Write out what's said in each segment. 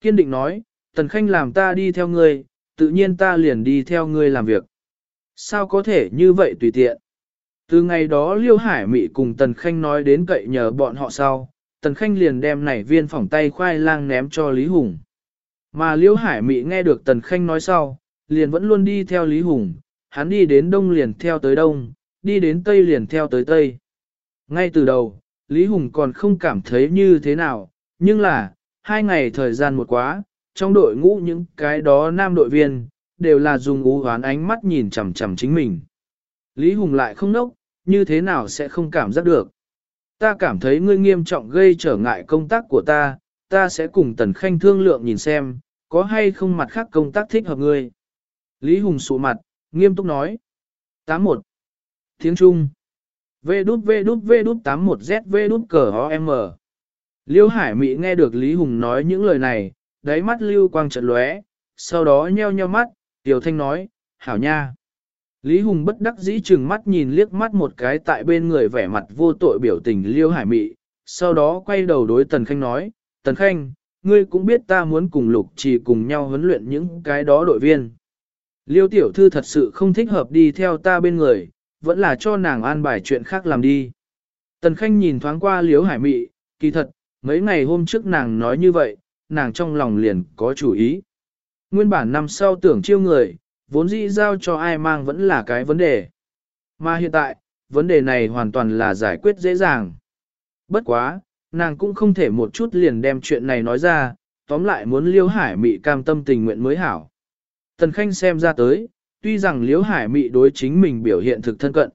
kiên định nói, Tần Khanh làm ta đi theo ngươi, tự nhiên ta liền đi theo ngươi làm việc. Sao có thể như vậy tùy tiện? Từ ngày đó Liêu Hải Mị cùng Tần Khanh nói đến cậy nhờ bọn họ sau, Tần Khanh liền đem nảy viên phỏng tay khoai lang ném cho Lý Hùng. Mà Liêu Hải Mị nghe được Tần Khanh nói sau, liền vẫn luôn đi theo Lý Hùng, hắn đi đến đông liền theo tới đông, đi đến tây liền theo tới tây. Ngay từ đầu, Lý Hùng còn không cảm thấy như thế nào, nhưng là, hai ngày thời gian một quá, trong đội ngũ những cái đó nam đội viên, đều là dùng ú hoán ánh mắt nhìn chằm chằm chính mình. Lý Hùng lại không nốc, như thế nào sẽ không cảm giác được. Ta cảm thấy ngươi nghiêm trọng gây trở ngại công tác của ta, ta sẽ cùng Tần Khanh thương lượng nhìn xem, có hay không mặt khác công tác thích hợp ngươi. Lý Hùng sụ mặt, nghiêm túc nói. 81. Tiếng Trung. V đút V đút V đút 81Z V đút cờ M. Liêu Hải Mỹ nghe được Lý Hùng nói những lời này, đáy mắt lưu quang trận lóe, sau đó nheo nheo mắt, Tiểu Thanh nói, hảo nha. Lý Hùng bất đắc dĩ chừng mắt nhìn liếc mắt một cái tại bên người vẻ mặt vô tội biểu tình Liêu Hải Mị, sau đó quay đầu đối Tần Khanh nói, Tần Khanh, ngươi cũng biết ta muốn cùng Lục Trì cùng nhau huấn luyện những cái đó đội viên. Liêu Tiểu Thư thật sự không thích hợp đi theo ta bên người, vẫn là cho nàng an bài chuyện khác làm đi. Tần Khanh nhìn thoáng qua Liêu Hải Mị, kỳ thật, mấy ngày hôm trước nàng nói như vậy, nàng trong lòng liền có chủ ý. Nguyên bản năm sau tưởng chiêu người, vốn dĩ giao cho ai mang vẫn là cái vấn đề. Mà hiện tại, vấn đề này hoàn toàn là giải quyết dễ dàng. Bất quá, nàng cũng không thể một chút liền đem chuyện này nói ra, tóm lại muốn liêu hải mị cam tâm tình nguyện mới hảo. Tần Khanh xem ra tới, tuy rằng liêu hải mị đối chính mình biểu hiện thực thân cận.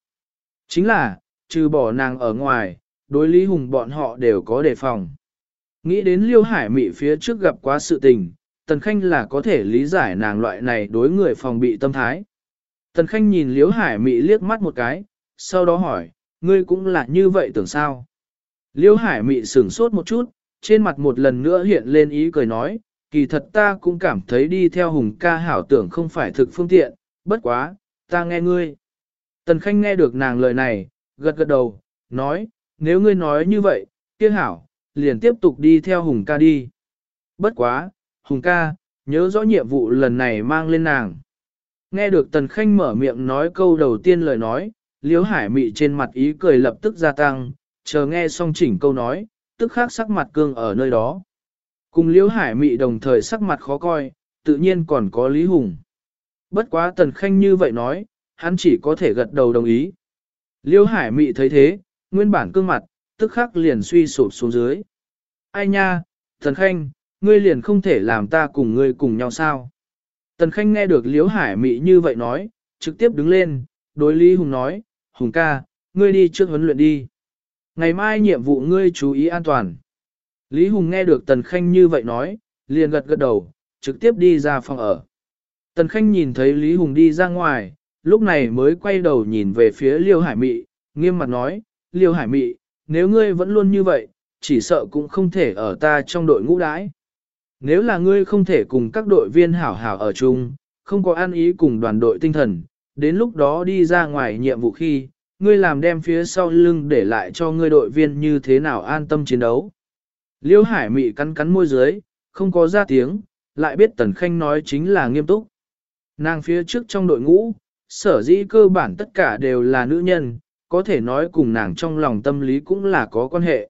Chính là, trừ bỏ nàng ở ngoài, đối Lý Hùng bọn họ đều có đề phòng. Nghĩ đến liêu hải mị phía trước gặp quá sự tình, Tần Khanh là có thể lý giải nàng loại này đối người phòng bị tâm thái. Tần Khanh nhìn Liễu Hải Mị liếc mắt một cái, sau đó hỏi, ngươi cũng là như vậy tưởng sao? Liễu Hải Mị sửng sốt một chút, trên mặt một lần nữa hiện lên ý cười nói, kỳ thật ta cũng cảm thấy đi theo hùng ca hảo tưởng không phải thực phương tiện, bất quá, ta nghe ngươi. Tần Khanh nghe được nàng lời này, gật gật đầu, nói, nếu ngươi nói như vậy, kia hảo, liền tiếp tục đi theo hùng ca đi. Bất quá, Hùng ca, nhớ rõ nhiệm vụ lần này mang lên nàng. Nghe được Tần Khanh mở miệng nói câu đầu tiên lời nói, Liễu Hải Mị trên mặt ý cười lập tức gia tăng, chờ nghe xong chỉnh câu nói, tức khắc sắc mặt cương ở nơi đó. Cùng Liễu Hải Mị đồng thời sắc mặt khó coi, tự nhiên còn có Lý Hùng. Bất quá Tần Khanh như vậy nói, hắn chỉ có thể gật đầu đồng ý. Liễu Hải Mị thấy thế, nguyên bản cương mặt, tức khắc liền suy sụp xuống dưới. Ai nha, Tần Khanh, ngươi liền không thể làm ta cùng ngươi cùng nhau sao. Tần Khanh nghe được Liễu Hải Mị như vậy nói, trực tiếp đứng lên, đối Lý Hùng nói, Hùng ca, ngươi đi trước huấn luyện đi. Ngày mai nhiệm vụ ngươi chú ý an toàn. Lý Hùng nghe được Tần Khanh như vậy nói, liền gật gật đầu, trực tiếp đi ra phòng ở. Tần Khanh nhìn thấy Lý Hùng đi ra ngoài, lúc này mới quay đầu nhìn về phía Liêu Hải Mị, nghiêm mặt nói, Liêu Hải Mị, nếu ngươi vẫn luôn như vậy, chỉ sợ cũng không thể ở ta trong đội ngũ đãi. Nếu là ngươi không thể cùng các đội viên hảo hảo ở chung, không có ăn ý cùng đoàn đội tinh thần, đến lúc đó đi ra ngoài nhiệm vụ khi, ngươi làm đem phía sau lưng để lại cho ngươi đội viên như thế nào an tâm chiến đấu. Liêu Hải Mị cắn cắn môi dưới, không có ra tiếng, lại biết Tần Khanh nói chính là nghiêm túc. Nàng phía trước trong đội ngũ, sở dĩ cơ bản tất cả đều là nữ nhân, có thể nói cùng nàng trong lòng tâm lý cũng là có quan hệ.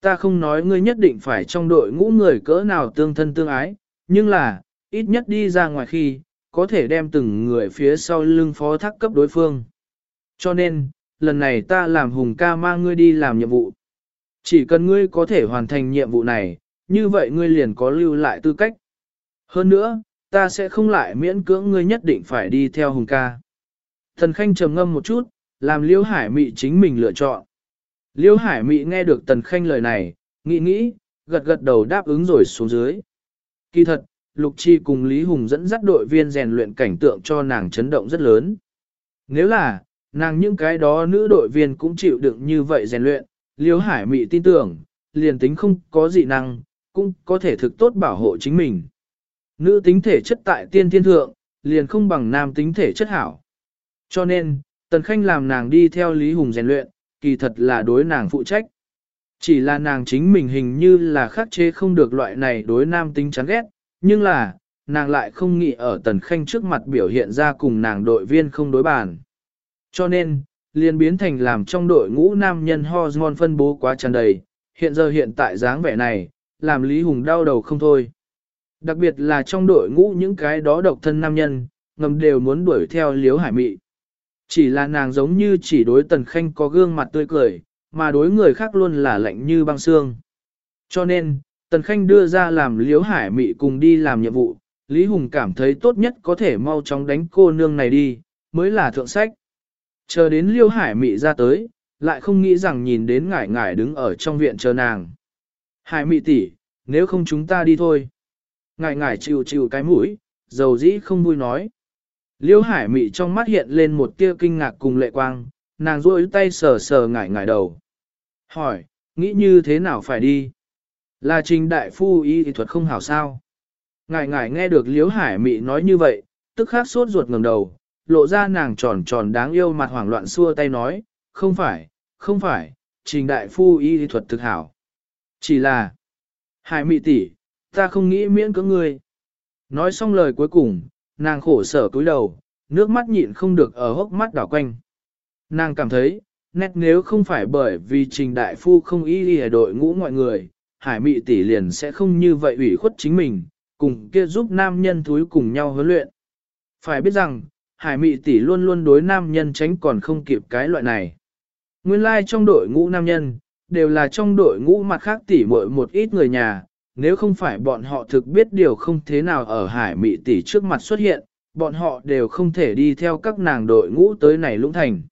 Ta không nói ngươi nhất định phải trong đội ngũ người cỡ nào tương thân tương ái, nhưng là, ít nhất đi ra ngoài khi, có thể đem từng người phía sau lưng phó thác cấp đối phương. Cho nên, lần này ta làm hùng ca mang ngươi đi làm nhiệm vụ. Chỉ cần ngươi có thể hoàn thành nhiệm vụ này, như vậy ngươi liền có lưu lại tư cách. Hơn nữa, ta sẽ không lại miễn cưỡng ngươi nhất định phải đi theo hùng ca. Thần Khanh trầm ngâm một chút, làm Liễu Hải Mị chính mình lựa chọn. Liêu Hải Mị nghe được Tần Khanh lời này, nghĩ nghĩ, gật gật đầu đáp ứng rồi xuống dưới. Kỳ thật, Lục Chi cùng Lý Hùng dẫn dắt đội viên rèn luyện cảnh tượng cho nàng chấn động rất lớn. Nếu là, nàng những cái đó nữ đội viên cũng chịu đựng như vậy rèn luyện, Liêu Hải Mị tin tưởng, liền tính không có dị năng, cũng có thể thực tốt bảo hộ chính mình. Nữ tính thể chất tại tiên thiên thượng, liền không bằng nam tính thể chất hảo. Cho nên, Tần Khanh làm nàng đi theo Lý Hùng rèn luyện, kỳ thật là đối nàng phụ trách. Chỉ là nàng chính mình hình như là khắc chế không được loại này đối nam tính chán ghét, nhưng là, nàng lại không nghĩ ở tần khanh trước mặt biểu hiện ra cùng nàng đội viên không đối bàn. Cho nên, liền biến thành làm trong đội ngũ nam nhân hormone phân bố quá tràn đầy, hiện giờ hiện tại dáng vẻ này, làm Lý Hùng đau đầu không thôi. Đặc biệt là trong đội ngũ những cái đó độc thân nam nhân, ngầm đều muốn đuổi theo liếu hải mị. Chỉ là nàng giống như chỉ đối tần khanh có gương mặt tươi cười, mà đối người khác luôn là lạnh như băng xương. Cho nên, tần khanh đưa ra làm liếu hải mị cùng đi làm nhiệm vụ, Lý Hùng cảm thấy tốt nhất có thể mau chóng đánh cô nương này đi, mới là thượng sách. Chờ đến liêu hải mị ra tới, lại không nghĩ rằng nhìn đến ngải ngải đứng ở trong viện chờ nàng. Hải mị tỷ, nếu không chúng ta đi thôi. Ngải ngải chịu chịu cái mũi, dầu dĩ không vui nói. Liêu hải mị trong mắt hiện lên một tia kinh ngạc cùng lệ quang, nàng rôi tay sờ sờ ngải ngải đầu. Hỏi, nghĩ như thế nào phải đi? Là trình đại phu y thuật không hảo sao? Ngải ngải nghe được liêu hải mị nói như vậy, tức khắc sốt ruột ngầm đầu, lộ ra nàng tròn tròn đáng yêu mặt hoảng loạn xua tay nói, không phải, không phải, trình đại phu y thuật thực hảo. Chỉ là, hải mị tỷ, ta không nghĩ miễn cưỡng ngươi. Nói xong lời cuối cùng, nàng khổ sở cúi đầu, nước mắt nhịn không được ở hốc mắt đảo quanh. Nàng cảm thấy, nét nếu không phải bởi vì trình đại phu không y đi đội ngũ mọi người, hải mị tỷ liền sẽ không như vậy ủy khuất chính mình, cùng kia giúp nam nhân thúi cùng nhau huấn luyện. Phải biết rằng, hải mị tỷ luôn luôn đối nam nhân tránh còn không kịp cái loại này. Nguyên lai like trong đội ngũ nam nhân, đều là trong đội ngũ mặt khác tỷ muội một ít người nhà, nếu không phải bọn họ thực biết điều không thế nào ở hải mị tỷ trước mặt xuất hiện, bọn họ đều không thể đi theo các nàng đội ngũ tới này lũng thành.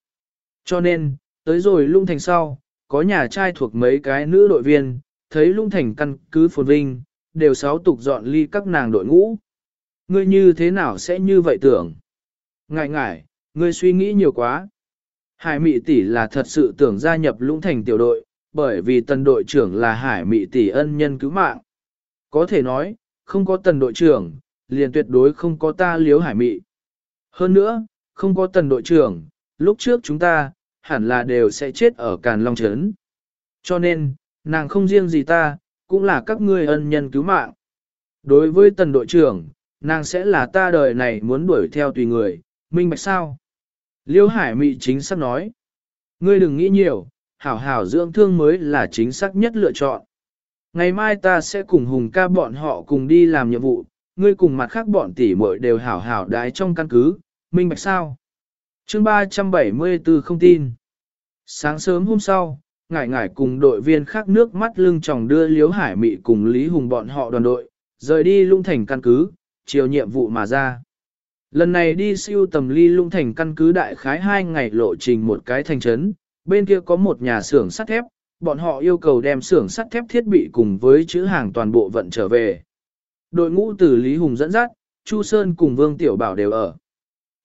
Cho nên, tới rồi lũng thành sau, có nhà trai thuộc mấy cái nữ đội viên, thấy lũng thành căn cứ phồn vinh, đều sáu tục dọn ly các nàng đội ngũ. Ngươi như thế nào sẽ như vậy tưởng? Ngại ngại, ngươi suy nghĩ nhiều quá. Hải Mị tỷ là thật sự tưởng gia nhập Lũng Thành tiểu đội, bởi vì tần đội trưởng là Hải Mị tỷ ân nhân cứu mạng. Có thể nói, không có tần đội trưởng, liền tuyệt đối không có ta liếu Hải Mị. Hơn nữa, không có tần đội trưởng, lúc trước chúng ta, hẳn là đều sẽ chết ở Càn Long Trấn. Cho nên, nàng không riêng gì ta, cũng là các ngươi ân nhân cứu mạng. Đối với tần đội trưởng, nàng sẽ là ta đời này muốn đuổi theo tùy người, minh bạch sao? Liêu Hải Mị chính xác nói. Ngươi đừng nghĩ nhiều, hảo hảo dưỡng thương mới là chính xác nhất lựa chọn. Ngày mai ta sẽ cùng Hùng ca bọn họ cùng đi làm nhiệm vụ, ngươi cùng mặt khác bọn tỷ muội đều hảo hảo đái trong căn cứ, minh bạch sao? Chương 374 không tin. Sáng sớm hôm sau, ngải ngải cùng đội viên khác nước mắt lưng tròng đưa Liếu Hải Mị cùng Lý Hùng bọn họ đoàn đội, rời đi lung thành căn cứ, chiều nhiệm vụ mà ra. Lần này đi siêu tầm ly lung thành căn cứ đại khái hai ngày lộ trình một cái thành trấn, bên kia có một nhà xưởng sắt thép, bọn họ yêu cầu đem xưởng sắt thép thiết bị cùng với chữ hàng toàn bộ vận trở về. Đội ngũ từ Lý Hùng dẫn dắt, Chu Sơn cùng Vương Tiểu Bảo đều ở.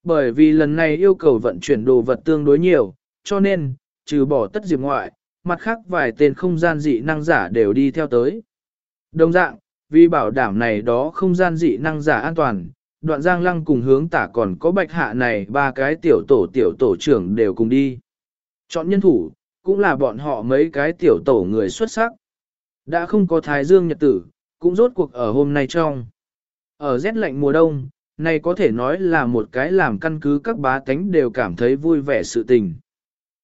Bởi vì lần này yêu cầu vận chuyển đồ vật tương đối nhiều, cho nên, trừ bỏ tất diệp ngoại, mặt khác vài tên không gian dị năng giả đều đi theo tới. Đồng dạng, vì bảo đảm này đó không gian dị năng giả an toàn, đoạn giang lăng cùng hướng tả còn có bạch hạ này ba cái tiểu tổ tiểu tổ trưởng đều cùng đi. Chọn nhân thủ, cũng là bọn họ mấy cái tiểu tổ người xuất sắc. Đã không có thái dương nhật tử, cũng rốt cuộc ở hôm nay trong. Ở rét lạnh mùa đông, này có thể nói là một cái làm căn cứ các bá tánh đều cảm thấy vui vẻ sự tình.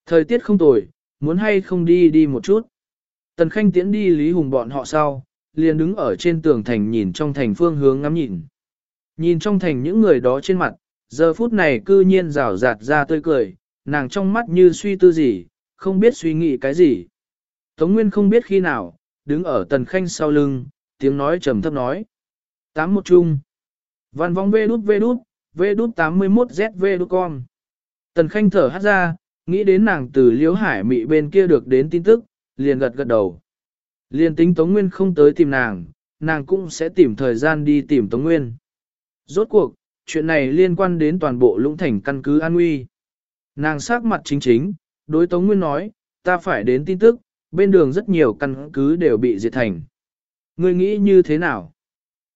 Thời tiết không tồi, muốn hay không đi đi một chút. Tần Khanh tiễn đi Lý Hùng bọn họ sau, liền đứng ở trên tường thành nhìn trong thành phương hướng ngắm nhìn. Nhìn trong thành những người đó trên mặt, giờ phút này cư nhiên rào rạt ra tươi cười, nàng trong mắt như suy tư gì, không biết suy nghĩ cái gì. Tống Nguyên không biết khi nào, đứng ở tần khanh sau lưng, tiếng nói trầm thấp nói. Tám một chung. Văn vong vê đút vê đút, vê đút 81 vê đút con. Tần khanh thở hát ra, nghĩ đến nàng từ liễu hải mị bên kia được đến tin tức, liền gật gật đầu. Liền tính Tống Nguyên không tới tìm nàng, nàng cũng sẽ tìm thời gian đi tìm Tống Nguyên. Rốt cuộc, chuyện này liên quan đến toàn bộ lũng thành căn cứ an nguy. Nàng sắc mặt chính chính, đối Tống Nguyên nói, ta phải đến tin tức, bên đường rất nhiều căn cứ đều bị diệt thành. Ngươi nghĩ như thế nào?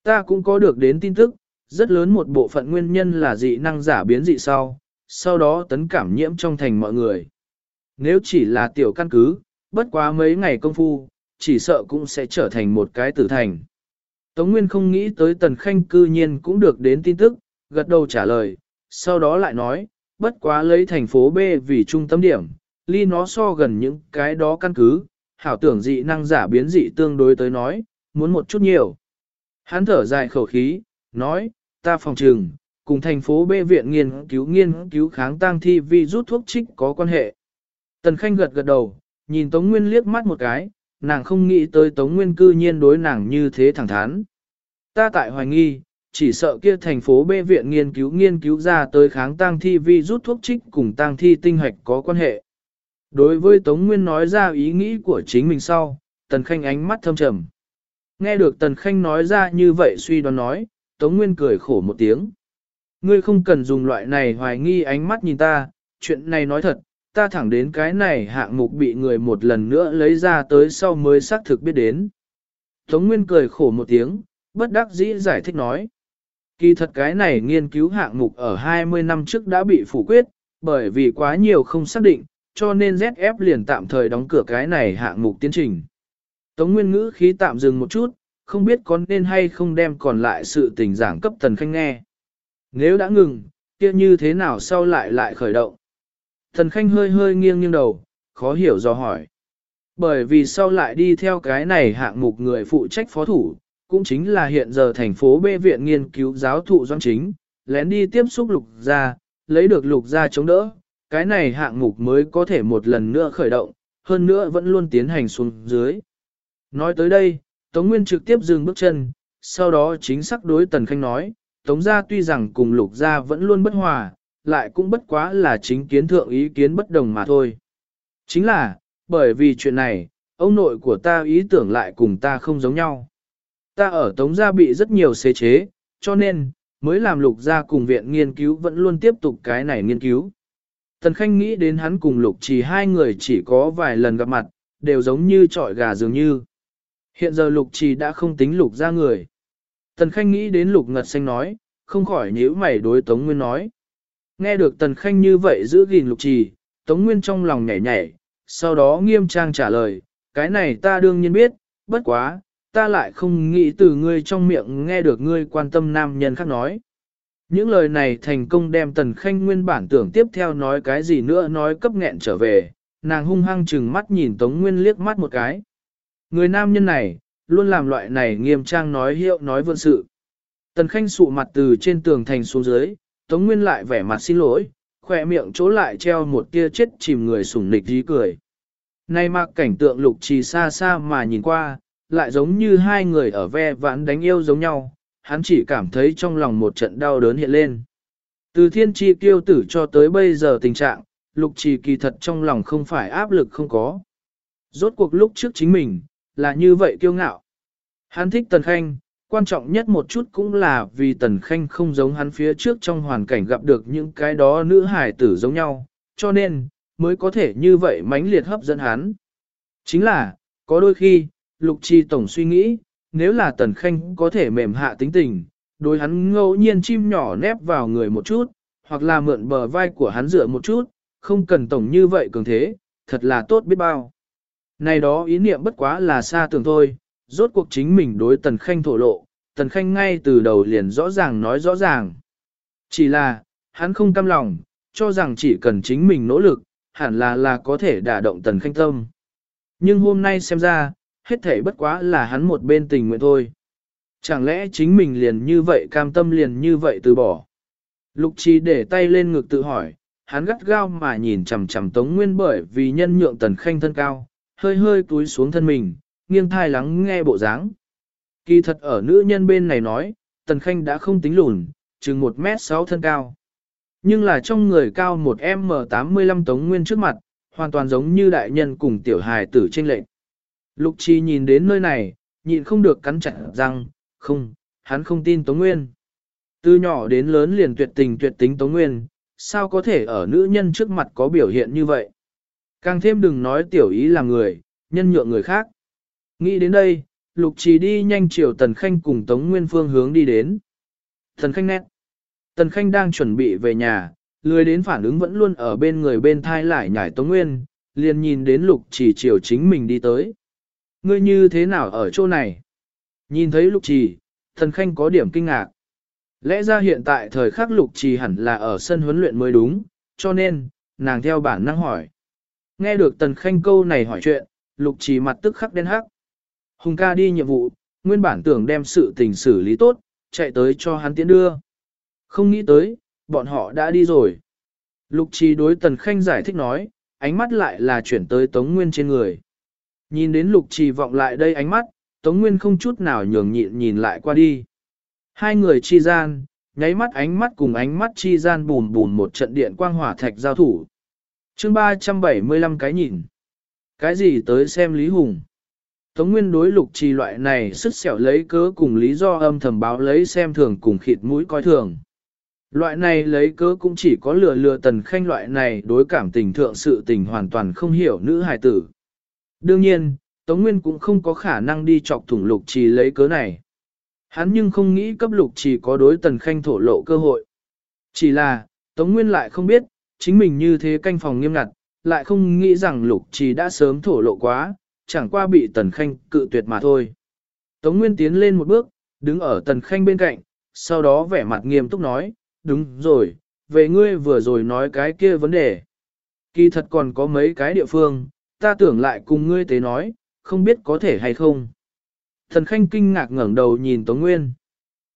Ta cũng có được đến tin tức, rất lớn một bộ phận nguyên nhân là dị năng giả biến dị sau, sau đó tấn cảm nhiễm trong thành mọi người. Nếu chỉ là tiểu căn cứ, bất quá mấy ngày công phu, chỉ sợ cũng sẽ trở thành một cái tử thành. Tống Nguyên không nghĩ tới Tần Khanh cư nhiên cũng được đến tin tức, gật đầu trả lời, sau đó lại nói, bất quá lấy thành phố B vì trung tâm điểm, ly nó so gần những cái đó căn cứ, hảo tưởng dị năng giả biến dị tương đối tới nói, muốn một chút nhiều. Hắn thở dài khẩu khí, nói, ta phòng trừng, cùng thành phố B viện nghiên cứu nghiên cứu kháng tăng thi vi rút thuốc trích có quan hệ. Tần Khanh gật gật đầu, nhìn Tống Nguyên liếc mắt một cái, nàng không nghĩ tới Tống Nguyên cư nhiên đối nàng như thế thẳng thắn. Ta tại hoài nghi, chỉ sợ kia thành phố B viện nghiên cứu nghiên cứu ra tới kháng tăng thi vi rút thuốc trích cùng tăng thi tinh hoạch có quan hệ. Đối với Tống Nguyên nói ra ý nghĩ của chính mình sau, Tần Khanh ánh mắt thâm trầm. Nghe được Tần Khanh nói ra như vậy suy đoán nói, Tống Nguyên cười khổ một tiếng. Ngươi không cần dùng loại này hoài nghi ánh mắt nhìn ta, chuyện này nói thật, ta thẳng đến cái này hạng mục bị người một lần nữa lấy ra tới sau mới xác thực biết đến. Tống Nguyên cười khổ một tiếng, bất đắc dĩ giải thích nói. Kỳ thật cái này nghiên cứu hạng mục ở 20 năm trước đã bị phủ quyết, bởi vì quá nhiều không xác định, cho nên ZF liền tạm thời đóng cửa cái này hạng mục tiến trình. Tống Nguyên ngữ khí tạm dừng một chút, không biết có nên hay không đem còn lại sự tình giảng cấp Tần Khanh nghe. Nếu đã ngừng, kia như thế nào sau lại lại khởi động? Tần Khanh hơi hơi nghiêng nghiêng đầu, khó hiểu do hỏi. Bởi vì sau lại đi theo cái này hạng mục người phụ trách phó thủ, cũng chính là hiện giờ thành phố B viện nghiên cứu giáo thụ doanh chính, lén đi tiếp xúc lục gia, lấy được lục gia chống đỡ, cái này hạng mục mới có thể một lần nữa khởi động, hơn nữa vẫn luôn tiến hành xuống dưới. Nói tới đây, Tống Nguyên trực tiếp dừng bước chân, sau đó chính xác đối Tần Khanh nói, Tống gia tuy rằng cùng lục gia vẫn luôn bất hòa, lại cũng bất quá là chính kiến thượng ý kiến bất đồng mà thôi. Chính là, bởi vì chuyện này, ông nội của ta ý tưởng lại cùng ta không giống nhau. Ta ở Tống gia bị rất nhiều xế chế, cho nên, mới làm lục gia cùng viện nghiên cứu vẫn luôn tiếp tục cái này nghiên cứu. Tần Khanh nghĩ đến hắn cùng lục chỉ hai người chỉ có vài lần gặp mặt, đều giống như trọi gà dường như. Hiện giờ lục trì đã không tính lục ra người. Tần Khanh nghĩ đến lục ngật xanh nói, không khỏi nhíu mày đối Tống Nguyên nói. Nghe được Tần Khanh như vậy giữ gìn lục trì, Tống Nguyên trong lòng nhảy nhảy, sau đó nghiêm trang trả lời, cái này ta đương nhiên biết, bất quá, ta lại không nghĩ từ ngươi trong miệng nghe được ngươi quan tâm nam nhân khác nói. Những lời này thành công đem Tần Khanh nguyên bản tưởng tiếp theo nói cái gì nữa nói cấp nghẹn trở về, nàng hung hăng chừng mắt nhìn Tống Nguyên liếc mắt một cái. Người nam nhân này, luôn làm loại này nghiêm trang nói hiệu nói vượn sự. Tần Khanh sụ mặt từ trên tường thành xuống dưới, Tống Nguyên lại vẻ mặt xin lỗi, khỏe miệng chỗ lại treo một tia chết chìm người sủng nịch dí cười. Nay mặc cảnh tượng lục trì xa xa mà nhìn qua, lại giống như hai người ở ve vãn đánh yêu giống nhau, hắn chỉ cảm thấy trong lòng một trận đau đớn hiện lên. Từ thiên tri tiêu tử cho tới bây giờ tình trạng, lục trì kỳ thật trong lòng không phải áp lực không có. Rốt cuộc lúc trước chính mình, là như vậy kiêu ngạo. Hắn thích Tần Khanh, quan trọng nhất một chút cũng là vì Tần Khanh không giống hắn phía trước trong hoàn cảnh gặp được những cái đó nữ hải tử giống nhau, cho nên, mới có thể như vậy mãnh liệt hấp dẫn hắn. Chính là, có đôi khi, Lục Chi Tổng suy nghĩ, nếu là Tần Khanh có thể mềm hạ tính tình, đối hắn ngẫu nhiên chim nhỏ nép vào người một chút, hoặc là mượn bờ vai của hắn dựa một chút, không cần Tổng như vậy cường thế, thật là tốt biết bao. Này đó ý niệm bất quá là xa tưởng thôi, rốt cuộc chính mình đối Tần Khanh thổ lộ, Tần Khanh ngay từ đầu liền rõ ràng nói rõ ràng. Chỉ là, hắn không cam lòng, cho rằng chỉ cần chính mình nỗ lực, hẳn là là có thể đả động Tần Khanh tâm. Nhưng hôm nay xem ra, hết thể bất quá là hắn một bên tình nguyện thôi. Chẳng lẽ chính mình liền như vậy cam tâm liền như vậy từ bỏ. Lục Chi để tay lên ngực tự hỏi, hắn gắt gao mà nhìn chằm chằm Tống Nguyên bởi vì nhân nhượng Tần Khanh thân cao, hơi hơi túi xuống thân mình, nghiêng thai lắng nghe bộ dáng. Kỳ thật ở nữ nhân bên này nói, Tần Khanh đã không tính lùn, chừng 1 mét 6 thân cao. Nhưng là trong người cao 1 M85 Tống Nguyên trước mặt, hoàn toàn giống như đại nhân cùng tiểu hài tử trên lệnh. Lục Chi nhìn đến nơi này, nhịn không được cắn chặt răng, không, hắn không tin Tống Nguyên. Từ nhỏ đến lớn liền tuyệt tình tuyệt tính Tống Nguyên, sao có thể ở nữ nhân trước mặt có biểu hiện như vậy? Càng thêm đừng nói tiểu ý là người, nhân nhượng người khác. Nghĩ đến đây, Lục Trì đi nhanh chiều Tần Khanh cùng Tống Nguyên phương hướng đi đến. Tần Khanh nét. Tần Khanh đang chuẩn bị về nhà, lười đến phản ứng vẫn luôn ở bên người bên thai lại nhảy Tống Nguyên, liền nhìn đến lục trì chiều chính mình đi tới. Ngươi như thế nào ở chỗ này? Nhìn thấy lục trì, thần khanh có điểm kinh ngạc. Lẽ ra hiện tại thời khắc lục trì hẳn là ở sân huấn luyện mới đúng, cho nên, nàng theo bản năng hỏi. Nghe được tần khanh câu này hỏi chuyện, lục trì mặt tức khắc đen hắc. Hùng ca đi nhiệm vụ, nguyên bản tưởng đem sự tình xử lý tốt, chạy tới cho hắn tiến đưa. Không nghĩ tới, bọn họ đã đi rồi. Lục trì đối tần khanh giải thích nói, ánh mắt lại là chuyển tới Tống Nguyên trên người. Nhìn đến lục trì vọng lại đây ánh mắt, Tống Nguyên không chút nào nhường nhịn nhìn lại qua đi. Hai người chi gian, nháy mắt ánh mắt cùng ánh mắt chi gian bùn bùn một trận điện quang hỏa thạch giao thủ. chương 375 cái nhìn. Cái gì tới xem Lý Hùng? Tống Nguyên đối lục trì loại này sức sẹo lấy cớ cùng lý do âm thầm báo lấy xem thường cùng khịt mũi coi thường. Loại này lấy cớ cũng chỉ có lừa lừa tần khanh loại này đối cảm tình thượng sự tình hoàn toàn không hiểu nữ hài tử. Đương nhiên, Tống Nguyên cũng không có khả năng đi chọc thủng lục trì lấy cớ này. Hắn nhưng không nghĩ cấp lục trì có đối tần khanh thổ lộ cơ hội. Chỉ là, Tống Nguyên lại không biết, chính mình như thế canh phòng nghiêm ngặt, lại không nghĩ rằng lục trì đã sớm thổ lộ quá, chẳng qua bị tần khanh cự tuyệt mà thôi. Tống Nguyên tiến lên một bước, đứng ở tần khanh bên cạnh, sau đó vẻ mặt nghiêm túc nói, đúng rồi, về ngươi vừa rồi nói cái kia vấn đề. Kỳ thật còn có mấy cái địa phương, ta tưởng lại cùng ngươi tế nói, không biết có thể hay không. Thần Khanh kinh ngạc ngẩng đầu nhìn Tống Nguyên.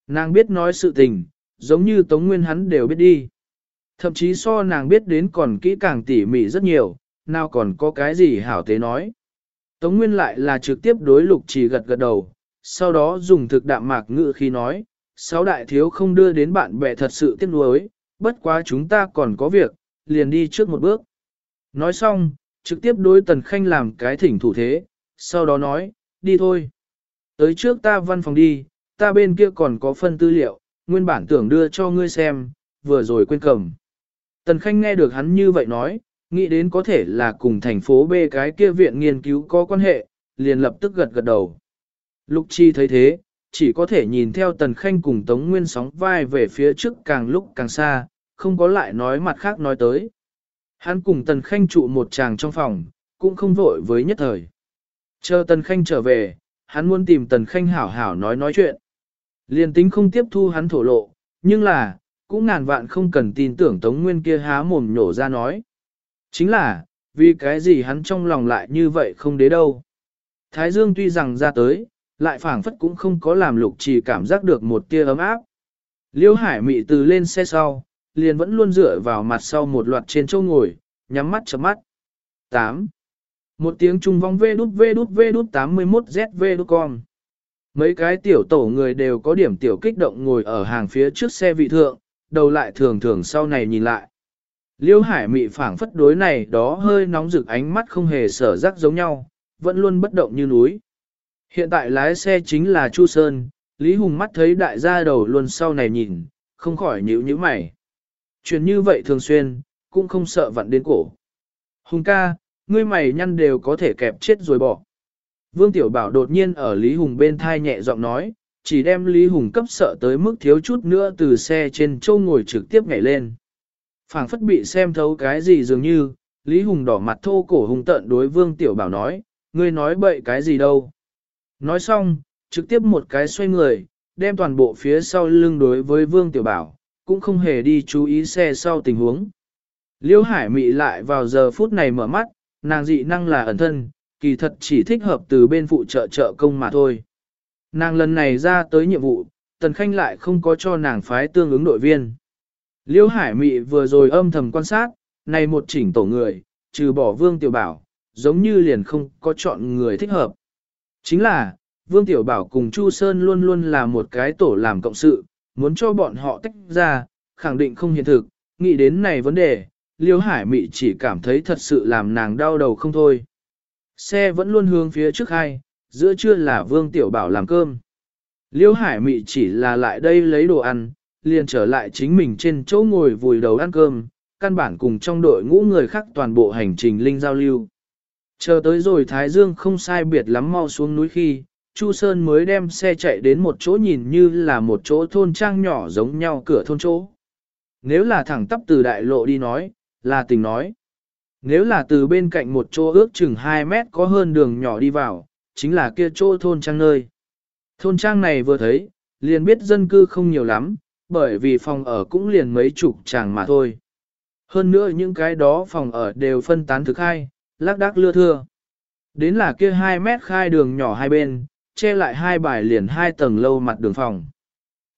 Nàng biết nói sự tình, giống như Tống Nguyên hắn đều biết đi. Thậm chí so nàng biết đến còn kỹ càng tỉ mỉ rất nhiều, nào còn có cái gì hảo tế nói. Tống Nguyên lại là trực tiếp đối lục chỉ gật gật đầu, sau đó dùng thực đạm mạc ngự khi nói, sáu đại thiếu không đưa đến bạn bè thật sự tiếc nuối, bất quá chúng ta còn có việc, liền đi trước một bước. Nói xong, trực tiếp đối Tần Khanh làm cái thỉnh thủ thế, sau đó nói, đi thôi. Tới trước ta văn phòng đi, ta bên kia còn có phân tư liệu, nguyên bản tưởng đưa cho ngươi xem, vừa rồi quên cầm. Tần Khanh nghe được hắn như vậy nói, nghĩ đến có thể là cùng thành phố B cái kia viện nghiên cứu có quan hệ, liền lập tức gật gật đầu. Lục Chi thấy thế, chỉ có thể nhìn theo Tần Khanh cùng Tống Nguyên sóng vai về phía trước càng lúc càng xa, không có lại nói mặt khác nói tới. Hắn cùng Tần Khanh trụ một chàng trong phòng, cũng không vội với nhất thời. Chờ Tần Khanh trở về, hắn muốn tìm Tần Khanh hảo hảo nói nói chuyện. Liên tính không tiếp thu hắn thổ lộ, nhưng là, cũng ngàn vạn không cần tin tưởng Tống Nguyên kia há mồm nhổ ra nói. Chính là, vì cái gì hắn trong lòng lại như vậy không đế đâu. Thái Dương tuy rằng ra tới, lại phảng phất cũng không có làm lục trì cảm giác được một tia ấm áp. Liêu hải mị từ lên xe sau, liền vẫn luôn dựa vào mặt sau một loạt trên châu ngồi, nhắm mắt chấm mắt. 8. Một tiếng trung vong vê đút vê đút vê đút 81 ZV đút con. Mấy cái tiểu tổ người đều có điểm tiểu kích động ngồi ở hàng phía trước xe vị thượng, đầu lại thường thường sau này nhìn lại. Liêu hải mị phảng phất đối này đó hơi nóng rực ánh mắt không hề sở rắc giống nhau, vẫn luôn bất động như núi. Hiện tại lái xe chính là Chu Sơn, Lý Hùng mắt thấy đại gia đầu luôn sau này nhìn, không khỏi nhíu nhíu mày. Chuyện như vậy thường xuyên, cũng không sợ vặn đến cổ. Hùng ca, ngươi mày nhăn đều có thể kẹp chết rồi bỏ. Vương Tiểu Bảo đột nhiên ở Lý Hùng bên thai nhẹ giọng nói, chỉ đem Lý Hùng cấp sợ tới mức thiếu chút nữa từ xe trên châu ngồi trực tiếp nhảy lên. phảng phất bị xem thấu cái gì dường như, Lý Hùng đỏ mặt thô cổ hùng tận đối Vương Tiểu Bảo nói, ngươi nói bậy cái gì đâu. Nói xong, trực tiếp một cái xoay người, đem toàn bộ phía sau lưng đối với Vương Tiểu Bảo, cũng không hề đi chú ý xe sau tình huống. Liêu Hải Mị lại vào giờ phút này mở mắt, nàng dị năng là ẩn thân, kỳ thật chỉ thích hợp từ bên phụ trợ trợ công mà thôi. Nàng lần này ra tới nhiệm vụ, Tần Khanh lại không có cho nàng phái tương ứng đội viên. Liêu Hải Mị vừa rồi âm thầm quan sát, này một chỉnh tổ người, trừ bỏ Vương Tiểu Bảo, giống như liền không có chọn người thích hợp. Chính là, Vương Tiểu Bảo cùng Chu Sơn luôn luôn là một cái tổ làm cộng sự, muốn cho bọn họ tách ra, khẳng định không hiện thực, nghĩ đến này vấn đề, Liêu Hải Mị chỉ cảm thấy thật sự làm nàng đau đầu không thôi. Xe vẫn luôn hướng phía trước hai, giữa trưa là Vương Tiểu Bảo làm cơm. Liêu Hải Mị chỉ là lại đây lấy đồ ăn, liền trở lại chính mình trên chỗ ngồi vùi đầu ăn cơm, căn bản cùng trong đội ngũ người khác toàn bộ hành trình linh giao lưu. Chờ tới rồi Thái Dương không sai biệt lắm mau xuống núi khi, Chu Sơn mới đem xe chạy đến một chỗ nhìn như là một chỗ thôn trang nhỏ giống nhau cửa thôn chỗ. Nếu là thẳng tắp từ đại lộ đi nói, là tình nói. Nếu là từ bên cạnh một chỗ ước chừng 2 mét có hơn đường nhỏ đi vào, chính là kia chỗ thôn trang nơi. Thôn trang này vừa thấy, liền biết dân cư không nhiều lắm, bởi vì phòng ở cũng liền mấy chục tràng mà thôi. Hơn nữa những cái đó phòng ở đều phân tán thực hai, lác đác lưa thưa. Đến là kia 2 mét khai đường nhỏ hai bên, che lại hai bài liền hai tầng lâu mặt đường phòng.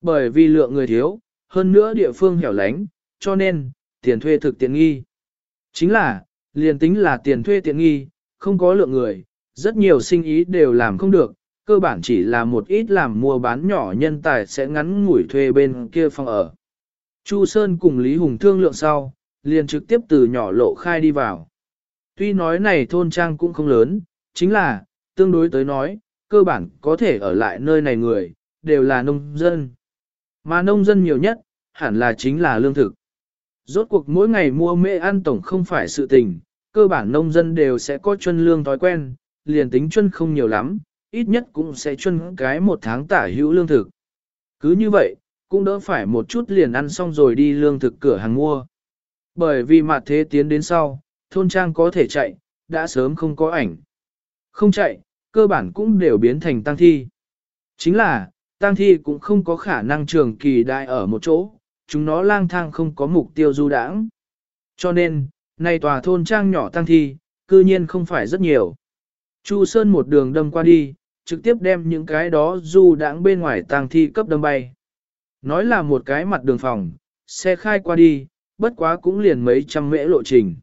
Bởi vì lượng người thiếu, hơn nữa địa phương hẻo lánh, cho nên, tiền thuê thực tiện nghi. Chính là, liền tính là tiền thuê tiện nghi, không có lượng người, rất nhiều sinh ý đều làm không được, cơ bản chỉ là một ít làm mua bán nhỏ nhân tài sẽ ngắn ngủi thuê bên kia phòng ở. Chu Sơn cùng Lý Hùng thương lượng sau, liền trực tiếp từ nhỏ lộ khai đi vào. Tuy nói này thôn trang cũng không lớn, chính là, tương đối tới nói, cơ bản có thể ở lại nơi này người, đều là nông dân. Mà nông dân nhiều nhất, hẳn là chính là lương thực. Rốt cuộc mỗi ngày mua mễ ăn tổng không phải sự tình, cơ bản nông dân đều sẽ có chân lương thói quen, liền tính chân không nhiều lắm, ít nhất cũng sẽ chân cái một tháng tả hữu lương thực. Cứ như vậy, cũng đỡ phải một chút liền ăn xong rồi đi lương thực cửa hàng mua. Bởi vì mặt thế tiến đến sau, thôn trang có thể chạy, đã sớm không có ảnh. Không chạy, cơ bản cũng đều biến thành tăng thi. Chính là, tăng thi cũng không có khả năng trường kỳ đại ở một chỗ, chúng nó lang thang không có mục tiêu du đãng. Cho nên, nay tòa thôn trang nhỏ tăng thi, cư nhiên không phải rất nhiều. Chu Sơn một đường đâm qua đi, trực tiếp đem những cái đó du đãng bên ngoài tăng thi cấp đâm bay. Nói là một cái mặt đường phòng, xe khai qua đi, bất quá cũng liền mấy trăm mễ lộ trình.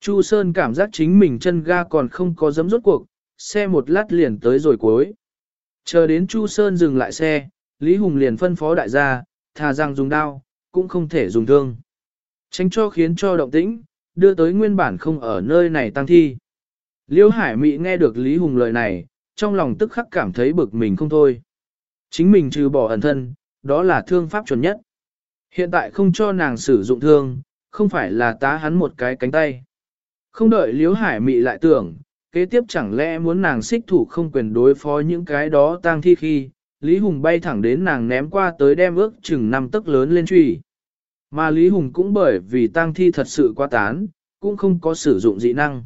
Chu Sơn cảm giác chính mình chân ga còn không có dấm rốt cuộc, xe một lát liền tới rồi cuối. Chờ đến Chu Sơn dừng lại xe, Lý Hùng liền phân phó đại gia, thà rằng dùng đao, cũng không thể dùng thương. Tránh cho khiến cho động tĩnh, đưa tới nguyên bản không ở nơi này tăng thi. Liêu Hải Mị nghe được Lý Hùng lời này, trong lòng tức khắc cảm thấy bực mình không thôi. Chính mình trừ bỏ ẩn thân, đó là thương pháp chuẩn nhất. Hiện tại không cho nàng sử dụng thương, không phải là tá hắn một cái cánh tay. Không đợi Liễu Hải Mị lại tưởng, kế tiếp chẳng lẽ muốn nàng xích thủ không quyền đối phó những cái đó tang thi khi, Lý Hùng bay thẳng đến nàng ném qua tới đem ước chừng năm tấc lớn lên truy. Mà Lý Hùng cũng bởi vì tang thi thật sự quá tán, cũng không có sử dụng dị năng.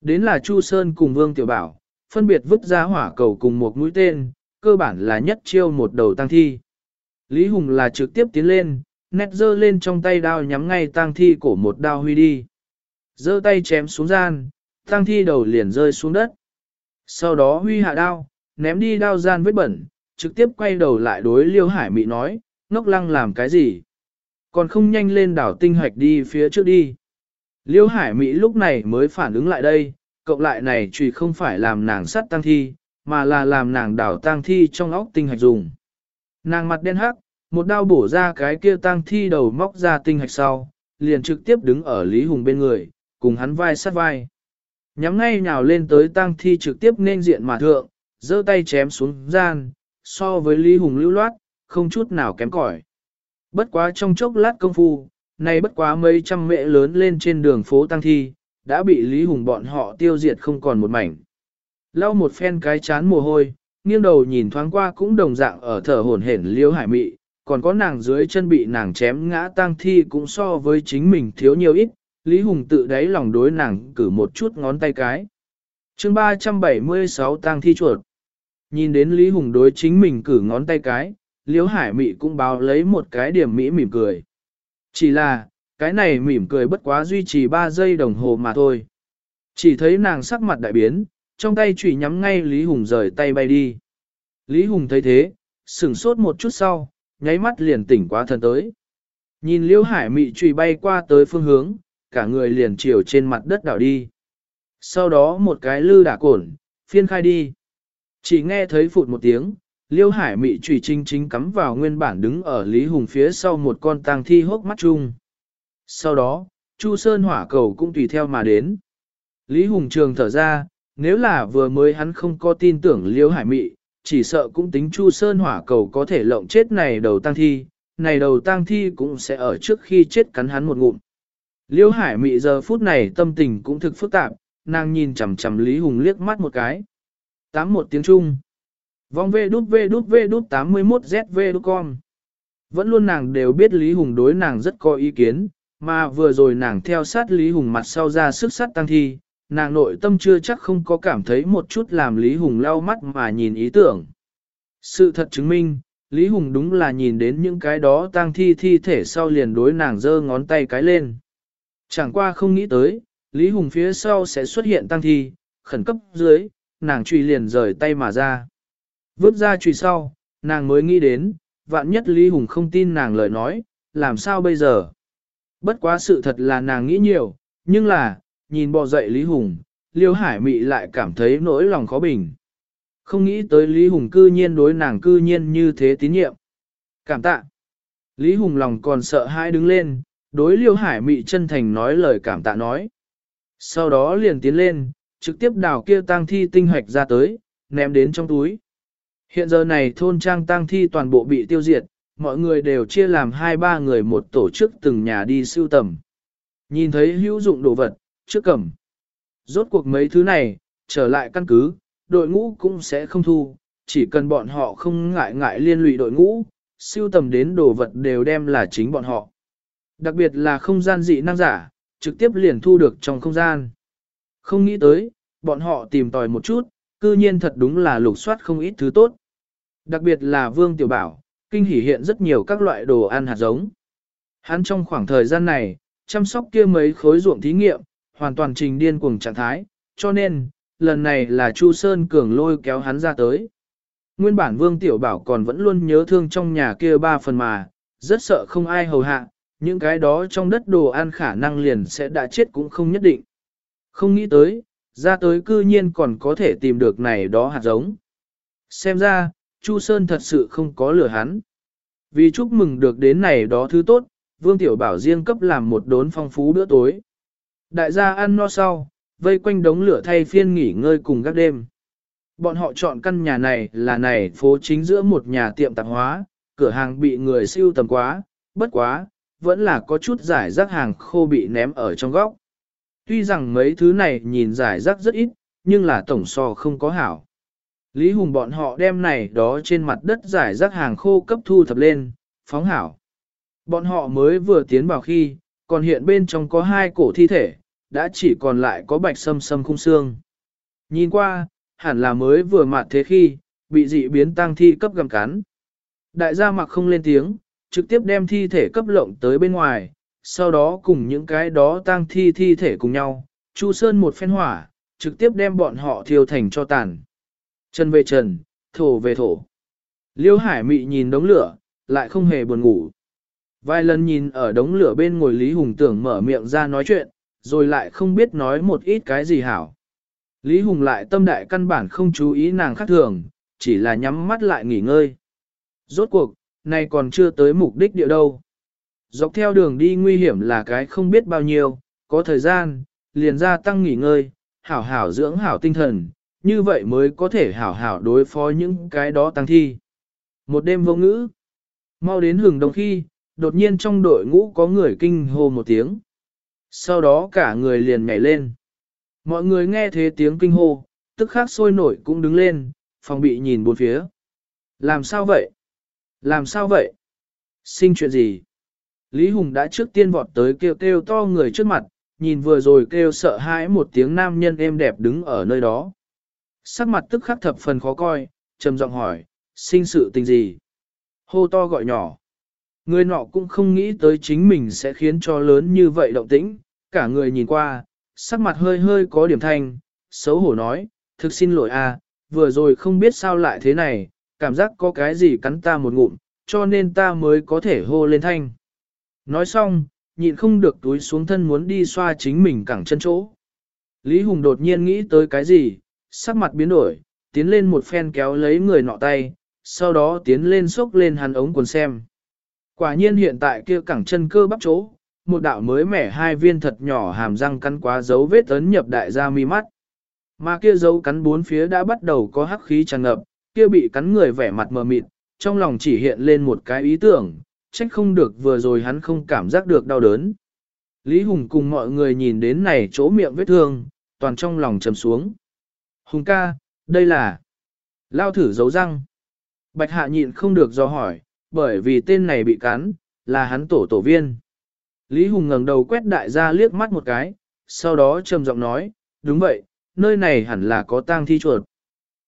Đến là Chu Sơn cùng Vương Tiểu Bảo, phân biệt vứt ra hỏa cầu cùng một mũi tên, cơ bản là nhất chiêu một đầu tang thi. Lý Hùng là trực tiếp tiến lên, nét dơ lên trong tay đao nhắm ngay tang thi cổ một đao huy đi. Dơ tay chém xuống gian, tang thi đầu liền rơi xuống đất. Sau đó huy hạ đao, ném đi đao gian vết bẩn, trực tiếp quay đầu lại đối liêu hải mị nói, ngốc lăng làm cái gì? Còn không nhanh lên đảo tinh hoạch đi phía trước đi. Liêu hải mị lúc này mới phản ứng lại đây, cộng lại này chỉ không phải làm nàng sắt tăng thi, mà là làm nàng đảo tăng thi trong óc tinh hạch dùng. Nàng mặt đen hắc, một đao bổ ra cái kia tăng thi đầu móc ra tinh hạch sau, liền trực tiếp đứng ở Lý Hùng bên người, cùng hắn vai sát vai. Nhắm ngay nhào lên tới tang thi trực tiếp nên diện mà thượng, giơ tay chém xuống gian, so với Lý Hùng lưu loát, không chút nào kém cỏi. Bất quá trong chốc lát công phu, này bất quá mấy trăm mẹ lớn lên trên đường phố tang thi, đã bị Lý Hùng bọn họ tiêu diệt không còn một mảnh. Lau một phen cái chán mồ hôi, nghiêng đầu nhìn thoáng qua cũng đồng dạng ở thở hổn hển liêu hải mị, còn có nàng dưới chân bị nàng chém ngã tang thi cũng so với chính mình thiếu nhiều ít, Lý Hùng tự đáy lòng đối nàng cử một chút ngón tay cái. chương 376 tang thi chuột. Nhìn đến Lý Hùng đối chính mình cử ngón tay cái, Liễu Hải Mị cũng báo lấy một cái điểm mỹ mỉm cười. Chỉ là, cái này mỉm cười bất quá duy trì 3 giây đồng hồ mà thôi. Chỉ thấy nàng sắc mặt đại biến, trong tay chủy nhắm ngay Lý Hùng rời tay bay đi. Lý Hùng thấy thế, sửng sốt một chút sau, nháy mắt liền tỉnh quá thần tới. Nhìn Liễu Hải Mị chủy bay qua tới phương hướng, cả người liền chiều trên mặt đất đảo đi. Sau đó một cái lư đả cổn, phiên khai đi. Chỉ nghe thấy phụt một tiếng, Liêu Hải Mị chủy chính chính cắm vào nguyên bản đứng ở Lý Hùng phía sau một con tang thi hốc mắt chung. Sau đó, Chu Sơn hỏa cầu cũng tùy theo mà đến. Lý Hùng trường thở ra, nếu là vừa mới hắn không có tin tưởng Liêu Hải Mị, chỉ sợ cũng tính Chu Sơn hỏa cầu có thể lộng chết này đầu tang thi, này đầu tang thi cũng sẽ ở trước khi chết cắn hắn một ngụm. Liêu Hải Mị giờ phút này tâm tình cũng thực phức tạp, nàng nhìn chằm chằm Lý Hùng liếc mắt một cái. Tám một tiếng Trung. Vong V đút V đút V đút 81 ZV đút con. Vẫn luôn nàng đều biết Lý Hùng đối nàng rất có ý kiến, Mà vừa rồi nàng theo sát Lý Hùng mặt sau ra sức sát tăng thi, nàng nội tâm chưa chắc không có cảm thấy một chút làm Lý Hùng lau mắt mà nhìn ý tưởng. Sự thật chứng minh, Lý Hùng đúng là nhìn đến những cái đó tang thi thi thể sau liền đối nàng giơ ngón tay cái lên. Chẳng qua không nghĩ tới, Lý Hùng phía sau sẽ xuất hiện tăng thi, khẩn cấp dưới, nàng truy liền rời tay mà ra. Vứt ra truy sau, nàng mới nghĩ đến, vạn nhất Lý Hùng không tin nàng lời nói, làm sao bây giờ? Bất quá sự thật là nàng nghĩ nhiều, nhưng là, nhìn bò dậy Lý Hùng, Liêu Hải Mị lại cảm thấy nỗi lòng khó bình. Không nghĩ tới Lý Hùng cư nhiên đối nàng cư nhiên như thế tín nhiệm. Cảm tạ. Lý Hùng lòng còn sợ hãi đứng lên, đối Liêu Hải Mị chân thành nói lời cảm tạ nói. Sau đó liền tiến lên, trực tiếp đào kia tang thi tinh hoạch ra tới, ném đến trong túi. Hiện giờ này thôn trang tang thi toàn bộ bị tiêu diệt, mọi người đều chia làm hai ba người một tổ chức từng nhà đi sưu tầm. Nhìn thấy hữu dụng đồ vật, trước cầm. Rốt cuộc mấy thứ này, trở lại căn cứ, đội ngũ cũng sẽ không thu, chỉ cần bọn họ không ngại ngại liên lụy đội ngũ, siêu tầm đến đồ vật đều đem là chính bọn họ. Đặc biệt là không gian dị năng giả, trực tiếp liền thu được trong không gian. Không nghĩ tới, bọn họ tìm tòi một chút, cư nhiên thật đúng là lục soát không ít thứ tốt. Đặc biệt là Vương Tiểu Bảo, kinh hỉ hiện rất nhiều các loại đồ ăn hạt giống. Hắn trong khoảng thời gian này, chăm sóc kia mấy khối ruộng thí nghiệm, hoàn toàn trình điên cuồng trạng thái, cho nên, lần này là Chu Sơn Cường lôi kéo hắn ra tới. Nguyên bản Vương Tiểu Bảo còn vẫn luôn nhớ thương trong nhà kia ba phần mà, rất sợ không ai hầu hạ, những cái đó trong đất đồ ăn khả năng liền sẽ đã chết cũng không nhất định. Không nghĩ tới, ra tới cư nhiên còn có thể tìm được này đó hạt giống. Xem ra, Chu Sơn thật sự không có lừa hắn. Vì chúc mừng được đến này đó thứ tốt, Vương Tiểu Bảo riêng cấp làm một đốn phong phú bữa tối. Đại gia ăn no sau, vây quanh đống lửa thay phiên nghỉ ngơi cùng các đêm. Bọn họ chọn căn nhà này là này phố chính giữa một nhà tiệm tạp hóa, cửa hàng bị người siêu tầm quá, bất quá, vẫn là có chút giải rác hàng khô bị ném ở trong góc. Tuy rằng mấy thứ này nhìn giải rác rất ít, nhưng là tổng so không có hảo. Lý Hùng bọn họ đem này đó trên mặt đất giải rác hàng khô cấp thu thập lên, phóng hảo. Bọn họ mới vừa tiến vào khi, còn hiện bên trong có hai cổ thi thể, đã chỉ còn lại có bạch sâm sâm khung xương. Nhìn qua, hẳn là mới vừa mặt thế khi, bị dị biến tăng thi cấp gầm cắn. Đại gia mặc không lên tiếng, trực tiếp đem thi thể cấp lộng tới bên ngoài, sau đó cùng những cái đó tang thi thi thể cùng nhau, Chu Sơn một phen hỏa, trực tiếp đem bọn họ thiêu thành cho tàn. Chân về trần, thổ về thổ. Liêu Hải Mị nhìn đống lửa, lại không hề buồn ngủ. Vài lần nhìn ở đống lửa bên ngồi Lý Hùng tưởng mở miệng ra nói chuyện, rồi lại không biết nói một ít cái gì hảo. Lý Hùng lại tâm đại căn bản không chú ý nàng khác thường, chỉ là nhắm mắt lại nghỉ ngơi. Rốt cuộc, này còn chưa tới mục đích địa đâu. Dọc theo đường đi nguy hiểm là cái không biết bao nhiêu, có thời gian, liền ra tăng nghỉ ngơi, hảo hảo dưỡng hảo tinh thần, như vậy mới có thể hảo hảo đối phó những cái đó tăng thi. Một đêm vô ngữ, mau đến hừng đồng khi, đột nhiên trong đội ngũ có người kinh hô một tiếng. Sau đó cả người liền nhảy lên. Mọi người nghe thế tiếng kinh hô, tức khắc sôi nổi cũng đứng lên, phòng bị nhìn bốn phía. Làm sao vậy? Làm sao vậy? Sinh chuyện gì? Lý Hùng đã trước tiên vọt tới kêu kêu to người trước mặt, nhìn vừa rồi kêu sợ hãi một tiếng nam nhân êm đẹp đứng ở nơi đó. Sắc mặt tức khắc thập phần khó coi, trầm giọng hỏi, sinh sự tình gì? Hô to gọi nhỏ. Người nọ cũng không nghĩ tới chính mình sẽ khiến cho lớn như vậy động tĩnh, cả người nhìn qua, sắc mặt hơi hơi có điểm thanh, xấu hổ nói, thực xin lỗi a, vừa rồi không biết sao lại thế này, cảm giác có cái gì cắn ta một ngụm, cho nên ta mới có thể hô lên thanh. Nói xong, nhịn không được túi xuống thân muốn đi xoa chính mình cẳng chân chỗ. Lý Hùng đột nhiên nghĩ tới cái gì, sắc mặt biến đổi, tiến lên một phen kéo lấy người nọ tay, sau đó tiến lên xốc lên hắn ống quần xem. Quả nhiên hiện tại kia cẳng chân cơ bắp chỗ, một đạo mới mẻ hai viên thật nhỏ hàm răng cắn quá dấu vết ấn nhập đại gia mi mắt. Mà kia dấu cắn bốn phía đã bắt đầu có hắc khí tràn ngập, kia bị cắn người vẻ mặt mờ mịt, trong lòng chỉ hiện lên một cái ý tưởng, trách không được vừa rồi hắn không cảm giác được đau đớn. Lý Hùng cùng mọi người nhìn đến này chỗ miệng vết thương, toàn trong lòng trầm xuống. Hùng ca, đây là... Lao thử giấu răng. Bạch hạ nhịn không được do hỏi, bởi vì tên này bị cắn, là hắn tổ tổ viên. Lý Hùng ngẩng đầu quét đại gia liếc mắt một cái, sau đó trầm giọng nói, đúng vậy, nơi này hẳn là có tang thi chuột.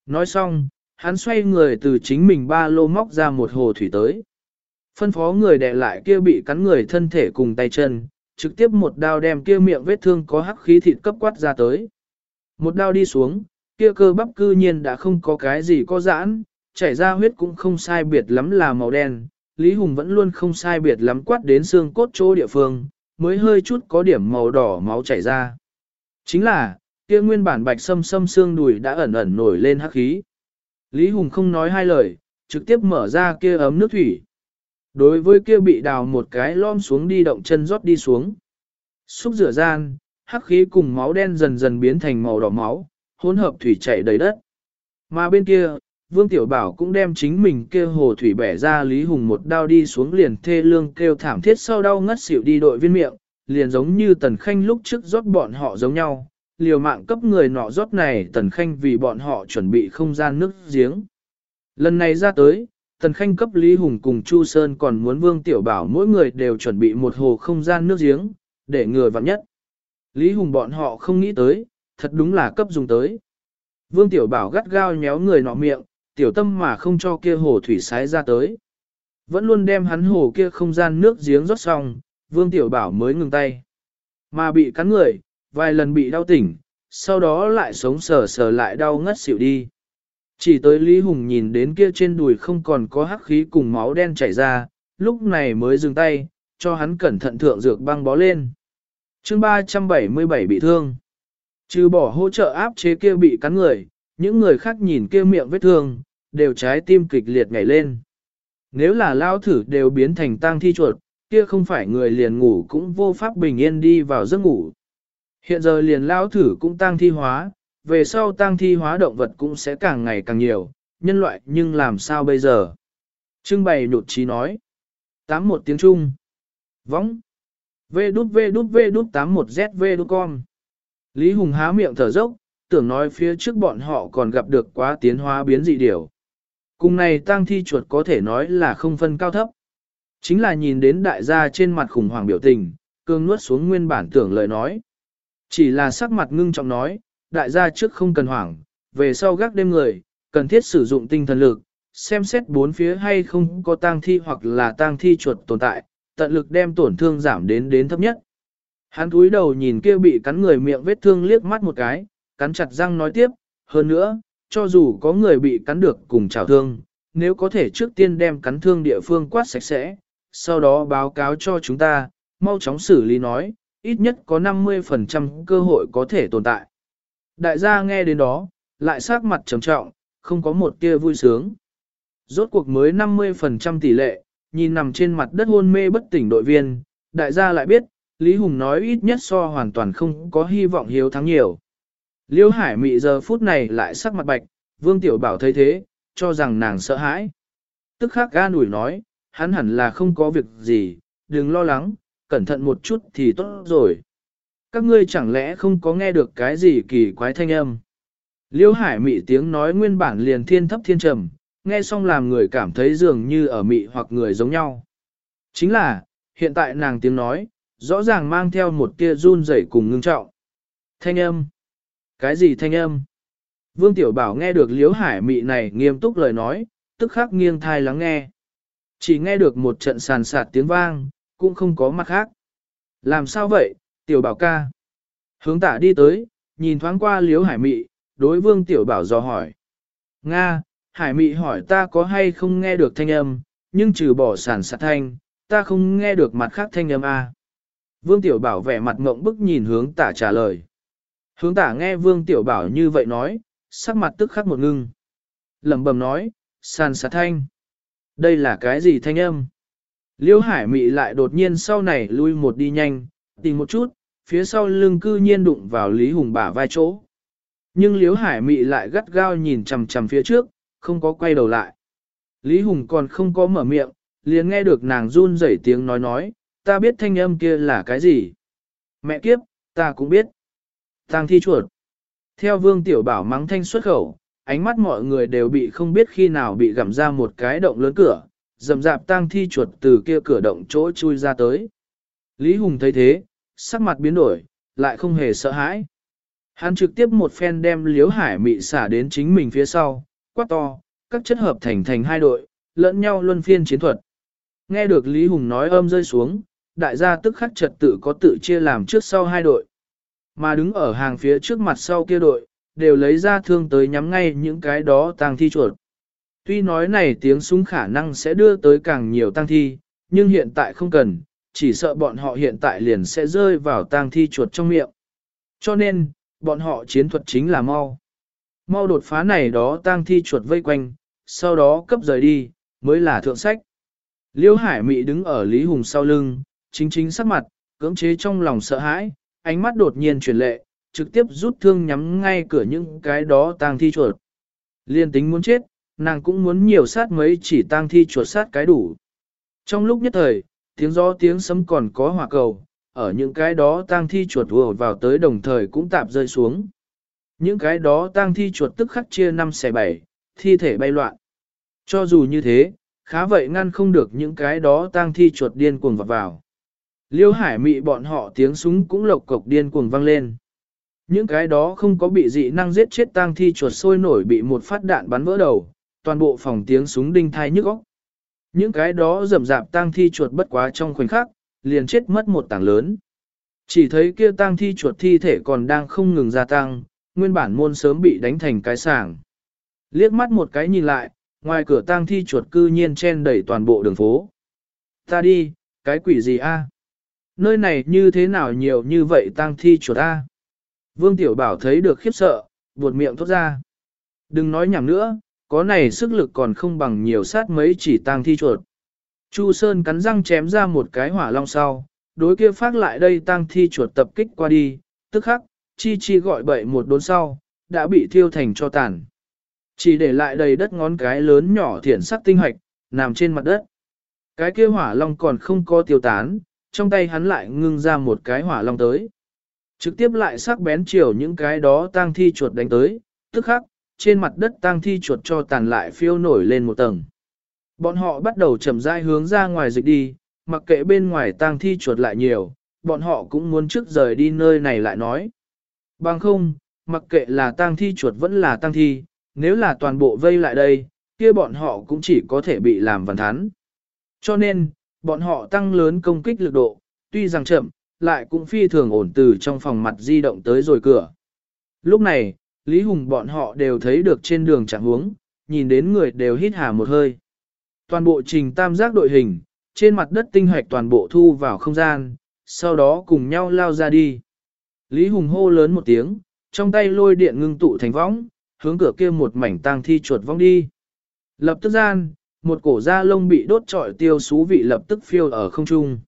Nói xong, hắn xoay người từ chính mình ba lô móc ra một hồ thủy tới. Phân phó người đè lại kia bị cắn người thân thể cùng tay chân, trực tiếp một đao đem kia miệng vết thương có hắc khí thịt cấp quát ra tới. Một đao đi xuống, kia cơ bắp cư nhiên đã không có cái gì có giãn, chảy ra huyết cũng không sai biệt lắm là màu đen. Lý Hùng vẫn luôn không sai biệt lắm quát đến xương cốt chỗ địa phương, mới hơi chút có điểm màu đỏ máu chảy ra. Chính là, kia nguyên bản bạch sâm sâm xương đùi đã ẩn ẩn nổi lên hắc khí. Lý Hùng không nói hai lời, trực tiếp mở ra kia ấm nước thủy. Đối với kia bị đào một cái lom xuống đi động chân rót đi xuống. Xúc rửa gian, hắc khí cùng máu đen dần dần biến thành màu đỏ máu, hỗn hợp thủy chảy đầy đất. Mà bên kia, Vương Tiểu Bảo cũng đem chính mình kia hồ thủy bẻ ra Lý Hùng một đao đi xuống liền thê lương kêu thảm thiết sau đau ngất xỉu đi đội viên miệng, liền giống như Tần Khanh lúc trước rót bọn họ giống nhau, liều mạng cấp người nọ rót này Tần Khanh vì bọn họ chuẩn bị không gian nước giếng. Lần này ra tới, Tần Khanh cấp Lý Hùng cùng Chu Sơn còn muốn Vương Tiểu Bảo mỗi người đều chuẩn bị một hồ không gian nước giếng, để người vặn nhất. Lý Hùng bọn họ không nghĩ tới, thật đúng là cấp dùng tới. Vương Tiểu Bảo gắt gao nhéo người nọ miệng, tiểu tâm mà không cho kia hồ thủy sái ra tới. Vẫn luôn đem hắn hồ kia không gian nước giếng rót xong, Vương Tiểu Bảo mới ngừng tay. Mà bị cắn người, vài lần bị đau tỉnh, sau đó lại sống sờ sờ lại đau ngất xỉu đi. Chỉ tới Lý Hùng nhìn đến kia trên đùi không còn có hắc khí cùng máu đen chảy ra, lúc này mới dừng tay, cho hắn cẩn thận thượng dược băng bó lên. chương 377 bị thương. Trừ bỏ hỗ trợ áp chế kia bị cắn người, những người khác nhìn kia miệng vết thương, đều trái tim kịch liệt nhảy lên. Nếu là lao thử đều biến thành tang thi chuột, kia không phải người liền ngủ cũng vô pháp bình yên đi vào giấc ngủ. Hiện giờ liền lao thử cũng tang thi hóa, về sau tang thi hóa động vật cũng sẽ càng ngày càng nhiều, nhân loại nhưng làm sao bây giờ? Trưng bày nhụt trí nói. Tám một tiếng Trung. Võng. V đút V đút V đút 81 ZV đút con. Lý Hùng há miệng thở dốc, tưởng nói phía trước bọn họ còn gặp được quá tiến hóa biến dị điều. Cùng này tang thi chuột có thể nói là không phân cao thấp. Chính là nhìn đến đại gia trên mặt khủng hoảng biểu tình, cương nuốt xuống nguyên bản tưởng lời nói. Chỉ là sắc mặt ngưng trọng nói, đại gia trước không cần hoảng, về sau gác đêm người, cần thiết sử dụng tinh thần lực, xem xét bốn phía hay không có tang thi hoặc là tang thi chuột tồn tại, tận lực đem tổn thương giảm đến đến thấp nhất. Hắn cúi đầu nhìn kia bị cắn người miệng vết thương liếc mắt một cái, cắn chặt răng nói tiếp, hơn nữa, cho dù có người bị cắn được cùng chào thương, nếu có thể trước tiên đem cắn thương địa phương quát sạch sẽ, sau đó báo cáo cho chúng ta, mau chóng xử lý nói, ít nhất có 50% cơ hội có thể tồn tại. Đại gia nghe đến đó, lại sắc mặt trầm trọng, không có một tia vui sướng. Rốt cuộc mới 50% tỷ lệ, nhìn nằm trên mặt đất hôn mê bất tỉnh đội viên, đại gia lại biết, Lý Hùng nói ít nhất so hoàn toàn không có hy vọng hiếu thắng nhiều. Liêu Hải Mị giờ phút này lại sắc mặt bạch, Vương Tiểu Bảo thấy thế, cho rằng nàng sợ hãi. Tức khắc ga nủi nói, hắn hẳn là không có việc gì, đừng lo lắng, cẩn thận một chút thì tốt rồi. Các ngươi chẳng lẽ không có nghe được cái gì kỳ quái thanh âm. Liêu Hải Mị tiếng nói nguyên bản liền thiên thấp thiên trầm, nghe xong làm người cảm thấy dường như ở mị hoặc người giống nhau. Chính là, hiện tại nàng tiếng nói, rõ ràng mang theo một tia run rẩy cùng ngưng trọng. Thanh âm. Cái gì thanh âm? Vương Tiểu Bảo nghe được Liễu Hải Mị này nghiêm túc lời nói, tức khắc nghiêng thai lắng nghe. Chỉ nghe được một trận sàn sạt tiếng vang, cũng không có mặt khác. Làm sao vậy, Tiểu Bảo ca? Hướng tả đi tới, nhìn thoáng qua liếu Hải Mị, đối Vương Tiểu Bảo dò hỏi. Nga, Hải Mị hỏi ta có hay không nghe được thanh âm, nhưng trừ bỏ sàn sạt thanh, ta không nghe được mặt khác thanh âm a. À. Vương Tiểu Bảo vẻ mặt ngộng bức nhìn hướng tả trả lời. Hướng tả nghe Vương Tiểu Bảo như vậy nói, sắc mặt tức khắc một ngưng. lẩm bẩm nói, sàn sạt thanh. Đây là cái gì thanh âm? Liêu Hải Mị lại đột nhiên sau này lui một đi nhanh, tìm một chút, phía sau lưng cư nhiên đụng vào Lý Hùng bả vai chỗ. Nhưng Liêu Hải Mị lại gắt gao nhìn chằm chằm phía trước, không có quay đầu lại. Lý Hùng còn không có mở miệng, liền nghe được nàng run rẩy tiếng nói nói, ta biết thanh âm kia là cái gì. Mẹ kiếp, ta cũng biết. Tang thi chuột. Theo vương tiểu bảo mắng thanh xuất khẩu, ánh mắt mọi người đều bị không biết khi nào bị gặm ra một cái động lớn cửa, dầm dạp tang thi chuột từ kia cửa động chỗ chui ra tới. Lý Hùng thấy thế, sắc mặt biến đổi, lại không hề sợ hãi. Hắn trực tiếp một phen đem liếu hải mị xả đến chính mình phía sau, quát to, các chất hợp thành thành hai đội, lẫn nhau luân phiên chiến thuật. Nghe được Lý Hùng nói âm rơi xuống, đại gia tức khắc trật tự có tự chia làm trước sau hai đội. Mà đứng ở hàng phía trước mặt sau kia đội, đều lấy ra thương tới nhắm ngay những cái đó tang thi chuột. Tuy nói này tiếng súng khả năng sẽ đưa tới càng nhiều tang thi, nhưng hiện tại không cần, chỉ sợ bọn họ hiện tại liền sẽ rơi vào tang thi chuột trong miệng. Cho nên, bọn họ chiến thuật chính là mau. Mau đột phá này đó tang thi chuột vây quanh, sau đó cấp rời đi, mới là thượng sách. Liêu Hải Mị đứng ở Lý Hùng sau lưng, chính chính sắc mặt, cưỡng chế trong lòng sợ hãi, ánh mắt đột nhiên chuyển lệ, trực tiếp rút thương nhắm ngay cửa những cái đó tang thi chuột. Liên tính muốn chết, nàng cũng muốn nhiều sát mấy chỉ tang thi chuột sát cái đủ. Trong lúc nhất thời, tiếng gió tiếng sấm còn có hỏa cầu, ở những cái đó tang thi chuột vừa vào tới đồng thời cũng tạp rơi xuống. Những cái đó tang thi chuột tức khắc chia năm xẻ bảy, thi thể bay loạn. Cho dù như thế, khá vậy ngăn không được những cái đó tang thi chuột điên cuồng vào vào. Liêu hải mị bọn họ tiếng súng cũng lộc cộc điên cuồng vang lên. Những cái đó không có bị dị năng giết chết tang thi chuột sôi nổi bị một phát đạn bắn vỡ đầu, toàn bộ phòng tiếng súng đinh thai nhức óc. Những cái đó rầm rạp tang thi chuột bất quá trong khoảnh khắc, liền chết mất một tảng lớn. Chỉ thấy kia tang thi chuột thi thể còn đang không ngừng gia tăng, nguyên bản môn sớm bị đánh thành cái sảng. Liếc mắt một cái nhìn lại, ngoài cửa tang thi chuột cư nhiên chen đầy toàn bộ đường phố. Ta đi, cái quỷ gì a? Nơi này như thế nào nhiều như vậy tang thi chuột a? Vương Tiểu Bảo thấy được khiếp sợ, buột miệng thốt ra. Đừng nói nhảm nữa, có này sức lực còn không bằng nhiều sát mấy chỉ tang thi chuột. Chu Sơn cắn răng chém ra một cái hỏa long sau, đối kia phát lại đây tang thi chuột tập kích qua đi, tức khắc, chi chi gọi bậy một đốn sau, đã bị thiêu thành cho tàn. Chỉ để lại đầy đất ngón cái lớn nhỏ thiển sắc tinh hoạch, nằm trên mặt đất. Cái kia hỏa long còn không có tiêu tán, trong tay hắn lại ngưng ra một cái hỏa long tới. Trực tiếp lại sắc bén chiều những cái đó tang thi chuột đánh tới, tức khắc, trên mặt đất tang thi chuột cho tàn lại phiêu nổi lên một tầng. Bọn họ bắt đầu chậm rãi hướng ra ngoài dịch đi, mặc kệ bên ngoài tang thi chuột lại nhiều, bọn họ cũng muốn trước rời đi nơi này lại nói. Bằng không, mặc kệ là tang thi chuột vẫn là tang thi, nếu là toàn bộ vây lại đây, kia bọn họ cũng chỉ có thể bị làm vần thán. Cho nên, bọn họ tăng lớn công kích lực độ, tuy rằng chậm, lại cũng phi thường ổn từ trong phòng mặt di động tới rồi cửa. Lúc này, Lý Hùng bọn họ đều thấy được trên đường chẳng huống, nhìn đến người đều hít hà một hơi. Toàn bộ trình tam giác đội hình, trên mặt đất tinh hoạch toàn bộ thu vào không gian, sau đó cùng nhau lao ra đi. Lý Hùng hô lớn một tiếng, trong tay lôi điện ngưng tụ thành võng, hướng cửa kia một mảnh tang thi chuột vong đi. Lập tức gian, một cổ da lông bị đốt trọi tiêu xú vị lập tức phiêu ở không trung.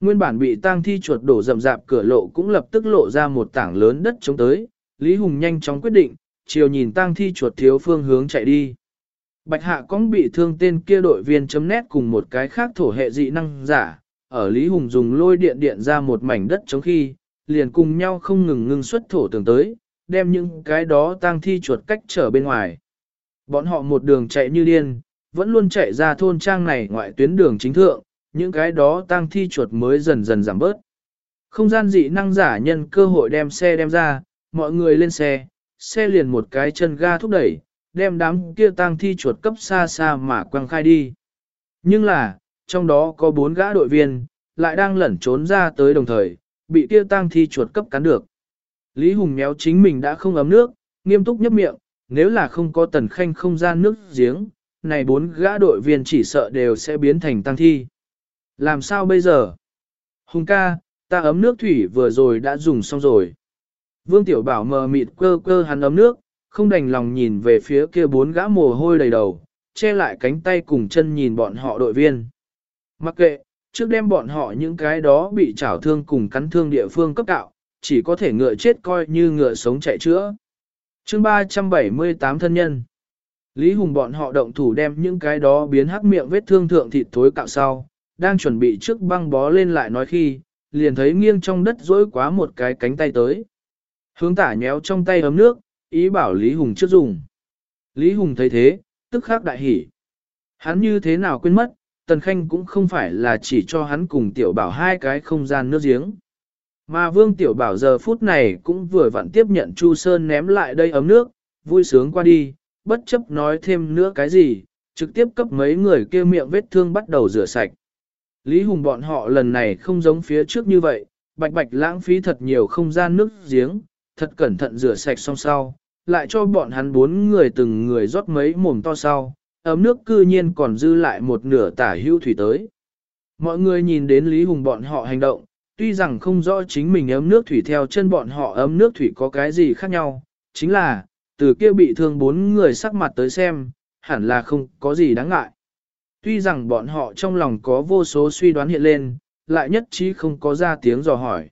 Nguyên bản bị tang thi chuột đổ rậm rạp cửa lộ cũng lập tức lộ ra một tảng lớn đất chống tới, Lý Hùng nhanh chóng quyết định, chiều nhìn tang thi chuột thiếu phương hướng chạy đi. Bạch hạ cũng bị thương tên kia đội viên chấm nét cùng một cái khác thổ hệ dị năng giả, ở Lý Hùng dùng lôi điện điện ra một mảnh đất chống khi, liền cùng nhau không ngừng ngưng xuất thổ tường tới, đem những cái đó tang thi chuột cách trở bên ngoài. Bọn họ một đường chạy như điên, vẫn luôn chạy ra thôn trang này ngoại tuyến đường chính thượng, những cái đó tang thi chuột mới dần dần giảm bớt. Không gian dị năng giả nhân cơ hội đem xe đem ra, mọi người lên xe, xe liền một cái chân ga thúc đẩy, đem đám kia tang thi chuột cấp xa xa mà quăng khai đi. Nhưng là, trong đó có bốn gã đội viên, lại đang lẩn trốn ra tới đồng thời, bị kia tang thi chuột cấp cắn được. Lý Hùng méo chính mình đã không ấm nước, nghiêm túc nhấp miệng, nếu là không có tần khanh không gian nước giếng, này bốn gã đội viên chỉ sợ đều sẽ biến thành tăng thi. Làm sao bây giờ? Hùng ca, ta ấm nước thủy vừa rồi đã dùng xong rồi. Vương Tiểu Bảo mờ mịt cơ cơ hắn ấm nước, không đành lòng nhìn về phía kia bốn gã mồ hôi đầy đầu, che lại cánh tay cùng chân nhìn bọn họ đội viên. Mặc kệ, trước đem bọn họ những cái đó bị trảo thương cùng cắn thương địa phương cấp cạo, chỉ có thể ngựa chết coi như ngựa sống chạy chữa. chương 378 thân nhân. Lý Hùng bọn họ động thủ đem những cái đó biến hắc miệng vết thương thượng thịt thối cạo sau, đang chuẩn bị trước băng bó lên lại nói khi, liền thấy nghiêng trong đất rỗi quá một cái cánh tay tới. Hướng tả nhéo trong tay ấm nước, ý bảo Lý Hùng trước dùng. Lý Hùng thấy thế, tức khắc đại hỉ. Hắn như thế nào quên mất, Tần Khanh cũng không phải là chỉ cho hắn cùng tiểu bảo hai cái không gian nước giếng. Mà Vương Tiểu Bảo giờ phút này cũng vừa vặn tiếp nhận Chu Sơn ném lại đây ấm nước, vui sướng qua đi, bất chấp nói thêm nữa cái gì, trực tiếp cấp mấy người kia miệng vết thương bắt đầu rửa sạch. Lý Hùng bọn họ lần này không giống phía trước như vậy, bạch bạch lãng phí thật nhiều không gian nước giếng, thật cẩn thận rửa sạch xong sau, lại cho bọn hắn bốn người từng người rót mấy mồm to sau, ấm nước cư nhiên còn dư lại một nửa tả hưu thủy tới. Mọi người nhìn đến Lý Hùng bọn họ hành động, tuy rằng không rõ chính mình ấm nước thủy theo chân bọn họ ấm nước thủy có cái gì khác nhau, chính là, từ kia bị thương bốn người sắc mặt tới xem, hẳn là không có gì đáng ngại. Tuy rằng bọn họ trong lòng có vô số suy đoán hiện lên, lại nhất trí không có ra tiếng dò hỏi.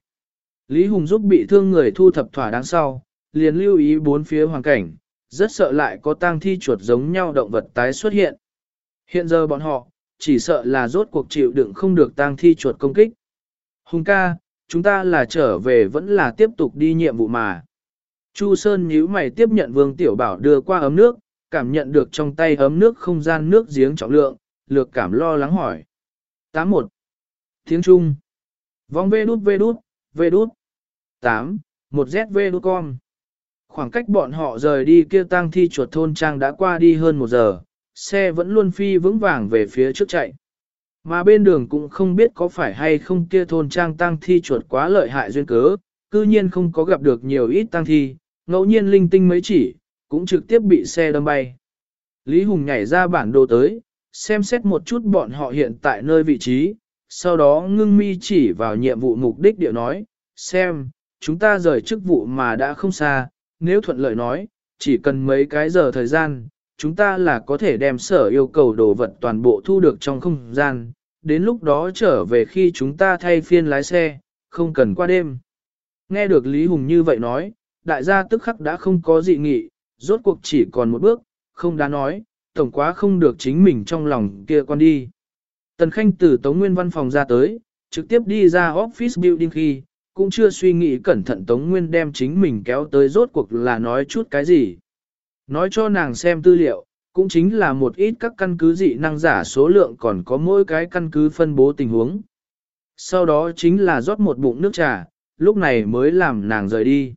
Lý Hùng giúp bị thương người thu thập thỏa đáng sau, liền lưu ý bốn phía hoàn cảnh, rất sợ lại có tang thi chuột giống nhau động vật tái xuất hiện. Hiện giờ bọn họ, chỉ sợ là rốt cuộc chịu đựng không được tang thi chuột công kích. Hùng ca, chúng ta là trở về vẫn là tiếp tục đi nhiệm vụ mà. Chu Sơn nhíu mày tiếp nhận Vương Tiểu Bảo đưa qua ấm nước, cảm nhận được trong tay ấm nước không gian nước giếng trọng lượng, lược cảm lo lắng hỏi. 81. Tiếng Trung. Vong vê đút vê đút, vê đút. 8. Một ZV com. Khoảng cách bọn họ rời đi kia tang thi chuột thôn trang đã qua đi hơn một giờ, xe vẫn luôn phi vững vàng về phía trước chạy. Mà bên đường cũng không biết có phải hay không kia thôn trang tang thi chuột quá lợi hại duyên cớ, cư nhiên không có gặp được nhiều ít tang thi, ngẫu nhiên linh tinh mấy chỉ, cũng trực tiếp bị xe đâm bay. Lý Hùng nhảy ra bản đồ tới, xem xét một chút bọn họ hiện tại nơi vị trí, sau đó ngưng mi chỉ vào nhiệm vụ mục đích địa nói, xem, chúng ta rời chức vụ mà đã không xa, nếu thuận lợi nói, chỉ cần mấy cái giờ thời gian, chúng ta là có thể đem sở yêu cầu đồ vật toàn bộ thu được trong không gian, đến lúc đó trở về khi chúng ta thay phiên lái xe, không cần qua đêm. Nghe được Lý Hùng như vậy nói, đại gia tức khắc đã không có dị nghị, rốt cuộc chỉ còn một bước, không đã nói, tổng quá không được chính mình trong lòng kia con đi. Tần Khanh từ Tống Nguyên văn phòng ra tới, trực tiếp đi ra office building khi, cũng chưa suy nghĩ cẩn thận Tống Nguyên đem chính mình kéo tới rốt cuộc là nói chút cái gì. Nói cho nàng xem tư liệu, cũng chính là một ít các căn cứ dị năng giả số lượng còn có mỗi cái căn cứ phân bố tình huống. Sau đó chính là rót một bụng nước trà, lúc này mới làm nàng rời đi.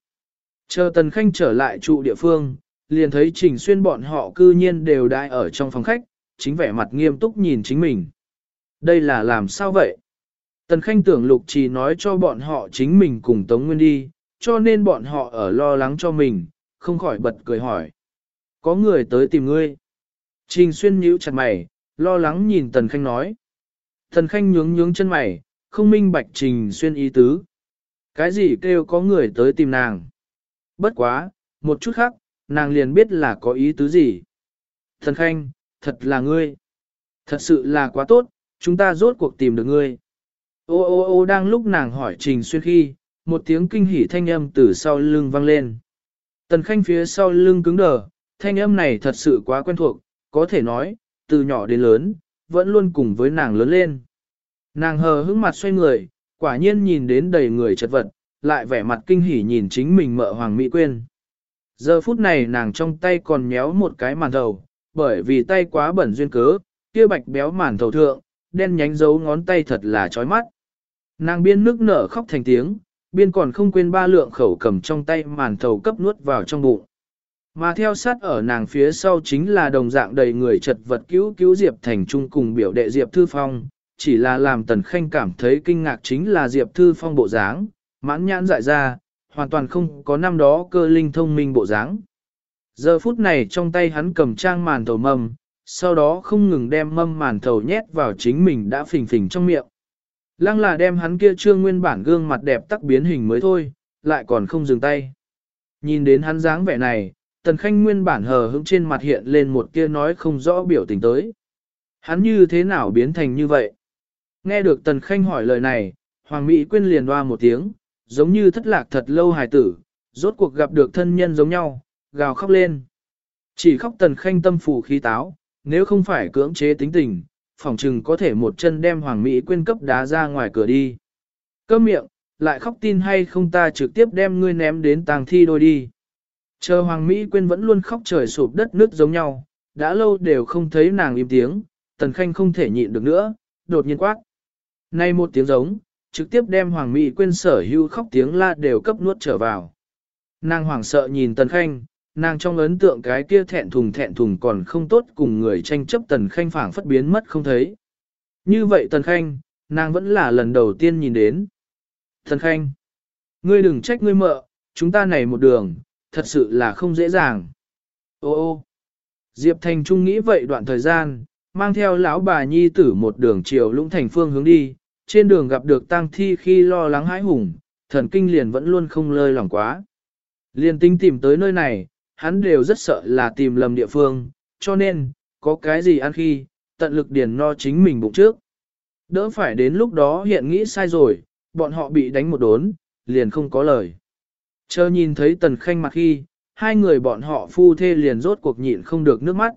Chờ Tần Khanh trở lại trụ địa phương, liền thấy Trình Xuyên bọn họ cư nhiên đều đại ở trong phòng khách, chính vẻ mặt nghiêm túc nhìn chính mình. Đây là làm sao vậy? Tần Khanh tưởng Lục Trì nói cho bọn họ chính mình cùng Tống Nguyên đi, cho nên bọn họ ở lo lắng cho mình, không khỏi bật cười hỏi. Có người tới tìm ngươi. Trình Xuyên nhíu chặt mày, lo lắng nhìn Tần Khanh nói. Tần Khanh nhướng nhướng chân mày, không minh bạch Trình Xuyên ý tứ. Cái gì kêu có người tới tìm nàng? Bất quá, một chút khác, nàng liền biết là có ý tứ gì. Thần Khanh, thật là ngươi. Thật sự là quá tốt, chúng ta rốt cuộc tìm được ngươi. Ô ô ô đang lúc nàng hỏi Trình Xuyên khi, một tiếng kinh hỉ thanh âm từ sau lưng vang lên. Tần Khanh phía sau lưng cứng đờ, thanh âm này thật sự quá quen thuộc, có thể nói, từ nhỏ đến lớn, vẫn luôn cùng với nàng lớn lên. Nàng hờ hững mặt xoay người, quả nhiên nhìn đến đầy người chật vật, lại vẻ mặt kinh hỉ nhìn chính mình mợ Hoàng Mỹ Quyên. Giờ phút này nàng trong tay còn nhéo một cái màn thầu, bởi vì tay quá bẩn duyên cớ, kia bạch béo màn thầu thượng, đen nhánh dấu ngón tay thật là chói mắt. Nàng biên nước nở khóc thành tiếng, biên còn không quên ba lượng khẩu cầm trong tay màn thầu cấp nuốt vào trong bụng. Mà theo sát ở nàng phía sau chính là đồng dạng đầy người chật vật cứu cứu Diệp Thành Trung cùng biểu đệ Diệp Thư Phong, chỉ là làm Tần Khanh cảm thấy kinh ngạc chính là Diệp Thư Phong bộ dáng, mãn nhãn dại ra, hoàn toàn không có năm đó cơ linh thông minh bộ dáng. Giờ phút này trong tay hắn cầm trang màn thầu mâm, sau đó không ngừng đem mâm màn thầu nhét vào chính mình đã phình phình trong miệng. Lăng là đem hắn kia trương nguyên bản gương mặt đẹp tắc biến hình mới thôi, lại còn không dừng tay. Nhìn đến hắn dáng vẻ này, tần khanh nguyên bản hờ hững trên mặt hiện lên một kia nói không rõ biểu tình tới. Hắn như thế nào biến thành như vậy? Nghe được tần khanh hỏi lời này, Hoàng Mỹ Quyên liền hoa một tiếng, giống như thất lạc thật lâu hài tử, rốt cuộc gặp được thân nhân giống nhau, gào khóc lên. Chỉ khóc tần khanh tâm phủ khí táo, nếu không phải cưỡng chế tính tình, phòng chừng có thể một chân đem Hoàng Mỹ Quyên cấp đá ra ngoài cửa đi. Cơ miệng, lại khóc tin hay không ta trực tiếp đem ngươi ném đến tàng thi đôi đi. Chờ Hoàng Mỹ Quyên vẫn luôn khóc trời sụp đất nước giống nhau, đã lâu đều không thấy nàng im tiếng, Tần Khanh không thể nhịn được nữa, đột nhiên quát. Nay một tiếng giống, trực tiếp đem Hoàng Mỹ Quyên sở hưu khóc tiếng la đều cấp nuốt trở vào. Nàng hoảng sợ nhìn Tần Khanh, nàng trong ấn tượng cái kia thẹn thùng thẹn thùng còn không tốt cùng người tranh chấp Tần Khanh phảng phất biến mất không thấy. Như vậy Tần Khanh, nàng vẫn là lần đầu tiên nhìn đến. Tần Khanh, ngươi đừng trách ngươi mợ, chúng ta này một đường, thật sự là không dễ dàng. Ô ô, Diệp Thành Trung nghĩ vậy đoạn thời gian, mang theo lão bà nhi tử một đường chiều lũng thành phương hướng đi, trên đường gặp được tang thi khi lo lắng hãi hùng, thần kinh liền vẫn luôn không lơi lỏng quá. Liền tính tìm tới nơi này, hắn đều rất sợ là tìm lầm địa phương, cho nên, có cái gì ăn khi, tận lực điền no chính mình bụng trước. Đỡ phải đến lúc đó hiện nghĩ sai rồi, bọn họ bị đánh một đốn, liền không có lời. Chờ nhìn thấy tần khanh mặt khi, hai người bọn họ phu thê liền rốt cuộc nhịn không được nước mắt.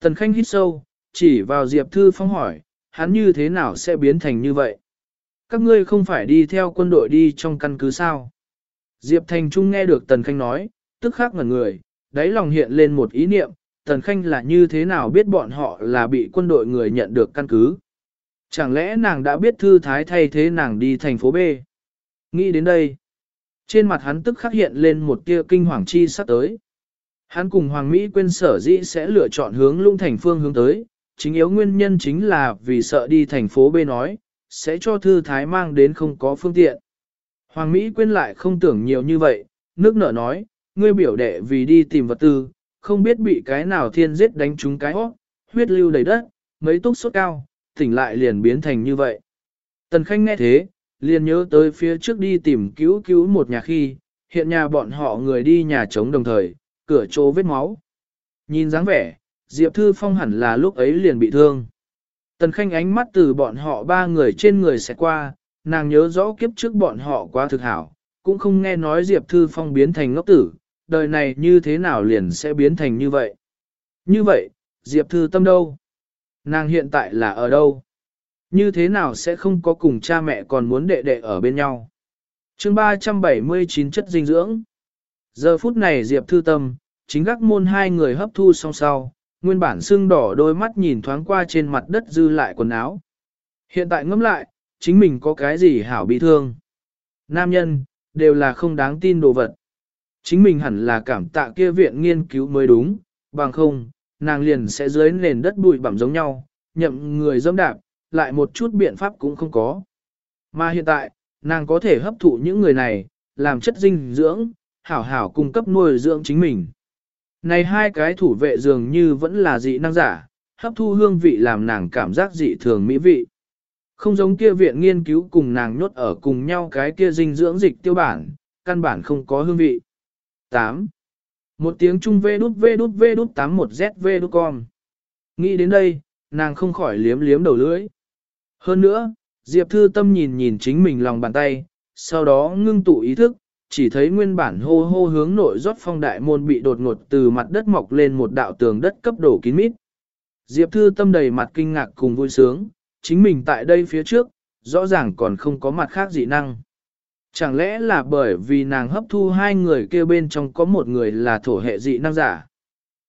Tần khanh hít sâu, chỉ vào Diệp Thư Phong hỏi, hắn như thế nào sẽ biến thành như vậy? Các ngươi không phải đi theo quân đội đi trong căn cứ sao? Diệp Thành Trung nghe được Tần Khanh nói, tức khắc ngẩn người, đáy lòng hiện lên một ý niệm, Tần Khanh là như thế nào biết bọn họ là bị quân đội người nhận được căn cứ? Chẳng lẽ nàng đã biết thư thái thay thế nàng đi thành phố B? Nghĩ đến đây, trên mặt hắn tức khắc hiện lên một tia kinh hoàng chi sắp tới. Hắn cùng Hoàng Mỹ quên sở dĩ sẽ lựa chọn hướng lung thành phương hướng tới, chính yếu nguyên nhân chính là vì sợ đi thành phố B nói, sẽ cho thư thái mang đến không có phương tiện. Hoàng Mỹ quên lại không tưởng nhiều như vậy, nước nở nói, ngươi biểu đệ vì đi tìm vật tư, không biết bị cái nào thiên giết đánh trúng cái hót, huyết lưu đầy đất, mấy túc sốt cao, tỉnh lại liền biến thành như vậy. Tần Khanh nghe thế, liền nhớ tới phía trước đi tìm cứu cứu một nhà khi, hiện nhà bọn họ người đi nhà trống đồng thời, cửa chỗ vết máu. Nhìn dáng vẻ, Diệp Thư Phong hẳn là lúc ấy liền bị thương. Tần Khanh ánh mắt từ bọn họ ba người trên người sẽ qua, nàng nhớ rõ kiếp trước bọn họ quá thực hảo, cũng không nghe nói Diệp Thư Phong biến thành ngốc tử, đời này như thế nào liền sẽ biến thành như vậy. Như vậy, Diệp Thư Tâm đâu? Nàng hiện tại là ở đâu? Như thế nào sẽ không có cùng cha mẹ còn muốn đệ đệ ở bên nhau? chương 379 chất dinh dưỡng. Giờ phút này Diệp Thư Tâm, chính gác môn hai người hấp thu song sau, nguyên bản xương đỏ đôi mắt nhìn thoáng qua trên mặt đất dư lại quần áo. Hiện tại ngẫm lại, chính mình có cái gì hảo bị thương. Nam nhân, đều là không đáng tin đồ vật. Chính mình hẳn là cảm tạ kia viện nghiên cứu mới đúng, bằng không, nàng liền sẽ dưới nền đất bụi bặm giống nhau, nhậm người dâm đạp, lại một chút biện pháp cũng không có. Mà hiện tại, nàng có thể hấp thụ những người này, làm chất dinh dưỡng, hảo hảo cung cấp nuôi dưỡng chính mình. Này hai cái thủ vệ dường như vẫn là dị năng giả, hấp thu hương vị làm nàng cảm giác dị thường mỹ vị. Không giống kia viện nghiên cứu cùng nàng nhốt ở cùng nhau cái kia dinh dưỡng dịch tiêu bản, căn bản không có hương vị. 8. Một tiếng trung vê đút vê đút vê đút 81 zv đút con. Nghĩ đến đây, nàng không khỏi liếm liếm đầu lưỡi. Hơn nữa, Diệp Thư Tâm nhìn nhìn chính mình lòng bàn tay, sau đó ngưng tụ ý thức, chỉ thấy nguyên bản hô hô hướng nội rót phong đại môn bị đột ngột từ mặt đất mọc lên một đạo tường đất cấp đổ kín mít. Diệp Thư Tâm đầy mặt kinh ngạc cùng vui sướng, chính mình tại đây phía trước, rõ ràng còn không có mặt khác dị năng. Chẳng lẽ là bởi vì nàng hấp thu hai người kia bên trong có một người là thổ hệ dị năng giả?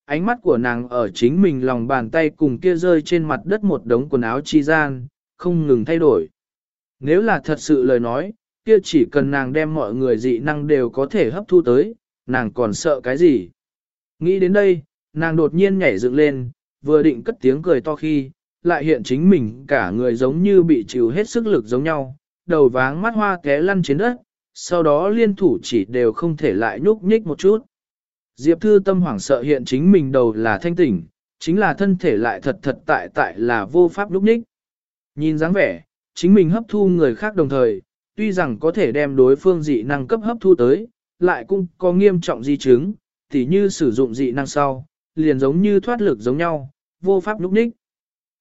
Ánh mắt của nàng ở chính mình lòng bàn tay cùng kia rơi trên mặt đất một đống quần áo chi gian, không ngừng thay đổi. Nếu là thật sự lời nói, kia chỉ cần nàng đem mọi người dị năng đều có thể hấp thu tới, nàng còn sợ cái gì? Nghĩ đến đây, nàng đột nhiên nhảy dựng lên, vừa định cất tiếng cười to khi, lại hiện chính mình cả người giống như bị chịu hết sức lực giống nhau, đầu váng mắt hoa té lăn trên đất, sau đó liên thủ chỉ đều không thể lại nhúc nhích một chút. Diệp Thư tâm hoảng sợ hiện chính mình đầu là thanh tỉnh, chính là thân thể lại thật thật tại tại là vô pháp nhúc nhích. Nhìn dáng vẻ, chính mình hấp thu người khác đồng thời, tuy rằng có thể đem đối phương dị năng cấp hấp thu tới, lại cũng có nghiêm trọng di chứng, tỉ như sử dụng dị năng sau, liền giống như thoát lực giống nhau, vô pháp nhúc nhích.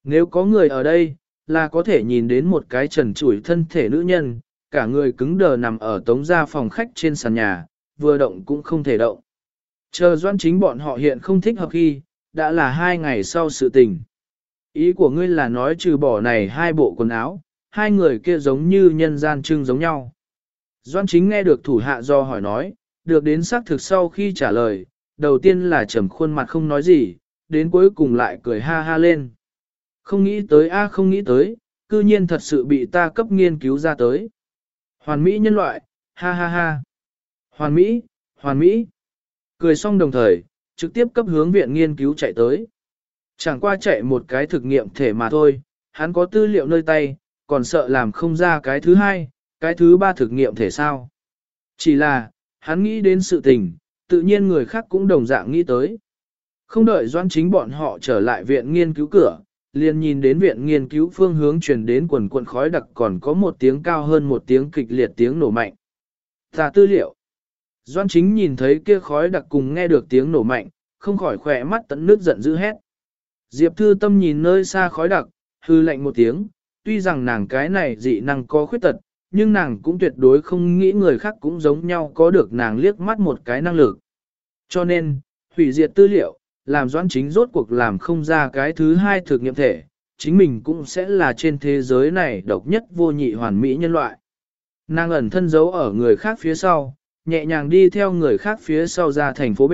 Nếu có người ở đây, là có thể nhìn đến một cái trần trụi thân thể nữ nhân, cả người cứng đờ nằm ở tống gia phòng khách trên sàn nhà, vừa động cũng không thể động. Chờ doan chính bọn họ hiện không thích hợp khi, đã là hai ngày sau sự tình. Ý của ngươi là nói trừ bỏ này hai bộ quần áo, hai người kia giống như nhân gian trưng giống nhau. Doan chính nghe được thủ hạ do hỏi nói, được đến xác thực sau khi trả lời, đầu tiên là trầm khuôn mặt không nói gì, đến cuối cùng lại cười ha ha lên. Không nghĩ tới a không nghĩ tới, cư nhiên thật sự bị ta cấp nghiên cứu ra tới. Hoàn mỹ nhân loại, ha ha ha. Hoàn mỹ, hoàn mỹ. Cười xong đồng thời, trực tiếp cấp hướng viện nghiên cứu chạy tới. Chẳng qua chạy một cái thực nghiệm thể mà thôi, hắn có tư liệu nơi tay, còn sợ làm không ra cái thứ hai, cái thứ ba thực nghiệm thể sao. Chỉ là, hắn nghĩ đến sự tình, tự nhiên người khác cũng đồng dạng nghĩ tới. Không đợi doan chính bọn họ trở lại viện nghiên cứu cửa, liền nhìn đến viện nghiên cứu phương hướng truyền đến quần quần khói đặc còn có một tiếng cao hơn một tiếng kịch liệt tiếng nổ mạnh. Ta tư liệu. Doan chính nhìn thấy kia khói đặc cùng nghe được tiếng nổ mạnh, không khỏi khỏe mắt tận nước giận dữ hét. Diệp thư tâm nhìn nơi xa khói đặc, hư lạnh một tiếng, tuy rằng nàng cái này dị năng có khuyết tật, nhưng nàng cũng tuyệt đối không nghĩ người khác cũng giống nhau có được nàng liếc mắt một cái năng lực. Cho nên, hủy diệt tư liệu, làm doãn chính rốt cuộc làm không ra cái thứ hai thực nghiệm thể, chính mình cũng sẽ là trên thế giới này độc nhất vô nhị hoàn mỹ nhân loại. Nàng ẩn thân giấu ở người khác phía sau, nhẹ nhàng đi theo người khác phía sau ra thành phố B.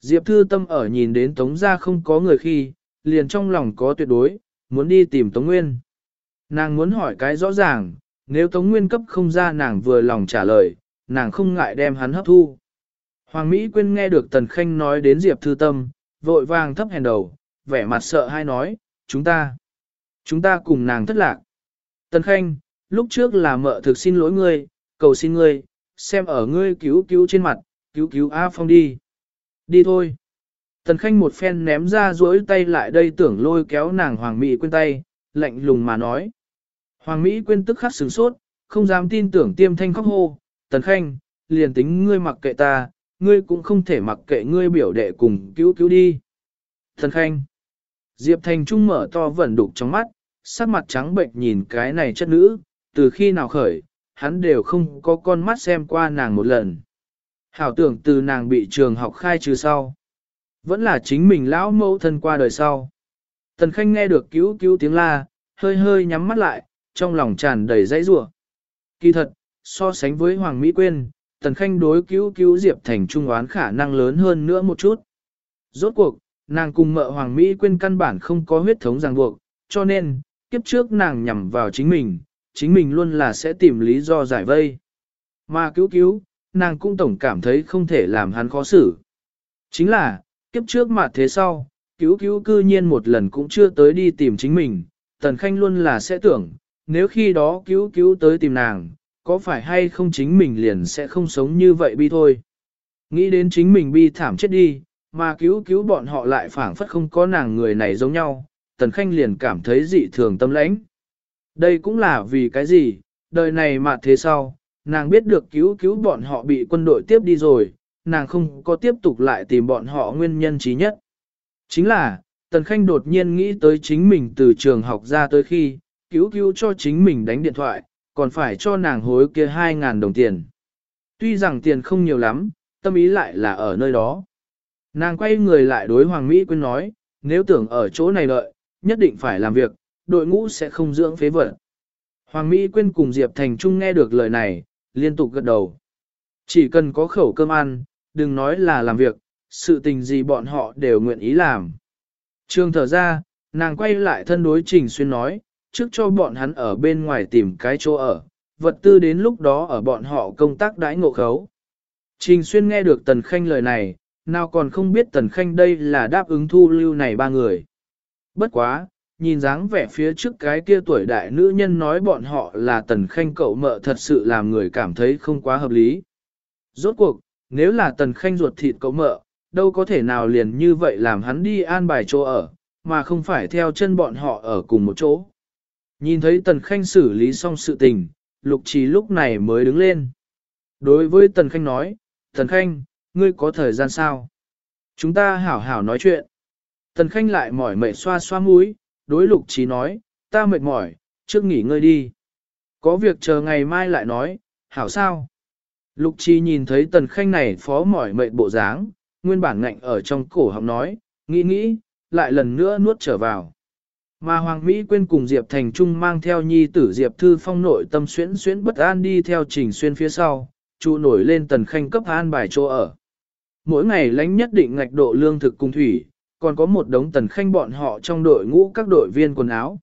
Diệp Thư Tâm ở nhìn đến Tống gia không có người khi, liền trong lòng có tuyệt đối, muốn đi tìm Tống Nguyên. Nàng muốn hỏi cái rõ ràng, nếu Tống Nguyên cấp không ra nàng vừa lòng trả lời, nàng không ngại đem hắn hấp thu. Hoàng Mỹ Quyên nghe được Tần Khanh nói đến Diệp Thư Tâm, vội vàng thấp hèn đầu, vẻ mặt sợ hay nói, chúng ta, chúng ta cùng nàng thất lạc. Tần Khanh, lúc trước là mợ thực xin lỗi ngươi, cầu xin ngươi, xem ở ngươi cứu cứu trên mặt, cứu cứu A Phong đi. Đi thôi. Tần Khanh một phen ném ra duỗi tay lại đây tưởng lôi kéo nàng Hoàng Mỹ Quyên tay, lạnh lùng mà nói. Hoàng Mỹ Quyên tức khắc sửng sốt, không dám tin tưởng tiêm thanh khóc hô. Tần Khanh, liền tính ngươi mặc kệ ta, ngươi cũng không thể mặc kệ ngươi biểu đệ cùng cứu cứu đi. Thần Khanh. Diệp Thành Trung mở to vẩn đục trong mắt, sắc mặt trắng bệnh nhìn cái này chất nữ, từ khi nào khởi, hắn đều không có con mắt xem qua nàng một lần. Hảo tưởng từ nàng bị trường học khai trừ sau. Vẫn là chính mình lão mẫu thân qua đời sau. Tần Khanh nghe được cứu cứu tiếng la, hơi hơi nhắm mắt lại, trong lòng tràn đầy dãy rủa. Kỳ thật, so sánh với Hoàng Mỹ Quyên, Tần Khanh đối cứu cứu Diệp Thành trung oán khả năng lớn hơn nữa một chút. Rốt cuộc, nàng cùng mợ Hoàng Mỹ quên căn bản không có huyết thống ràng buộc, cho nên, kiếp trước nàng nhằm vào chính mình, chính mình luôn là sẽ tìm lý do giải vây. Mà cứu cứu, nàng cũng tổng cảm thấy không thể làm hắn khó xử. Chính là, kiếp trước mà thế sau, cứu cứu cư nhiên một lần cũng chưa tới đi tìm chính mình, Tần Khanh luôn là sẽ tưởng, nếu khi đó cứu cứu tới tìm nàng, có phải hay không chính mình liền sẽ không sống như vậy bi thôi. Nghĩ đến chính mình bi thảm chết đi, mà cứu cứu bọn họ lại phảng phất không có nàng người này giống nhau, Tần Khanh liền cảm thấy dị thường tâm lãnh. Đây cũng là vì cái gì, đời này mà thế sau, nàng biết được cứu cứu bọn họ bị quân đội tiếp đi rồi, nàng không có tiếp tục lại tìm bọn họ nguyên nhân trí nhất. Chính là, Tần Khanh đột nhiên nghĩ tới chính mình từ trường học ra tới khi, cứu cứu cho chính mình đánh điện thoại, còn phải cho nàng hối kia 2.000 đồng tiền. Tuy rằng tiền không nhiều lắm, tâm ý lại là ở nơi đó. Nàng quay người lại đối Hoàng Mỹ Quyên nói, nếu tưởng ở chỗ này đợi, nhất định phải làm việc, đội ngũ sẽ không dưỡng phế vật. Hoàng Mỹ Quyên cùng Diệp Thành Trung nghe được lời này, liên tục gật đầu. Chỉ cần có khẩu cơm ăn, đừng nói là làm việc, sự tình gì bọn họ đều nguyện ý làm. Trương thở ra, nàng quay lại thân đối Trình Xuyên nói, trước cho bọn hắn ở bên ngoài tìm cái chỗ ở, vật tư đến lúc đó ở bọn họ công tác đãi ngộ khấu. Trình Xuyên nghe được Tần Khanh lời này, nào còn không biết Tần Khanh đây là đáp ứng thu lưu này ba người. Bất quá, nhìn dáng vẻ phía trước cái kia tuổi đại nữ nhân nói bọn họ là Tần Khanh cậu mợ thật sự làm người cảm thấy không quá hợp lý. Rốt cuộc, nếu là Tần Khanh ruột thịt cậu mợ, đâu có thể nào liền như vậy làm hắn đi an bài chỗ ở, mà không phải theo chân bọn họ ở cùng một chỗ. Nhìn thấy Tần Khanh xử lý xong sự tình, Lục Trì lúc này mới đứng lên. Đối với Tần Khanh nói, Tần Khanh, ngươi có thời gian sao? Chúng ta hảo hảo nói chuyện. Tần Khanh lại mỏi mệt xoa xoa mũi, đối Lục Trì nói, ta mệt mỏi, trước nghỉ ngơi đi. Có việc chờ ngày mai lại nói, hảo sao? Lục Trì nhìn thấy Tần Khanh này phó mỏi mệt bộ dáng, nguyên bản ngạnh ở trong cổ họng nói, nghĩ nghĩ, lại lần nữa nuốt trở vào. Mà Hoàng Mỹ quên cùng Diệp Thành Trung mang theo nhi tử Diệp Thư Phong nội tâm xuyễn xuyễn bất an đi theo trình xuyên phía sau, trụ nổi lên tần khanh cấp an bài chỗ ở. Mỗi ngày lánh nhất định ngạch độ lương thực cung thủy, còn có một đống tần khanh bọn họ trong đội ngũ các đội viên quần áo.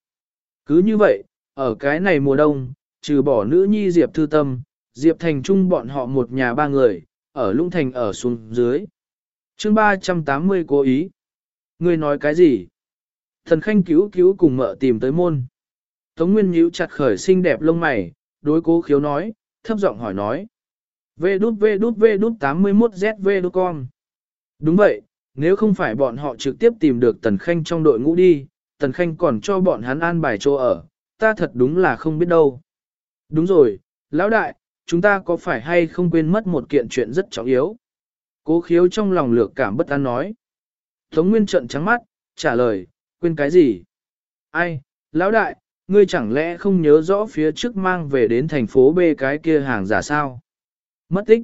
Cứ như vậy, ở cái này mùa đông, trừ bỏ nữ nhi Diệp Thư Tâm, Diệp Thành Trung bọn họ một nhà ba người, ở Lũng Thành ở xuống dưới. chương 380 cố ý. Ngươi nói cái gì? Thần Khanh cứu cứu cùng mợ tìm tới môn. Tống Nguyên nhíu chặt khởi xinh đẹp lông mày, đối cố khiếu nói, thấp giọng hỏi nói. Vê đút vê đút vê đút 81ZV đút con. Đúng vậy, nếu không phải bọn họ trực tiếp tìm được Tần Khanh trong đội ngũ đi, Tần Khanh còn cho bọn hắn an bài chỗ ở, ta thật đúng là không biết đâu. Đúng rồi, lão đại, chúng ta có phải hay không quên mất một kiện chuyện rất trọng yếu? Cố khiếu trong lòng lược cảm bất an nói. Tống Nguyên trận trắng mắt, trả lời, quên cái gì? Ai, lão đại, ngươi chẳng lẽ không nhớ rõ phía trước mang về đến thành phố B cái kia hàng giả sao? Mất tích.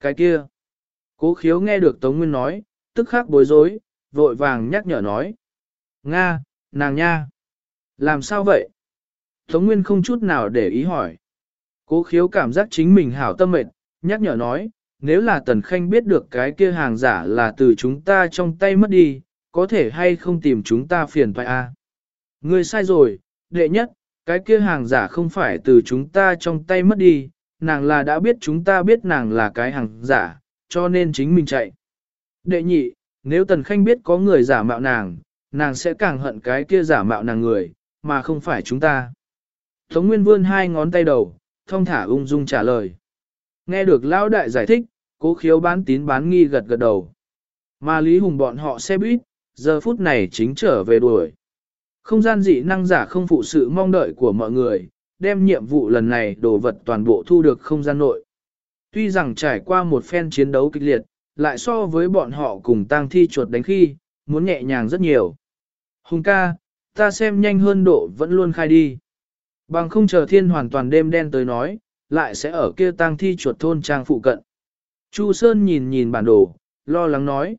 Cái kia. Cố khiếu nghe được Tống Nguyên nói, tức khắc bối rối, vội vàng nhắc nhở nói. Nga, nàng nha. Làm sao vậy? Tống Nguyên không chút nào để ý hỏi. Cố khiếu cảm giác chính mình hảo tâm mệt, nhắc nhở nói, nếu là Tần Khanh biết được cái kia hàng giả là từ chúng ta trong tay mất đi, có thể hay không tìm chúng ta phiền phải a? À? Ngươi sai rồi, đệ nhất, cái kia hàng giả không phải từ chúng ta trong tay mất đi, nàng là đã biết chúng ta biết nàng là cái hàng giả, cho nên chính mình chạy. Đệ nhị, nếu Tần Khanh biết có người giả mạo nàng, nàng sẽ càng hận cái kia giả mạo nàng người, mà không phải chúng ta. Tống Nguyên vươn hai ngón tay đầu, thông thả ung dung trả lời. Nghe được Lão Đại giải thích, cố khiếu bán tín bán nghi gật gật đầu. Mà Lý Hùng bọn họ xe buýt, giờ phút này chính trở về đuổi. Không gian dị năng giả không phụ sự mong đợi của mọi người, đem nhiệm vụ lần này đồ vật toàn bộ thu được không gian nội. Tuy rằng trải qua một phen chiến đấu kịch liệt, lại so với bọn họ cùng tang thi chuột đánh khi, muốn nhẹ nhàng rất nhiều. Hùng ca, ta xem nhanh hơn độ vẫn luôn khai đi. Bằng không chờ thiên hoàn toàn đêm đen tới nói, lại sẽ ở kia tang thi chuột thôn trang phụ cận. Chu Sơn nhìn nhìn bản đồ, lo lắng nói.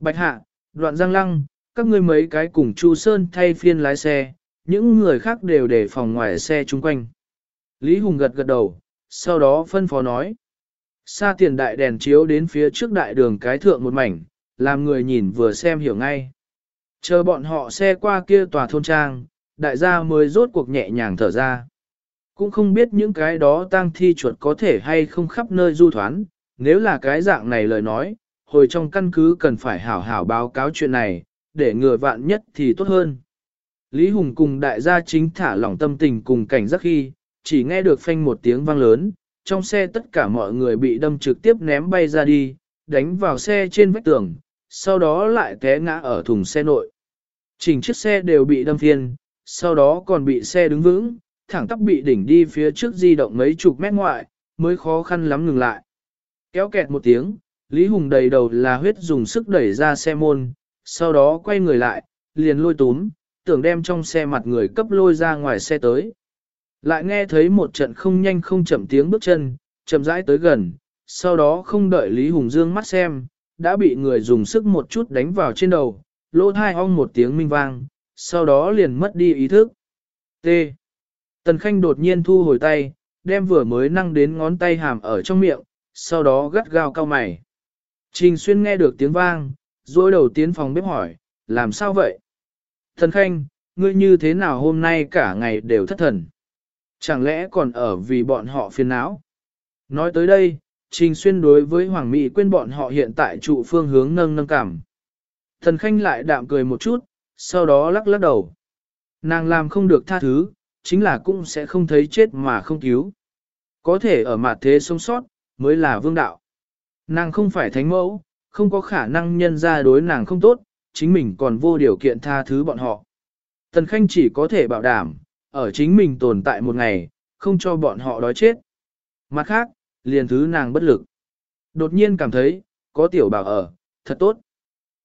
Bạch hạ, đoạn giang lăng, các ngươi mấy cái cùng Chu Sơn thay phiên lái xe, những người khác đều để phòng ngoài xe chung quanh. Lý Hùng gật gật đầu, sau đó phân phó nói. Xa tiền đại đèn chiếu đến phía trước đại đường cái thượng một mảnh, làm người nhìn vừa xem hiểu ngay. Chờ bọn họ xe qua kia tòa thôn trang, đại gia mới rốt cuộc nhẹ nhàng thở ra. Cũng không biết những cái đó tang thi chuột có thể hay không khắp nơi du thoán, nếu là cái dạng này lời nói, hồi trong căn cứ cần phải hảo hảo báo cáo chuyện này, để ngừa vạn nhất thì tốt hơn. Lý Hùng cùng đại gia chính thả lỏng tâm tình cùng cảnh giác khi, chỉ nghe được phanh một tiếng vang lớn, trong xe tất cả mọi người bị đâm trực tiếp ném bay ra đi, đánh vào xe trên vách tường, sau đó lại té ngã ở thùng xe nội. Chỉnh chiếc xe đều bị đâm phiên, sau đó còn bị xe đứng vững, thẳng tắp bị đỉnh đi phía trước di động mấy chục mét ngoại, mới khó khăn lắm ngừng lại. Kéo kẹt một tiếng, Lý Hùng đầy đầu là huyết dùng sức đẩy ra xe môn, sau đó quay người lại, liền lôi túm, tưởng đem trong xe mặt người cấp lôi ra ngoài xe tới. Lại nghe thấy một trận không nhanh không chậm tiếng bước chân, chậm rãi tới gần, sau đó không đợi Lý Hùng Dương mắt xem, đã bị người dùng sức một chút đánh vào trên đầu, lỗ thai ong một tiếng minh vang, sau đó liền mất đi ý thức. T. Tần Khanh đột nhiên thu hồi tay, đem vừa mới năng đến ngón tay hàm ở trong miệng, sau đó gắt gao cao mày. Trình Xuyên nghe được tiếng vang, rồi đầu tiến phòng bếp hỏi, làm sao vậy? Thần Khanh, ngươi như thế nào hôm nay cả ngày đều thất thần? Chẳng lẽ còn ở vì bọn họ phiền não? Nói tới đây, Trình Xuyên đối với Hoàng Mỹ quên bọn họ hiện tại trụ phương hướng nâng nâng cảm. Thần Khanh lại đạm cười một chút, sau đó lắc lắc đầu. Nàng làm không được tha thứ, chính là cũng sẽ không thấy chết mà không cứu. Có thể ở mặt thế sống sót, mới là vương đạo. Nàng không phải thánh mẫu, không có khả năng nhân ra đối nàng không tốt, chính mình còn vô điều kiện tha thứ bọn họ. Tần Khanh chỉ có thể bảo đảm, ở chính mình tồn tại một ngày, không cho bọn họ đói chết. Mặt khác, liền thứ nàng bất lực. Đột nhiên cảm thấy, có tiểu bảo ở, thật tốt.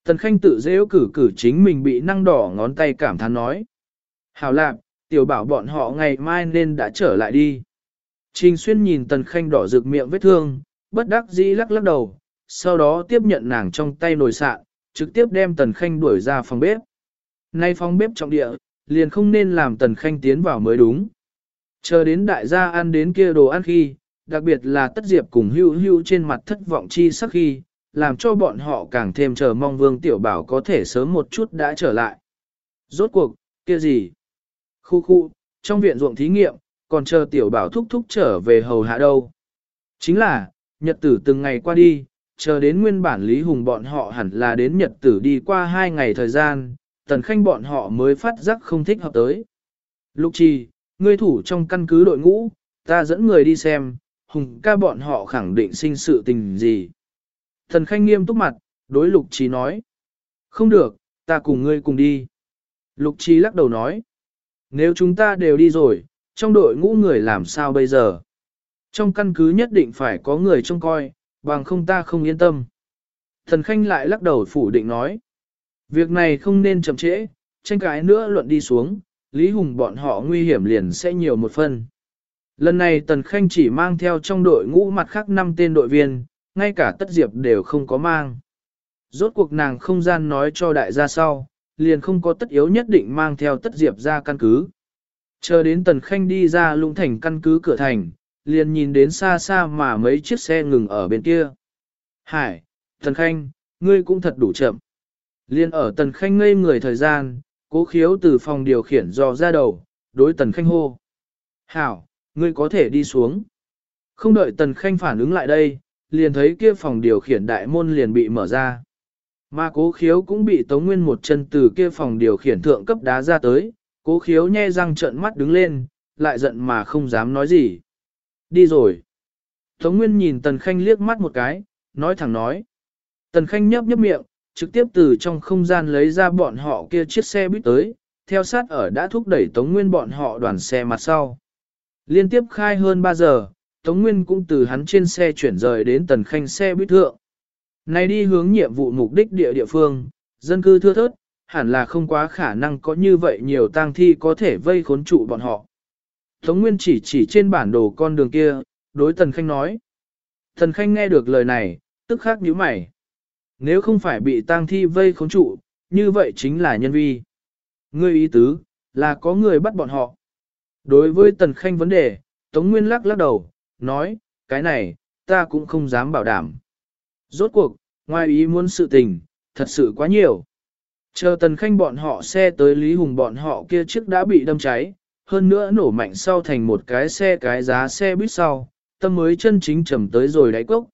Tần Khanh tự dễ cử cử chính mình bị năng đỏ ngón tay cảm thán nói. Hảo lạc, tiểu bảo bọn họ ngày mai nên đã trở lại đi. Trình Xuyên nhìn Tần Khanh đỏ rực miệng vết thương, bất đắc dĩ lắc lắc đầu, sau đó tiếp nhận nàng trong tay nồi sạn, trực tiếp đem Tần Khanh đuổi ra phòng bếp. Nay phòng bếp trọng địa, liền không nên làm Tần Khanh tiến vào mới đúng. Chờ đến đại gia ăn đến kia đồ ăn khi, đặc biệt là tất diệp cùng hưu hưu trên mặt thất vọng chi sắc khi, làm cho bọn họ càng thêm chờ mong Vương Tiểu Bảo có thể sớm một chút đã trở lại. Rốt cuộc, kia gì? Khu khu, trong viện ruộng thí nghiệm, còn chờ Tiểu Bảo thúc thúc trở về hầu hạ đâu. Chính là, nhật tử từng ngày qua đi, chờ đến nguyên bản Lý Hùng bọn họ hẳn là đến nhật tử đi qua hai ngày thời gian, tần khanh bọn họ mới phát giác không thích hợp tới. Lục trì, ngươi thủ trong căn cứ đội ngũ, ta dẫn người đi xem, Hùng ca bọn họ khẳng định sinh sự tình gì. Thần khanh nghiêm túc mặt, đối lục trì nói. Không được, ta cùng ngươi cùng đi. Lục trì lắc đầu nói. Nếu chúng ta đều đi rồi, trong đội ngũ người làm sao bây giờ? Trong căn cứ nhất định phải có người trông coi, bằng không ta không yên tâm. Thần Khanh lại lắc đầu phủ định nói. Việc này không nên chậm trễ, tranh cãi nữa luận đi xuống, Lý Hùng bọn họ nguy hiểm liền sẽ nhiều một phần. Lần này Tần Khanh chỉ mang theo trong đội ngũ mặt khác 5 tên đội viên, ngay cả tất diệp đều không có mang. Rốt cuộc nàng không gian nói cho đại gia sau, liền không có tất yếu nhất định mang theo tất diệp ra căn cứ. Chờ đến Tần Khanh đi ra lũng thành căn cứ cửa thành, liền nhìn đến xa xa mà mấy chiếc xe ngừng ở bên kia. Hải, Tần Khanh, ngươi cũng thật đủ chậm. Liên ở Tần Khanh ngây người thời gian, cố khiếu từ phòng điều khiển dò ra đầu, đối Tần Khanh hô. Hảo, ngươi có thể đi xuống. Không đợi Tần Khanh phản ứng lại đây, liền thấy kia phòng điều khiển đại môn liền bị mở ra. Mà cố khiếu cũng bị Tống Nguyên một chân từ kia phòng điều khiển thượng cấp đá ra tới, cố khiếu nhe răng trợn mắt đứng lên, lại giận mà không dám nói gì. Đi rồi. Tống Nguyên nhìn Tần Khanh liếc mắt một cái, nói thẳng nói. Tần Khanh nhấp nhấp miệng, trực tiếp từ trong không gian lấy ra bọn họ kia chiếc xe buýt tới, theo sát ở đã thúc đẩy Tống Nguyên bọn họ đoàn xe mặt sau. Liên tiếp khai hơn 3 giờ, Tống Nguyên cũng từ hắn trên xe chuyển rời đến Tần Khanh xe buýt thượng. Này đi hướng nhiệm vụ mục đích địa địa phương, dân cư thưa thớt, hẳn là không quá khả năng có như vậy nhiều tang thi có thể vây khốn trụ bọn họ. Tống Nguyên chỉ chỉ trên bản đồ con đường kia, đối Tần Khanh nói. Tần Khanh nghe được lời này, tức khắc nhíu mày. Nếu không phải bị tang thi vây khốn trụ, như vậy chính là nhân vi. Ngươi ý tứ, là có người bắt bọn họ. Đối với Tần Khanh vấn đề, Tống Nguyên lắc lắc đầu, nói, cái này, ta cũng không dám bảo đảm. Rốt cuộc, ngoài ý muốn sự tình, thật sự quá nhiều. Chờ Tần Khanh bọn họ xe tới Lý Hùng bọn họ kia trước đã bị đâm cháy, hơn nữa nổ mạnh sau thành một cái xe cái giá xe buýt sau, tâm mới chân chính trầm tới rồi đáy cốc.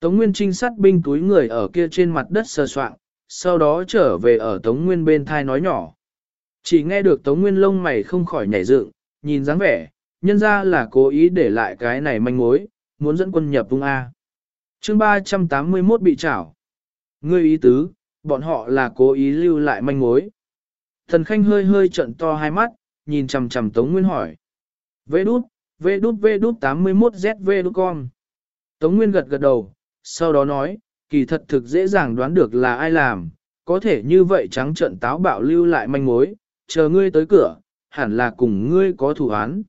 Tống Nguyên trinh sát binh túi người ở kia trên mặt đất sờ soạn, sau đó trở về ở Tống Nguyên bên thai nói nhỏ. Chỉ nghe được Tống Nguyên lông mày không khỏi nhảy dựng, nhìn dáng vẻ, nhân ra là cố ý để lại cái này manh mối, muốn dẫn quân nhập vùng A. chương 381 bị trảo. Ngươi ý tứ, bọn họ là cố ý lưu lại manh mối. Thần Khanh hơi hơi trận to hai mắt, nhìn chằm chằm Tống Nguyên hỏi. Vê đút, vê đút vê đút 81ZV đút con. Tống Nguyên gật gật đầu, sau đó nói, kỳ thật thực dễ dàng đoán được là ai làm, có thể như vậy trắng trận táo bạo lưu lại manh mối, chờ ngươi tới cửa, hẳn là cùng ngươi có thủ án.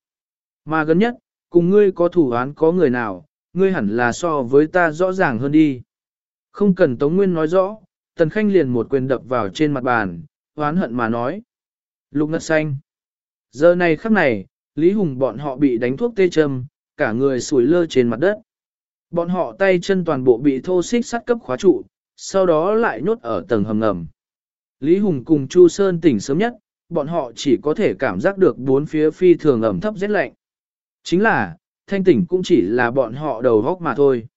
Mà gần nhất, cùng ngươi có thủ án có người nào, ngươi hẳn là so với ta rõ ràng hơn đi. Không cần Tống Nguyên nói rõ, Tần Khanh liền một quyền đập vào trên mặt bàn, hoán hận mà nói. Lục ngất xanh. Giờ này khắc này, Lý Hùng bọn họ bị đánh thuốc tê châm, cả người sủi lơ trên mặt đất. Bọn họ tay chân toàn bộ bị thô xích sắt cấp khóa trụ, sau đó lại nhốt ở tầng hầm ngầm. Lý Hùng cùng Chu Sơn tỉnh sớm nhất, bọn họ chỉ có thể cảm giác được bốn phía phi thường ẩm thấp rét lạnh. Chính là, thanh tỉnh cũng chỉ là bọn họ đầu góc mà thôi.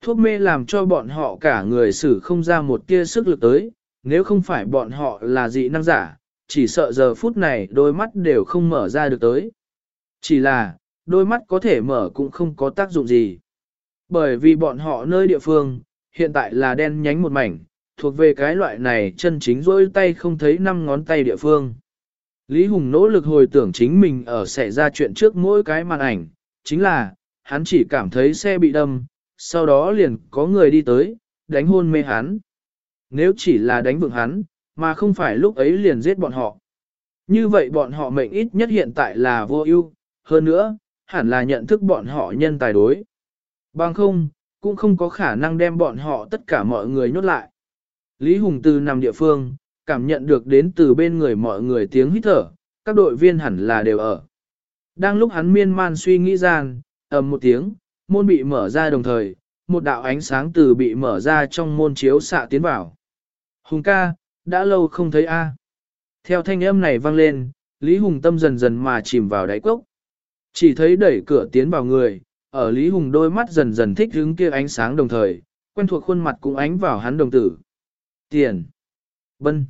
Thuốc mê làm cho bọn họ cả người xử không ra một tia sức lực tới, nếu không phải bọn họ là dị năng giả, chỉ sợ giờ phút này đôi mắt đều không mở ra được tới. Chỉ là, đôi mắt có thể mở cũng không có tác dụng gì. Bởi vì bọn họ nơi địa phương, hiện tại là đen nhánh một mảnh, thuộc về cái loại này chân chính rỗi tay không thấy năm ngón tay địa phương. Lý Hùng nỗ lực hồi tưởng chính mình ở xảy ra chuyện trước mỗi cái màn ảnh, chính là, hắn chỉ cảm thấy xe bị đâm, sau đó liền có người đi tới, đánh hôn mê hắn. Nếu chỉ là đánh vượng hắn, mà không phải lúc ấy liền giết bọn họ. Như vậy bọn họ mệnh ít nhất hiện tại là vô ưu, hơn nữa, hẳn là nhận thức bọn họ nhân tài đối. Bằng không, cũng không có khả năng đem bọn họ tất cả mọi người nhốt lại. Lý Hùng từ nằm địa phương, cảm nhận được đến từ bên người mọi người tiếng hít thở, các đội viên hẳn là đều ở. Đang lúc hắn miên man suy nghĩ gian, ầm một tiếng, môn bị mở ra đồng thời, một đạo ánh sáng từ bị mở ra trong môn chiếu xạ tiến vào. Hùng ca, đã lâu không thấy a. Theo thanh âm này vang lên, Lý Hùng tâm dần dần mà chìm vào đáy cốc. Chỉ thấy đẩy cửa tiến vào người, ở Lý Hùng đôi mắt dần dần thích hứng kia ánh sáng đồng thời, quen thuộc khuôn mặt cũng ánh vào hắn đồng tử. Tiền. Bân.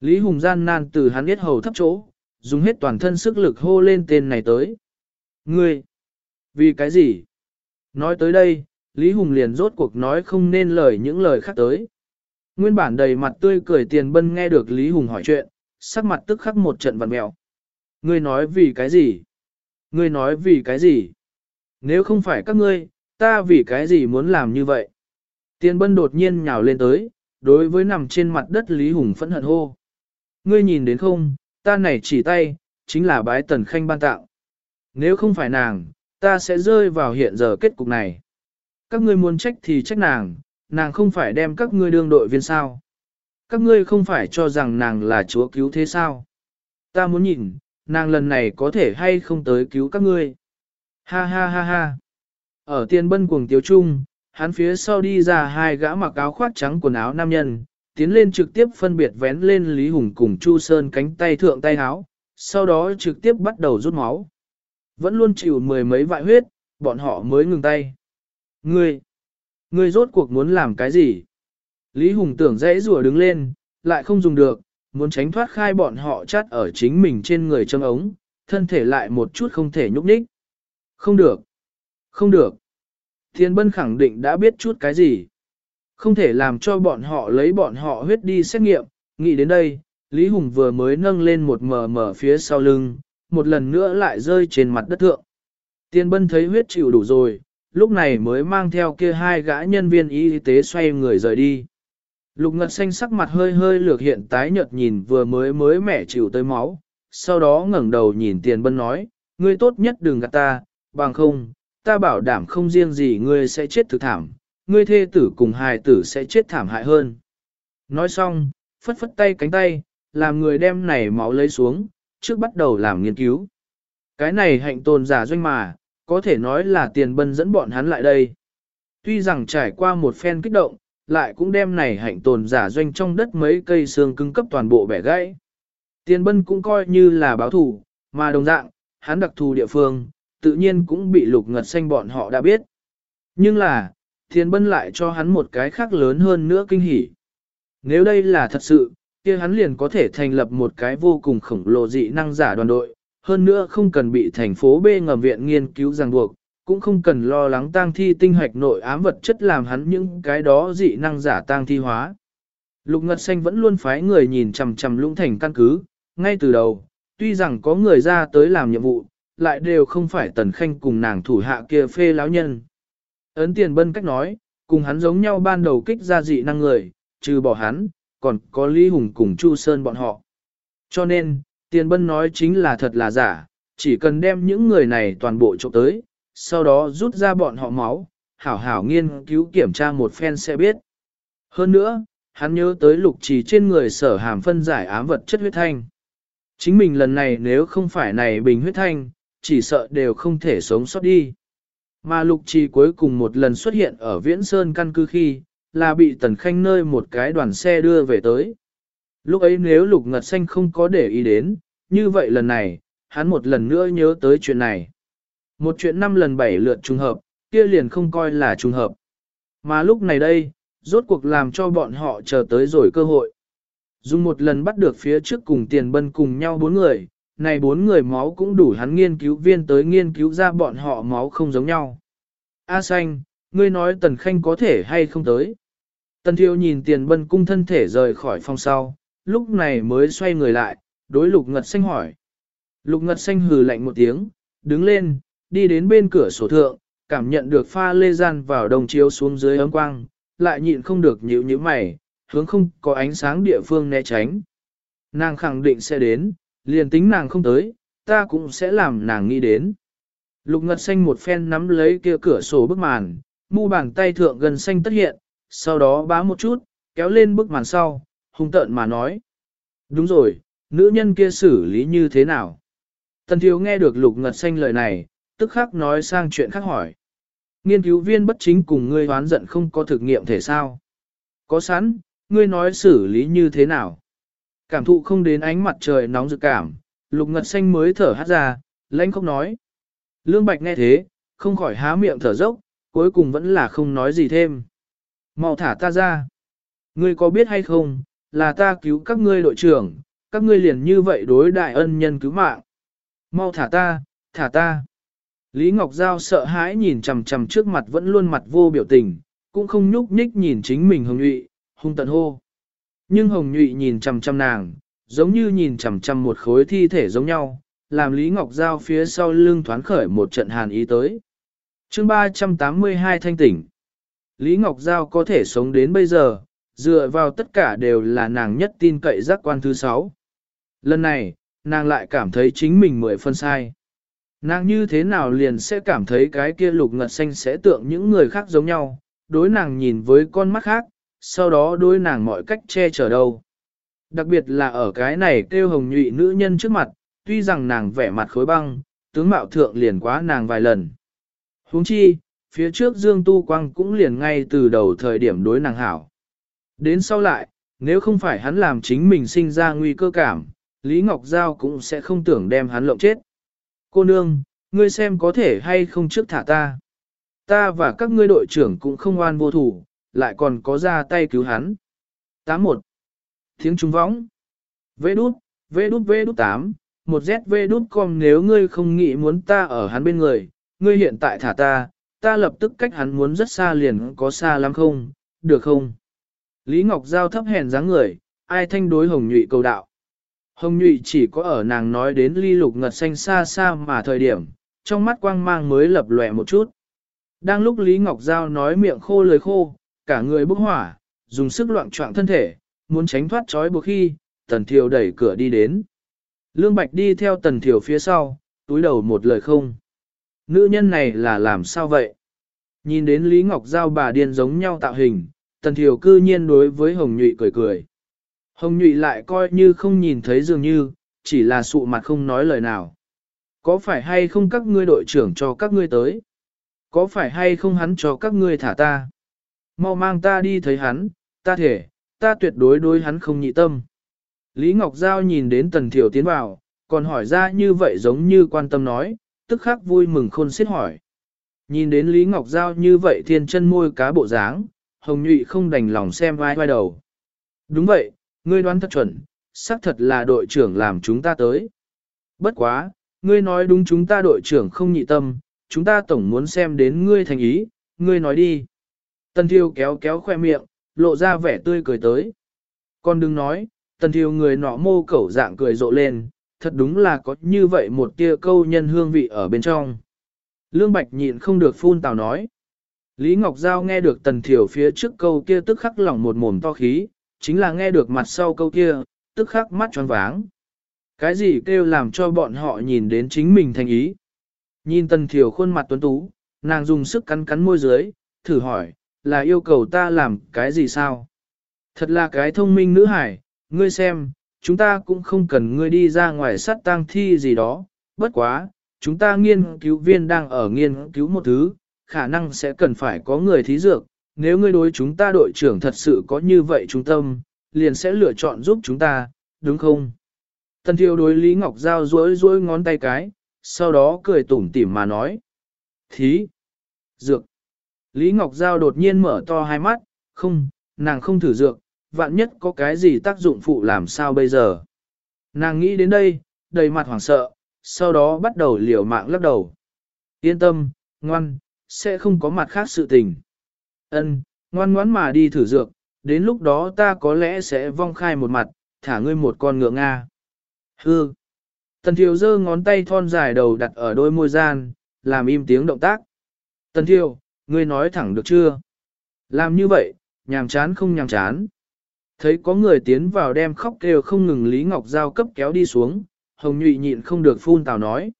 Lý Hùng gian nan từ hắn biết hầu thấp chỗ, dùng hết toàn thân sức lực hô lên tên này tới. Ngươi. Vì cái gì? Nói tới đây, Lý Hùng liền rốt cuộc nói không nên lời những lời khác tới. Nguyên bản đầy mặt tươi cười tiền bân nghe được Lý Hùng hỏi chuyện, sắc mặt tức khắc một trận vặn mèo. Ngươi nói vì cái gì? Ngươi nói vì cái gì? Nếu không phải các ngươi, ta vì cái gì muốn làm như vậy? Tiền bân đột nhiên nhào lên tới, đối với nằm trên mặt đất Lý Hùng phẫn hận hô. Ngươi nhìn đến không, ta này chỉ tay, chính là bái tần khanh ban tạo. Nếu không phải nàng, ta sẽ rơi vào hiện giờ kết cục này. Các ngươi muốn trách thì trách nàng, nàng không phải đem các ngươi đương đội viên sao. Các ngươi không phải cho rằng nàng là chúa cứu thế sao. Ta muốn nhìn, nàng lần này có thể hay không tới cứu các ngươi. Ha ha ha ha. Ở tiên bân cuồng tiếu trung, hắn phía sau đi ra hai gã mặc áo khoác trắng quần áo nam nhân, tiến lên trực tiếp phân biệt vén lên Lý Hùng cùng Chu Sơn cánh tay thượng tay áo, sau đó trực tiếp bắt đầu rút máu. Vẫn luôn chịu mười mấy vại huyết, bọn họ mới ngừng tay. Ngươi, ngươi rốt cuộc muốn làm cái gì? Lý Hùng tưởng dễ rùa đứng lên, lại không dùng được, muốn tránh thoát khai bọn họ chát ở chính mình trên người châm ống, thân thể lại một chút không thể nhúc nhích. Không được, không được. Thiên Bân khẳng định đã biết chút cái gì. Không thể làm cho bọn họ lấy bọn họ huyết đi xét nghiệm, nghĩ đến đây, Lý Hùng vừa mới nâng lên một mờ mờ phía sau lưng, một lần nữa lại rơi trên mặt đất thượng. Tiên bân thấy huyết chịu đủ rồi, lúc này mới mang theo kia hai gã nhân viên y tế xoay người rời đi. Lục ngật xanh sắc mặt hơi hơi lược hiện tái nhợt nhìn vừa mới mới mẻ chịu tới máu, sau đó ngẩng đầu nhìn tiền bân nói, ngươi tốt nhất đừng gạt ta, bằng không, ta bảo đảm không riêng gì ngươi sẽ chết thực thảm, ngươi thê tử cùng hài tử sẽ chết thảm hại hơn. Nói xong, phất phất tay cánh tay, làm người đem này máu lấy xuống, trước bắt đầu làm nghiên cứu. Cái này hạnh tồn giả doanh mà, có thể nói là tiền bân dẫn bọn hắn lại đây. Tuy rằng trải qua một phen kích động, lại cũng đem này hạnh tồn giả doanh trong đất mấy cây xương cứng cấp toàn bộ bẻ gãy. Tiền bân cũng coi như là báo thủ, mà đồng dạng, hắn đặc thù địa phương, tự nhiên cũng bị lục ngật xanh bọn họ đã biết. Nhưng là, tiền Bân lại cho hắn một cái khác lớn hơn nữa kinh hỉ. Nếu đây là thật sự, kia hắn liền có thể thành lập một cái vô cùng khổng lồ dị năng giả đoàn đội, hơn nữa không cần bị thành phố B ngầm viện nghiên cứu ràng buộc, cũng không cần lo lắng tang thi tinh hạch nội ám vật chất làm hắn những cái đó dị năng giả tang thi hóa. Lục Ngật Xanh vẫn luôn phái người nhìn chằm chằm lũng thành căn cứ, ngay từ đầu, tuy rằng có người ra tới làm nhiệm vụ, lại đều không phải tần khanh cùng nàng thủ hạ kia phê láo nhân. Ấn tiền bân cách nói, cùng hắn giống nhau ban đầu kích ra dị năng người, trừ bỏ hắn, còn có Lý Hùng cùng Chu Sơn bọn họ. Cho nên, tiền bân nói chính là thật là giả, chỉ cần đem những người này toàn bộ trộm tới, sau đó rút ra bọn họ máu, hảo hảo nghiên cứu kiểm tra một phen sẽ biết. Hơn nữa, hắn nhớ tới lục trì trên người sở hàm phân giải ám vật chất huyết thanh. Chính mình lần này nếu không phải này bình huyết thanh, chỉ sợ đều không thể sống sót đi. Mà lục trì cuối cùng một lần xuất hiện ở Viễn Sơn căn cứ khi, là bị Tần Khanh nơi một cái đoàn xe đưa về tới. Lúc ấy nếu lục ngật xanh không có để ý đến, như vậy lần này, hắn một lần nữa nhớ tới chuyện này. Một chuyện năm lần bảy lượt trùng hợp, kia liền không coi là trùng hợp. Mà lúc này đây, rốt cuộc làm cho bọn họ chờ tới rồi cơ hội. Dùng một lần bắt được phía trước cùng tiền bân cùng nhau bốn người, này bốn người máu cũng đủ hắn nghiên cứu viên tới nghiên cứu ra bọn họ máu không giống nhau. A xanh, ngươi nói tần khanh có thể hay không tới. Tần thiêu nhìn tiền bân cung thân thể rời khỏi phòng sau, lúc này mới xoay người lại, đối lục ngật xanh hỏi. Lục ngật xanh hừ lạnh một tiếng, đứng lên, đi đến bên cửa sổ thượng, cảm nhận được pha lê gian vào đồng chiếu xuống dưới ấm quang, lại nhịn không được nhíu nhíu mày, hướng không có ánh sáng địa phương né tránh. Nàng khẳng định sẽ đến, liền tính nàng không tới, ta cũng sẽ làm nàng nghĩ đến. Lục ngật xanh một phen nắm lấy kia cửa sổ bức màn, mu bàn tay thượng gần xanh tất hiện, sau đó bá một chút, kéo lên bức màn sau, hung tợn mà nói. Đúng rồi, nữ nhân kia xử lý như thế nào? Tần thiếu nghe được lục ngật xanh lời này, tức khắc nói sang chuyện khác hỏi. Nghiên cứu viên bất chính cùng ngươi hoán giận không có thực nghiệm thể sao. Có sẵn, ngươi nói xử lý như thế nào. Cảm thụ không đến ánh mặt trời nóng rực cảm, lục ngật xanh mới thở hát ra, lãnh không nói. Lương Bạch nghe thế, không khỏi há miệng thở dốc, cuối cùng vẫn là không nói gì thêm. Mau thả ta ra. Ngươi có biết hay không, là ta cứu các ngươi đội trưởng, các ngươi liền như vậy đối đại ân nhân cứu mạng. Mau thả ta, thả ta. Lý Ngọc Giao sợ hãi nhìn chằm chằm trước mặt vẫn luôn mặt vô biểu tình, cũng không nhúc nhích nhìn chính mình hồng nhụy, hung tận hô. Nhưng hồng nhụy nhìn chằm chằm nàng, giống như nhìn chằm chằm một khối thi thể giống nhau, làm Lý Ngọc Giao phía sau lưng thoáng khởi một trận hàn ý tới. chương 382 thanh tỉnh. Lý Ngọc Giao có thể sống đến bây giờ, dựa vào tất cả đều là nàng nhất tin cậy giác quan thứ sáu. Lần này, nàng lại cảm thấy chính mình mười phân sai. Nàng như thế nào liền sẽ cảm thấy cái kia lục ngật xanh sẽ tượng những người khác giống nhau, đối nàng nhìn với con mắt khác, sau đó đối nàng mọi cách che chở đâu. Đặc biệt là ở cái này kêu hồng nhụy nữ nhân trước mặt, tuy rằng nàng vẻ mặt khối băng, tướng mạo thượng liền quá nàng vài lần. huống chi, phía trước Dương Tu Quang cũng liền ngay từ đầu thời điểm đối nàng hảo. Đến sau lại, nếu không phải hắn làm chính mình sinh ra nguy cơ cảm, Lý Ngọc Giao cũng sẽ không tưởng đem hắn lộng chết. Cô nương, ngươi xem có thể hay không trước thả ta. Ta và các ngươi đội trưởng cũng không oan vô thủ, lại còn có ra tay cứu hắn. 81. Tiếng trung võng. Vê đút, vê đút vê đút 8, một z vê đút com nếu ngươi không nghĩ muốn ta ở hắn bên người, ngươi hiện tại thả ta, ta lập tức cách hắn muốn rất xa liền có xa lắm không, được không? Lý Ngọc Giao thấp hèn dáng người, ai thanh đối hồng nhụy cầu đạo. Hồng nhụy chỉ có ở nàng nói đến ly lục ngật xanh xa xa mà thời điểm, trong mắt quang mang mới lập lòe một chút. Đang lúc Lý Ngọc Giao nói miệng khô lời khô, cả người bốc hỏa, dùng sức loạn trọng thân thể, muốn tránh thoát trói buộc khi, Tần Thiều đẩy cửa đi đến. Lương Bạch đi theo Tần Thiều phía sau, túi đầu một lời không. Nữ nhân này là làm sao vậy? Nhìn đến Lý Ngọc Giao bà điên giống nhau tạo hình, Tần Thiều cư nhiên đối với Hồng Nhụy cười cười. Hồng Nhụy lại coi như không nhìn thấy dường như, chỉ là sụ mặt không nói lời nào. Có phải hay không các ngươi đội trưởng cho các ngươi tới? Có phải hay không hắn cho các ngươi thả ta? Mau mang ta đi thấy hắn, ta thể, ta tuyệt đối đối hắn không nhị tâm. Lý Ngọc Giao nhìn đến Tần Thiều tiến vào, còn hỏi ra như vậy giống như quan tâm nói, tức khắc vui mừng khôn xiết hỏi. Nhìn đến Lý Ngọc Giao như vậy thiên chân môi cá bộ dáng, Hồng Nhụy không đành lòng xem vai vai đầu. Đúng vậy, ngươi đoán thật chuẩn, xác thật là đội trưởng làm chúng ta tới. Bất quá, ngươi nói đúng chúng ta đội trưởng không nhị tâm, chúng ta tổng muốn xem đến ngươi thành ý, ngươi nói đi. Tần Thiêu kéo kéo khoe miệng, lộ ra vẻ tươi cười tới. Con đừng nói, Tần Thiêu người nọ mô cẩu dạng cười rộ lên, thật đúng là có như vậy một tia câu nhân hương vị ở bên trong. Lương Bạch nhịn không được phun tào nói. Lý Ngọc Giao nghe được Tần Thiểu phía trước câu kia tức khắc lỏng một mồm to khí, chính là nghe được mặt sau câu kia, tức khắc mắt tròn váng. Cái gì kêu làm cho bọn họ nhìn đến chính mình thành ý. Nhìn Tần Thiểu khuôn mặt tuấn tú, nàng dùng sức cắn cắn môi dưới, thử hỏi, là yêu cầu ta làm cái gì sao? Thật là cái thông minh nữ hải, ngươi xem, chúng ta cũng không cần ngươi đi ra ngoài sát tang thi gì đó, bất quá, chúng ta nghiên cứu viên đang ở nghiên cứu một thứ, khả năng sẽ cần phải có người thí dược, nếu ngươi đối chúng ta đội trưởng thật sự có như vậy trung tâm, liền sẽ lựa chọn giúp chúng ta, đúng không? Tần thiêu đối Lý Ngọc Giao duỗi duỗi ngón tay cái, sau đó cười tủm tỉm mà nói. Thí! Dược! Lý Ngọc Giao đột nhiên mở to hai mắt, không, nàng không thử dược, vạn nhất có cái gì tác dụng phụ làm sao bây giờ. Nàng nghĩ đến đây, đầy mặt hoảng sợ, sau đó bắt đầu liều mạng lắc đầu. Yên tâm, ngoan, sẽ không có mặt khác sự tình. Ân, ngoan ngoãn mà đi thử dược, đến lúc đó ta có lẽ sẽ vong khai một mặt, thả ngươi một con ngựa Nga. Hư. Tần Thiều giơ ngón tay thon dài đầu đặt ở đôi môi gian, làm im tiếng động tác. Tần Thiều, ngươi nói thẳng được chưa? Làm như vậy, nhàm chán không nhàm chán. Thấy có người tiến vào đem khóc kêu không ngừng Lý Ngọc Giao cấp kéo đi xuống, Hồng Nhụy nhịn không được phun tào nói.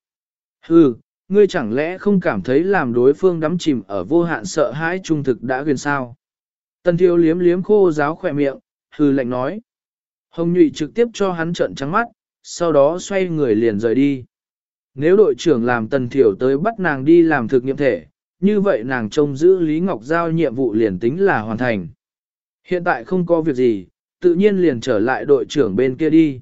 Hừ, ngươi chẳng lẽ không cảm thấy làm đối phương đắm chìm ở vô hạn sợ hãi trung thực đã gần sao? Tần Thiêu liếm liếm khô giáo khỏe miệng, hừ lạnh nói. Hồng Nhụy trực tiếp cho hắn trợn trắng mắt, sau đó xoay người liền rời đi. Nếu đội trưởng làm Tần Thiểu tới bắt nàng đi làm thực nghiệm thể, như vậy nàng trông giữ Lý Ngọc Giao nhiệm vụ liền tính là hoàn thành. Hiện tại không có việc gì, tự nhiên liền trở lại đội trưởng bên kia đi.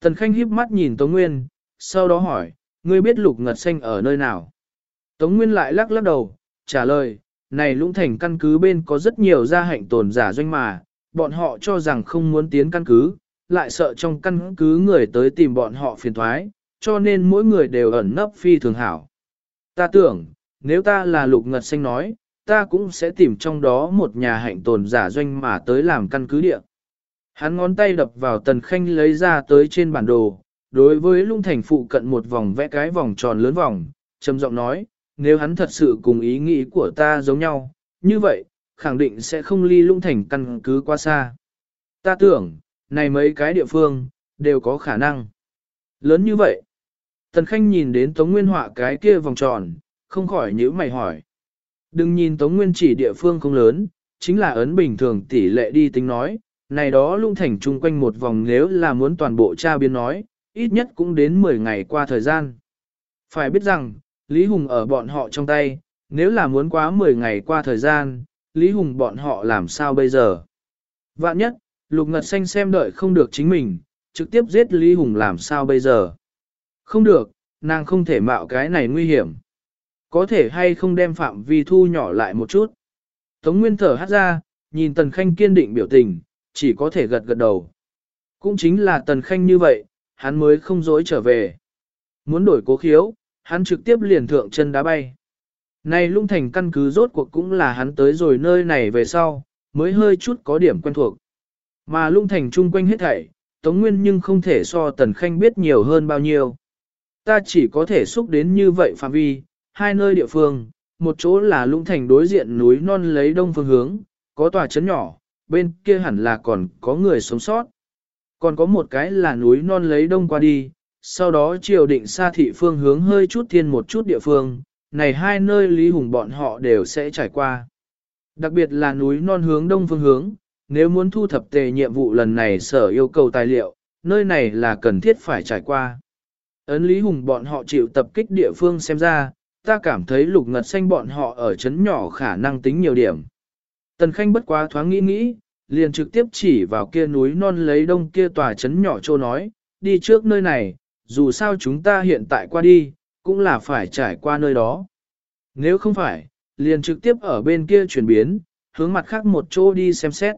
Tần Khanh híp mắt nhìn Tống Nguyên, sau đó hỏi, ngươi biết lục ngật xanh ở nơi nào? Tống Nguyên lại lắc lắc đầu, trả lời, này lũng thành căn cứ bên có rất nhiều gia hạnh tồn giả doanh mà, bọn họ cho rằng không muốn tiến căn cứ, lại sợ trong căn cứ người tới tìm bọn họ phiền thoái, cho nên mỗi người đều ẩn nấp phi thường hảo. Ta tưởng, nếu ta là lục ngật xanh nói, ta cũng sẽ tìm trong đó một nhà hạnh tồn giả doanh mà tới làm căn cứ địa. Hắn ngón tay đập vào tần khanh lấy ra tới trên bản đồ, đối với lung thành phụ cận một vòng vẽ cái vòng tròn lớn vòng, trầm giọng nói, nếu hắn thật sự cùng ý nghĩ của ta giống nhau, như vậy, khẳng định sẽ không ly lung thành căn cứ quá xa. Ta tưởng, này mấy cái địa phương, đều có khả năng. Lớn như vậy, Tần Khanh nhìn đến Tống Nguyên họa cái kia vòng tròn, không khỏi nhíu mày hỏi. Đừng nhìn Tống Nguyên chỉ địa phương không lớn, chính là ấn bình thường tỷ lệ đi tính nói, này đó lung thành chung quanh một vòng nếu là muốn toàn bộ tra biến nói, ít nhất cũng đến 10 ngày qua thời gian. Phải biết rằng, Lý Hùng ở bọn họ trong tay, nếu là muốn quá 10 ngày qua thời gian, Lý Hùng bọn họ làm sao bây giờ? Vạn nhất, Lục Ngật Xanh xem đợi không được chính mình, trực tiếp giết Lý Hùng làm sao bây giờ? Không được, nàng không thể mạo cái này nguy hiểm. Có thể hay không đem phạm vi thu nhỏ lại một chút. Tống Nguyên thở hát ra, nhìn Tần Khanh kiên định biểu tình, chỉ có thể gật gật đầu. Cũng chính là Tần Khanh như vậy, hắn mới không dối trở về. Muốn đổi cố khiếu, hắn trực tiếp liền thượng chân đá bay. Này lung thành căn cứ rốt cuộc cũng là hắn tới rồi nơi này về sau, mới hơi chút có điểm quen thuộc. Mà lung thành chung quanh hết thảy, Tống Nguyên nhưng không thể so Tần Khanh biết nhiều hơn bao nhiêu. Ta chỉ có thể xúc đến như vậy phạm vi, hai nơi địa phương, một chỗ là Lung thành đối diện núi non lấy đông phương hướng, có tòa trấn nhỏ, bên kia hẳn là còn có người sống sót. Còn có một cái là núi non lấy đông qua đi, sau đó triều định xa thị phương hướng hơi chút thiên một chút địa phương, này hai nơi Lý Hùng bọn họ đều sẽ trải qua. Đặc biệt là núi non hướng đông phương hướng, nếu muốn thu thập tề nhiệm vụ lần này sở yêu cầu tài liệu, nơi này là cần thiết phải trải qua. Ấn Lý Hùng bọn họ chịu tập kích địa phương xem ra, ta cảm thấy lục ngật xanh bọn họ ở chấn nhỏ khả năng tính nhiều điểm. Tần Khanh bất quá thoáng nghĩ nghĩ, liền trực tiếp chỉ vào kia núi non lấy đông kia tòa chấn nhỏ trô nói, đi trước nơi này, dù sao chúng ta hiện tại qua đi, cũng là phải trải qua nơi đó. Nếu không phải, liền trực tiếp ở bên kia chuyển biến, hướng mặt khác một chỗ đi xem xét.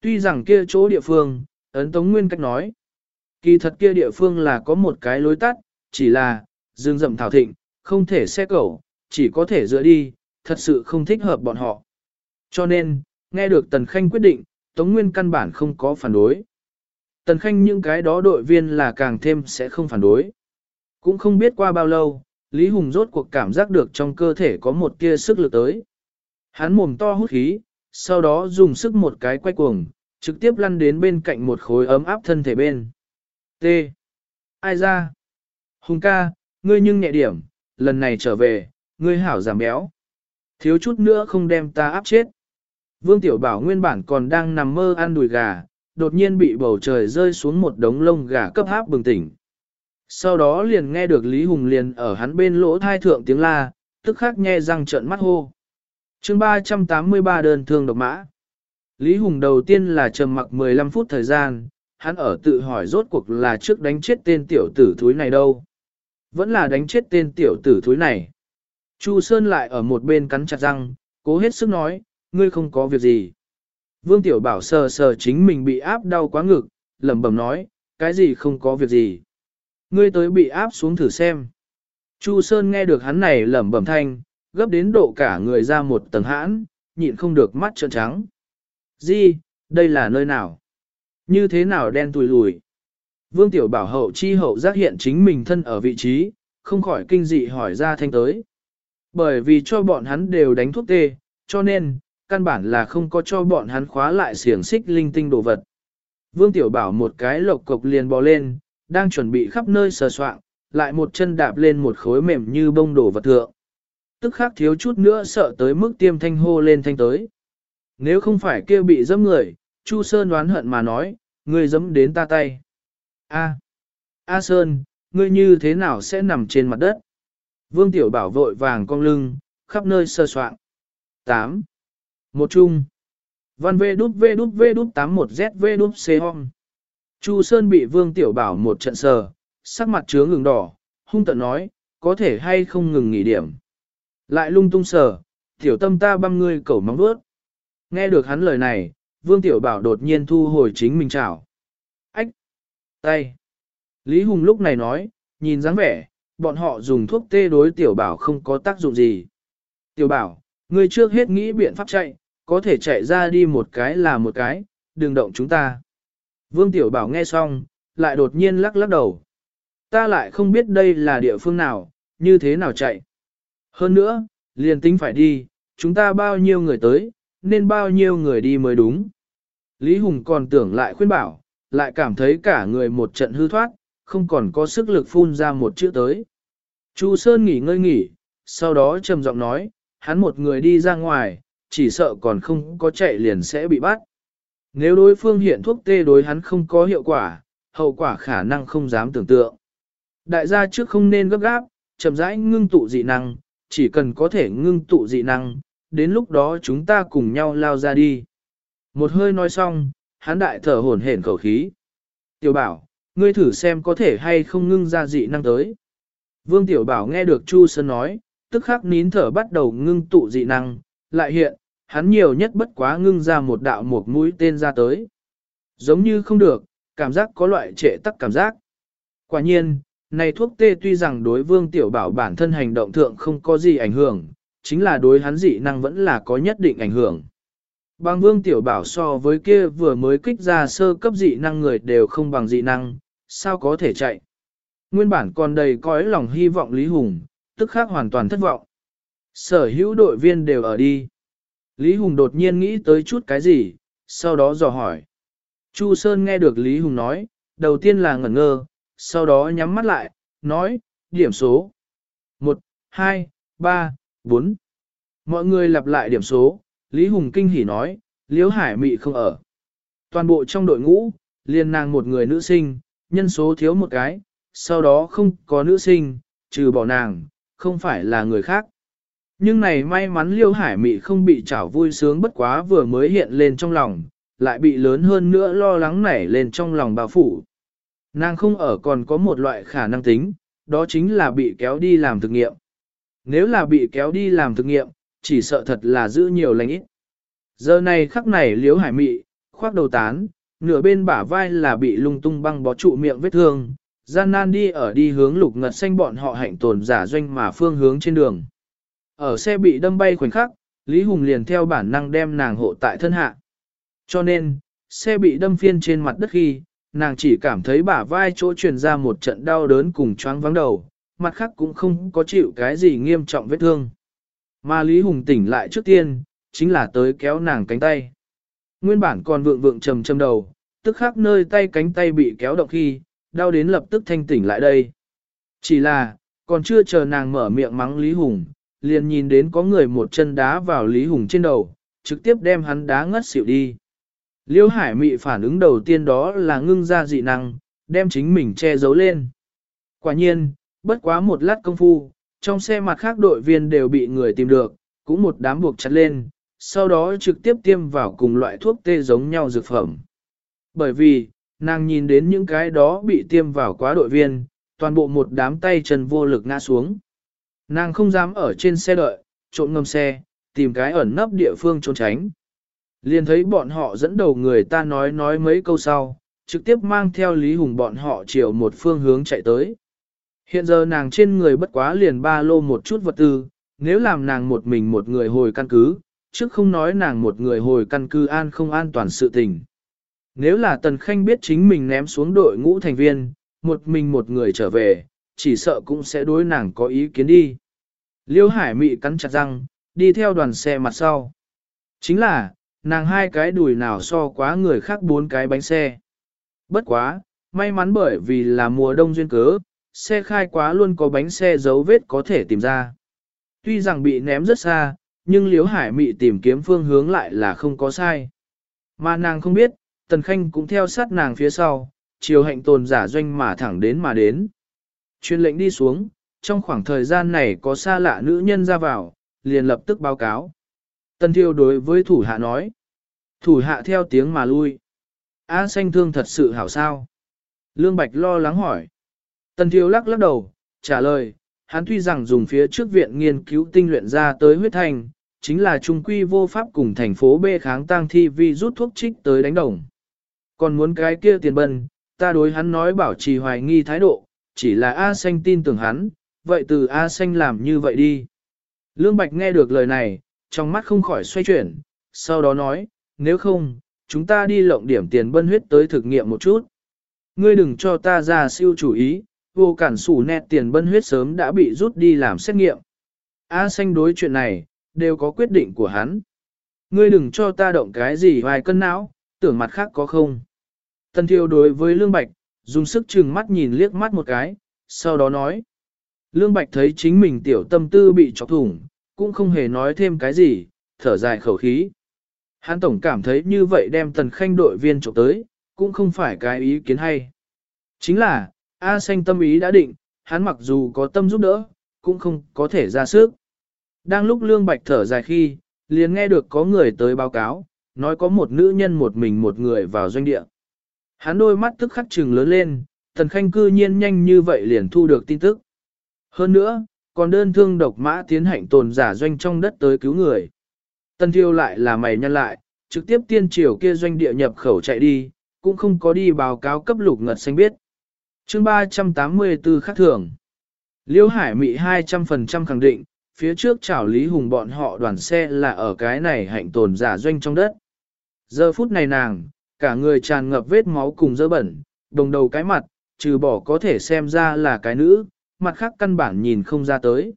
Tuy rằng kia chỗ địa phương, ấn tống nguyên cách nói, kỳ thật kia địa phương là có một cái lối tắt, chỉ là, dương rậm thảo thịnh, không thể xe cẩu, chỉ có thể dựa đi, thật sự không thích hợp bọn họ. Cho nên, nghe được Tần Khanh quyết định, Tống Nguyên căn bản không có phản đối. Tần Khanh những cái đó đội viên là càng thêm sẽ không phản đối. Cũng không biết qua bao lâu, Lý Hùng rốt cuộc cảm giác được trong cơ thể có một tia sức lực tới. Hắn mồm to hút khí, sau đó dùng sức một cái quay cuồng, trực tiếp lăn đến bên cạnh một khối ấm áp thân thể bên. T. Ai ra? Hùng ca, ngươi nhưng nhẹ điểm, lần này trở về, ngươi hảo giảm béo. Thiếu chút nữa không đem ta áp chết. Vương Tiểu Bảo nguyên bản còn đang nằm mơ ăn đùi gà, đột nhiên bị bầu trời rơi xuống một đống lông gà cấp háp bừng tỉnh. Sau đó liền nghe được Lý Hùng liền ở hắn bên lỗ thai thượng tiếng la, tức khắc nghe răng trợn mắt hô. chương 383 đơn thương độc mã. Lý Hùng đầu tiên là trầm mặc 15 phút thời gian, hắn ở tự hỏi rốt cuộc là trước đánh chết tên tiểu tử thúi này đâu. Vẫn là đánh chết tên tiểu tử thúi này. Chu Sơn lại ở một bên cắn chặt răng, cố hết sức nói, ngươi không có việc gì. Vương Tiểu Bảo sờ sờ chính mình bị áp đau quá ngực, lẩm bẩm nói, cái gì không có việc gì. Ngươi tới bị áp xuống thử xem. Chu Sơn nghe được hắn này lẩm bẩm thanh, gấp đến độ cả người ra một tầng hãn, nhịn không được mắt trợn trắng. Di, đây là nơi nào? Như thế nào đen tùi lùi? Vương Tiểu Bảo hậu chi hậu giác hiện chính mình thân ở vị trí, không khỏi kinh dị hỏi ra thanh tới. Bởi vì cho bọn hắn đều đánh thuốc tê, cho nên, căn bản là không có cho bọn hắn khóa lại xiềng xích linh tinh đồ vật. Vương Tiểu Bảo một cái lộc cộc liền bò lên, đang chuẩn bị khắp nơi sờ soạng, lại một chân đạp lên một khối mềm như bông đổ vật thượng. Tức khắc thiếu chút nữa sợ tới mức tiêm thanh hô lên thanh tới. Nếu không phải kia bị dẫm người, Chu Sơn đoán hận mà nói, ngươi dẫm đến ta tay. A. A Sơn, ngươi như thế nào sẽ nằm trên mặt đất? Vương Tiểu Bảo vội vàng cong lưng, khắp nơi sơ soạn. 8. Một chung. Văn V đút V đút V đút 81 Z V đút C hom. Chu Sơn bị Vương Tiểu Bảo một trận sờ, sắc mặt chứa ngừng đỏ, hung tận nói, có thể hay không ngừng nghỉ điểm. Lại lung tung sờ, tiểu tâm ta băm ngươi cẩu móng bước. Nghe được hắn lời này, Vương Tiểu Bảo đột nhiên thu hồi chính mình chảo. Ách! Tay! Lý Hùng lúc này nói, nhìn dáng vẻ, bọn họ dùng thuốc tê đối Tiểu Bảo không có tác dụng gì. Tiểu Bảo, ngươi trước hết nghĩ biện pháp chạy, có thể chạy ra đi một cái là một cái, đừng động chúng ta. Vương Tiểu Bảo nghe xong, lại đột nhiên lắc lắc đầu. Ta lại không biết đây là địa phương nào, như thế nào chạy. Hơn nữa, liền tính phải đi, chúng ta bao nhiêu người tới, nên bao nhiêu người đi mới đúng. Lý Hùng còn tưởng lại khuyên bảo, lại cảm thấy cả người một trận hư thoát, không còn có sức lực phun ra một chữ tới. Chu Sơn nghỉ ngơi nghỉ, sau đó trầm giọng nói, hắn một người đi ra ngoài, chỉ sợ còn không có chạy liền sẽ bị bắt. Nếu đối phương hiện thuốc tê đối hắn không có hiệu quả, hậu quả khả năng không dám tưởng tượng. Đại gia trước không nên gấp gáp, chậm rãi ngưng tụ dị năng, chỉ cần có thể ngưng tụ dị năng, đến lúc đó chúng ta cùng nhau lao ra đi. Một hơi nói xong, hắn đại thở hổn hển khẩu khí. Tiểu bảo, ngươi thử xem có thể hay không ngưng ra dị năng tới. Vương Tiểu Bảo nghe được Chu Sơn nói, tức khắc nín thở bắt đầu ngưng tụ dị năng, lại hiện, hắn nhiều nhất bất quá ngưng ra một đạo một mũi tên ra tới. Giống như không được, cảm giác có loại trệ tắc cảm giác. Quả nhiên, này thuốc tê tuy rằng đối vương tiểu bảo bản thân hành động thượng không có gì ảnh hưởng, chính là đối hắn dị năng vẫn là có nhất định ảnh hưởng. Bằng vương tiểu bảo so với kia vừa mới kích ra sơ cấp dị năng người đều không bằng dị năng, sao có thể chạy. Nguyên bản còn đầy cõi lòng hy vọng Lý Hùng, tức khác hoàn toàn thất vọng. Sở hữu đội viên đều ở đi. Lý Hùng đột nhiên nghĩ tới chút cái gì, sau đó dò hỏi. Chu Sơn nghe được Lý Hùng nói, đầu tiên là ngẩn ngơ, sau đó nhắm mắt lại, nói, điểm số. 1, 2, 3, 4. Mọi người lặp lại điểm số, Lý Hùng kinh hỉ nói, Liễu Hải Mị không ở. Toàn bộ trong đội ngũ, liền nàng một người nữ sinh, nhân số thiếu một cái, sau đó không có nữ sinh, trừ bỏ nàng, không phải là người khác. Nhưng này may mắn Liêu Hải Mị không bị chảo vui sướng bất quá vừa mới hiện lên trong lòng, lại bị lớn hơn nữa lo lắng nảy lên trong lòng bà phủ. Nàng không ở còn có một loại khả năng tính, đó chính là bị kéo đi làm thực nghiệm. Nếu là bị kéo đi làm thực nghiệm, chỉ sợ thật là giữ nhiều lành ít. Giờ này khắc này liếu hải mị, khoác đầu tán, nửa bên bả vai là bị lung tung băng bó trụ miệng vết thương, gian nan đi ở đi hướng lục ngật xanh bọn họ hạnh tồn giả doanh mà phương hướng trên đường. Ở xe bị đâm bay khoảnh khắc, Lý Hùng liền theo bản năng đem nàng hộ tại thân hạ. Cho nên, xe bị đâm phiên trên mặt đất khi, nàng chỉ cảm thấy bả vai chỗ truyền ra một trận đau đớn cùng choáng vắng đầu, mặt khác cũng không có chịu cái gì nghiêm trọng vết thương. Mà Lý Hùng tỉnh lại trước tiên, chính là tới kéo nàng cánh tay. Nguyên bản còn vượng vượng trầm trầm đầu, tức khắc nơi tay cánh tay bị kéo động khi, đau đến lập tức thanh tỉnh lại đây. Chỉ là, còn chưa chờ nàng mở miệng mắng Lý Hùng, liền nhìn đến có người một chân đá vào Lý Hùng trên đầu, trực tiếp đem hắn đá ngất xỉu đi. Liêu Hải Mị phản ứng đầu tiên đó là ngưng ra dị năng, đem chính mình che giấu lên. Quả nhiên, bất quá một lát công phu, trong xe mặt khác đội viên đều bị người tìm được, cũng một đám buộc chặt lên, sau đó trực tiếp tiêm vào cùng loại thuốc tê giống nhau dược phẩm. Bởi vì, nàng nhìn đến những cái đó bị tiêm vào quá đội viên, toàn bộ một đám tay chân vô lực ngã xuống. Nàng không dám ở trên xe đợi, trộn ngâm xe, tìm cái ẩn nấp địa phương trốn tránh. Liền thấy bọn họ dẫn đầu người ta nói nói mấy câu sau, trực tiếp mang theo Lý Hùng bọn họ chiều một phương hướng chạy tới. Hiện giờ nàng trên người bất quá liền ba lô một chút vật tư, nếu làm nàng một mình một người hồi căn cứ, trước không nói nàng một người hồi căn cứ an không an toàn sự tình. Nếu là Tần Khanh biết chính mình ném xuống đội ngũ thành viên, một mình một người trở về, chỉ sợ cũng sẽ đối nàng có ý kiến đi. Liêu Hải Mị cắn chặt răng, đi theo đoàn xe mặt sau. Chính là, nàng hai cái đùi nào so quá người khác bốn cái bánh xe. Bất quá, may mắn bởi vì là mùa đông duyên cớ, xe khai quá luôn có bánh xe dấu vết có thể tìm ra. Tuy rằng bị ném rất xa, nhưng Liễu Hải Mị tìm kiếm phương hướng lại là không có sai. Mà nàng không biết, Tần Khanh cũng theo sát nàng phía sau, chiều hạnh tồn giả doanh mà thẳng đến mà đến. Chuyên lệnh đi xuống, trong khoảng thời gian này có xa lạ nữ nhân ra vào, liền lập tức báo cáo. Tần thiêu đối với thủ hạ nói. Thủ hạ theo tiếng mà lui. A xanh thương thật sự hảo sao. Lương Bạch lo lắng hỏi. Tần thiêu lắc lắc đầu, trả lời, hắn tuy rằng dùng phía trước viện nghiên cứu tinh luyện ra tới huyết thành, chính là trung quy vô pháp cùng thành phố B kháng tăng thi vi rút thuốc trích tới đánh đồng. Còn muốn cái kia tiền bân, ta đối hắn nói bảo trì hoài nghi thái độ, chỉ là A xanh tin tưởng hắn, vậy từ A xanh làm như vậy đi. Lương Bạch nghe được lời này, trong mắt không khỏi xoay chuyển, sau đó nói, nếu không, chúng ta đi lộng điểm tiền bân huyết tới thực nghiệm một chút. Ngươi đừng cho ta ra siêu chủ ý, vô cản sủ nẹt tiền bân huyết sớm đã bị rút đi làm xét nghiệm. A xanh đối chuyện này, đều có quyết định của hắn. Ngươi đừng cho ta động cái gì vài cân não, tưởng mặt khác có không. Tần thiêu đối với Lương Bạch, dùng sức chừng mắt nhìn liếc mắt một cái, sau đó nói. Lương Bạch thấy chính mình tiểu tâm tư bị chọc thủng, cũng không hề nói thêm cái gì, thở dài khẩu khí. Hán tổng cảm thấy như vậy đem tần khanh đội viên trộm tới, cũng không phải cái ý kiến hay. Chính là, A xanh tâm ý đã định, hắn mặc dù có tâm giúp đỡ, cũng không có thể ra sức. Đang lúc Lương Bạch thở dài khi, liền nghe được có người tới báo cáo, nói có một nữ nhân một mình một người vào doanh địa. Hắn đôi mắt tức khắc trừng lớn lên, tần khanh cư nhiên nhanh như vậy liền thu được tin tức. Hơn nữa, còn đơn thương độc mã tiến hành tồn giả doanh trong đất tới cứu người. Tần thiêu lại là mày nhân lại, trực tiếp tiên triều kia doanh địa nhập khẩu chạy đi, cũng không có đi báo cáo cấp lục ngật xanh biết. chương 384 khắc thưởng. Liêu Hải Mị 200% khẳng định, phía trước chảo Lý Hùng bọn họ đoàn xe là ở cái này hạnh tồn giả doanh trong đất. Giờ phút này nàng, cả người tràn ngập vết máu cùng dơ bẩn, đồng đầu cái mặt, trừ bỏ có thể xem ra là cái nữ, mặt khác căn bản nhìn không ra tới.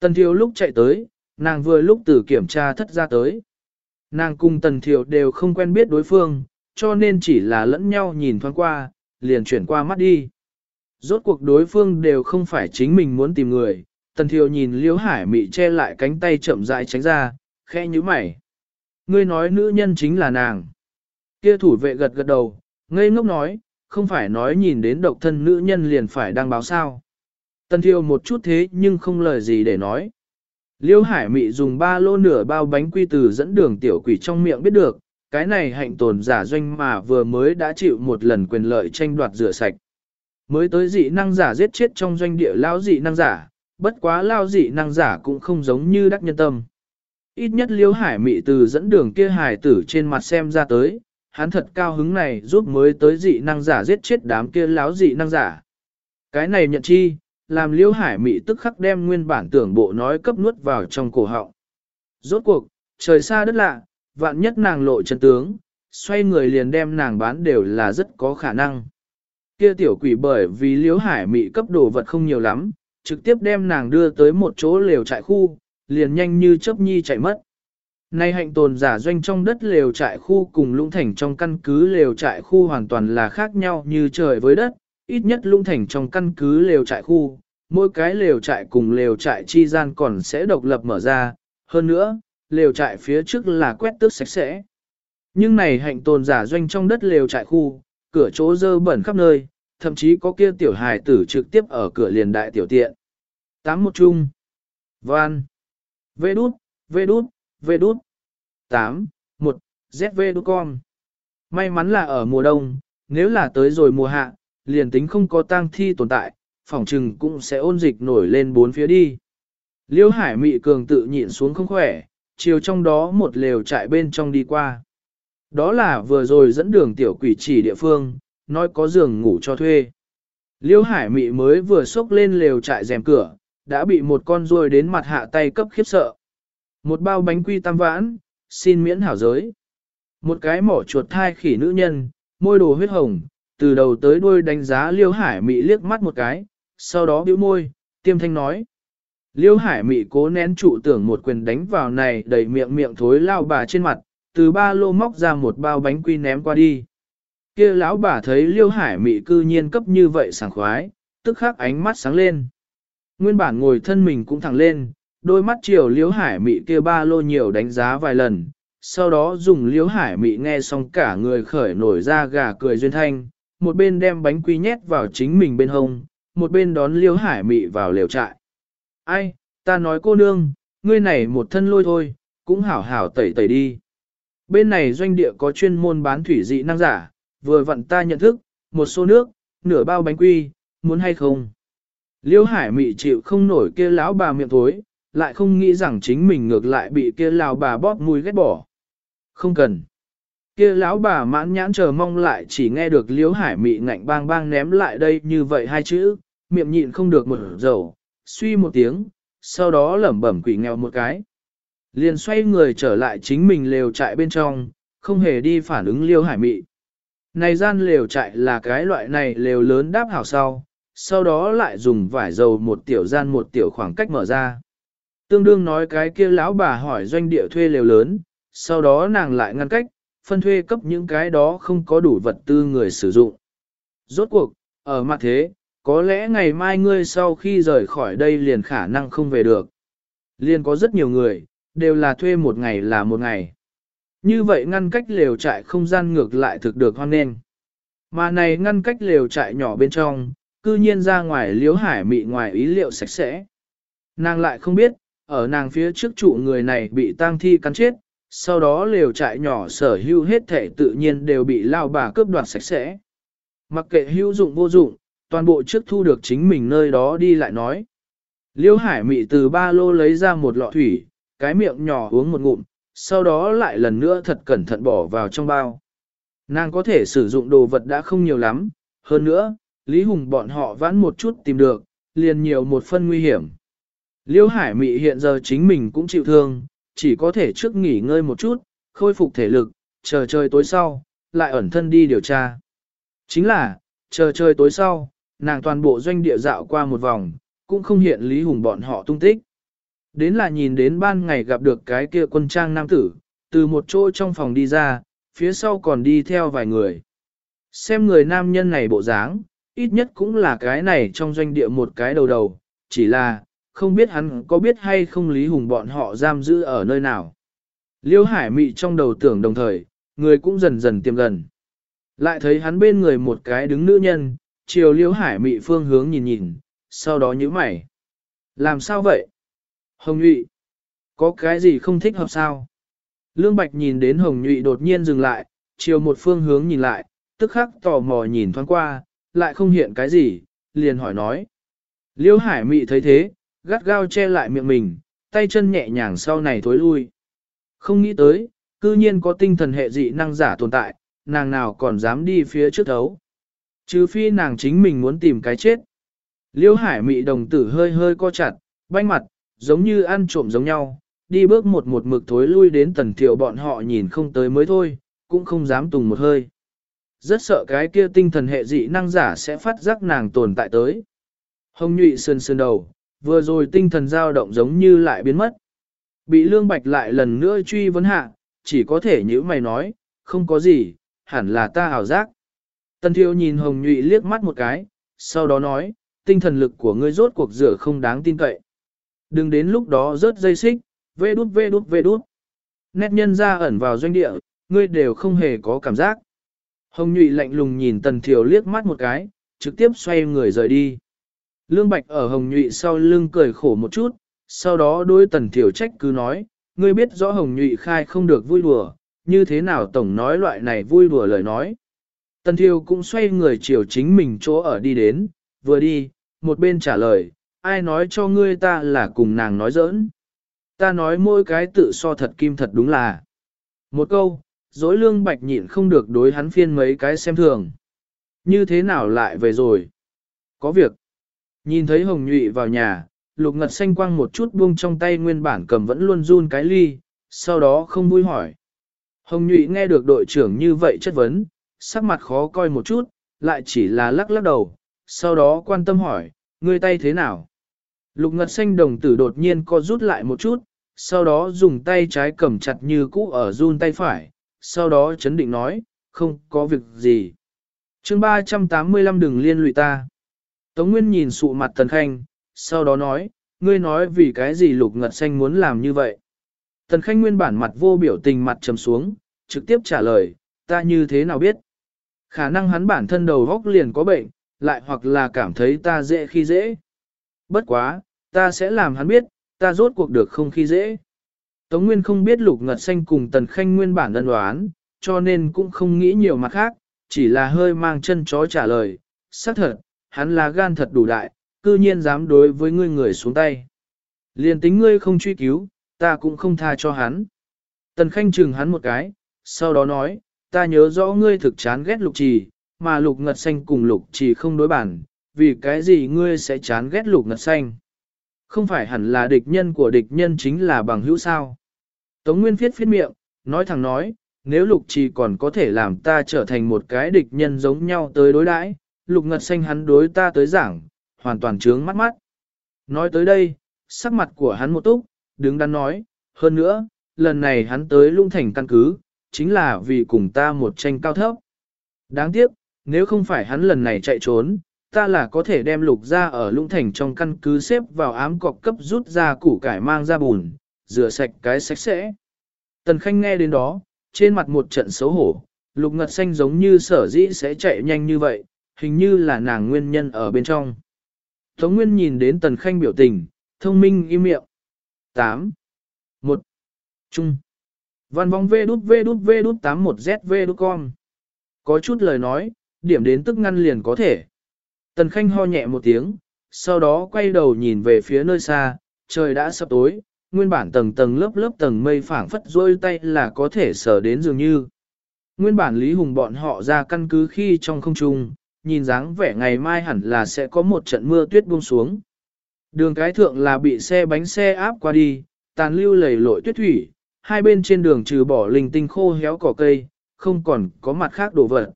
Tần thiếu lúc chạy tới, nàng vừa lúc từ kiểm tra thất ra tới. Nàng cùng Tần thiếu đều không quen biết đối phương, cho nên chỉ là lẫn nhau nhìn thoáng qua, liền chuyển qua mắt đi. Rốt cuộc đối phương đều không phải chính mình muốn tìm người, Tần thiếu nhìn Liễu Hải Mị che lại cánh tay chậm rãi tránh ra, khẽ như mày. Ngươi nói nữ nhân chính là nàng. Kia thủ vệ gật gật đầu, ngây ngốc nói, không phải nói nhìn đến độc thân nữ nhân liền phải đăng báo sao. Tần Thiêu một chút thế nhưng không lời gì để nói. Liêu Hải Mị dùng ba lô nửa bao bánh quy từ dẫn đường tiểu quỷ trong miệng biết được, cái này hạnh tồn giả doanh mà vừa mới đã chịu một lần quyền lợi tranh đoạt rửa sạch. Mới tới dị năng giả giết chết trong doanh địa lao dị năng giả, bất quá lao dị năng giả cũng không giống như đắc nhân tâm. Ít nhất Liêu Hải Mị từ dẫn đường kia hải tử trên mặt xem ra tới, hắn thật cao hứng này giúp mới tới dị năng giả giết chết đám kia láo dị năng giả. Cái này nhận chi, làm liễu hải mị tức khắc đem nguyên bản tưởng bộ nói cấp nuốt vào trong cổ họng. Rốt cuộc, trời xa đất lạ, vạn nhất nàng lộ chân tướng, xoay người liền đem nàng bán đều là rất có khả năng. Kia tiểu quỷ bởi vì liễu hải mị cấp đồ vật không nhiều lắm, trực tiếp đem nàng đưa tới một chỗ lều trại khu, liền nhanh như chớp nhi chạy mất. Nay hạnh tồn giả doanh trong đất lều trại khu cùng lũng thành trong căn cứ lều trại khu hoàn toàn là khác nhau như trời với đất, ít nhất lũng thành trong căn cứ lều trại khu, mỗi cái lều trại cùng lều trại chi gian còn sẽ độc lập mở ra, hơn nữa, lều trại phía trước là quét tước sạch sẽ. Nhưng này hạnh tồn giả doanh trong đất lều trại khu, cửa chỗ dơ bẩn khắp nơi, thậm chí có kia tiểu hài tử trực tiếp ở cửa liền đại tiểu tiện. Tám một chung. Van. Vê đút, vê đút, vê đút. 8, 1, ZV.com. May mắn là ở mùa đông, nếu là tới rồi mùa hạ, liền tính không có tang thi tồn tại, phòng trừng cũng sẽ ôn dịch nổi lên bốn phía đi. Liêu hải mị cường tự nhịn xuống không khỏe, chiều trong đó một lều trại bên trong đi qua. Đó là vừa rồi dẫn đường tiểu quỷ chỉ địa phương, nói có giường ngủ cho thuê. Liêu hải mị mới vừa xốc lên lều trại rèm cửa, đã bị một con ruồi đến mặt hạ tay cấp khiếp sợ. Một bao bánh quy tam vãn, xin miễn hảo giới. Một cái mỏ chuột thai khỉ nữ nhân, môi đồ huyết hồng, từ đầu tới đuôi đánh giá liêu hải mị liếc mắt một cái, sau đó bĩu môi, tiêm thanh nói. Liêu hải mị cố nén trụ tưởng một quyền đánh vào này đầy miệng miệng thối lao bà trên mặt, từ ba lô móc ra một bao bánh quy ném qua đi. kia lão bà thấy liêu hải mị cư nhiên cấp như vậy sảng khoái, tức khắc ánh mắt sáng lên. Nguyên bản ngồi thân mình cũng thẳng lên, đôi mắt chiều liếu hải mị kia ba lô nhiều đánh giá vài lần, sau đó dùng liếu hải mị nghe xong cả người khởi nổi ra gà cười duyên thanh, một bên đem bánh quy nhét vào chính mình bên hông, một bên đón liếu hải mị vào lều trại. Ai, ta nói cô nương, ngươi này một thân lôi thôi, cũng hảo hảo tẩy tẩy đi. Bên này doanh địa có chuyên môn bán thủy dị năng giả, vừa vặn ta nhận thức, một số nước, nửa bao bánh quy, muốn hay không? Liêu hải mị chịu không nổi kia lão bà miệng thối, lại không nghĩ rằng chính mình ngược lại bị kia lão bà bóp mùi ghét bỏ. Không cần. Kia lão bà mãn nhãn chờ mong lại chỉ nghe được liêu hải mị ngạnh bang bang ném lại đây như vậy hai chữ, miệng nhịn không được một dầu, suy một tiếng, sau đó lẩm bẩm quỷ nghèo một cái. Liền xoay người trở lại chính mình lều trại bên trong, không hề đi phản ứng liêu hải mị. Này gian lều trại là cái loại này lều lớn đáp hảo sau, sau đó lại dùng vải dầu một tiểu gian một tiểu khoảng cách mở ra. Tương đương nói cái kia lão bà hỏi doanh địa thuê lều lớn, sau đó nàng lại ngăn cách, phân thuê cấp những cái đó không có đủ vật tư người sử dụng. Rốt cuộc, ở mặt thế, có lẽ ngày mai ngươi sau khi rời khỏi đây liền khả năng không về được. Liền có rất nhiều người, đều là thuê một ngày là một ngày. Như vậy ngăn cách lều trại không gian ngược lại thực được hoan nghênh. Mà này ngăn cách lều trại nhỏ bên trong, cư nhiên ra ngoài liếu hải mị ngoài ý liệu sạch sẽ. Nàng lại không biết, ở nàng phía trước trụ người này bị tang thi cắn chết, sau đó lều trại nhỏ sở hữu hết thể tự nhiên đều bị lao bà cướp đoạt sạch sẽ. Mặc kệ hữu dụng vô dụng, toàn bộ trước thu được chính mình nơi đó đi lại nói. Liêu hải mị từ ba lô lấy ra một lọ thủy, cái miệng nhỏ uống một ngụm, sau đó lại lần nữa thật cẩn thận bỏ vào trong bao. Nàng có thể sử dụng đồ vật đã không nhiều lắm, hơn nữa, Lý Hùng bọn họ vãn một chút tìm được, liền nhiều một phân nguy hiểm. Liêu Hải Mị hiện giờ chính mình cũng chịu thương, chỉ có thể trước nghỉ ngơi một chút, khôi phục thể lực, chờ trời tối sau, lại ẩn thân đi điều tra. Chính là, chờ trời tối sau, nàng toàn bộ doanh địa dạo qua một vòng, cũng không hiện Lý Hùng bọn họ tung tích. Đến là nhìn đến ban ngày gặp được cái kia quân trang nam tử, từ một chỗ trong phòng đi ra, phía sau còn đi theo vài người. Xem người nam nhân này bộ dáng, ít nhất cũng là cái này trong doanh địa một cái đầu đầu, chỉ là, không biết hắn có biết hay không Lý Hùng bọn họ giam giữ ở nơi nào. Liêu Hải Mị trong đầu tưởng đồng thời, người cũng dần dần tiềm gần. Lại thấy hắn bên người một cái đứng nữ nhân, chiều Liêu Hải Mị phương hướng nhìn nhìn, sau đó nhíu mày. Làm sao vậy? Hồng Nhụy, có cái gì không thích hợp sao? Lương Bạch nhìn đến Hồng Nhụy đột nhiên dừng lại, chiều một phương hướng nhìn lại, tức khắc tò mò nhìn thoáng qua, lại không hiện cái gì, liền hỏi nói. Liêu Hải Mị thấy thế, gắt gao che lại miệng mình, tay chân nhẹ nhàng sau này thối lui. Không nghĩ tới, cư nhiên có tinh thần hệ dị năng giả tồn tại, nàng nào còn dám đi phía trước thấu. Trừ phi nàng chính mình muốn tìm cái chết. Liêu Hải Mị đồng tử hơi hơi co chặt, banh mặt, giống như ăn trộm giống nhau, đi bước một một mực thối lui đến tần thiệu bọn họ nhìn không tới mới thôi, cũng không dám tùng một hơi. Rất sợ cái kia tinh thần hệ dị năng giả sẽ phát giác nàng tồn tại tới. Hồng nhụy sơn sơn đầu, vừa rồi tinh thần dao động giống như lại biến mất. Bị lương bạch lại lần nữa truy vấn hạ, chỉ có thể như mày nói, không có gì, hẳn là ta ảo giác. Tần thiệu nhìn hồng nhụy liếc mắt một cái, sau đó nói, tinh thần lực của ngươi rốt cuộc rửa không đáng tin cậy. Đừng đến lúc đó rớt dây xích, vê đút vê đút vê đút. Nét nhân ra ẩn vào doanh địa, ngươi đều không hề có cảm giác. Hồng nhụy lạnh lùng nhìn tần thiểu liếc mắt một cái, trực tiếp xoay người rời đi. Lương Bạch ở hồng nhụy sau lưng cười khổ một chút, sau đó đôi tần thiểu trách cứ nói, ngươi biết rõ hồng nhụy khai không được vui đùa, như thế nào tổng nói loại này vui đùa lời nói. Tần thiểu cũng xoay người chiều chính mình chỗ ở đi đến, vừa đi, một bên trả lời, ai nói cho ngươi ta là cùng nàng nói giỡn. Ta nói mỗi cái tự so thật kim thật đúng là. Một câu, dối lương bạch nhịn không được đối hắn phiên mấy cái xem thường. Như thế nào lại về rồi? Có việc. Nhìn thấy hồng nhụy vào nhà, lục ngật xanh quang một chút buông trong tay nguyên bản cầm vẫn luôn run cái ly, sau đó không vui hỏi. Hồng nhụy nghe được đội trưởng như vậy chất vấn, sắc mặt khó coi một chút, lại chỉ là lắc lắc đầu, sau đó quan tâm hỏi, ngươi tay thế nào? Lục ngật xanh đồng tử đột nhiên co rút lại một chút, sau đó dùng tay trái cầm chặt như cũ ở run tay phải, sau đó chấn định nói, không có việc gì. chương 385 đừng liên lụy ta. Tống Nguyên nhìn sụ mặt Tần Khanh, sau đó nói, ngươi nói vì cái gì lục ngật xanh muốn làm như vậy. Tần Khanh nguyên bản mặt vô biểu tình mặt trầm xuống, trực tiếp trả lời, ta như thế nào biết. Khả năng hắn bản thân đầu góc liền có bệnh, lại hoặc là cảm thấy ta dễ khi dễ. Bất quá, ta sẽ làm hắn biết, ta rốt cuộc được không khi dễ. Tống Nguyên không biết Lục Ngật Xanh cùng Tần Khanh nguyên bản đơn đoán, cho nên cũng không nghĩ nhiều mặt khác, chỉ là hơi mang chân chó trả lời, xác thật, hắn là gan thật đủ đại, cư nhiên dám đối với ngươi người xuống tay. Liền tính ngươi không truy cứu, ta cũng không tha cho hắn. Tần Khanh chừng hắn một cái, sau đó nói, ta nhớ rõ ngươi thực chán ghét lục trì, mà lục ngật xanh cùng lục trì không đối bản, vì cái gì ngươi sẽ chán ghét lục ngật xanh. Không phải hẳn là địch nhân của địch nhân chính là bằng hữu sao. Tống Nguyên phiết phiết miệng, nói thẳng nói, nếu lục trì còn có thể làm ta trở thành một cái địch nhân giống nhau tới đối đãi, lục ngật xanh hắn đối ta tới giảng, hoàn toàn trướng mắt mắt. Nói tới đây, sắc mặt của hắn một túc, đứng đắn nói, hơn nữa, lần này hắn tới lung thành căn cứ, chính là vì cùng ta một tranh cao thấp. Đáng tiếc, nếu không phải hắn lần này chạy trốn, ta là có thể đem lục ra ở lũng thành trong căn cứ xếp vào ám cọc cấp rút ra củ cải mang ra bùn, rửa sạch cái sạch sẽ. Tần Khanh nghe đến đó, trên mặt một trận xấu hổ, lục ngật xanh giống như sở dĩ sẽ chạy nhanh như vậy, hình như là nàng nguyên nhân ở bên trong. Tống Nguyên nhìn đến Tần Khanh biểu tình, thông minh im miệng. 8. 1. Trung. Văn vong vê đút vê đút vê đút 81Z vê đút con. Có chút lời nói, điểm đến tức ngăn liền có thể. Tần Khanh ho nhẹ một tiếng, sau đó quay đầu nhìn về phía nơi xa, trời đã sắp tối, nguyên bản tầng tầng lớp lớp tầng mây phảng phất rôi tay là có thể sở đến dường như. Nguyên bản Lý Hùng bọn họ ra căn cứ khi trong không trung, nhìn dáng vẻ ngày mai hẳn là sẽ có một trận mưa tuyết buông xuống. Đường cái thượng là bị xe bánh xe áp qua đi, tàn lưu lầy lội tuyết thủy, hai bên trên đường trừ bỏ linh tinh khô héo cỏ cây, không còn có mặt khác đổ vật.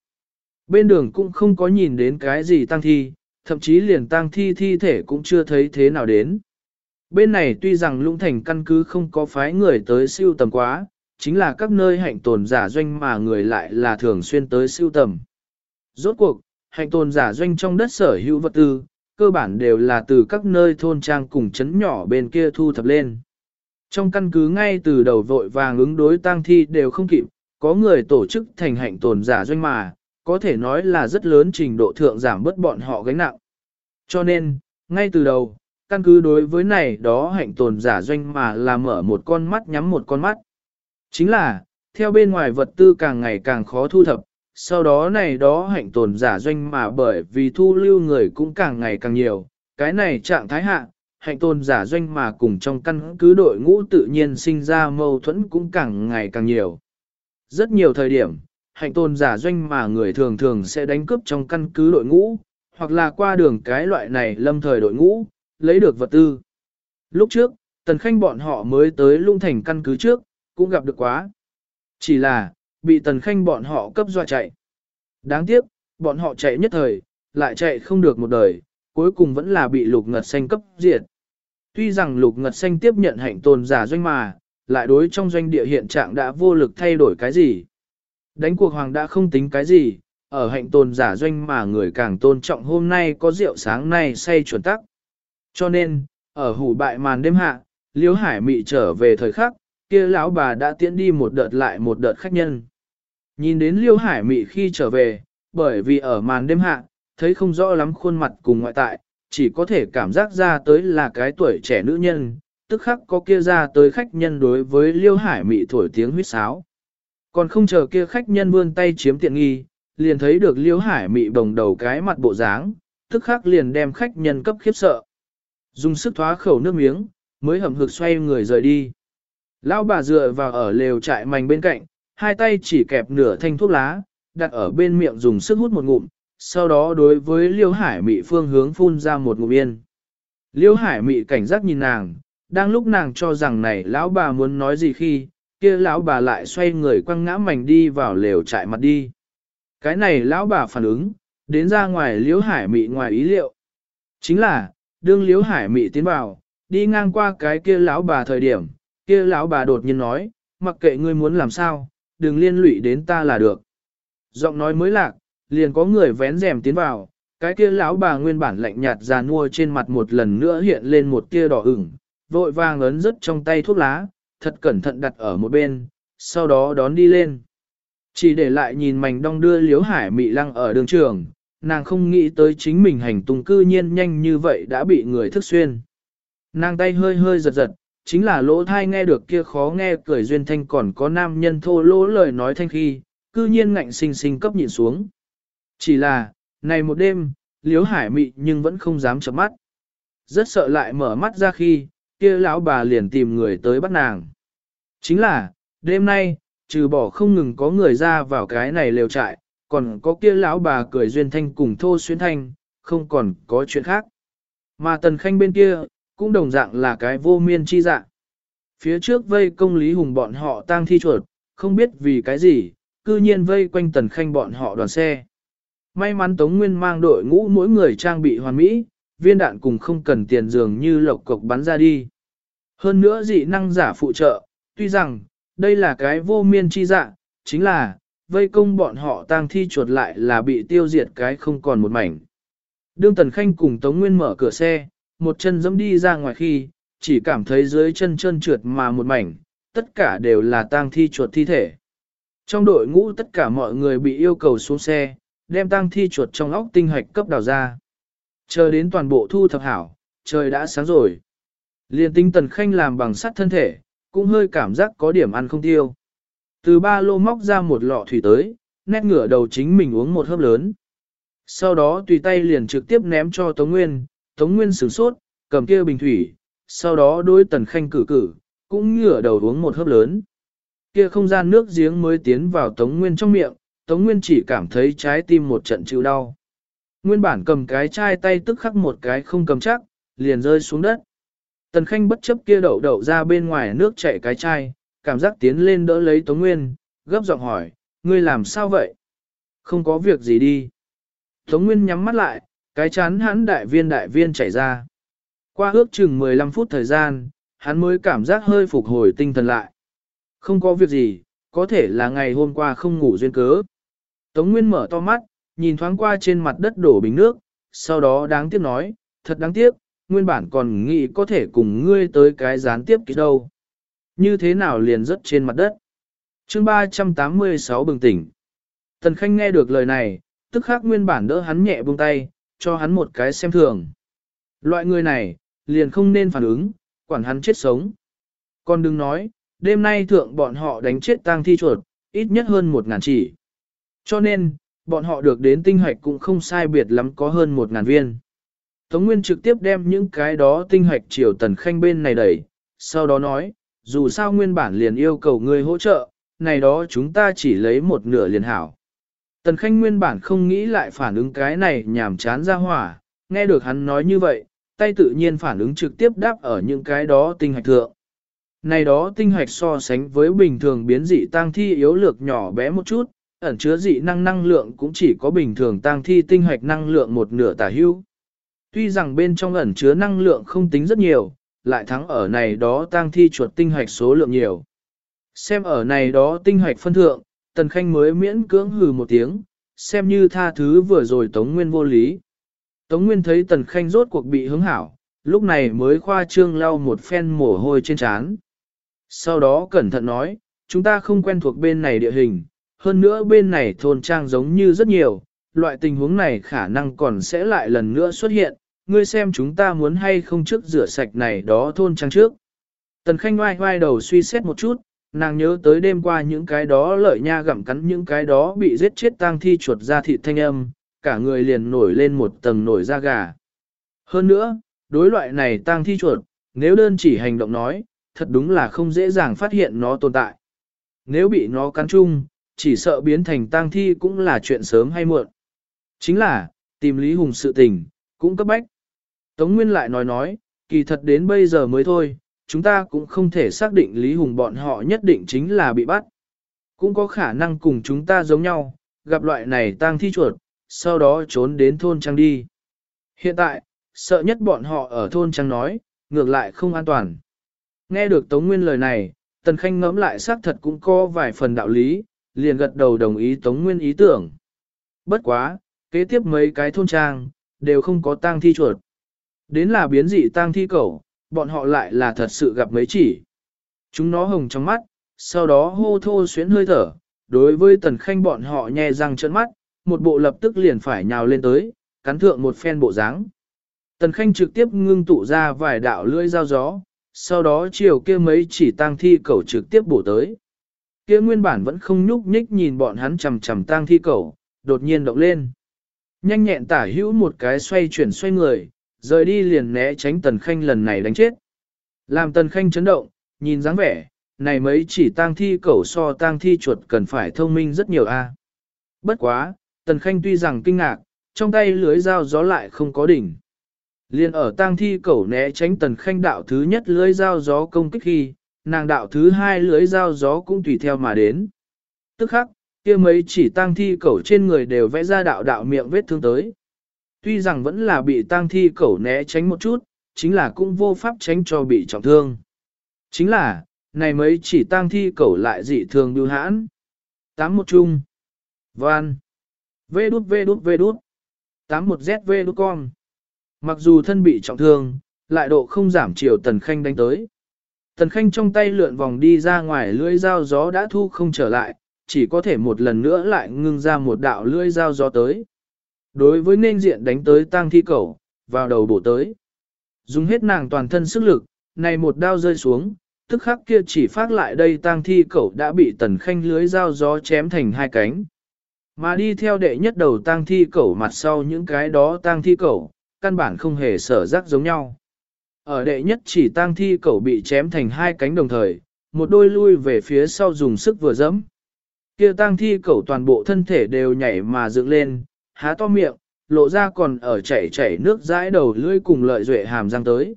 Bên đường cũng không có nhìn đến cái gì tăng thi, thậm chí liền tăng thi thi thể cũng chưa thấy thế nào đến. Bên này tuy rằng lũng thành căn cứ không có phái người tới siêu tầm quá, chính là các nơi hạnh tồn giả doanh mà người lại là thường xuyên tới siêu tầm. Rốt cuộc, hạnh tồn giả doanh trong đất sở hữu vật tư, cơ bản đều là từ các nơi thôn trang cùng chấn nhỏ bên kia thu thập lên. Trong căn cứ ngay từ đầu vội vàng ứng đối tang thi đều không kịp, có người tổ chức thành hạnh tồn giả doanh mà, có thể nói là rất lớn trình độ thượng giảm bớt bọn họ gánh nặng. Cho nên, ngay từ đầu, căn cứ đối với này đó hạnh tồn giả doanh mà là mở một con mắt nhắm một con mắt. Chính là, theo bên ngoài vật tư càng ngày càng khó thu thập, sau đó này đó hạnh tồn giả doanh mà bởi vì thu lưu người cũng càng ngày càng nhiều, cái này trạng thái hạ, hạnh tồn giả doanh mà cùng trong căn cứ đội ngũ tự nhiên sinh ra mâu thuẫn cũng càng ngày càng nhiều. Rất nhiều thời điểm, hạnh tồn giả doanh mà người thường thường sẽ đánh cướp trong căn cứ đội ngũ, hoặc là qua đường cái loại này lâm thời đội ngũ, lấy được vật tư. Lúc trước, tần khanh bọn họ mới tới lung thành căn cứ trước, cũng gặp được quá. Chỉ là, bị tần khanh bọn họ cấp dọa chạy. Đáng tiếc, bọn họ chạy nhất thời, lại chạy không được một đời, cuối cùng vẫn là bị lục ngật xanh cấp diệt. Tuy rằng lục ngật xanh tiếp nhận hạnh tồn giả doanh mà, lại đối trong doanh địa hiện trạng đã vô lực thay đổi cái gì. Đánh cuộc hoàng đã không tính cái gì, ở hạnh tồn giả doanh mà người càng tôn trọng hôm nay có rượu sáng nay say chuẩn tắc. Cho nên, ở hủ bại màn đêm hạ, Liễu Hải Mị trở về thời khắc, kia lão bà đã tiễn đi một đợt lại một đợt khách nhân. Nhìn đến Liêu Hải Mị khi trở về, bởi vì ở màn đêm hạ, thấy không rõ lắm khuôn mặt cùng ngoại tại, chỉ có thể cảm giác ra tới là cái tuổi trẻ nữ nhân, tức khắc có kia ra tới khách nhân đối với Liêu Hải Mị thổi tiếng huýt sáo. Còn không chờ kia khách nhân vươn tay chiếm tiện nghi, liền thấy được Liêu Hải Mị bồng đầu cái mặt bộ dáng, tức khắc liền đem khách nhân cấp khiếp sợ. Dùng sức thoá khẩu nước miếng, mới hầm hực xoay người rời đi. Lão bà dựa vào ở lều trại mảnh bên cạnh, hai tay chỉ kẹp nửa thanh thuốc lá, đặt ở bên miệng dùng sức hút một ngụm, sau đó đối với Liêu Hải Mị phương hướng phun ra một ngụm yên. Liêu Hải Mị cảnh giác nhìn nàng, đang lúc nàng cho rằng này lão bà muốn nói gì khi, kia lão bà lại xoay người quăng ngã mảnh đi vào lều trại mặt đi. Cái này lão bà phản ứng, đến ra ngoài Liêu Hải Mị ngoài ý liệu. Chính là, đương Liêu Hải Mị tiến vào, đi ngang qua cái kia lão bà thời điểm, kia lão bà đột nhiên nói, mặc kệ ngươi muốn làm sao, đừng liên lụy đến ta là được. Giọng nói mới lạc, liền có người vén rèm tiến vào, cái kia lão bà nguyên bản lạnh nhạt già nua trên mặt một lần nữa hiện lên một tia đỏ ửng, vội vàng ấn rất trong tay thuốc lá, thật cẩn thận đặt ở một bên, sau đó đón đi lên. Chỉ để lại nhìn mảnh đong đưa liếu hải mị lăng ở đường trường, nàng không nghĩ tới chính mình hành tung cư nhiên nhanh như vậy đã bị người thức xuyên. Nàng tay hơi hơi giật giật, chính là lỗ thai nghe được kia khó nghe cười duyên thanh còn có nam nhân thô lỗ lời nói thanh khi, cư nhiên ngạnh sinh sinh cấp nhìn xuống. Chỉ là, này một đêm, liếu hải mị nhưng vẫn không dám chấm mắt. Rất sợ lại mở mắt ra khi, kia lão bà liền tìm người tới bắt nàng. Chính là, đêm nay, trừ bỏ không ngừng có người ra vào cái này lều trại, còn có kia lão bà cười duyên thanh cùng thô xuyên thanh, không còn có chuyện khác. Mà tần khanh bên kia, cũng đồng dạng là cái vô miên chi dạng. Phía trước vây công Lý Hùng bọn họ tang thi chuột, không biết vì cái gì, cư nhiên vây quanh tần khanh bọn họ đoàn xe. May mắn Tống Nguyên mang đội ngũ mỗi người trang bị hoàn mỹ, viên đạn cùng không cần tiền dường như lộc cục bắn ra đi. Hơn nữa dị năng giả phụ trợ, tuy rằng, đây là cái vô miên chi dạng, chính là, vây công bọn họ tang thi chuột lại là bị tiêu diệt cái không còn một mảnh. Đương Tần Khanh cùng Tống Nguyên mở cửa xe, một chân dẫm đi ra ngoài khi, chỉ cảm thấy dưới chân chân trượt mà một mảnh, tất cả đều là tang thi chuột thi thể. Trong đội ngũ tất cả mọi người bị yêu cầu xuống xe, đem tang thi chuột trong óc tinh hạch cấp đào ra. Chờ đến toàn bộ thu thập hảo, trời đã sáng rồi. Liên tinh tần khanh làm bằng sắt thân thể, cũng hơi cảm giác có điểm ăn không tiêu. Từ ba lô móc ra một lọ thủy tới, nét ngửa đầu chính mình uống một hớp lớn. Sau đó tùy tay liền trực tiếp ném cho Tống Nguyên, Tống Nguyên sửng sốt, cầm kia bình thủy, sau đó đối tần khanh cử cử, cũng ngửa đầu uống một hớp lớn. Kia không gian nước giếng mới tiến vào Tống Nguyên trong miệng, Tống Nguyên chỉ cảm thấy trái tim một trận chịu đau. Nguyên bản cầm cái chai tay tức khắc một cái không cầm chắc, liền rơi xuống đất. Tần Khanh bất chấp kia đậu đậu ra bên ngoài nước chảy cái chai, cảm giác tiến lên đỡ lấy Tống Nguyên, gấp giọng hỏi, ngươi làm sao vậy? Không có việc gì đi. Tống Nguyên nhắm mắt lại, cái chán hắn đại viên đại viên chảy ra. Qua ước chừng 15 phút thời gian, hắn mới cảm giác hơi phục hồi tinh thần lại. Không có việc gì, có thể là ngày hôm qua không ngủ duyên cớ. Tống Nguyên mở to mắt, nhìn thoáng qua trên mặt đất đổ bình nước, sau đó đáng tiếc nói, thật đáng tiếc, nguyên bản còn nghĩ có thể cùng ngươi tới cái gián tiếp kỹ đâu. Như thế nào liền rất trên mặt đất. chương 386 bừng tỉnh. Tần Khanh nghe được lời này, tức khắc nguyên bản đỡ hắn nhẹ buông tay, cho hắn một cái xem thường. Loại người này, liền không nên phản ứng, quản hắn chết sống. Còn đừng nói, đêm nay thượng bọn họ đánh chết tang thi chuột, ít nhất hơn một ngàn chỉ. Cho nên, bọn họ được đến tinh hạch cũng không sai biệt lắm có hơn một ngàn viên. Tống Nguyên trực tiếp đem những cái đó tinh hạch triều tần khanh bên này đẩy, sau đó nói, dù sao nguyên bản liền yêu cầu người hỗ trợ, này đó chúng ta chỉ lấy một nửa liền hảo. Tần khanh nguyên bản không nghĩ lại phản ứng cái này nhảm chán ra hỏa, nghe được hắn nói như vậy, tay tự nhiên phản ứng trực tiếp đáp ở những cái đó tinh hạch thượng. Này đó tinh hạch so sánh với bình thường biến dị tăng thi yếu lược nhỏ bé một chút, ẩn chứa dị năng năng lượng cũng chỉ có bình thường tăng thi tinh hạch năng lượng một nửa tả hưu. Tuy rằng bên trong ẩn chứa năng lượng không tính rất nhiều, lại thắng ở này đó tăng thi chuột tinh hạch số lượng nhiều. Xem ở này đó tinh hạch phân thượng, Tần Khanh mới miễn cưỡng hừ một tiếng, xem như tha thứ vừa rồi Tống Nguyên vô lý. Tống Nguyên thấy Tần Khanh rốt cuộc bị hứng hảo, lúc này mới khoa trương lau một phen mồ hôi trên trán. Sau đó cẩn thận nói, chúng ta không quen thuộc bên này địa hình, hơn nữa bên này thôn trang giống như rất nhiều, loại tình huống này khả năng còn sẽ lại lần nữa xuất hiện, ngươi xem chúng ta muốn hay không trước rửa sạch này đó thôn trang trước. Tần Khanh oai oai đầu suy xét một chút, nàng nhớ tới đêm qua những cái đó lợi nha gặm cắn những cái đó bị giết chết tang thi chuột ra thịt thanh âm, cả người liền nổi lên một tầng nổi da gà. Hơn nữa, đối loại này tang thi chuột, nếu đơn chỉ hành động nói, thật đúng là không dễ dàng phát hiện nó tồn tại. Nếu bị nó cắn chung, chỉ sợ biến thành tang thi cũng là chuyện sớm hay muộn. Chính là, tìm Lý Hùng sự tình, cũng cấp bách. Tống Nguyên lại nói nói, kỳ thật đến bây giờ mới thôi, chúng ta cũng không thể xác định Lý Hùng bọn họ nhất định chính là bị bắt. Cũng có khả năng cùng chúng ta giống nhau, gặp loại này tang thi chuột, sau đó trốn đến thôn trang đi. Hiện tại, sợ nhất bọn họ ở thôn trang nói, ngược lại không an toàn. Nghe được Tống Nguyên lời này, Tần Khanh ngẫm lại xác thật cũng có vài phần đạo lý, liền gật đầu đồng ý Tống Nguyên ý tưởng. Bất quá, kế tiếp mấy cái thôn trang, đều không có tang thi chuột. Đến là biến dị tang thi cẩu, bọn họ lại là thật sự gặp mấy chỉ. Chúng nó hồng trong mắt, sau đó hô thô xuyến hơi thở, đối với Tần Khanh bọn họ nhẹ răng trợn mắt, một bộ lập tức liền phải nhào lên tới, cắn thượng một phen bộ dáng. Tần Khanh trực tiếp ngưng tụ ra vài đạo lưỡi dao gió, sau đó chiều kia mấy chỉ tang thi cẩu trực tiếp bổ tới. Kia nguyên bản vẫn không nhúc nhích nhìn bọn hắn chầm chầm tang thi cẩu, đột nhiên động lên. Nhanh nhẹn tả hữu một cái xoay chuyển xoay người, rời đi liền né tránh Tần Khanh lần này đánh chết. Làm Tần Khanh chấn động, nhìn dáng vẻ, này mấy chỉ tang thi cẩu so tang thi chuột cần phải thông minh rất nhiều a. Bất quá, Tần Khanh tuy rằng kinh ngạc, trong tay lưới dao gió lại không có đỉnh. Liên ở tang thi cẩu né tránh Tần Khanh đạo thứ nhất lưới dao gió công kích khi, nàng đạo thứ hai lưới dao gió cũng tùy theo mà đến. Tức khắc, kia mấy chỉ tang thi cẩu trên người đều vẽ ra đạo đạo miệng vết thương tới. Tuy rằng vẫn là bị tang thi cẩu né tránh một chút, chính là cũng vô pháp tránh cho bị trọng thương. Chính là, này mấy chỉ tang thi cẩu lại dị thường bưu hãn. Tám một chung. Van. Vê đút vê đút vê đút. Tám một z vê đút con. Mặc dù thân bị trọng thương, lại độ không giảm chiều tần khanh đánh tới. Tần khanh trong tay lượn vòng đi ra ngoài lưỡi dao gió đã thu không trở lại, chỉ có thể một lần nữa lại ngưng ra một đạo lưỡi dao gió tới. Đối với nên diện đánh tới tang thi cẩu, vào đầu bổ tới. Dùng hết nàng toàn thân sức lực, này một đao rơi xuống, tức khắc kia chỉ phát lại đây tang thi cẩu đã bị tần khanh lưới dao gió chém thành hai cánh. Mà đi theo đệ nhất đầu tang thi cẩu mặt sau những cái đó tang thi cẩu, căn bản không hề sở rắc giống nhau. Ở đệ nhất chỉ tang thi cẩu bị chém thành hai cánh đồng thời, một đôi lui về phía sau dùng sức vừa dẫm. Kia tang thi cẩu toàn bộ thân thể đều nhảy mà dựng lên, há to miệng, lộ ra còn ở chảy chảy nước dãi đầu lưỡi cùng lợi duệ hàm răng tới.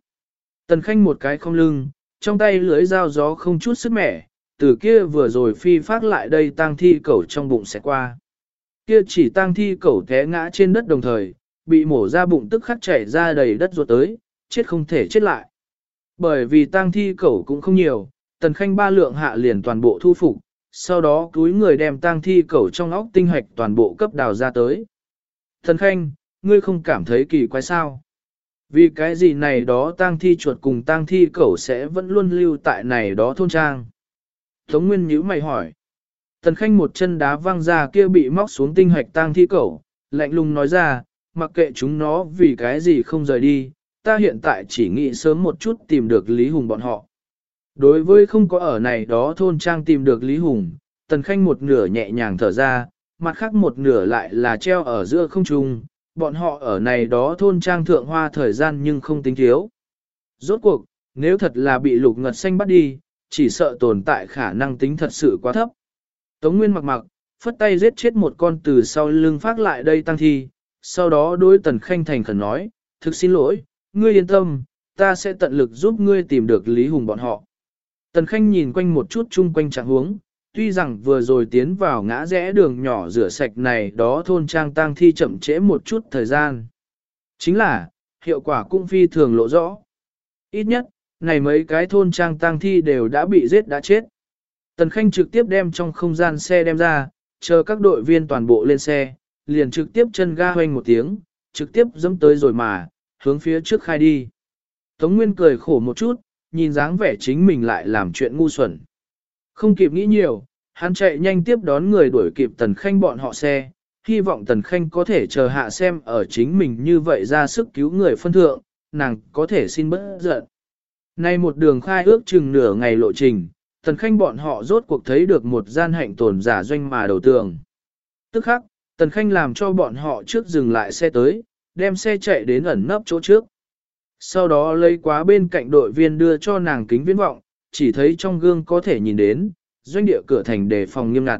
Tần khanh một cái không lưng, trong tay lưới dao gió không chút sức mẻ, từ kia vừa rồi phi phát lại đây tang thi cẩu trong bụng sẽ qua. Kia chỉ tang thi cẩu té ngã trên đất đồng thời, bị mổ ra bụng tức khắc chảy ra đầy đất ruột tới, chết không thể chết lại. Bởi vì tang thi cẩu cũng không nhiều, tần khanh ba lượng hạ liền toàn bộ thu phục, sau đó túi người đem tang thi cẩu trong óc tinh hạch toàn bộ cấp đào ra tới. Thần khanh, ngươi không cảm thấy kỳ quái sao? Vì cái gì này đó tang thi chuột cùng tang thi cẩu sẽ vẫn luôn lưu tại này đó thôn trang? Tống Nguyên nhíu mày hỏi. Tần Khanh một chân đá văng ra kia bị móc xuống tinh hạch tang thi cẩu, lạnh lùng nói ra, mặc kệ chúng nó vì cái gì không rời đi, ta hiện tại chỉ nghĩ sớm một chút tìm được Lý Hùng bọn họ. Đối với không có ở này đó thôn trang tìm được Lý Hùng, Tần Khanh một nửa nhẹ nhàng thở ra, mặt khác một nửa lại là treo ở giữa không trung, bọn họ ở này đó thôn trang thượng hoa thời gian nhưng không tính thiếu. Rốt cuộc, nếu thật là bị lục ngật xanh bắt đi, chỉ sợ tồn tại khả năng tính thật sự quá thấp. Tống Nguyên mặc mặc, phất tay giết chết một con từ sau lưng phát lại đây tăng thi, sau đó đối tần khanh thành khẩn nói, thực xin lỗi, ngươi yên tâm, ta sẽ tận lực giúp ngươi tìm được Lý Hùng bọn họ. Tần khanh nhìn quanh một chút chung quanh trạng huống, tuy rằng vừa rồi tiến vào ngã rẽ đường nhỏ rửa sạch này đó thôn trang tang thi chậm trễ một chút thời gian. Chính là, hiệu quả cũng phi thường lộ rõ. Ít nhất, này mấy cái thôn trang tang thi đều đã bị giết đã chết. Tần Khanh trực tiếp đem trong không gian xe đem ra, chờ các đội viên toàn bộ lên xe, liền trực tiếp chân ga hoanh một tiếng, trực tiếp dẫm tới rồi mà, hướng phía trước khai đi. Tống Nguyên cười khổ một chút, nhìn dáng vẻ chính mình lại làm chuyện ngu xuẩn. Không kịp nghĩ nhiều, hắn chạy nhanh tiếp đón người đuổi kịp Tần Khanh bọn họ xe, hy vọng Tần Khanh có thể chờ hạ xem ở chính mình như vậy ra sức cứu người phân thượng, nàng có thể xin bớt giận. Nay một đường khai ước chừng nửa ngày lộ trình, Tần Khanh bọn họ rốt cuộc thấy được một gian hạnh tồn giả doanh mà đầu tường. Tức khắc, Tần Khanh làm cho bọn họ trước dừng lại xe tới, đem xe chạy đến ẩn nấp chỗ trước. Sau đó lấy quá bên cạnh đội viên đưa cho nàng kính viễn vọng, chỉ thấy trong gương có thể nhìn đến, doanh địa cửa thành đề phòng nghiêm ngặt.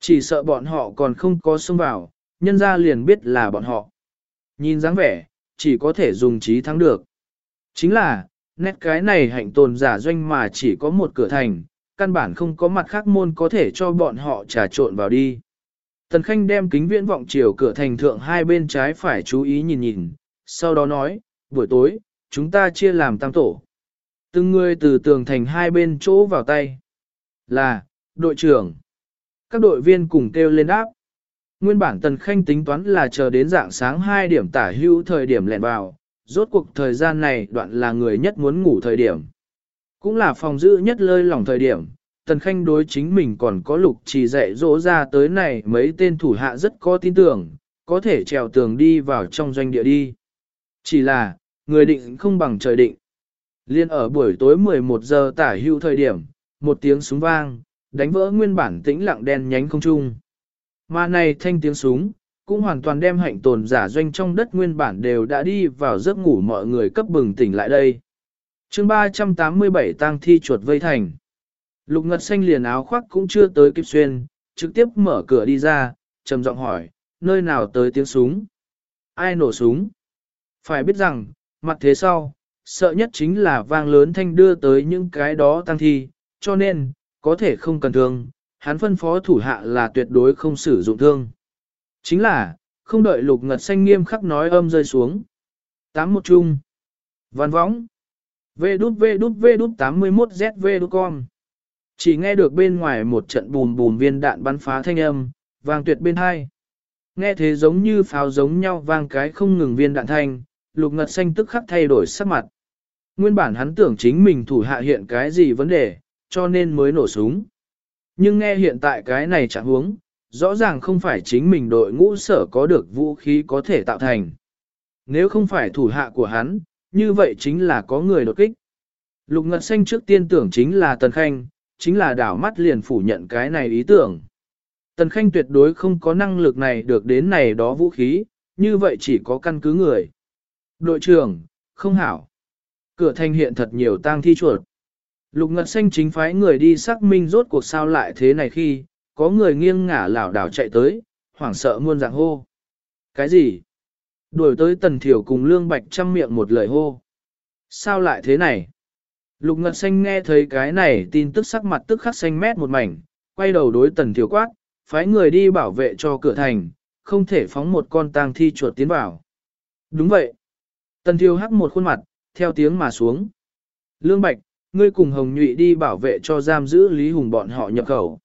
Chỉ sợ bọn họ còn không có xông vào, nhân ra liền biết là bọn họ. Nhìn dáng vẻ, chỉ có thể dùng trí thắng được. Chính là, nét cái này hạnh tồn giả doanh mà chỉ có một cửa thành, căn bản không có mặt khác môn có thể cho bọn họ trà trộn vào đi. Tần Khanh đem kính viễn vọng chiều cửa thành thượng hai bên trái phải chú ý nhìn nhìn, sau đó nói, buổi tối, chúng ta chia làm tam tổ. Từng người từ tường thành hai bên chỗ vào tay. Là, đội trưởng. Các đội viên cùng kêu lên đáp. Nguyên bản Tần Khanh tính toán là chờ đến dạng sáng 2 điểm tả hữu thời điểm lẹn vào, rốt cuộc thời gian này đoạn là người nhất muốn ngủ thời điểm. Cũng là phòng giữ nhất lơi lòng thời điểm, Tần Khanh đối chính mình còn có lục chỉ dạy dỗ ra tới này mấy tên thủ hạ rất có tin tưởng, có thể trèo tường đi vào trong doanh địa đi. Chỉ là, người định không bằng trời định. Liên ở buổi tối 11 giờ tả hưu thời điểm, một tiếng súng vang, đánh vỡ nguyên bản tĩnh lặng đen nhánh không trung. Mà này thanh tiếng súng, cũng hoàn toàn đem hạnh tồn giả doanh trong đất nguyên bản đều đã đi vào giấc ngủ mọi người cấp bừng tỉnh lại đây. chương 387 tang thi chuột vây thành. Lục ngật xanh liền áo khoác cũng chưa tới kịp xuyên, trực tiếp mở cửa đi ra, trầm giọng hỏi, nơi nào tới tiếng súng? Ai nổ súng? Phải biết rằng, mặt thế sau, sợ nhất chính là vang lớn thanh đưa tới những cái đó tăng thi, cho nên, có thể không cần thương, hắn phân phó thủ hạ là tuyệt đối không sử dụng thương. Chính là, không đợi lục ngật xanh nghiêm khắc nói âm rơi xuống. Tám một chung. Văn võng. V đút V đút V đút 81 ZV đút con. Chỉ nghe được bên ngoài một trận bùm bùm viên đạn bắn phá thanh âm, vang tuyệt bên hai. Nghe thế giống như pháo giống nhau vang cái không ngừng viên đạn thanh, lục ngật xanh tức khắc thay đổi sắc mặt. Nguyên bản hắn tưởng chính mình thủ hạ hiện cái gì vấn đề, cho nên mới nổ súng. Nhưng nghe hiện tại cái này chẳng huống, rõ ràng không phải chính mình đội ngũ sở có được vũ khí có thể tạo thành. Nếu không phải thủ hạ của hắn, như vậy chính là có người đột kích. Lục Ngật Xanh trước tiên tưởng chính là Tần Khanh, chính là đảo mắt liền phủ nhận cái này ý tưởng. Tần Khanh tuyệt đối không có năng lực này được đến này đó vũ khí, như vậy chỉ có căn cứ người. Đội trưởng, không hảo. Cửa thành hiện thật nhiều tang thi chuột. Lục Ngật Xanh chính phái người đi xác minh rốt cuộc sao lại thế này khi, có người nghiêng ngả lảo đảo chạy tới, hoảng sợ muôn dạng hô. Cái gì? Đuổi tới tần thiểu cùng lương bạch chăm miệng một lời hô. Sao lại thế này? Lục Ngật Xanh nghe thấy cái này tin tức sắc mặt tức khắc xanh mét một mảnh, quay đầu đối tần thiểu quát, phái người đi bảo vệ cho cửa thành, không thể phóng một con tang thi chuột tiến vào. Đúng vậy. Tần thiểu hắc một khuôn mặt, theo tiếng mà xuống. Lương Bạch, ngươi cùng Hồng Nhụy đi bảo vệ cho giam giữ Lý Hùng bọn họ nhập khẩu.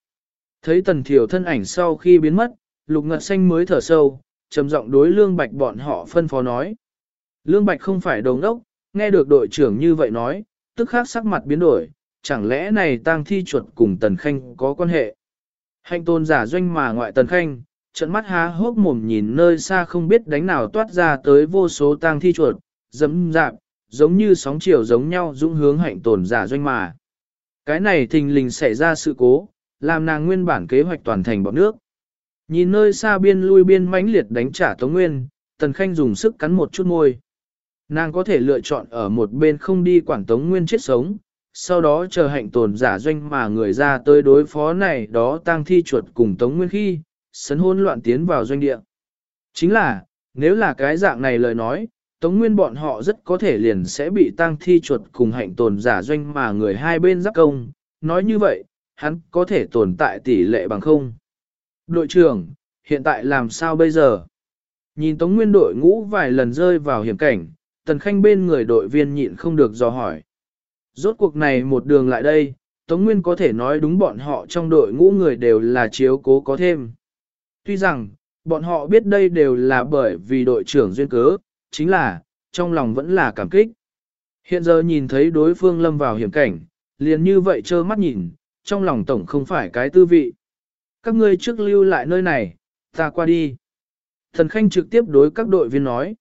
Thấy tần thiểu thân ảnh sau khi biến mất, lục ngật xanh mới thở sâu, trầm giọng đối lương bạch bọn họ phân phó nói. Lương bạch không phải đồng đốc, nghe được đội trưởng như vậy nói, tức khắc sắc mặt biến đổi, chẳng lẽ này tang thi chuột cùng tần khanh có quan hệ. Hành tôn giả doanh mà ngoại tần khanh, trận mắt há hốc mồm nhìn nơi xa không biết đánh nào toát ra tới vô số tang thi chuột, dẫm dạp, giống như sóng chiều giống nhau dũng hướng hạnh tồn giả doanh mà. Cái này thình lình xảy ra sự cố, làm nàng nguyên bản kế hoạch toàn thành bọn nước. Nhìn nơi xa biên lui biên mãnh liệt đánh trả Tống Nguyên, Tần Khanh dùng sức cắn một chút môi. Nàng có thể lựa chọn ở một bên không đi quản Tống Nguyên chết sống, sau đó chờ hạnh tồn giả doanh mà người ra tới đối phó này đó tang thi chuột cùng Tống Nguyên khi, sấn hôn loạn tiến vào doanh địa. Chính là, nếu là cái dạng này lời nói, Tống Nguyên bọn họ rất có thể liền sẽ bị tang thi chuột cùng hạnh tồn giả doanh mà người hai bên giáp công. Nói như vậy, hắn có thể tồn tại tỷ lệ bằng không. Đội trưởng, hiện tại làm sao bây giờ? Nhìn Tống Nguyên đội ngũ vài lần rơi vào hiểm cảnh, Tần Khanh bên người đội viên nhịn không được dò hỏi. Rốt cuộc này một đường lại đây, Tống Nguyên có thể nói đúng bọn họ trong đội ngũ người đều là chiếu cố có thêm. Tuy rằng, bọn họ biết đây đều là bởi vì đội trưởng duyên cớ, chính là, trong lòng vẫn là cảm kích. Hiện giờ nhìn thấy đối phương lâm vào hiểm cảnh, liền như vậy trơ mắt nhìn, trong lòng tổng không phải cái tư vị. Các ngươi trước lưu lại nơi này, ta qua đi. Thần Khanh trực tiếp đối các đội viên nói.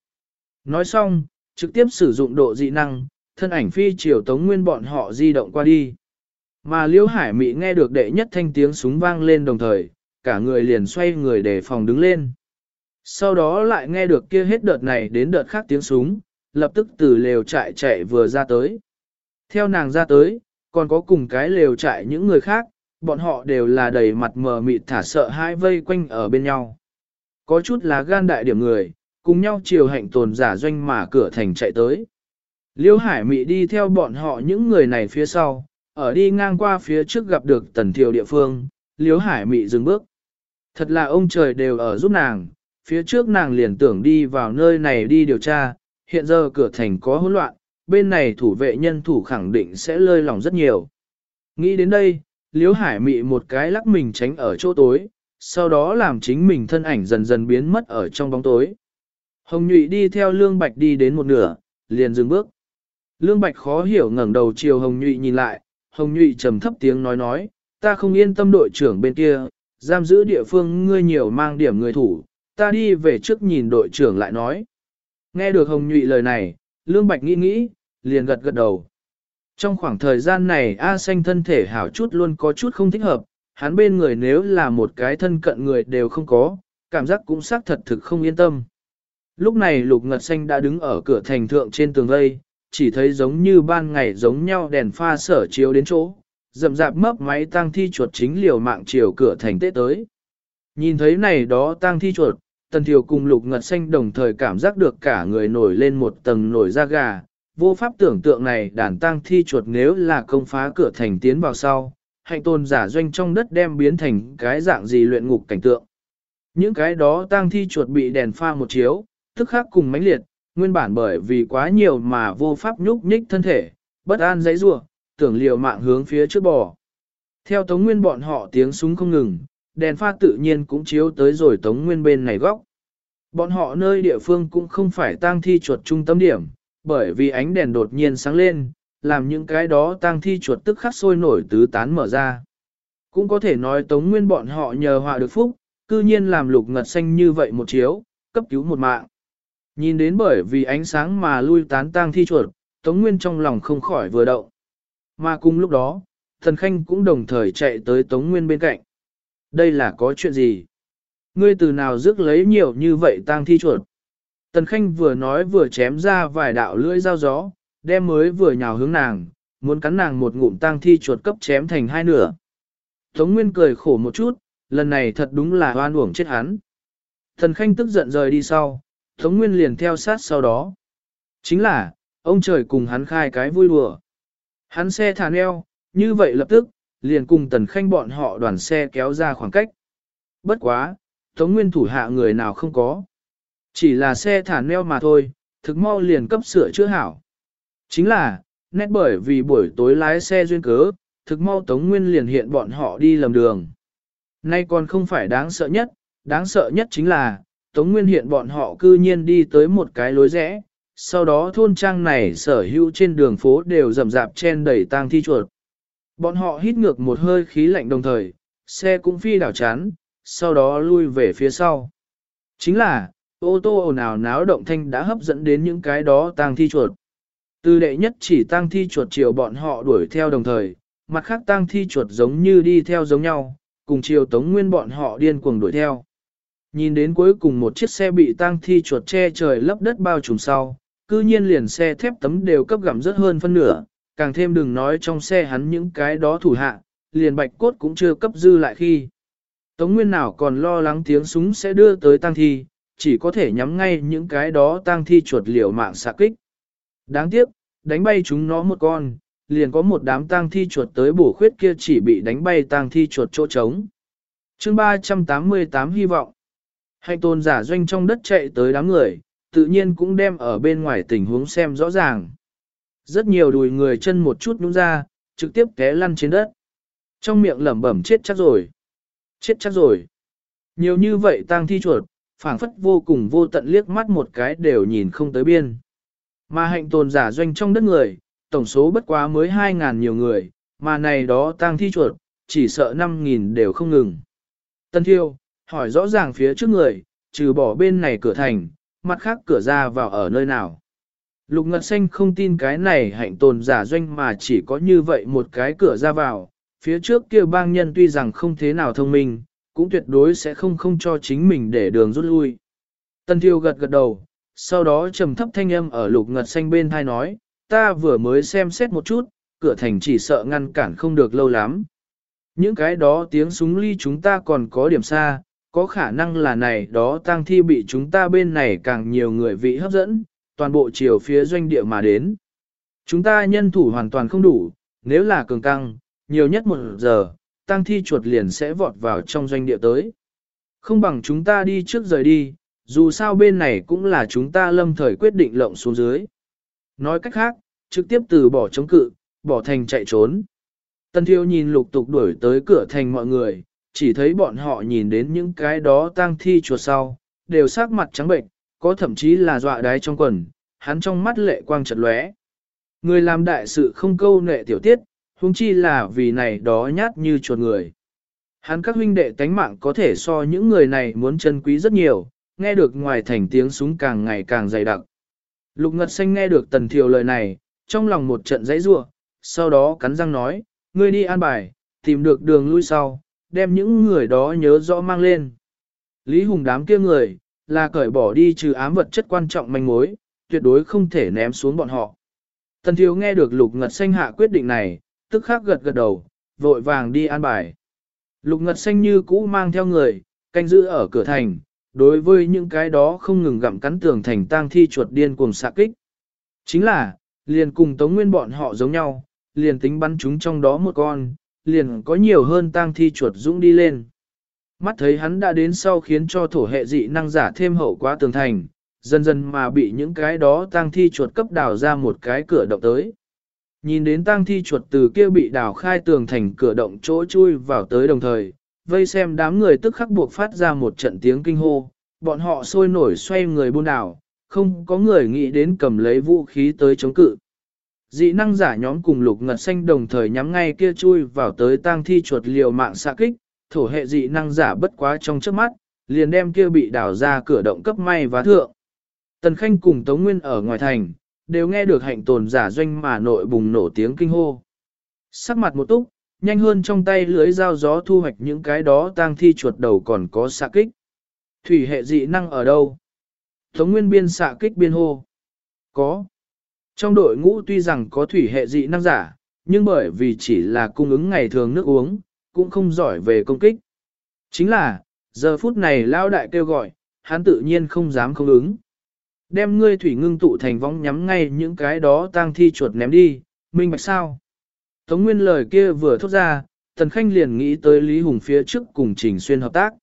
Nói xong, trực tiếp sử dụng độ dị năng, thân ảnh phi chiều tống nguyên bọn họ di động qua đi. Mà Liễu Hải Mị nghe được đệ nhất thanh tiếng súng vang lên đồng thời, cả người liền xoay người để phòng đứng lên. Sau đó lại nghe được kia hết đợt này đến đợt khác tiếng súng, lập tức từ lều trại chạy vừa ra tới. Theo nàng ra tới, còn có cùng cái lều trại những người khác, bọn họ đều là đầy mặt mờ mịt thả sợ hai vây quanh ở bên nhau. Có chút là gan đại điểm người, cùng nhau chiều hạnh tồn giả doanh mà cửa thành chạy tới. Liêu Hải Mị đi theo bọn họ những người này phía sau, ở đi ngang qua phía trước gặp được tần thiều địa phương, Liêu Hải Mị dừng bước. Thật là ông trời đều ở giúp nàng, phía trước nàng liền tưởng đi vào nơi này đi điều tra, hiện giờ cửa thành có hỗn loạn, bên này thủ vệ nhân thủ khẳng định sẽ lơi lòng rất nhiều. Nghĩ đến đây, Liễu Hải mị một cái lắc mình tránh ở chỗ tối, sau đó làm chính mình thân ảnh dần dần biến mất ở trong bóng tối. Hồng Nhụy đi theo Lương Bạch đi đến một nửa, liền dừng bước. Lương Bạch khó hiểu ngẩng đầu chiều Hồng Nhụy nhìn lại, Hồng Nhụy trầm thấp tiếng nói nói, ta không yên tâm đội trưởng bên kia, giam giữ địa phương ngươi nhiều mang điểm người thủ, ta đi về trước nhìn đội trưởng lại nói. Nghe được Hồng Nhụy lời này, Lương Bạch nghĩ nghĩ, liền gật gật đầu. Trong khoảng thời gian này A xanh thân thể hảo chút luôn có chút không thích hợp, hắn bên người nếu là một cái thân cận người đều không có, cảm giác cũng xác thật thực không yên tâm. Lúc này lục ngật xanh đã đứng ở cửa thành thượng trên tường vây, chỉ thấy giống như ban ngày giống nhau đèn pha sở chiếu đến chỗ, rậm rạp mấp máy tang thi chuột chính liều mạng chiều cửa thành tế tới. Nhìn thấy này đó tang thi chuột, tần thiều cùng lục ngật xanh đồng thời cảm giác được cả người nổi lên một tầng nổi da gà, vô pháp tưởng tượng này đàn tang thi chuột nếu là công phá cửa thành tiến vào sau, hạnh tôn giả doanh trong đất đem biến thành cái dạng gì luyện ngục cảnh tượng. Những cái đó tang thi chuột bị đèn pha một chiếu, tức khắc cùng mãnh liệt, nguyên bản bởi vì quá nhiều mà vô pháp nhúc nhích thân thể, bất an dãy rủa tưởng liều mạng hướng phía trước bò. Theo Tống Nguyên bọn họ tiếng súng không ngừng, đèn pha tự nhiên cũng chiếu tới rồi Tống Nguyên bên này góc. Bọn họ nơi địa phương cũng không phải tang thi chuột trung tâm điểm, bởi vì ánh đèn đột nhiên sáng lên, làm những cái đó tang thi chuột tức khắc sôi nổi tứ tán mở ra. Cũng có thể nói Tống Nguyên bọn họ nhờ họa được phúc, cư nhiên làm lục ngật xanh như vậy một chiếu, cấp cứu một mạng. Nhìn đến bởi vì ánh sáng mà lui tán tang thi chuột, Tống Nguyên trong lòng không khỏi vừa động. Mà cùng lúc đó, Thần Khanh cũng đồng thời chạy tới Tống Nguyên bên cạnh. Đây là có chuyện gì? Ngươi từ nào rước lấy nhiều như vậy tang thi chuột? Tần Khanh vừa nói vừa chém ra vài đạo lưỡi dao gió, đem mới vừa nhào hướng nàng, muốn cắn nàng một ngụm tang thi chuột cấp chém thành hai nửa. Tống Nguyên cười khổ một chút, lần này thật đúng là oan uổng chết hắn. Thần Khanh tức giận rời đi sau, Tống Nguyên liền theo sát sau đó. Chính là, ông trời cùng hắn khai cái vui đùa. Hắn xe thả neo, như vậy lập tức, liền cùng Tần Khanh bọn họ đoàn xe kéo ra khoảng cách. Bất quá, Tống Nguyên thủ hạ người nào không có. Chỉ là xe thả neo mà thôi, thực mau liền cấp sửa chữa hảo. Chính là, nét bởi vì buổi tối lái xe duyên cớ, thực mau Tống Nguyên liền hiện bọn họ đi lầm đường. Nay còn không phải đáng sợ nhất, đáng sợ nhất chính là, Tống Nguyên hiện bọn họ cư nhiên đi tới một cái lối rẽ, sau đó thôn trang này sở hữu trên đường phố đều rầm rạp chen đầy tang thi chuột. Bọn họ hít ngược một hơi khí lạnh đồng thời, xe cũng phi đảo chán, sau đó lui về phía sau. Chính là, ô tô ồn ào náo động thanh đã hấp dẫn đến những cái đó tang thi chuột. Từ đệ nhất chỉ tang thi chuột chiều bọn họ đuổi theo đồng thời, mặt khác tang thi chuột giống như đi theo giống nhau, cùng chiều tống nguyên bọn họ điên cuồng đuổi theo. Nhìn đến cuối cùng một chiếc xe bị tang thi chuột che trời lấp đất bao trùm sau, cư nhiên liền xe thép tấm đều cấp gặm rất hơn phân nửa, càng thêm đừng nói trong xe hắn những cái đó thủ hạ, liền bạch cốt cũng chưa cấp dư lại khi. Tống Nguyên nào còn lo lắng tiếng súng sẽ đưa tới tang thi, chỉ có thể nhắm ngay những cái đó tang thi chuột liều mạng xạ kích. Đáng tiếc, đánh bay chúng nó một con, liền có một đám tang thi chuột tới bổ khuyết kia chỉ bị đánh bay tang thi chuột chỗ trống. chương 388 hy vọng. Hành tôn giả doanh trong đất chạy tới đám người, tự nhiên cũng đem ở bên ngoài tình huống xem rõ ràng. Rất nhiều đùi người chân một chút nhúng ra, trực tiếp té lăn trên đất. Trong miệng lẩm bẩm chết chắc rồi. Chết chắc rồi. Nhiều như vậy tang thi chuột, phảng phất vô cùng vô tận liếc mắt một cái đều nhìn không tới biên. Mà hạnh tồn giả doanh trong đất người, tổng số bất quá mới 2.000 nhiều người, mà này đó tang thi chuột, chỉ sợ 5.000 đều không ngừng. Tân thiêu, hỏi rõ ràng phía trước người, trừ bỏ bên này cửa thành, mặt khác cửa ra vào ở nơi nào. Lục Ngật Xanh không tin cái này hạnh tồn giả doanh mà chỉ có như vậy một cái cửa ra vào, phía trước kia bang nhân tuy rằng không thế nào thông minh, cũng tuyệt đối sẽ không không cho chính mình để đường rút lui. Tân Thiêu gật gật đầu, sau đó trầm thấp thanh âm ở Lục Ngật Xanh bên thai nói, ta vừa mới xem xét một chút, cửa thành chỉ sợ ngăn cản không được lâu lắm. Những cái đó tiếng súng ly chúng ta còn có điểm xa, có khả năng là này đó tang thi bị chúng ta bên này càng nhiều người vị hấp dẫn, toàn bộ chiều phía doanh địa mà đến. Chúng ta nhân thủ hoàn toàn không đủ, nếu là cường căng, nhiều nhất một giờ, tăng thi chuột liền sẽ vọt vào trong doanh địa tới. Không bằng chúng ta đi trước rời đi, dù sao bên này cũng là chúng ta lâm thời quyết định lộng xuống dưới. Nói cách khác, trực tiếp từ bỏ chống cự, bỏ thành chạy trốn. Tân thiêu nhìn lục tục đuổi tới cửa thành mọi người, chỉ thấy bọn họ nhìn đến những cái đó tang thi chuột sau, đều sắc mặt trắng bệnh, có thậm chí là dọa đái trong quần, hắn trong mắt lệ quang chật lóe. Người làm đại sự không câu nệ tiểu tiết, huống chi là vì này đó nhát như chuột người. Hắn các huynh đệ tánh mạng có thể so những người này muốn chân quý rất nhiều, nghe được ngoài thành tiếng súng càng ngày càng dày đặc. Lục Ngật Xanh nghe được Tần Thiều lời này, trong lòng một trận dãy rủa, sau đó cắn răng nói, ngươi đi an bài, tìm được đường lui sau, đem những người đó nhớ rõ mang lên. Lý Hùng đám kia người, là cởi bỏ đi trừ ám vật chất quan trọng manh mối, tuyệt đối không thể ném xuống bọn họ. Tần Thiếu nghe được Lục Ngật Xanh hạ quyết định này, tức khắc gật gật đầu, vội vàng đi an bài. Lục Ngật Xanh như cũ mang theo người, canh giữ ở cửa thành, đối với những cái đó không ngừng gặm cắn tường thành tang thi chuột điên cuồng xạ kích. Chính là, liền cùng Tống Nguyên bọn họ giống nhau, liền tính bắn chúng trong đó một con, liền có nhiều hơn tang thi chuột dũng đi lên. Mắt thấy hắn đã đến sau khiến cho thổ hệ dị năng giả thêm hậu quá tường thành, dần dần mà bị những cái đó tang thi chuột cấp đào ra một cái cửa động tới. Nhìn đến tang thi chuột từ kia bị đào khai tường thành cửa động chỗ chui vào tới đồng thời, vây xem đám người tức khắc buộc phát ra một trận tiếng kinh hô, bọn họ sôi nổi xoay người buôn đảo, không có người nghĩ đến cầm lấy vũ khí tới chống cự. Dị năng giả nhóm cùng lục ngật xanh đồng thời nhắm ngay kia chui vào tới tang thi chuột liều mạng xạ kích, thổ hệ dị năng giả bất quá trong trước mắt, liền đem kia bị đảo ra cửa động cấp may và thượng. Tần Khanh cùng Tống Nguyên ở ngoài thành, đều nghe được hạnh tồn giả doanh mà nội bùng nổ tiếng kinh hô. Sắc mặt một túc, nhanh hơn trong tay lưới dao gió thu hoạch những cái đó tang thi chuột đầu còn có xạ kích. Thủy hệ dị năng ở đâu? Tống Nguyên biên xạ kích biên hô. Có. Trong đội ngũ tuy rằng có thủy hệ dị năng giả, nhưng bởi vì chỉ là cung ứng ngày thường nước uống, cũng không giỏi về công kích. Chính là, giờ phút này lao đại kêu gọi, hắn tự nhiên không dám không ứng. Đem ngươi thủy ngưng tụ thành vong nhắm ngay những cái đó tang thi chuột ném đi, minh bạch sao? Tống Nguyên lời kia vừa thốt ra, Tần Khanh liền nghĩ tới Lý Hùng phía trước cùng Trình Xuyên hợp tác.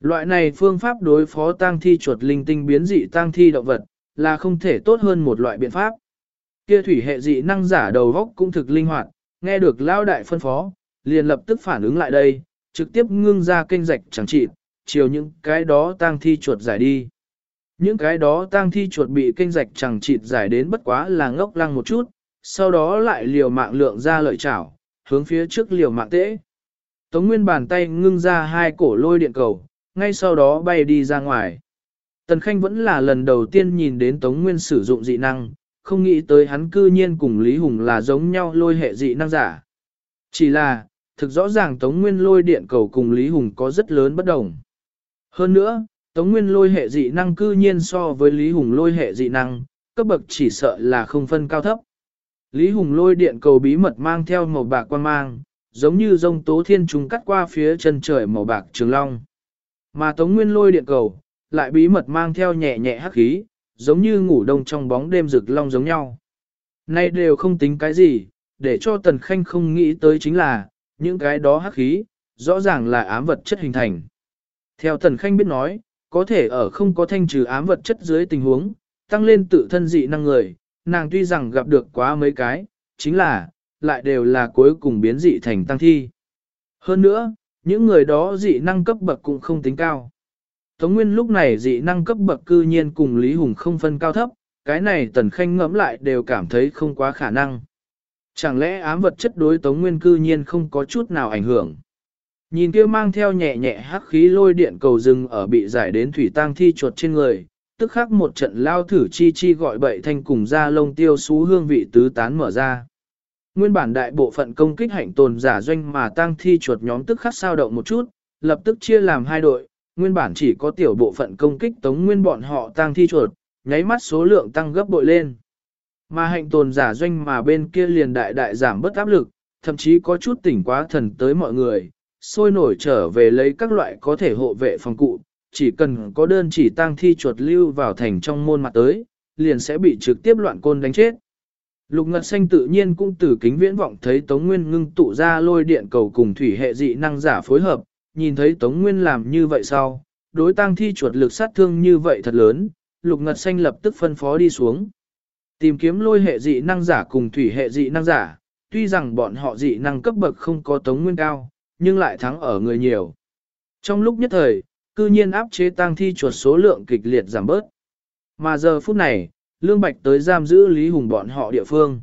Loại này phương pháp đối phó tang thi chuột linh tinh biến dị tang thi động vật, là không thể tốt hơn một loại biện pháp. Kia thủy hệ dị năng giả đầu góc cũng thực linh hoạt, nghe được lao đại phân phó, liền lập tức phản ứng lại đây, trực tiếp ngưng ra kênh rạch chẳng trị, chiều những cái đó tang thi chuột giải đi. Những cái đó tang thi chuột bị kênh rạch chẳng chịt giải đến bất quá là ngốc lăng một chút, sau đó lại liều mạng lượng ra lợi chảo, hướng phía trước liều mạng tễ. Tống Nguyên bàn tay ngưng ra hai cổ lôi điện cầu, ngay sau đó bay đi ra ngoài. Tần Khanh vẫn là lần đầu tiên nhìn đến Tống Nguyên sử dụng dị năng, không nghĩ tới hắn cư nhiên cùng Lý Hùng là giống nhau lôi hệ dị năng giả. Chỉ là, thực rõ ràng Tống Nguyên lôi điện cầu cùng Lý Hùng có rất lớn bất đồng. Hơn nữa, Tống Nguyên lôi hệ dị năng cư nhiên so với Lý Hùng lôi hệ dị năng, cấp bậc chỉ sợ là không phân cao thấp. Lý Hùng lôi điện cầu bí mật mang theo màu bạc quan mang, giống như rông tố thiên trùng cắt qua phía chân trời màu bạc trường long. Mà Tống Nguyên lôi điện cầu, lại bí mật mang theo nhẹ nhẹ hắc khí, giống như ngủ đông trong bóng đêm rực long giống nhau. Nay đều không tính cái gì, để cho Tần Khanh không nghĩ tới chính là, những cái đó hắc khí, rõ ràng là ám vật chất hình thành. Theo Tần Khanh biết nói, có thể ở không có thanh trừ ám vật chất dưới tình huống, tăng lên tự thân dị năng người, nàng tuy rằng gặp được quá mấy cái, chính là, lại đều là cuối cùng biến dị thành tăng thi. Hơn nữa, những người đó dị năng cấp bậc cũng không tính cao. Tống Nguyên lúc này dị năng cấp bậc cư nhiên cùng Lý Hùng không phân cao thấp, cái này Tần Khanh ngẫm lại đều cảm thấy không quá khả năng. Chẳng lẽ ám vật chất đối Tống Nguyên cư nhiên không có chút nào ảnh hưởng. Nhìn kia mang theo nhẹ nhẹ hắc khí lôi điện cầu rừng ở bị giải đến thủy tang thi chuột trên người, tức khắc một trận lao thử chi chi gọi bậy thanh cùng ra lông tiêu xú hương vị tứ tán mở ra. Nguyên bản đại bộ phận công kích hạnh tồn giả doanh mà tang thi chuột nhóm tức khắc sao động một chút, lập tức chia làm hai đội, nguyên bản chỉ có tiểu bộ phận công kích tống nguyên bọn họ tang thi chuột, nháy mắt số lượng tăng gấp bội lên. Mà hạnh tồn giả doanh mà bên kia liền đại đại giảm bớt áp lực, thậm chí có chút tỉnh quá thần tới mọi người, sôi nổi trở về lấy các loại có thể hộ vệ phòng cụ, chỉ cần có đơn chỉ tang thi chuột lưu vào thành trong môn mặt tới, liền sẽ bị trực tiếp loạn côn đánh chết. Lục Ngật Xanh tự nhiên cũng từ kính viễn vọng thấy Tống Nguyên ngưng tụ ra lôi điện cầu cùng thủy hệ dị năng giả phối hợp, nhìn thấy Tống Nguyên làm như vậy sau, đối tang thi chuột lực sát thương như vậy thật lớn, Lục Ngật Xanh lập tức phân phó đi xuống. Tìm kiếm lôi hệ dị năng giả cùng thủy hệ dị năng giả, tuy rằng bọn họ dị năng cấp bậc không có Tống Nguyên cao, nhưng lại thắng ở người nhiều. Trong lúc nhất thời, cư nhiên áp chế tang thi chuột số lượng kịch liệt giảm bớt. Mà giờ phút này, Lương Bạch tới giam giữ Lý Hùng bọn họ địa phương.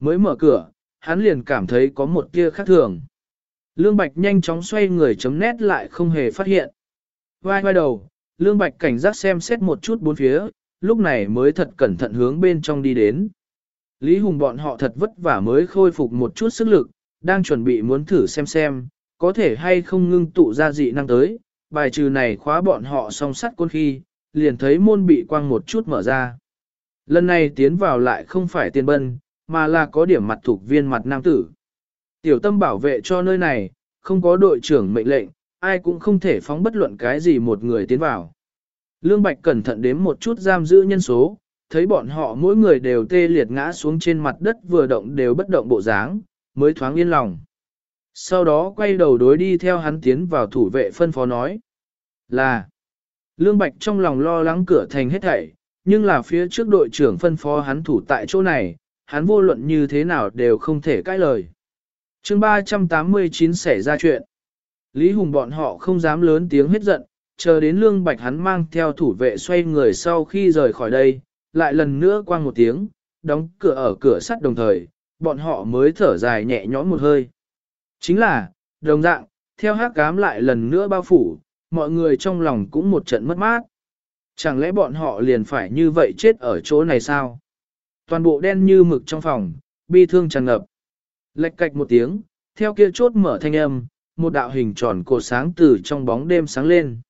Mới mở cửa, hắn liền cảm thấy có một tia khác thường. Lương Bạch nhanh chóng xoay người chấm nét lại không hề phát hiện. Vai vai đầu, Lương Bạch cảnh giác xem xét một chút bốn phía, lúc này mới thật cẩn thận hướng bên trong đi đến. Lý Hùng bọn họ thật vất vả mới khôi phục một chút sức lực, đang chuẩn bị muốn thử xem xem, có thể hay không ngưng tụ ra dị năng tới, bài trừ này khóa bọn họ song sắt côn khi, liền thấy môn bị quang một chút mở ra. Lần này tiến vào lại không phải tiền bân, mà là có điểm mặt thuộc viên mặt nam tử. Tiểu tâm bảo vệ cho nơi này, không có đội trưởng mệnh lệnh, ai cũng không thể phóng bất luận cái gì một người tiến vào. Lương Bạch cẩn thận đếm một chút giam giữ nhân số, thấy bọn họ mỗi người đều tê liệt ngã xuống trên mặt đất vừa động đều bất động bộ dáng, mới thoáng yên lòng. Sau đó quay đầu đối đi theo hắn tiến vào thủ vệ phân phó nói. Là, Lương Bạch trong lòng lo lắng cửa thành hết thảy, nhưng là phía trước đội trưởng phân phó hắn thủ tại chỗ này, hắn vô luận như thế nào đều không thể cãi lời. chương 389 xảy ra chuyện. Lý Hùng bọn họ không dám lớn tiếng hết giận, chờ đến Lương Bạch hắn mang theo thủ vệ xoay người sau khi rời khỏi đây, lại lần nữa quang một tiếng, đóng cửa ở cửa sắt đồng thời, bọn họ mới thở dài nhẹ nhõm một hơi. Chính là, đồng dạng, theo hát cám lại lần nữa bao phủ, mọi người trong lòng cũng một trận mất mát. Chẳng lẽ bọn họ liền phải như vậy chết ở chỗ này sao? Toàn bộ đen như mực trong phòng, bi thương tràn ngập. Lệch cạch một tiếng, theo kia chốt mở thanh âm, một đạo hình tròn cột sáng từ trong bóng đêm sáng lên.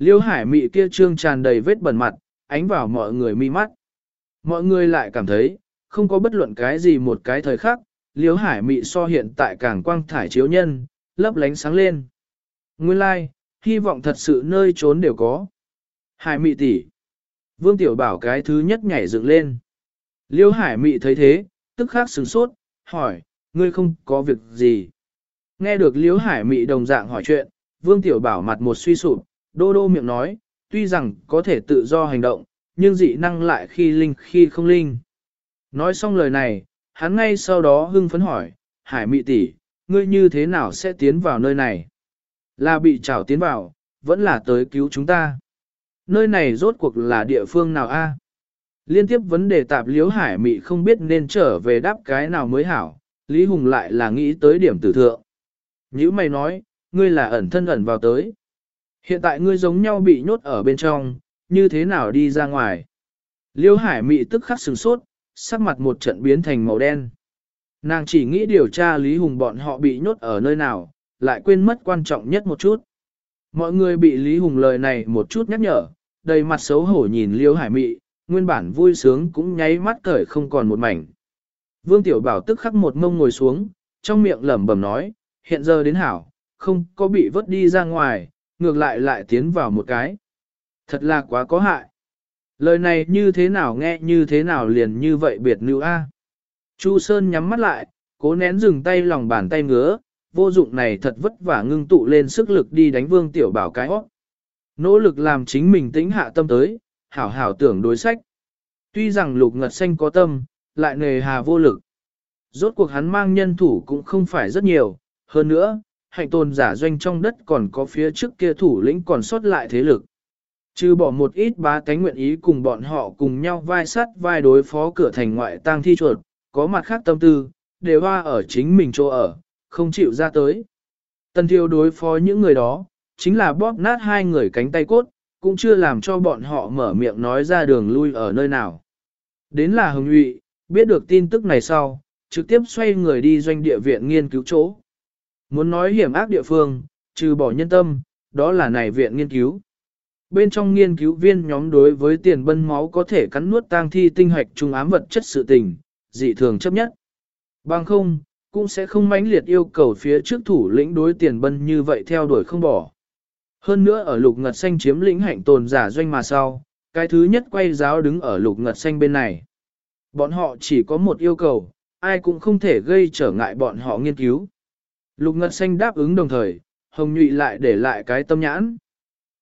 Liêu hải mị kia trương tràn đầy vết bẩn mặt, ánh vào mọi người mi mắt. Mọi người lại cảm thấy, không có bất luận cái gì một cái thời khắc, liêu hải mị so hiện tại càng quang thải chiếu nhân, lấp lánh sáng lên. Nguyên lai, like, hy vọng thật sự nơi trốn đều có. Hải mị tỷ. Vương Tiểu Bảo cái thứ nhất nhảy dựng lên. Liêu Hải mị thấy thế, tức khắc sửng sốt, hỏi, ngươi không có việc gì. Nghe được Liêu Hải mị đồng dạng hỏi chuyện, Vương Tiểu Bảo mặt một suy sụp, đô đô miệng nói, tuy rằng có thể tự do hành động, nhưng dị năng lại khi linh khi không linh. Nói xong lời này, hắn ngay sau đó hưng phấn hỏi, Hải mị tỷ, ngươi như thế nào sẽ tiến vào nơi này? Là bị trảo tiến vào, vẫn là tới cứu chúng ta. Nơi này rốt cuộc là địa phương nào a? Liên tiếp vấn đề tạp liếu hải mị không biết nên trở về đáp cái nào mới hảo, Lý Hùng lại là nghĩ tới điểm tử thượng. Nhữ mày nói, ngươi là ẩn thân ẩn vào tới. Hiện tại ngươi giống nhau bị nhốt ở bên trong, như thế nào đi ra ngoài? Liêu hải mị tức khắc sừng sốt, sắc mặt một trận biến thành màu đen. Nàng chỉ nghĩ điều tra Lý Hùng bọn họ bị nhốt ở nơi nào, lại quên mất quan trọng nhất một chút. Mọi người bị Lý Hùng lời này một chút nhắc nhở, đầy mặt xấu hổ nhìn Liêu Hải Mị, nguyên bản vui sướng cũng nháy mắt cởi không còn một mảnh. Vương Tiểu Bảo tức khắc một mông ngồi xuống, trong miệng lẩm bẩm nói, hiện giờ đến hảo, không có bị vớt đi ra ngoài, ngược lại lại tiến vào một cái. Thật là quá có hại. Lời này như thế nào nghe như thế nào liền như vậy biệt nữ a. Chu Sơn nhắm mắt lại, cố nén dừng tay lòng bàn tay ngứa, vô dụng này thật vất vả ngưng tụ lên sức lực đi đánh vương tiểu bảo cái óc. Nỗ lực làm chính mình tĩnh hạ tâm tới, hảo hảo tưởng đối sách. Tuy rằng lục ngật xanh có tâm, lại nề hà vô lực. Rốt cuộc hắn mang nhân thủ cũng không phải rất nhiều, hơn nữa, hạnh tôn giả doanh trong đất còn có phía trước kia thủ lĩnh còn sót lại thế lực. Trừ bỏ một ít bá cánh nguyện ý cùng bọn họ cùng nhau vai sát vai đối phó cửa thành ngoại tang thi chuột, có mặt khác tâm tư, đều hoa ở chính mình chỗ ở, không chịu ra tới. Tần thiêu đối phó những người đó, chính là bóp nát hai người cánh tay cốt, cũng chưa làm cho bọn họ mở miệng nói ra đường lui ở nơi nào. Đến là hồng nhụy, biết được tin tức này sau, trực tiếp xoay người đi doanh địa viện nghiên cứu chỗ. Muốn nói hiểm ác địa phương, trừ bỏ nhân tâm, đó là này viện nghiên cứu. Bên trong nghiên cứu viên nhóm đối với tiền bân máu có thể cắn nuốt tang thi tinh hoạch trung ám vật chất sự tình, dị thường chấp nhất. Bằng không, cũng sẽ không mãnh liệt yêu cầu phía trước thủ lĩnh đối tiền bân như vậy theo đuổi không bỏ. Hơn nữa ở lục ngật xanh chiếm lĩnh hạnh tồn giả doanh mà sau, cái thứ nhất quay giáo đứng ở lục ngật xanh bên này. Bọn họ chỉ có một yêu cầu, ai cũng không thể gây trở ngại bọn họ nghiên cứu. Lục ngật xanh đáp ứng đồng thời, hồng nhụy lại để lại cái tâm nhãn.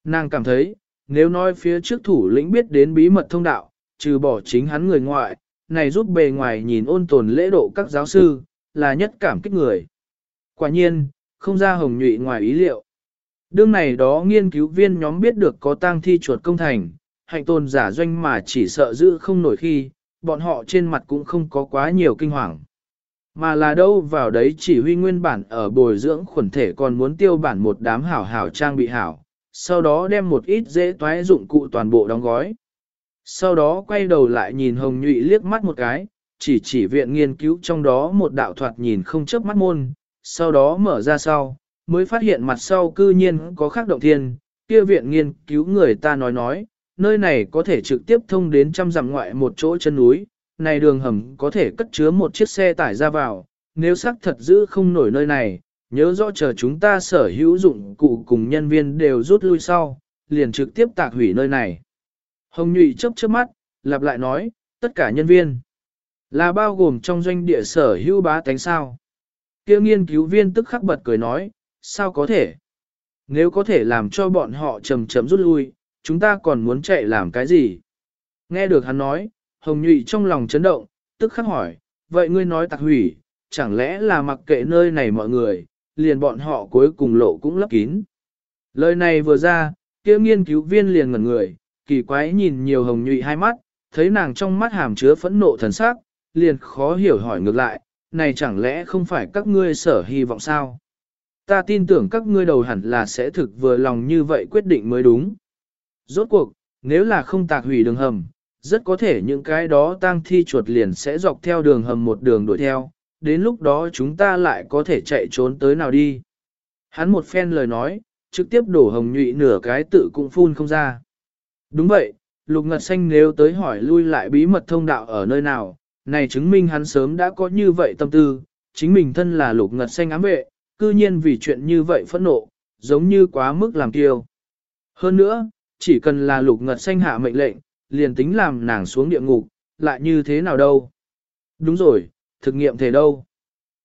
Nàng cảm thấy, nếu nói phía trước thủ lĩnh biết đến bí mật thông đạo, trừ bỏ chính hắn người ngoại, này giúp bề ngoài nhìn ôn tồn lễ độ các giáo sư, là nhất cảm kích người. Quả nhiên, không ra hồng nhụy ngoài ý liệu. Đương này đó nghiên cứu viên nhóm biết được có tang thi chuột công thành, hạnh tồn giả doanh mà chỉ sợ giữ không nổi khi, bọn họ trên mặt cũng không có quá nhiều kinh hoàng. Mà là đâu vào đấy chỉ huy nguyên bản ở bồi dưỡng khuẩn thể còn muốn tiêu bản một đám hảo hảo trang bị hảo, sau đó đem một ít dễ toái dụng cụ toàn bộ đóng gói. Sau đó quay đầu lại nhìn Hồng Nhụy liếc mắt một cái, chỉ chỉ viện nghiên cứu trong đó một đạo thoạt nhìn không chớp mắt môn, sau đó mở ra sau, mới phát hiện mặt sau cư nhiên có khác động thiên, kia viện nghiên cứu người ta nói nói, nơi này có thể trực tiếp thông đến trăm dặm ngoại một chỗ chân núi, này đường hầm có thể cất chứa một chiếc xe tải ra vào, nếu xác thật giữ không nổi nơi này, nhớ rõ chờ chúng ta sở hữu dụng cụ cùng nhân viên đều rút lui sau, liền trực tiếp tạc hủy nơi này. Hồng Nhụy chớp chớp mắt, lặp lại nói, tất cả nhân viên là bao gồm trong doanh địa sở hữu bá tánh sao. Kia nghiên cứu viên tức khắc bật cười nói, sao có thể? Nếu có thể làm cho bọn họ chầm chậm rút lui, chúng ta còn muốn chạy làm cái gì? Nghe được hắn nói, Hồng Nhụy trong lòng chấn động, tức khắc hỏi, vậy ngươi nói tạc hủy, chẳng lẽ là mặc kệ nơi này mọi người, liền bọn họ cuối cùng lộ cũng lấp kín. Lời này vừa ra, kia nghiên cứu viên liền ngẩn người, kỳ quái nhìn nhiều Hồng Nhụy hai mắt, thấy nàng trong mắt hàm chứa phẫn nộ thần sắc, liền khó hiểu hỏi ngược lại, này chẳng lẽ không phải các ngươi sở hy vọng sao? Ta tin tưởng các ngươi đầu hẳn là sẽ thực vừa lòng như vậy quyết định mới đúng. Rốt cuộc, nếu là không tạc hủy đường hầm, rất có thể những cái đó tang thi chuột liền sẽ dọc theo đường hầm một đường đuổi theo, đến lúc đó chúng ta lại có thể chạy trốn tới nào đi. Hắn một phen lời nói, trực tiếp đổ hồng nhụy nửa cái tự cũng phun không ra. Đúng vậy, lục ngật xanh nếu tới hỏi lui lại bí mật thông đạo ở nơi nào, này chứng minh hắn sớm đã có như vậy tâm tư, chính mình thân là lục ngật xanh ám vệ, cư nhiên vì chuyện như vậy phẫn nộ, giống như quá mức làm kiêu. Hơn nữa, chỉ cần là lục ngật xanh hạ mệnh lệnh, liền tính làm nàng xuống địa ngục, lại như thế nào đâu. Đúng rồi, thực nghiệm thể đâu.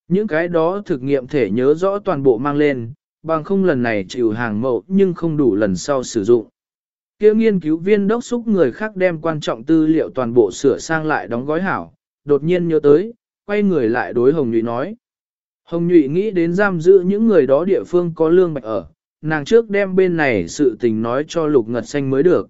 Những cái đó thực nghiệm thể nhớ rõ toàn bộ mang lên, bằng không lần này chịu hàng mẫu nhưng không đủ lần sau sử dụng. Kêu nghiên cứu viên đốc xúc người khác đem quan trọng tư liệu toàn bộ sửa sang lại đóng gói hảo, đột nhiên nhớ tới, quay người lại đối Hồng Nhụy nói. Hồng Nhụy nghĩ đến giam giữ những người đó địa phương có lương bạch ở, nàng trước đem bên này sự tình nói cho lục ngật xanh mới được.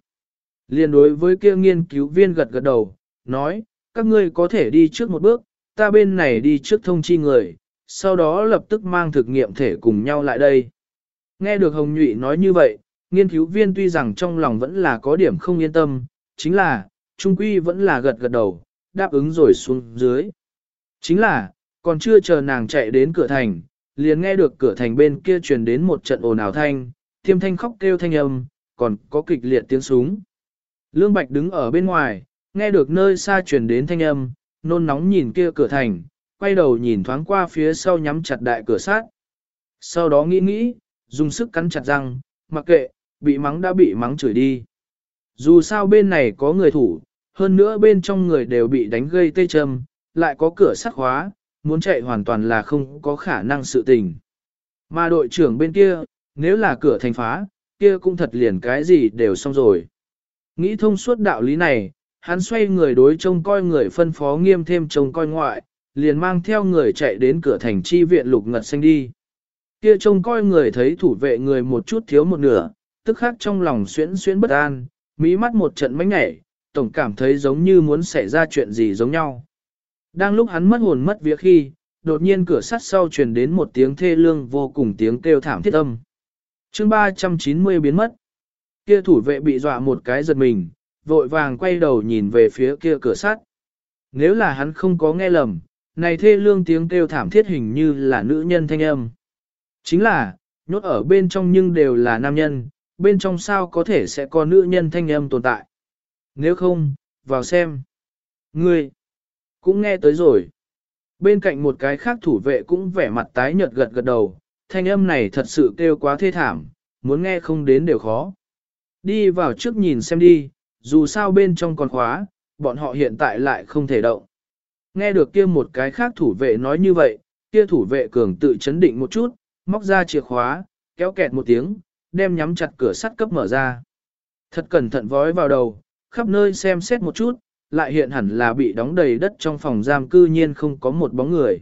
Liên đối với kia nghiên cứu viên gật gật đầu, nói, các ngươi có thể đi trước một bước, ta bên này đi trước thông chi người, sau đó lập tức mang thực nghiệm thể cùng nhau lại đây. Nghe được Hồng Nhụy nói như vậy, nghiên cứu viên tuy rằng trong lòng vẫn là có điểm không yên tâm, chính là, trung quy vẫn là gật gật đầu, đáp ứng rồi xuống dưới. Chính là, còn chưa chờ nàng chạy đến cửa thành, liền nghe được cửa thành bên kia truyền đến một trận ồn ào thanh, thiêm thanh khóc kêu thanh âm, còn có kịch liệt tiếng súng. Lương Bạch đứng ở bên ngoài, nghe được nơi xa truyền đến thanh âm, nôn nóng nhìn kia cửa thành, quay đầu nhìn thoáng qua phía sau nhắm chặt đại cửa sát. Sau đó nghĩ nghĩ, dùng sức cắn chặt răng, mặc kệ, bị mắng đã bị mắng chửi đi. Dù sao bên này có người thủ, hơn nữa bên trong người đều bị đánh gây tê châm, lại có cửa sắt khóa, muốn chạy hoàn toàn là không có khả năng sự tình. Mà đội trưởng bên kia, nếu là cửa thành phá, kia cũng thật liền cái gì đều xong rồi. Nghĩ thông suốt đạo lý này, hắn xoay người đối trông coi người phân phó nghiêm thêm trông coi ngoại, liền mang theo người chạy đến cửa thành chi viện lục ngật xanh đi. Kia trông coi người thấy thủ vệ người một chút thiếu một nửa, tức khắc trong lòng xuyễn xuyễn bất an, mỹ mắt một trận mánh nhảy, tổng cảm thấy giống như muốn xảy ra chuyện gì giống nhau. Đang lúc hắn mất hồn mất vía khi, đột nhiên cửa sắt sau truyền đến một tiếng thê lương vô cùng tiếng kêu thảm thiết âm. chương 390 biến mất. Kia thủ vệ bị dọa một cái giật mình, vội vàng quay đầu nhìn về phía kia cửa sắt. Nếu là hắn không có nghe lầm, này thê lương tiếng kêu thảm thiết hình như là nữ nhân thanh âm. Chính là, nhốt ở bên trong nhưng đều là nam nhân, bên trong sao có thể sẽ có nữ nhân thanh âm tồn tại. Nếu không, vào xem. Ngươi, cũng nghe tới rồi. Bên cạnh một cái khác thủ vệ cũng vẻ mặt tái nhợt gật gật đầu, thanh âm này thật sự kêu quá thê thảm, muốn nghe không đến đều khó. Đi vào trước nhìn xem đi, dù sao bên trong còn khóa, bọn họ hiện tại lại không thể động. Nghe được kia một cái khác thủ vệ nói như vậy, kia thủ vệ cường tự chấn định một chút, móc ra chìa khóa, kéo kẹt một tiếng, đem nhắm chặt cửa sắt cấp mở ra. Thật cẩn thận vói vào đầu, khắp nơi xem xét một chút, lại hiện hẳn là bị đóng đầy đất trong phòng giam cư nhiên không có một bóng người.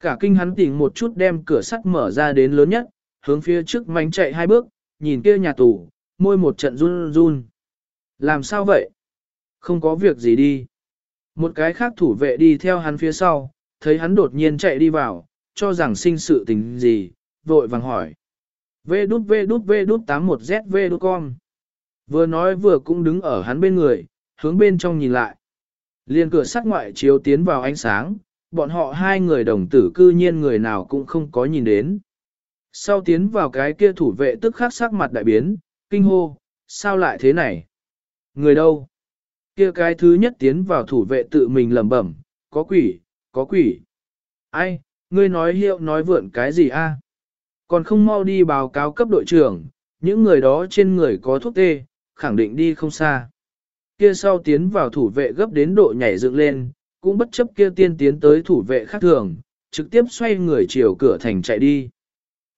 Cả kinh hắn tỉnh một chút đem cửa sắt mở ra đến lớn nhất, hướng phía trước mánh chạy hai bước, nhìn kia nhà tù, môi một trận run run. Làm sao vậy? Không có việc gì đi. Một cái khác thủ vệ đi theo hắn phía sau, thấy hắn đột nhiên chạy đi vào, cho rằng sinh sự tình gì, vội vàng hỏi. Vê đút vê đút vê đút 81 ZV đút con. Vừa nói vừa cũng đứng ở hắn bên người, hướng bên trong nhìn lại. Liên cửa sắt ngoại chiếu tiến vào ánh sáng, bọn họ hai người đồng tử cư nhiên người nào cũng không có nhìn đến. Sau tiến vào cái kia thủ vệ tức khắc sắc mặt đại biến, kinh hô, sao lại thế này? Người đâu? Kia cái thứ nhất tiến vào thủ vệ tự mình lẩm bẩm, có quỷ, có quỷ. Ai, ngươi nói hiệu nói vượn cái gì a? Còn không mau đi báo cáo cấp đội trưởng, những người đó trên người có thuốc tê, khẳng định đi không xa. Kia sau tiến vào thủ vệ gấp đến độ nhảy dựng lên, cũng bất chấp kia tiên tiến tới thủ vệ khác thường, trực tiếp xoay người chiều cửa thành chạy đi.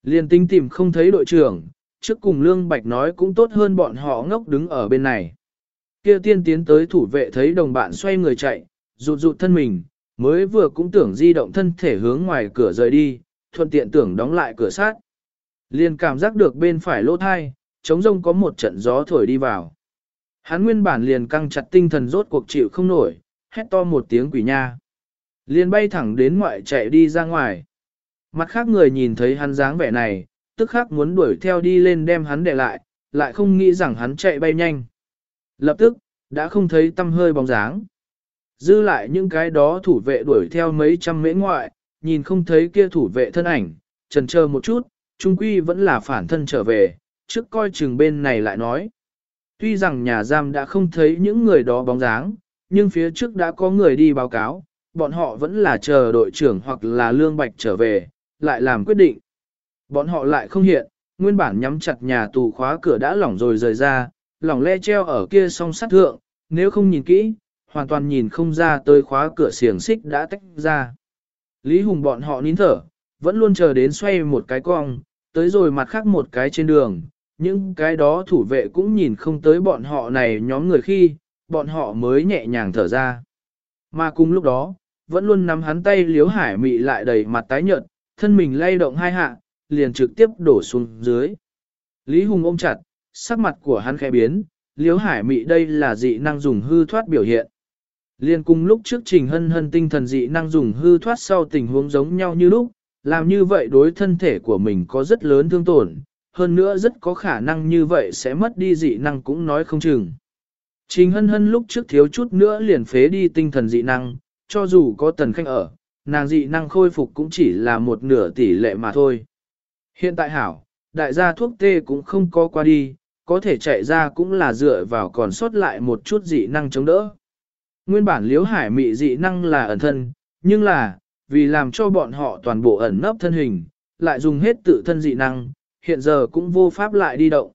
Liên tinh tìm không thấy đội trưởng, trước cùng Lương Bạch nói cũng tốt hơn bọn họ ngốc đứng ở bên này. Kia tiên tiến tới thủ vệ thấy đồng bạn xoay người chạy, rụt rụt thân mình, mới vừa cũng tưởng di động thân thể hướng ngoài cửa rời đi, thuận tiện tưởng đóng lại cửa sát. Liền cảm giác được bên phải lỗ thai, trống rông có một trận gió thổi đi vào. Hắn nguyên bản liền căng chặt tinh thần rốt cuộc chịu không nổi, hét to một tiếng quỷ nha. Liền bay thẳng đến ngoại chạy đi ra ngoài. Mặt khác người nhìn thấy hắn dáng vẻ này, tức khắc muốn đuổi theo đi lên đem hắn để lại, lại không nghĩ rằng hắn chạy bay nhanh. Lập tức, đã không thấy tâm hơi bóng dáng. Dư lại những cái đó thủ vệ đuổi theo mấy trăm mễ ngoại, nhìn không thấy kia thủ vệ thân ảnh, trần chờ một chút, trung quy vẫn là phản thân trở về, trước coi chừng bên này lại nói. Tuy rằng nhà giam đã không thấy những người đó bóng dáng, nhưng phía trước đã có người đi báo cáo, bọn họ vẫn là chờ đội trưởng hoặc là lương bạch trở về, lại làm quyết định. Bọn họ lại không hiện, nguyên bản nhắm chặt nhà tù khóa cửa đã lỏng rồi rời ra, lỏng le treo ở kia song sắt thượng, nếu không nhìn kỹ, hoàn toàn nhìn không ra tới khóa cửa xiềng xích đã tách ra. Lý Hùng bọn họ nín thở, vẫn luôn chờ đến xoay một cái cong, tới rồi mặt khác một cái trên đường, những cái đó thủ vệ cũng nhìn không tới bọn họ này nhóm người khi, bọn họ mới nhẹ nhàng thở ra. Mà cùng lúc đó, vẫn luôn nắm hắn tay liếu hải mị lại đầy mặt tái nhợt, thân mình lay động hai hạ, liền trực tiếp đổ xuống dưới. Lý Hùng ôm chặt, sắc mặt của hắn khẽ biến, liếu hải mị đây là dị năng dùng hư thoát biểu hiện. Liên cùng lúc trước trình hân hân tinh thần dị năng dùng hư thoát sau tình huống giống nhau như lúc, làm như vậy đối thân thể của mình có rất lớn thương tổn, hơn nữa rất có khả năng như vậy sẽ mất đi dị năng cũng nói không chừng. Trình hân hân lúc trước thiếu chút nữa liền phế đi tinh thần dị năng, cho dù có tần khanh ở, nàng dị năng khôi phục cũng chỉ là một nửa tỷ lệ mà thôi. Hiện tại hảo, đại gia thuốc tê cũng không có qua đi, có thể chạy ra cũng là dựa vào còn sót lại một chút dị năng chống đỡ. Nguyên bản liếu hải mị dị năng là ẩn thân, nhưng là, vì làm cho bọn họ toàn bộ ẩn nấp thân hình, lại dùng hết tự thân dị năng, hiện giờ cũng vô pháp lại đi động.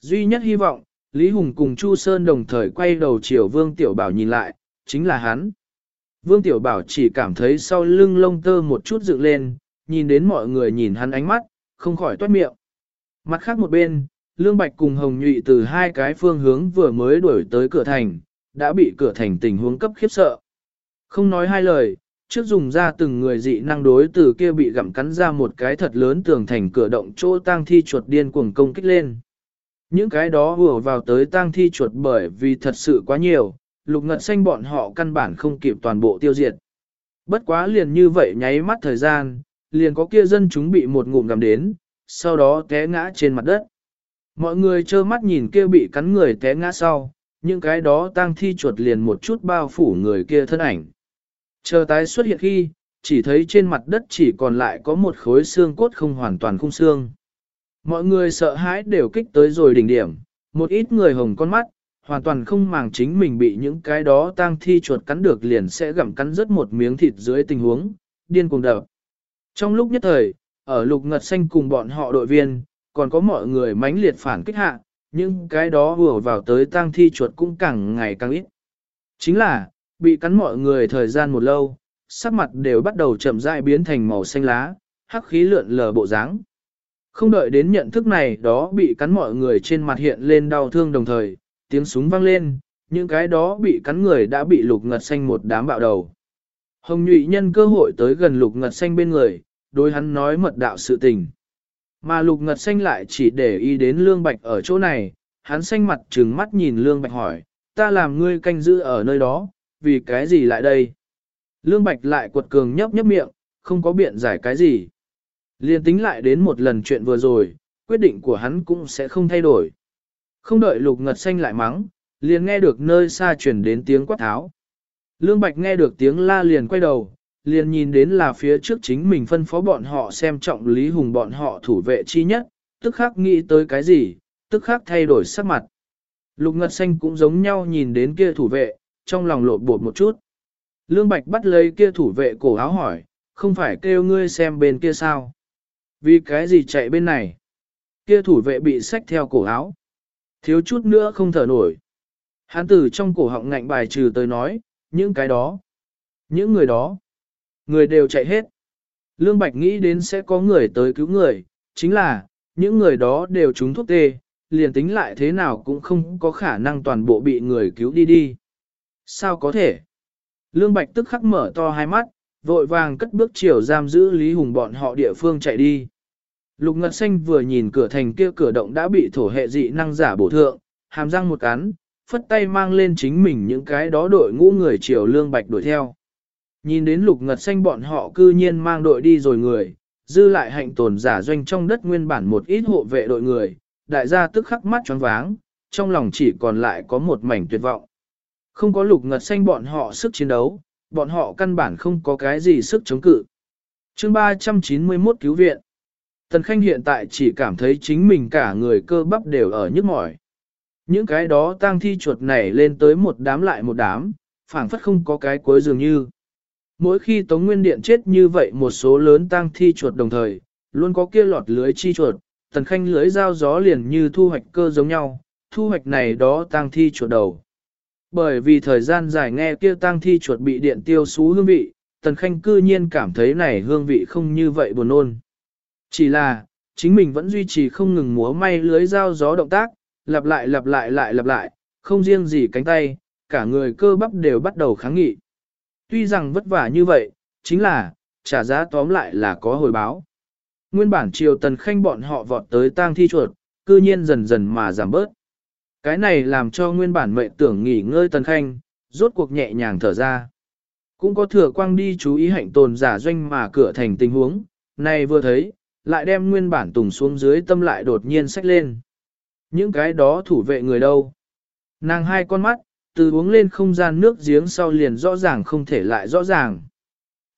Duy nhất hy vọng, Lý Hùng cùng Chu Sơn đồng thời quay đầu chiều Vương Tiểu Bảo nhìn lại, chính là hắn. Vương Tiểu Bảo chỉ cảm thấy sau lưng lông tơ một chút dựng lên, nhìn đến mọi người nhìn hắn ánh mắt, không khỏi toát miệng. Mặt khác một bên, Lương Bạch cùng Hồng Nhụy từ hai cái phương hướng vừa mới đuổi tới cửa thành, đã bị cửa thành tình huống cấp khiếp sợ. Không nói hai lời, trước dùng ra từng người dị năng đối từ kia bị gặm cắn ra một cái thật lớn tường thành cửa động chỗ tang thi chuột điên cuồng công kích lên. Những cái đó vừa vào tới tang thi chuột bởi vì thật sự quá nhiều, lục ngật xanh bọn họ căn bản không kịp toàn bộ tiêu diệt. Bất quá liền như vậy nháy mắt thời gian, liền có kia dân chúng bị một ngụm gặm đến, sau đó té ngã trên mặt đất. Mọi người trơ mắt nhìn kia bị cắn người té ngã sau, những cái đó tang thi chuột liền một chút bao phủ người kia thân ảnh. Chờ tái xuất hiện khi, chỉ thấy trên mặt đất chỉ còn lại có một khối xương cốt không hoàn toàn khung xương. Mọi người sợ hãi đều kích tới rồi đỉnh điểm, một ít người hồng con mắt, hoàn toàn không màng chính mình bị những cái đó tang thi chuột cắn được liền sẽ gặm cắn rớt một miếng thịt dưới tình huống, điên cuồng đập. Trong lúc nhất thời, ở lục ngật xanh cùng bọn họ đội viên, còn có mọi người mãnh liệt phản kích hạ, nhưng cái đó vừa vào tới tang thi chuột cũng càng ngày càng ít. Chính là, bị cắn mọi người thời gian một lâu, sắc mặt đều bắt đầu chậm rãi biến thành màu xanh lá, hắc khí lượn lờ bộ dáng. Không đợi đến nhận thức này đó bị cắn mọi người trên mặt hiện lên đau thương đồng thời, tiếng súng vang lên, những cái đó bị cắn người đã bị lục ngật xanh một đám bạo đầu. Hồng nhụy nhân cơ hội tới gần lục ngật xanh bên người, đối hắn nói mật đạo sự tình. Mà lục ngật xanh lại chỉ để ý đến lương bạch ở chỗ này, hắn xanh mặt trừng mắt nhìn lương bạch hỏi, ta làm ngươi canh giữ ở nơi đó, vì cái gì lại đây? Lương bạch lại quật cường nhấp nhấp miệng, không có biện giải cái gì. Liên tính lại đến một lần chuyện vừa rồi, quyết định của hắn cũng sẽ không thay đổi. Không đợi lục ngật xanh lại mắng, liền nghe được nơi xa chuyển đến tiếng quát tháo. Lương Bạch nghe được tiếng la liền quay đầu, liền nhìn đến là phía trước chính mình phân phó bọn họ xem trọng Lý Hùng bọn họ thủ vệ chi nhất, tức khắc nghĩ tới cái gì, tức khắc thay đổi sắc mặt. Lục Ngật Xanh cũng giống nhau nhìn đến kia thủ vệ, trong lòng lộn bột một chút. Lương Bạch bắt lấy kia thủ vệ cổ áo hỏi, không phải kêu ngươi xem bên kia sao? Vì cái gì chạy bên này? Kia thủ vệ bị xách theo cổ áo. Thiếu chút nữa không thở nổi. Hán tử trong cổ họng ngạnh bài trừ tới nói, những cái đó. Những người đó. Người đều chạy hết. Lương Bạch nghĩ đến sẽ có người tới cứu người, chính là, những người đó đều trúng thuốc tê, liền tính lại thế nào cũng không có khả năng toàn bộ bị người cứu đi đi. Sao có thể? Lương Bạch tức khắc mở to hai mắt, vội vàng cất bước chiều giam giữ Lý Hùng bọn họ địa phương chạy đi. Lục Ngật Xanh vừa nhìn cửa thành kia cửa động đã bị thổ hệ dị năng giả bổ thượng, hàm răng một cắn, phất tay mang lên chính mình những cái đó đội ngũ người triều Lương Bạch đuổi theo. Nhìn đến Lục Ngật Xanh bọn họ cư nhiên mang đội đi rồi người, dư lại hạnh tồn giả doanh trong đất nguyên bản một ít hộ vệ đội người, đại gia tức khắc mắt choáng váng, trong lòng chỉ còn lại có một mảnh tuyệt vọng. Không có lục ngật xanh bọn họ sức chiến đấu, bọn họ căn bản không có cái gì sức chống cự. chương 391 cứu viện. Tần Khanh hiện tại chỉ cảm thấy chính mình cả người cơ bắp đều ở nhức mỏi. Những cái đó tang thi chuột này lên tới một đám lại một đám, phảng phất không có cái cuối dường như. Mỗi khi Tống Nguyên Điện chết như vậy một số lớn tang thi chuột đồng thời, luôn có kia lọt lưới chi chuột, tần khanh lưới dao gió liền như thu hoạch cơ giống nhau, thu hoạch này đó tang thi chuột đầu. Bởi vì thời gian dài nghe kia tang thi chuột bị điện tiêu xú hương vị, tần khanh cư nhiên cảm thấy này hương vị không như vậy buồn ôn. Chỉ là, chính mình vẫn duy trì không ngừng múa may lưới dao gió động tác, lặp lại lặp lại lại lặp lại, không riêng gì cánh tay, cả người cơ bắp đều bắt đầu kháng nghị. Tuy rằng vất vả như vậy, chính là, trả giá tóm lại là có hồi báo. Nguyên bản triều tần khanh bọn họ vọt tới tang thi chuột, cư nhiên dần dần mà giảm bớt. Cái này làm cho nguyên bản mệnh tưởng nghỉ ngơi tần khanh, rốt cuộc nhẹ nhàng thở ra. Cũng có thừa quang đi chú ý hạnh tồn giả doanh mà cửa thành tình huống, này vừa thấy, lại đem nguyên bản tùng xuống dưới tâm lại đột nhiên sách lên. Những cái đó thủ vệ người đâu? Nàng hai con mắt, từ uống lên không gian nước giếng sau liền rõ ràng không thể lại rõ ràng.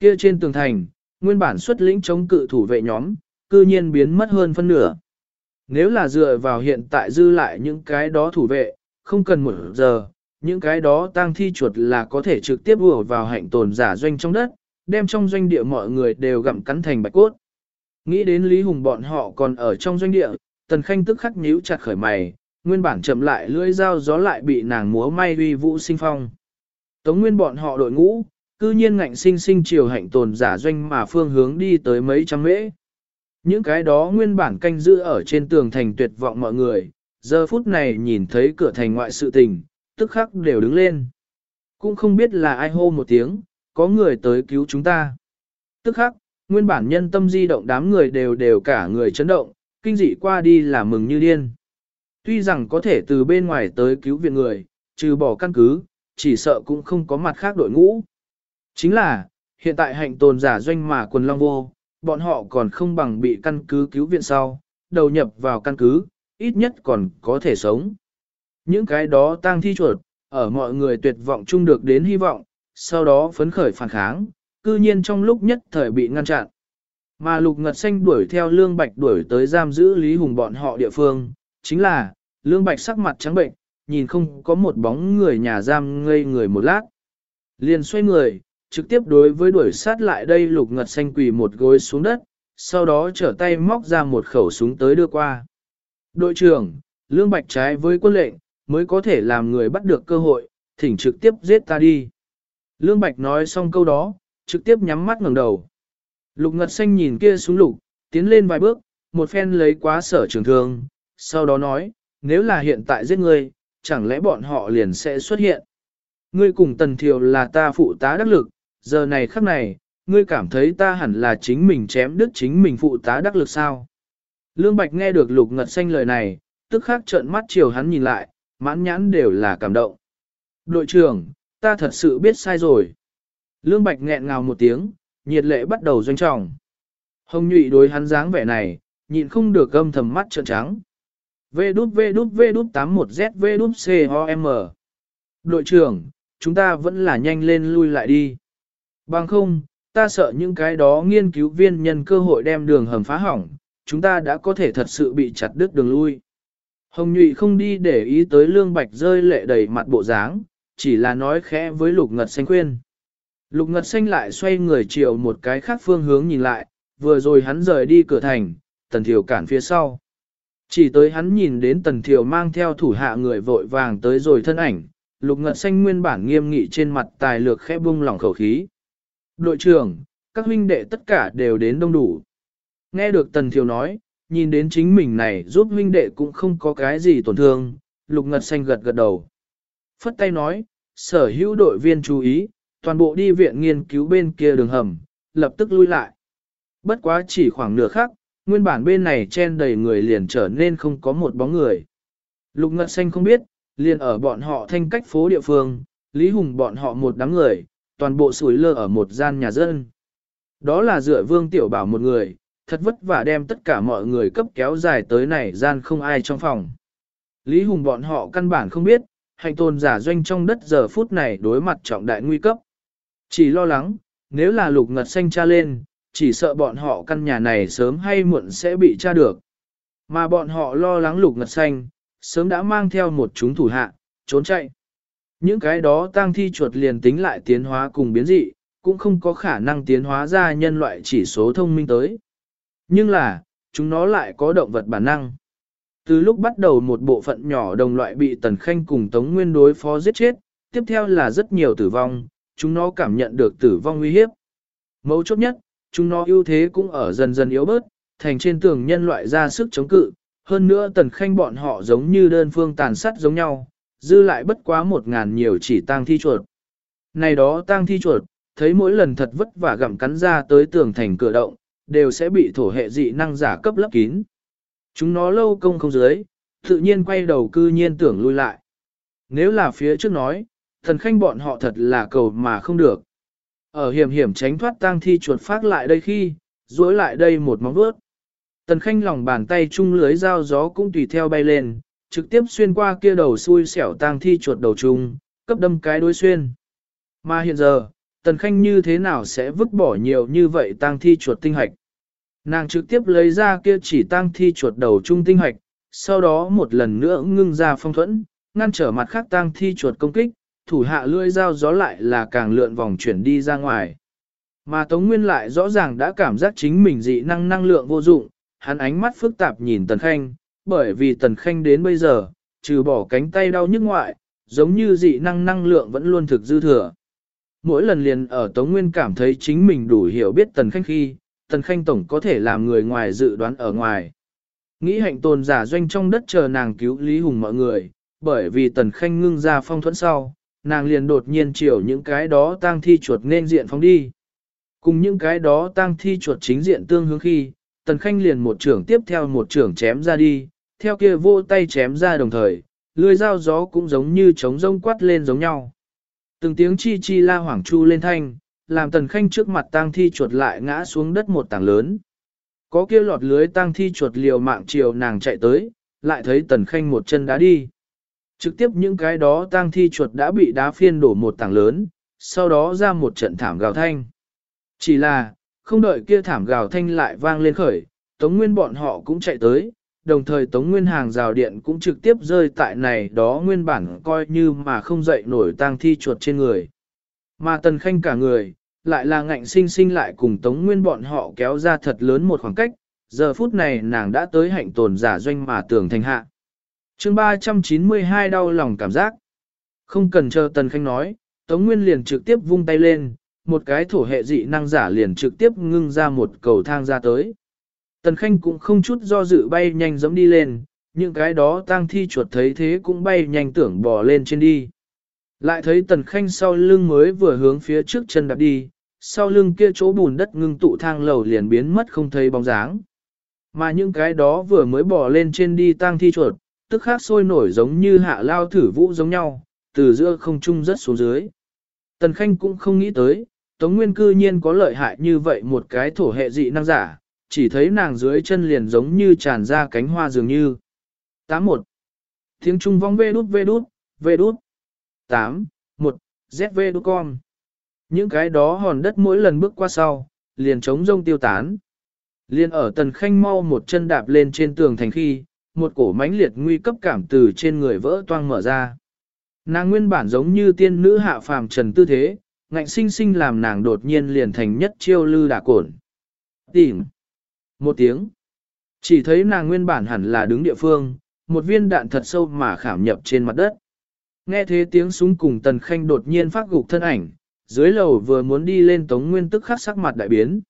Kia trên tường thành, nguyên bản xuất lĩnh chống cự thủ vệ nhóm, cư nhiên biến mất hơn phân nửa. Nếu là dựa vào hiện tại dư lại những cái đó thủ vệ, không cần một giờ, những cái đó tang thi chuột là có thể trực tiếp ùa vào hạnh tồn giả doanh trong đất, đem trong doanh địa mọi người đều gặm cắn thành bạch cốt. Nghĩ đến Lý Hùng bọn họ còn ở trong doanh địa, Tần Khanh tức khắc nhíu chặt khởi mày, nguyên bản chậm lại lưỡi dao gió lại bị nàng múa may uy vũ sinh phong. Tống nguyên bọn họ đội ngũ, cư nhiên ngạnh sinh sinh chiều hạnh tồn giả doanh mà phương hướng đi tới mấy trăm mễ. Những cái đó nguyên bản canh giữ ở trên tường thành tuyệt vọng mọi người, giờ phút này nhìn thấy cửa thành ngoại sự tình, tức khắc đều đứng lên. Cũng không biết là ai hô một tiếng, có người tới cứu chúng ta. Tức khắc, nguyên bản nhân tâm di động đám người đều đều cả người chấn động, kinh dị qua đi là mừng như điên. Tuy rằng có thể từ bên ngoài tới cứu viện người, trừ bỏ căn cứ, chỉ sợ cũng không có mặt khác đội ngũ. Chính là, hiện tại hạnh tồn giả doanh mà quần long vô, bọn họ còn không bằng bị căn cứ cứu viện sau, đầu nhập vào căn cứ, ít nhất còn có thể sống. Những cái đó tang thi chuột, ở mọi người tuyệt vọng chung được đến hy vọng, sau đó phấn khởi phản kháng, cư nhiên trong lúc nhất thời bị ngăn chặn. Mà lục ngật xanh đuổi theo lương bạch đuổi tới giam giữ Lý Hùng bọn họ địa phương, chính là, lương bạch sắc mặt trắng bệnh, nhìn không có một bóng người nhà giam ngây người một lát. Liền xoay người, trực tiếp đối với đuổi sát lại đây lục ngật xanh quỳ một gối xuống đất, sau đó trở tay móc ra một khẩu súng tới đưa qua. Đội trưởng, lương bạch trái với quân lệnh, mới có thể làm người bắt được cơ hội, thỉnh trực tiếp giết ta đi. Lương bạch nói xong câu đó, trực tiếp nhắm mắt ngẩng đầu. Lục ngật xanh nhìn kia xuống lục, tiến lên vài bước, một phen lấy quá sở trường thương, sau đó nói, nếu là hiện tại giết ngươi, chẳng lẽ bọn họ liền sẽ xuất hiện. Ngươi cùng tần thiều là ta phụ tá đắc lực, giờ này khắc này, ngươi cảm thấy ta hẳn là chính mình chém đứt chính mình phụ tá đắc lực sao. Lương Bạch nghe được lục ngật xanh lời này, tức khắc trợn mắt chiều hắn nhìn lại, mãn nhãn đều là cảm động. Đội trưởng, ta thật sự biết sai rồi. Lương Bạch nghẹn ngào một tiếng, nhiệt lệ bắt đầu doanh trọng. Hồng nhụy đối hắn dáng vẻ này, nhịn không được gâm thầm mắt trợn trắng. V đút V đút V đút 81Z V đút M. Đội trưởng, chúng ta vẫn là nhanh lên lui lại đi. Bằng không, ta sợ những cái đó nghiên cứu viên nhân cơ hội đem đường hầm phá hỏng, chúng ta đã có thể thật sự bị chặt đứt đường lui. Hồng Nhụy không đi để ý tới lương bạch rơi lệ đầy mặt bộ dáng, chỉ là nói khẽ với lục ngật xanh khuyên. Lục ngật xanh lại xoay người chiều một cái khác phương hướng nhìn lại, vừa rồi hắn rời đi cửa thành, tần Thiều cản phía sau. Chỉ tới hắn nhìn đến tần Thiều mang theo thủ hạ người vội vàng tới rồi thân ảnh, lục ngật xanh nguyên bản nghiêm nghị trên mặt tài lược khẽ bung lỏng khẩu khí. Đội trưởng, các huynh đệ tất cả đều đến đông đủ. Nghe được tần Thiều nói, nhìn đến chính mình này giúp huynh đệ cũng không có cái gì tổn thương, lục ngật xanh gật gật đầu. Phất tay nói, sở hữu đội viên chú ý, toàn bộ đi viện nghiên cứu bên kia đường hầm, lập tức lui lại. Bất quá chỉ khoảng nửa khắc, nguyên bản bên này chen đầy người liền trở nên không có một bóng người. Lục Ngật Xanh không biết, liền ở bọn họ thanh cách phố địa phương, Lý Hùng bọn họ một đám người, toàn bộ sủi lơ ở một gian nhà dân. Đó là dựa vương tiểu bảo một người, thật vất vả đem tất cả mọi người cấp kéo dài tới này gian không ai trong phòng. Lý Hùng bọn họ căn bản không biết, hành tồn giả doanh trong đất giờ phút này đối mặt trọng đại nguy cấp. Chỉ lo lắng, nếu là lục ngật xanh cha lên, chỉ sợ bọn họ căn nhà này sớm hay muộn sẽ bị tra được. Mà bọn họ lo lắng lục ngật xanh, sớm đã mang theo một chúng thủ hạ, trốn chạy. Những cái đó tang thi chuột liền tính lại tiến hóa cùng biến dị, cũng không có khả năng tiến hóa ra nhân loại chỉ số thông minh tới. Nhưng là, chúng nó lại có động vật bản năng. Từ lúc bắt đầu một bộ phận nhỏ đồng loại bị Tần Khanh cùng Tống Nguyên đối phó giết chết, tiếp theo là rất nhiều tử vong, chúng nó cảm nhận được tử vong nguy hiếp. Mấu chốt nhất, chúng nó ưu thế cũng ở dần dần yếu bớt, thành trên tường nhân loại ra sức chống cự, hơn nữa Tần Khanh bọn họ giống như đơn phương tàn sát giống nhau, dư lại bất quá một ngàn nhiều chỉ tang thi chuột. Này đó tang thi chuột, thấy mỗi lần thật vất vả gặm cắn ra tới tường thành cửa động, đều sẽ bị thổ hệ dị năng giả cấp lấp kín. Chúng nó lâu công không dưới, tự nhiên quay đầu cư nhiên tưởng lui lại. Nếu là phía trước nói, thần khanh bọn họ thật là cầu mà không được. Ở hiểm hiểm tránh thoát tang thi chuột phát lại đây khi, duỗi lại đây một móng vuốt. Tần khanh lòng bàn tay chung lưới dao gió cũng tùy theo bay lên, trực tiếp xuyên qua kia đầu xui xẻo tang thi chuột đầu chung, cấp đâm cái đối xuyên. Mà hiện giờ, tần khanh như thế nào sẽ vứt bỏ nhiều như vậy tang thi chuột tinh hạch? Nàng trực tiếp lấy ra kia chỉ tang thi chuột đầu trung tinh hạch, sau đó một lần nữa ngưng ra phong thuẫn, ngăn trở mặt khác tang thi chuột công kích, thủ hạ lưỡi dao gió lại là càng lượn vòng chuyển đi ra ngoài. Mà Tống Nguyên lại rõ ràng đã cảm giác chính mình dị năng năng lượng vô dụng, hắn ánh mắt phức tạp nhìn Tần Khanh, bởi vì Tần Khanh đến bây giờ, trừ bỏ cánh tay đau nhức ngoại, giống như dị năng năng lượng vẫn luôn thực dư thừa. Mỗi lần liền ở Tống Nguyên cảm thấy chính mình đủ hiểu biết Tần Khanh khi, Tần Khanh Tổng có thể làm người ngoài dự đoán ở ngoài. Nghĩ hạnh tồn giả doanh trong đất chờ nàng cứu Lý Hùng mọi người, bởi vì Tần Khanh ngưng ra phong thuẫn sau, nàng liền đột nhiên chiều những cái đó tang thi chuột nên diện phóng đi. Cùng những cái đó tang thi chuột chính diện tương hướng khi, Tần Khanh liền một trưởng tiếp theo một trưởng chém ra đi, theo kia vô tay chém ra đồng thời, lưỡi dao gió cũng giống như trống rông quát lên giống nhau. Từng tiếng chi chi la hoảng chu lên thanh, làm tần khanh trước mặt tang thi chuột lại ngã xuống đất một tảng lớn. Có kia lọt lưới tang thi chuột liều mạng chiều nàng chạy tới, lại thấy tần khanh một chân đá đi. Trực tiếp những cái đó tang thi chuột đã bị đá phiên đổ một tảng lớn, sau đó ra một trận thảm gào thanh. Chỉ là, không đợi kia thảm gào thanh lại vang lên khởi, Tống Nguyên bọn họ cũng chạy tới, đồng thời Tống Nguyên hàng rào điện cũng trực tiếp rơi tại này đó nguyên bản coi như mà không dậy nổi tang thi chuột trên người. Mà Tần Khanh cả người, lại là ngạnh sinh sinh lại cùng Tống Nguyên bọn họ kéo ra thật lớn một khoảng cách, giờ phút này nàng đã tới hạnh tồn giả doanh mà tưởng thành hạ chương 392 đau lòng cảm giác. Không cần chờ Tần Khanh nói, Tống Nguyên liền trực tiếp vung tay lên, một cái thổ hệ dị năng giả liền trực tiếp ngưng ra một cầu thang ra tới. Tần Khanh cũng không chút do dự bay nhanh giống đi lên, những cái đó tang thi chuột thấy thế cũng bay nhanh tưởng bò lên trên đi. Lại thấy tần khanh sau lưng mới vừa hướng phía trước chân đạp đi, sau lưng kia chỗ bùn đất ngưng tụ thang lầu liền biến mất không thấy bóng dáng. Mà những cái đó vừa mới bỏ lên trên đi tang thi chuột, tức khác sôi nổi giống như hạ lao thử vũ giống nhau, từ giữa không trung rất xuống dưới. Tần Khanh cũng không nghĩ tới, Tống Nguyên cư nhiên có lợi hại như vậy một cái thổ hệ dị năng giả, chỉ thấy nàng dưới chân liền giống như tràn ra cánh hoa dường như. 81. Tiếng Trung vong vê đút vê đút, vê đút. 8, 1, ZV đút con. Những cái đó hòn đất mỗi lần bước qua sau, liền trống rông tiêu tán. Liền ở tần khanh mau một chân đạp lên trên tường thành khi, một cổ mãnh liệt nguy cấp cảm từ trên người vỡ toang mở ra. Nàng nguyên bản giống như tiên nữ hạ phàm trần tư thế, ngạnh sinh sinh làm nàng đột nhiên liền thành nhất chiêu lư đả cổn. Tìm. Một tiếng. Chỉ thấy nàng nguyên bản hẳn là đứng địa phương, một viên đạn thật sâu mà khảm nhập trên mặt đất. Nghe thế tiếng súng cùng tần khanh đột nhiên phát gục thân ảnh, dưới lầu vừa muốn đi lên tống nguyên tức khắc sắc mặt đại biến.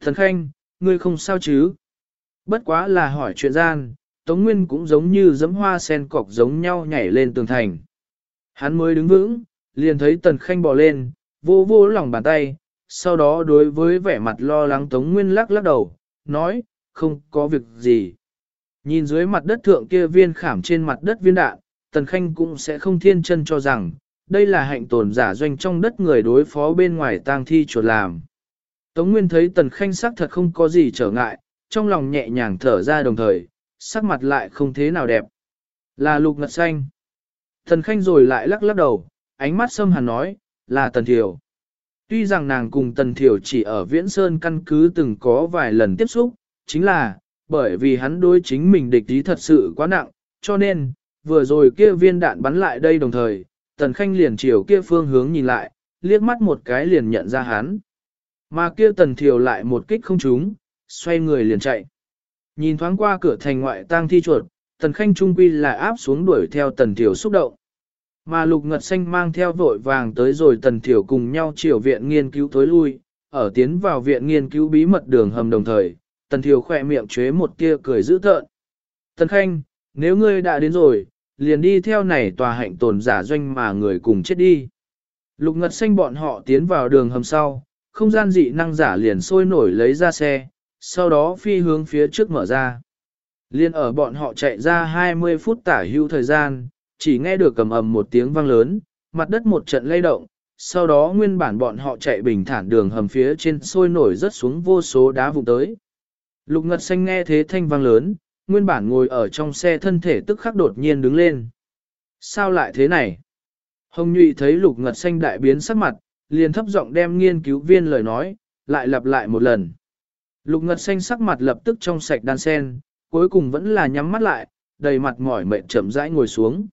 Thần khanh, ngươi không sao chứ? Bất quá là hỏi chuyện gian, tống nguyên cũng giống như giấm hoa sen cọc giống nhau nhảy lên tường thành. Hắn mới đứng vững, liền thấy tần khanh bò lên, vô vô lòng bàn tay, sau đó đối với vẻ mặt lo lắng tống nguyên lắc lắc đầu, nói, không có việc gì. Nhìn dưới mặt đất thượng kia viên khảm trên mặt đất viên đạn, tần khanh cũng sẽ không thiên chân cho rằng, đây là hạnh tồn giả doanh trong đất người đối phó bên ngoài tang thi chuột làm. Tống Nguyên thấy Tần Khanh sắc thật không có gì trở ngại, trong lòng nhẹ nhàng thở ra đồng thời, sắc mặt lại không thế nào đẹp. Là lục ngật xanh. thần Khanh rồi lại lắc lắc đầu, ánh mắt sâm hàn nói, là Tần Thiểu. Tuy rằng nàng cùng Tần Thiểu chỉ ở Viễn Sơn căn cứ từng có vài lần tiếp xúc, chính là, bởi vì hắn đối chính mình địch ý thật sự quá nặng, cho nên, vừa rồi kia viên đạn bắn lại đây đồng thời, Tần Khanh liền chiều kia phương hướng nhìn lại, liếc mắt một cái liền nhận ra hắn. Mà kia Tần thiểu lại một kích không trúng, xoay người liền chạy. Nhìn thoáng qua cửa thành ngoại tang thi chuột, Tần Khanh trung quy lại áp xuống đuổi theo Tần thiểu xúc động. Mà Lục Ngật Xanh mang theo vội vàng tới rồi Tần thiểu cùng nhau chiều viện nghiên cứu tối lui, ở tiến vào viện nghiên cứu bí mật đường hầm đồng thời, Tần thiểu khỏe miệng chế một tia cười dữ tợn. Tần Khanh, nếu ngươi đã đến rồi, liền đi theo này tòa hạnh tồn giả doanh mà người cùng chết đi. Lục ngật xanh bọn họ tiến vào đường hầm sau, không gian dị năng giả liền sôi nổi lấy ra xe, sau đó phi hướng phía trước mở ra. Liên ở bọn họ chạy ra 20 phút tả hưu thời gian, chỉ nghe được cầm ầm một tiếng vang lớn, mặt đất một trận lay động, sau đó nguyên bản bọn họ chạy bình thản đường hầm phía trên sôi nổi rất xuống vô số đá vụn tới. Lục ngật xanh nghe thế thanh vang lớn, nguyên bản ngồi ở trong xe thân thể tức khắc đột nhiên đứng lên. Sao lại thế này? Hồng Nhụy thấy lục ngật xanh đại biến sắc mặt, liền thấp giọng đem nghiên cứu viên lời nói, lại lặp lại một lần. Lục ngật xanh sắc mặt lập tức trong sạch đan sen, cuối cùng vẫn là nhắm mắt lại, đầy mặt mỏi mệt chậm rãi ngồi xuống.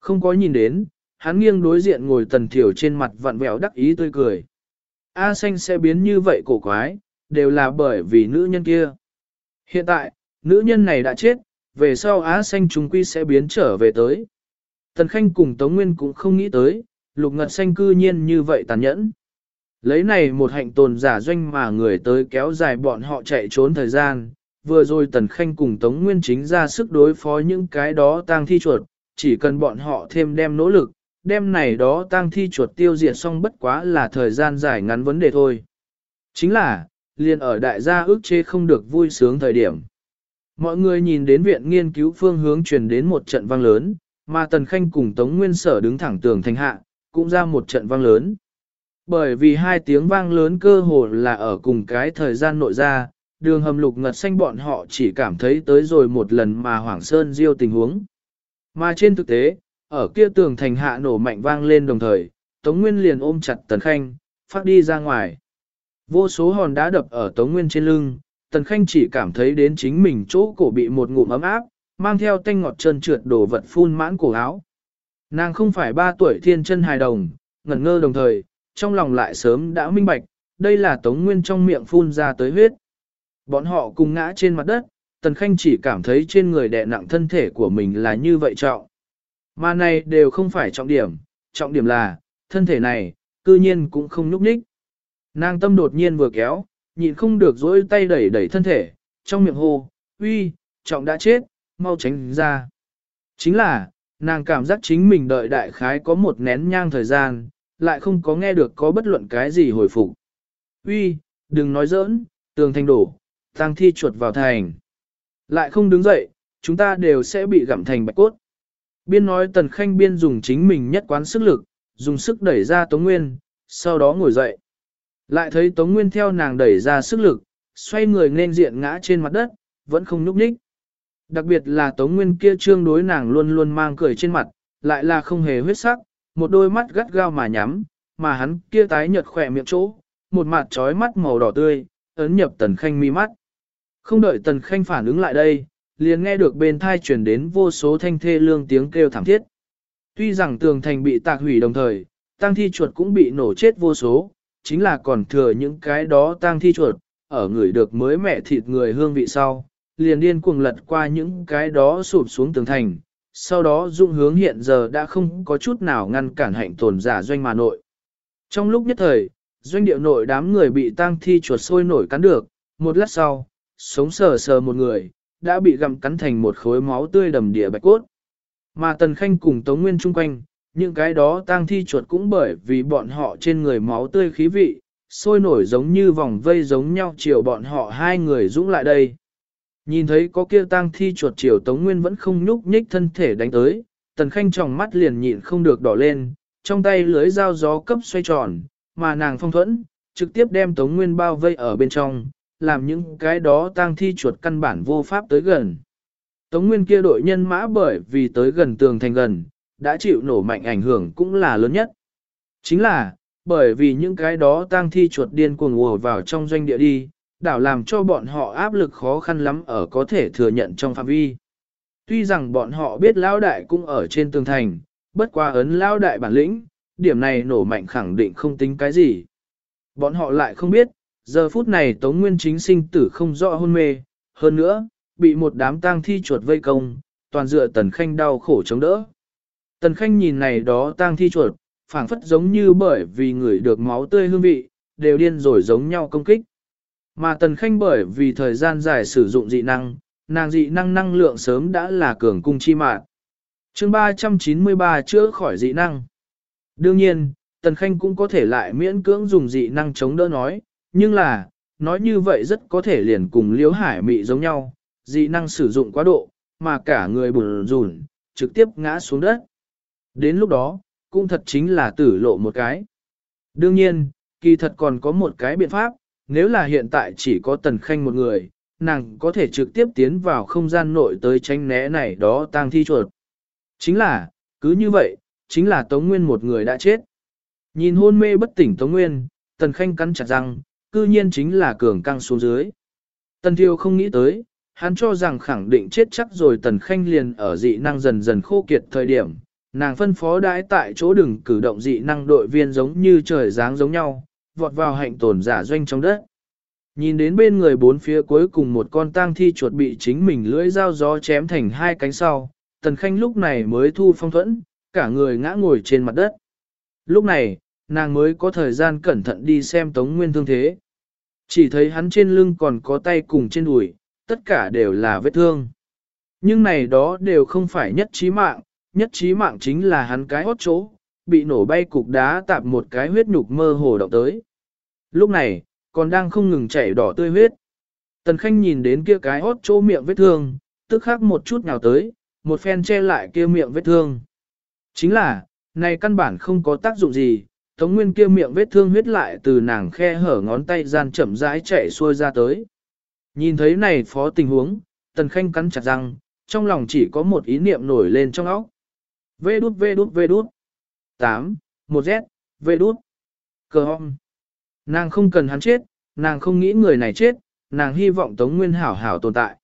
Không có nhìn đến, hắn nghiêng đối diện ngồi tần thiểu trên mặt vặn vẹo đắc ý tươi cười. A xanh sẽ biến như vậy cổ quái, đều là bởi vì nữ nhân kia. Hiện tại, nữ nhân này đã chết, về sau Á Xanh chúng quy sẽ biến trở về tới. Tần Khanh cùng Tống Nguyên cũng không nghĩ tới, lục ngật xanh cư nhiên như vậy tàn nhẫn. Lấy này một hạnh tồn giả doanh mà người tới kéo dài bọn họ chạy trốn thời gian, vừa rồi Tần Khanh cùng Tống Nguyên chính ra sức đối phó những cái đó tang thi chuột, chỉ cần bọn họ thêm đem nỗ lực, đem này đó tang thi chuột tiêu diệt xong bất quá là thời gian dài ngắn vấn đề thôi. Chính là, liền ở đại gia ước chế không được vui sướng thời điểm. Mọi người nhìn đến viện nghiên cứu phương hướng truyền đến một trận vang lớn, mà Tần Khanh cùng Tống Nguyên Sở đứng thẳng tường thành hạ, cũng ra một trận vang lớn. Bởi vì hai tiếng vang lớn cơ hồ là ở cùng cái thời gian nội ra, đường hầm lục ngật xanh bọn họ chỉ cảm thấy tới rồi một lần mà Hoàng Sơn diêu tình huống. Mà trên thực tế, ở kia tường thành hạ nổ mạnh vang lên đồng thời, Tống Nguyên liền ôm chặt Tần Khanh, phát đi ra ngoài. Vô số hòn đá đập ở Tống Nguyên trên lưng, Tần Khanh chỉ cảm thấy đến chính mình chỗ cổ bị một ngụm ấm áp, mang theo tanh ngọt trơn trượt đổ vật phun mãn cổ áo. Nàng không phải ba tuổi thiên chân hài đồng, ngẩn ngơ đồng thời, trong lòng lại sớm đã minh bạch, đây là Tống Nguyên trong miệng phun ra tới huyết. Bọn họ cùng ngã trên mặt đất, Tần Khanh chỉ cảm thấy trên người đè nặng thân thể của mình là như vậy trọng. Mà này đều không phải trọng điểm, trọng điểm là, thân thể này, cư nhiên cũng không nhúc nhích. Nàng tâm đột nhiên vừa kéo, nhịn không được dỗi tay đẩy đẩy thân thể, trong miệng hô, uy, trọng đã chết, mau tránh ra. Chính là, nàng cảm giác chính mình đợi đại khái có một nén nhang thời gian, lại không có nghe được có bất luận cái gì hồi phục. Uy, đừng nói giỡn, tường thành đổ, tăng thi chuột vào thành. Lại không đứng dậy, chúng ta đều sẽ bị gặm thành bạch cốt. Biên nói tần khanh biên dùng chính mình nhất quán sức lực, dùng sức đẩy ra Tống Nguyên, sau đó ngồi dậy. Lại thấy Tống Nguyên theo nàng đẩy ra sức lực, xoay người nên diện ngã trên mặt đất, vẫn không nhúc nhích. Đặc biệt là Tống Nguyên kia trương đối nàng luôn luôn mang cười trên mặt, lại là không hề huyết sắc, một đôi mắt gắt gao mà nhắm, mà hắn kia tái nhợt khỏe miệng chỗ, một mặt trói mắt màu đỏ tươi, ấn nhập Tần Khanh mi mắt. Không đợi Tần Khanh phản ứng lại đây, liền nghe được bên thai truyền đến vô số thanh thê lương tiếng kêu thảm thiết. Tuy rằng tường thành bị tạc hủy đồng thời, tang thi chuột cũng bị nổ chết vô số, chính là còn thừa những cái đó tang thi chuột, ở người được mới mẹ thịt người hương vị sau, liền điên cuồng lật qua những cái đó sụp xuống tường thành, sau đó dụng hướng hiện giờ đã không có chút nào ngăn cản hạnh tồn giả doanh mà nội. Trong lúc nhất thời, doanh điệu nội đám người bị tang thi chuột sôi nổi cắn được, một lát sau, sống sờ sờ một người, đã bị gặm cắn thành một khối máu tươi đầm địa bạch cốt. Mà Tần Khanh cùng Tống Nguyên chung quanh, những cái đó tang thi chuột cũng bởi vì bọn họ trên người máu tươi khí vị, sôi nổi giống như vòng vây giống nhau chiều bọn họ hai người dũng lại đây. Nhìn thấy có kia tang thi chuột chiều Tống Nguyên vẫn không nhúc nhích thân thể đánh tới, Tần Khanh tròng mắt liền nhịn không được đỏ lên, trong tay lưới dao gió cấp xoay tròn, mà nàng phong thuẫn, trực tiếp đem Tống Nguyên bao vây ở bên trong, làm những cái đó tang thi chuột căn bản vô pháp tới gần. Tống Nguyên kia đội nhân mã bởi vì tới gần tường thành gần, đã chịu nổ mạnh ảnh hưởng cũng là lớn nhất. Chính là, bởi vì những cái đó tang thi chuột điên cuồng ùa vào trong doanh địa đi, đảo làm cho bọn họ áp lực khó khăn lắm ở có thể thừa nhận trong phạm vi. Tuy rằng bọn họ biết lão đại cũng ở trên tường thành, bất qua ấn lão đại bản lĩnh, điểm này nổ mạnh khẳng định không tính cái gì. Bọn họ lại không biết, giờ phút này Tống Nguyên chính sinh tử không rõ hôn mê, hơn nữa, bị một đám tang thi chuột vây công, toàn dựa Tần Khanh đau khổ chống đỡ. Tần Khanh nhìn này đó tang thi chuột, phảng phất giống như bởi vì người được máu tươi hương vị, đều điên rồi giống nhau công kích. Mà Tần Khanh bởi vì thời gian dài sử dụng dị năng, nàng dị năng năng lượng sớm đã là cường cung chi mạng. chương 393 chữa khỏi dị năng. Đương nhiên, Tần Khanh cũng có thể lại miễn cưỡng dùng dị năng chống đỡ nói, nhưng là, nói như vậy rất có thể liền cùng liếu hải mị giống nhau, dị năng sử dụng quá độ, mà cả người bùn rùn, trực tiếp ngã xuống đất. Đến lúc đó, cũng thật chính là tử lộ một cái. Đương nhiên, kỳ thật còn có một cái biện pháp, nếu là hiện tại chỉ có tần khanh một người, nàng có thể trực tiếp tiến vào không gian nội tới tránh né này đó tang thi chuột. Chính là, cứ như vậy, chính là Tống Nguyên một người đã chết. Nhìn hôn mê bất tỉnh Tống Nguyên, tần khanh cắn chặt răng, cư nhiên chính là cường căng xuống dưới. Tần Thiêu không nghĩ tới, hắn cho rằng khẳng định chết chắc rồi tần khanh liền ở dị năng dần dần khô kiệt thời điểm, nàng phân phó đãi tại chỗ đừng cử động dị năng đội viên giống như trời dáng giống nhau, vọt vào hạnh tồn giả doanh trong đất. Nhìn đến bên người bốn phía cuối cùng một con tang thi chuột bị chính mình lưỡi dao gió chém thành hai cánh sau, tần khanh lúc này mới thu phong thuẫn, cả người ngã ngồi trên mặt đất. Lúc này, nàng mới có thời gian cẩn thận đi xem Tống Nguyên thương thế. Chỉ thấy hắn trên lưng còn có tay cùng trên đùi, tất cả đều là vết thương. Nhưng này đó đều không phải nhất trí mạng, nhất trí mạng chính là hắn cái hót chỗ, bị nổ bay cục đá tạp một cái huyết nhục mơ hồ động tới. Lúc này, còn đang không ngừng chảy đỏ tươi huyết. Tần Khanh nhìn đến kia cái hót chỗ miệng vết thương, tức khắc một chút nào tới, một phen che lại kia miệng vết thương. Chính là, này căn bản không có tác dụng gì, Tống Nguyên kia miệng vết thương huyết lại từ nàng khe hở ngón tay gian chậm rãi chạy xuôi ra tới. Nhìn thấy này phó tình huống, Tần Khanh cắn chặt răng, trong lòng chỉ có một ý niệm nổi lên trong óc. Vê đút vê đút vê đút. 8, 1 Z, vệ đút. Cờ hong. Nàng không cần hắn chết, nàng không nghĩ người này chết, nàng hy vọng Tống Nguyên hảo hảo tồn tại.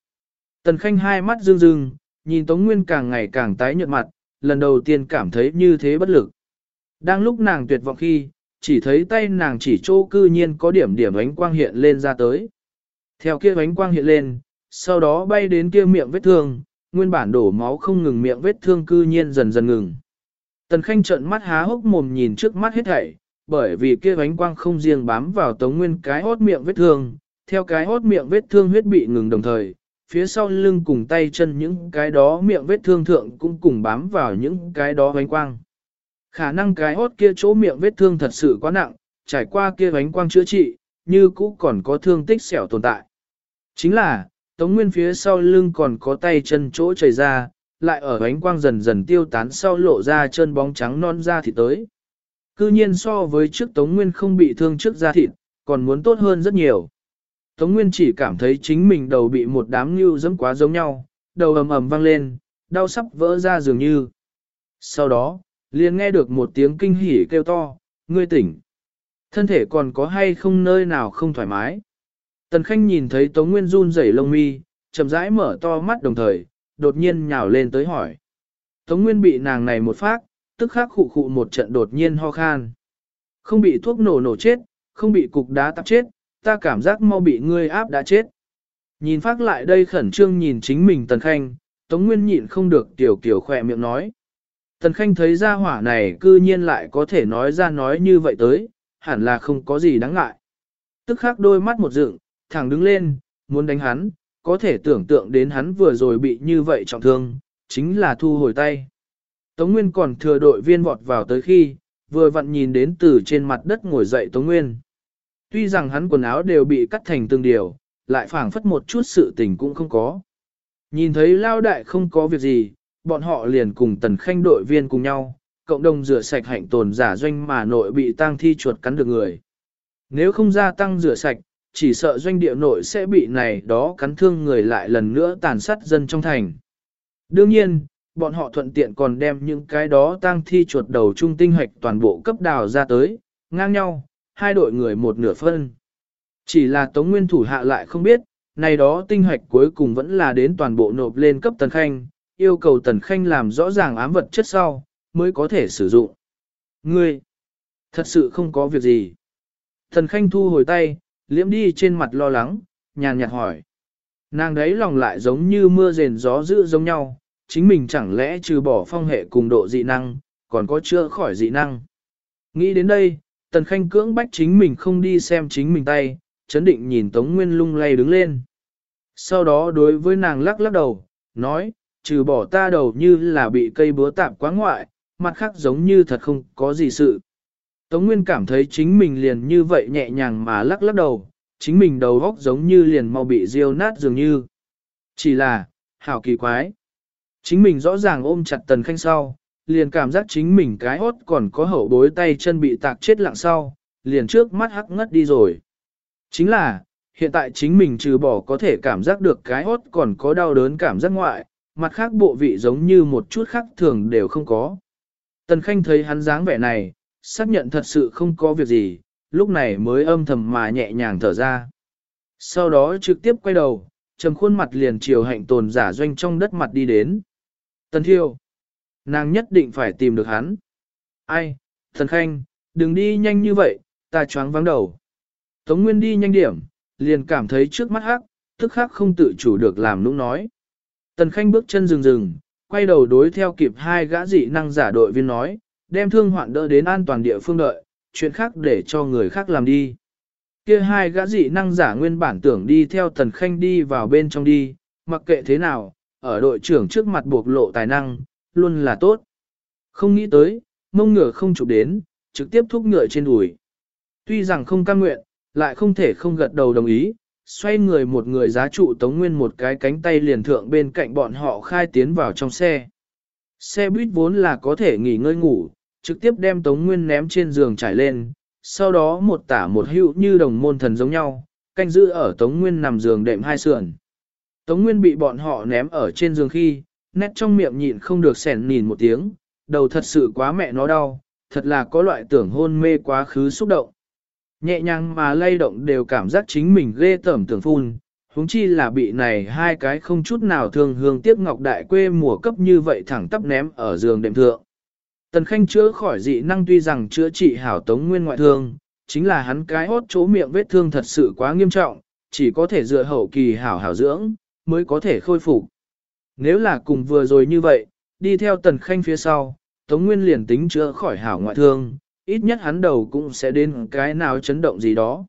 Tần Khanh hai mắt rưng rưng, nhìn Tống Nguyên càng ngày càng tái nhợt mặt, lần đầu tiên cảm thấy như thế bất lực. Đang lúc nàng tuyệt vọng khi, chỉ thấy tay nàng chỉ chỗ cư nhiên có điểm điểm ánh quang hiện lên ra tới. Theo kia ánh quang hiện lên, sau đó bay đến kia miệng vết thương, nguyên bản đổ máu không ngừng miệng vết thương cư nhiên dần dần ngừng. Tần Khanh trợn mắt há hốc mồm nhìn trước mắt hết thảy, bởi vì kia ánh quang không riêng bám vào tống nguyên cái hốt miệng vết thương, theo cái hốt miệng vết thương huyết bị ngừng đồng thời, phía sau lưng cùng tay chân những cái đó miệng vết thương thượng cũng cùng bám vào những cái đó ánh quang. Khả năng cái hốt kia chỗ miệng vết thương thật sự quá nặng, trải qua kia ánh quang chữa trị, như cũ còn có thương tích xẻo tồn tại. Chính là, Tống Nguyên phía sau lưng còn có tay chân chỗ chảy ra, lại ở ánh quang dần dần tiêu tán sau lộ ra chân bóng trắng non da thịt tới. Cư nhiên so với trước Tống Nguyên không bị thương trước da thịt, còn muốn tốt hơn rất nhiều. Tống Nguyên chỉ cảm thấy chính mình đầu bị một đám như dẫm quá giống nhau, đầu ầm ầm vang lên, đau sắp vỡ ra dường như. Sau đó, liền nghe được một tiếng kinh hỉ kêu to, ngươi tỉnh. Thân thể còn có hay không nơi nào không thoải mái. Tần Khanh nhìn thấy Tống Nguyên run rẩy lông mi, chậm rãi mở to mắt đồng thời, đột nhiên nhào lên tới hỏi. Tống Nguyên bị nàng này một phát, tức khắc khụ khụ một trận đột nhiên ho khan. Không bị thuốc nổ nổ chết, không bị cục đá tạp chết, ta cảm giác mau bị ngươi áp đã chết. Nhìn phát lại đây khẩn trương nhìn chính mình Tần Khanh, Tống Nguyên nhịn không được tiểu kiểu khỏe miệng nói. Tần Khanh thấy ra hỏa này cư nhiên lại có thể nói ra nói như vậy tới, hẳn là không có gì đáng ngại. Tức khắc đôi mắt một dựng, thẳng đứng lên, muốn đánh hắn, có thể tưởng tượng đến hắn vừa rồi bị như vậy trọng thương, chính là thu hồi tay. Tống Nguyên còn thừa đội viên vọt vào tới khi, vừa vặn nhìn đến từ trên mặt đất ngồi dậy Tống Nguyên. Tuy rằng hắn quần áo đều bị cắt thành từng điều, lại phảng phất một chút sự tình cũng không có. Nhìn thấy lao đại không có việc gì, bọn họ liền cùng tần khanh đội viên cùng nhau, cộng đồng rửa sạch hạnh tồn giả doanh mà nội bị tang thi chuột cắn được người. Nếu không gia tăng rửa sạch, chỉ sợ doanh địa nội sẽ bị này đó cắn thương người lại lần nữa tàn sát dân trong thành. Đương nhiên, bọn họ thuận tiện còn đem những cái đó tang thi chuột đầu trung tinh hoạch toàn bộ cấp đào ra tới, ngang nhau, hai đội người một nửa phân. Chỉ là Tống Nguyên thủ hạ lại không biết, này đó tinh hoạch cuối cùng vẫn là đến toàn bộ nộp lên cấp Tần Khanh, yêu cầu Tần Khanh làm rõ ràng ám vật chất sau, mới có thể sử dụng. Ngươi, thật sự không có việc gì. Tần Khanh thu hồi tay, liễm đi trên mặt lo lắng, nhàn nhạt hỏi. Nàng đấy lòng lại giống như mưa rền gió dữ giống nhau, chính mình chẳng lẽ trừ bỏ phong hệ cùng độ dị năng, còn có chữa khỏi dị năng. Nghĩ đến đây, Tần Khanh cưỡng bách chính mình không đi xem chính mình tay, chấn định nhìn Tống Nguyên lung lay đứng lên. Sau đó đối với nàng lắc lắc đầu, nói, trừ bỏ ta đầu như là bị cây búa tạp quá ngoại, mặt khác giống như thật không có gì sự. Tống Nguyên cảm thấy chính mình liền như vậy nhẹ nhàng mà lắc lắc đầu, chính mình đầu góc giống như liền mau bị riêu nát dường như. Chỉ là, hảo kỳ quái. Chính mình rõ ràng ôm chặt tần khanh sau, liền cảm giác chính mình cái hốt còn có hậu bối tay chân bị tạc chết lặng sau, liền trước mắt hắc ngất đi rồi. Chính là, hiện tại chính mình trừ bỏ có thể cảm giác được cái hốt còn có đau đớn cảm giác ngoại, mặt khác bộ vị giống như một chút khác thường đều không có. Tần Khanh thấy hắn dáng vẻ này, xác nhận thật sự không có việc gì, lúc này mới âm thầm mà nhẹ nhàng thở ra. Sau đó trực tiếp quay đầu, trầm khuôn mặt liền chiều hạnh tồn giả doanh trong đất mặt đi đến. Tần Thiêu, nàng nhất định phải tìm được hắn. Ai, Thần Khanh, đừng đi nhanh như vậy, ta choáng vắng đầu. Tống Nguyên đi nhanh điểm, liền cảm thấy trước mắt hắc, tức khắc không tự chủ được làm nũng nói. Tần Khanh bước chân rừng rừng, quay đầu đối theo kịp hai gã dị năng giả đội viên nói, đem thương hoạn đỡ đến an toàn địa phương đợi, chuyện khác để cho người khác làm đi. Kia hai gã dị năng giả nguyên bản tưởng đi theo Tần Khanh đi vào bên trong đi, mặc kệ thế nào, ở đội trưởng trước mặt buộc lộ tài năng, luôn là tốt. Không nghĩ tới, mông ngựa không chụp đến, trực tiếp thúc ngựa trên đùi. Tuy rằng không cam nguyện, lại không thể không gật đầu đồng ý, xoay người một người giá trụ Tống Nguyên một cái cánh tay liền thượng bên cạnh bọn họ khai tiến vào trong xe. Xe buýt vốn là có thể nghỉ ngơi ngủ, trực tiếp đem Tống Nguyên ném trên giường trải lên, sau đó một tả một hữu như đồng môn thần giống nhau, canh giữ ở Tống Nguyên nằm giường đệm hai sườn. Tống Nguyên bị bọn họ ném ở trên giường khi, nét trong miệng nhịn không được sẻn nhìn một tiếng, đầu thật sự quá mẹ nó đau, thật là có loại tưởng hôn mê quá khứ xúc động. Nhẹ nhàng mà lay động đều cảm giác chính mình ghê tởm tưởng phun, huống chi là bị này hai cái không chút nào thương hương tiếc ngọc đại quê mùa cấp như vậy thẳng tắp ném ở giường đệm thượng. Tần Khanh chữa khỏi dị năng tuy rằng chữa trị hảo tống nguyên ngoại thương, chính là hắn cái hốt chỗ miệng vết thương thật sự quá nghiêm trọng, chỉ có thể dựa hậu kỳ hảo hảo dưỡng, mới có thể khôi phục. Nếu là cùng vừa rồi như vậy, đi theo Tần Khanh phía sau, Tống Nguyên liền tính chữa khỏi hảo ngoại thương, ít nhất hắn đầu cũng sẽ đến cái nào chấn động gì đó.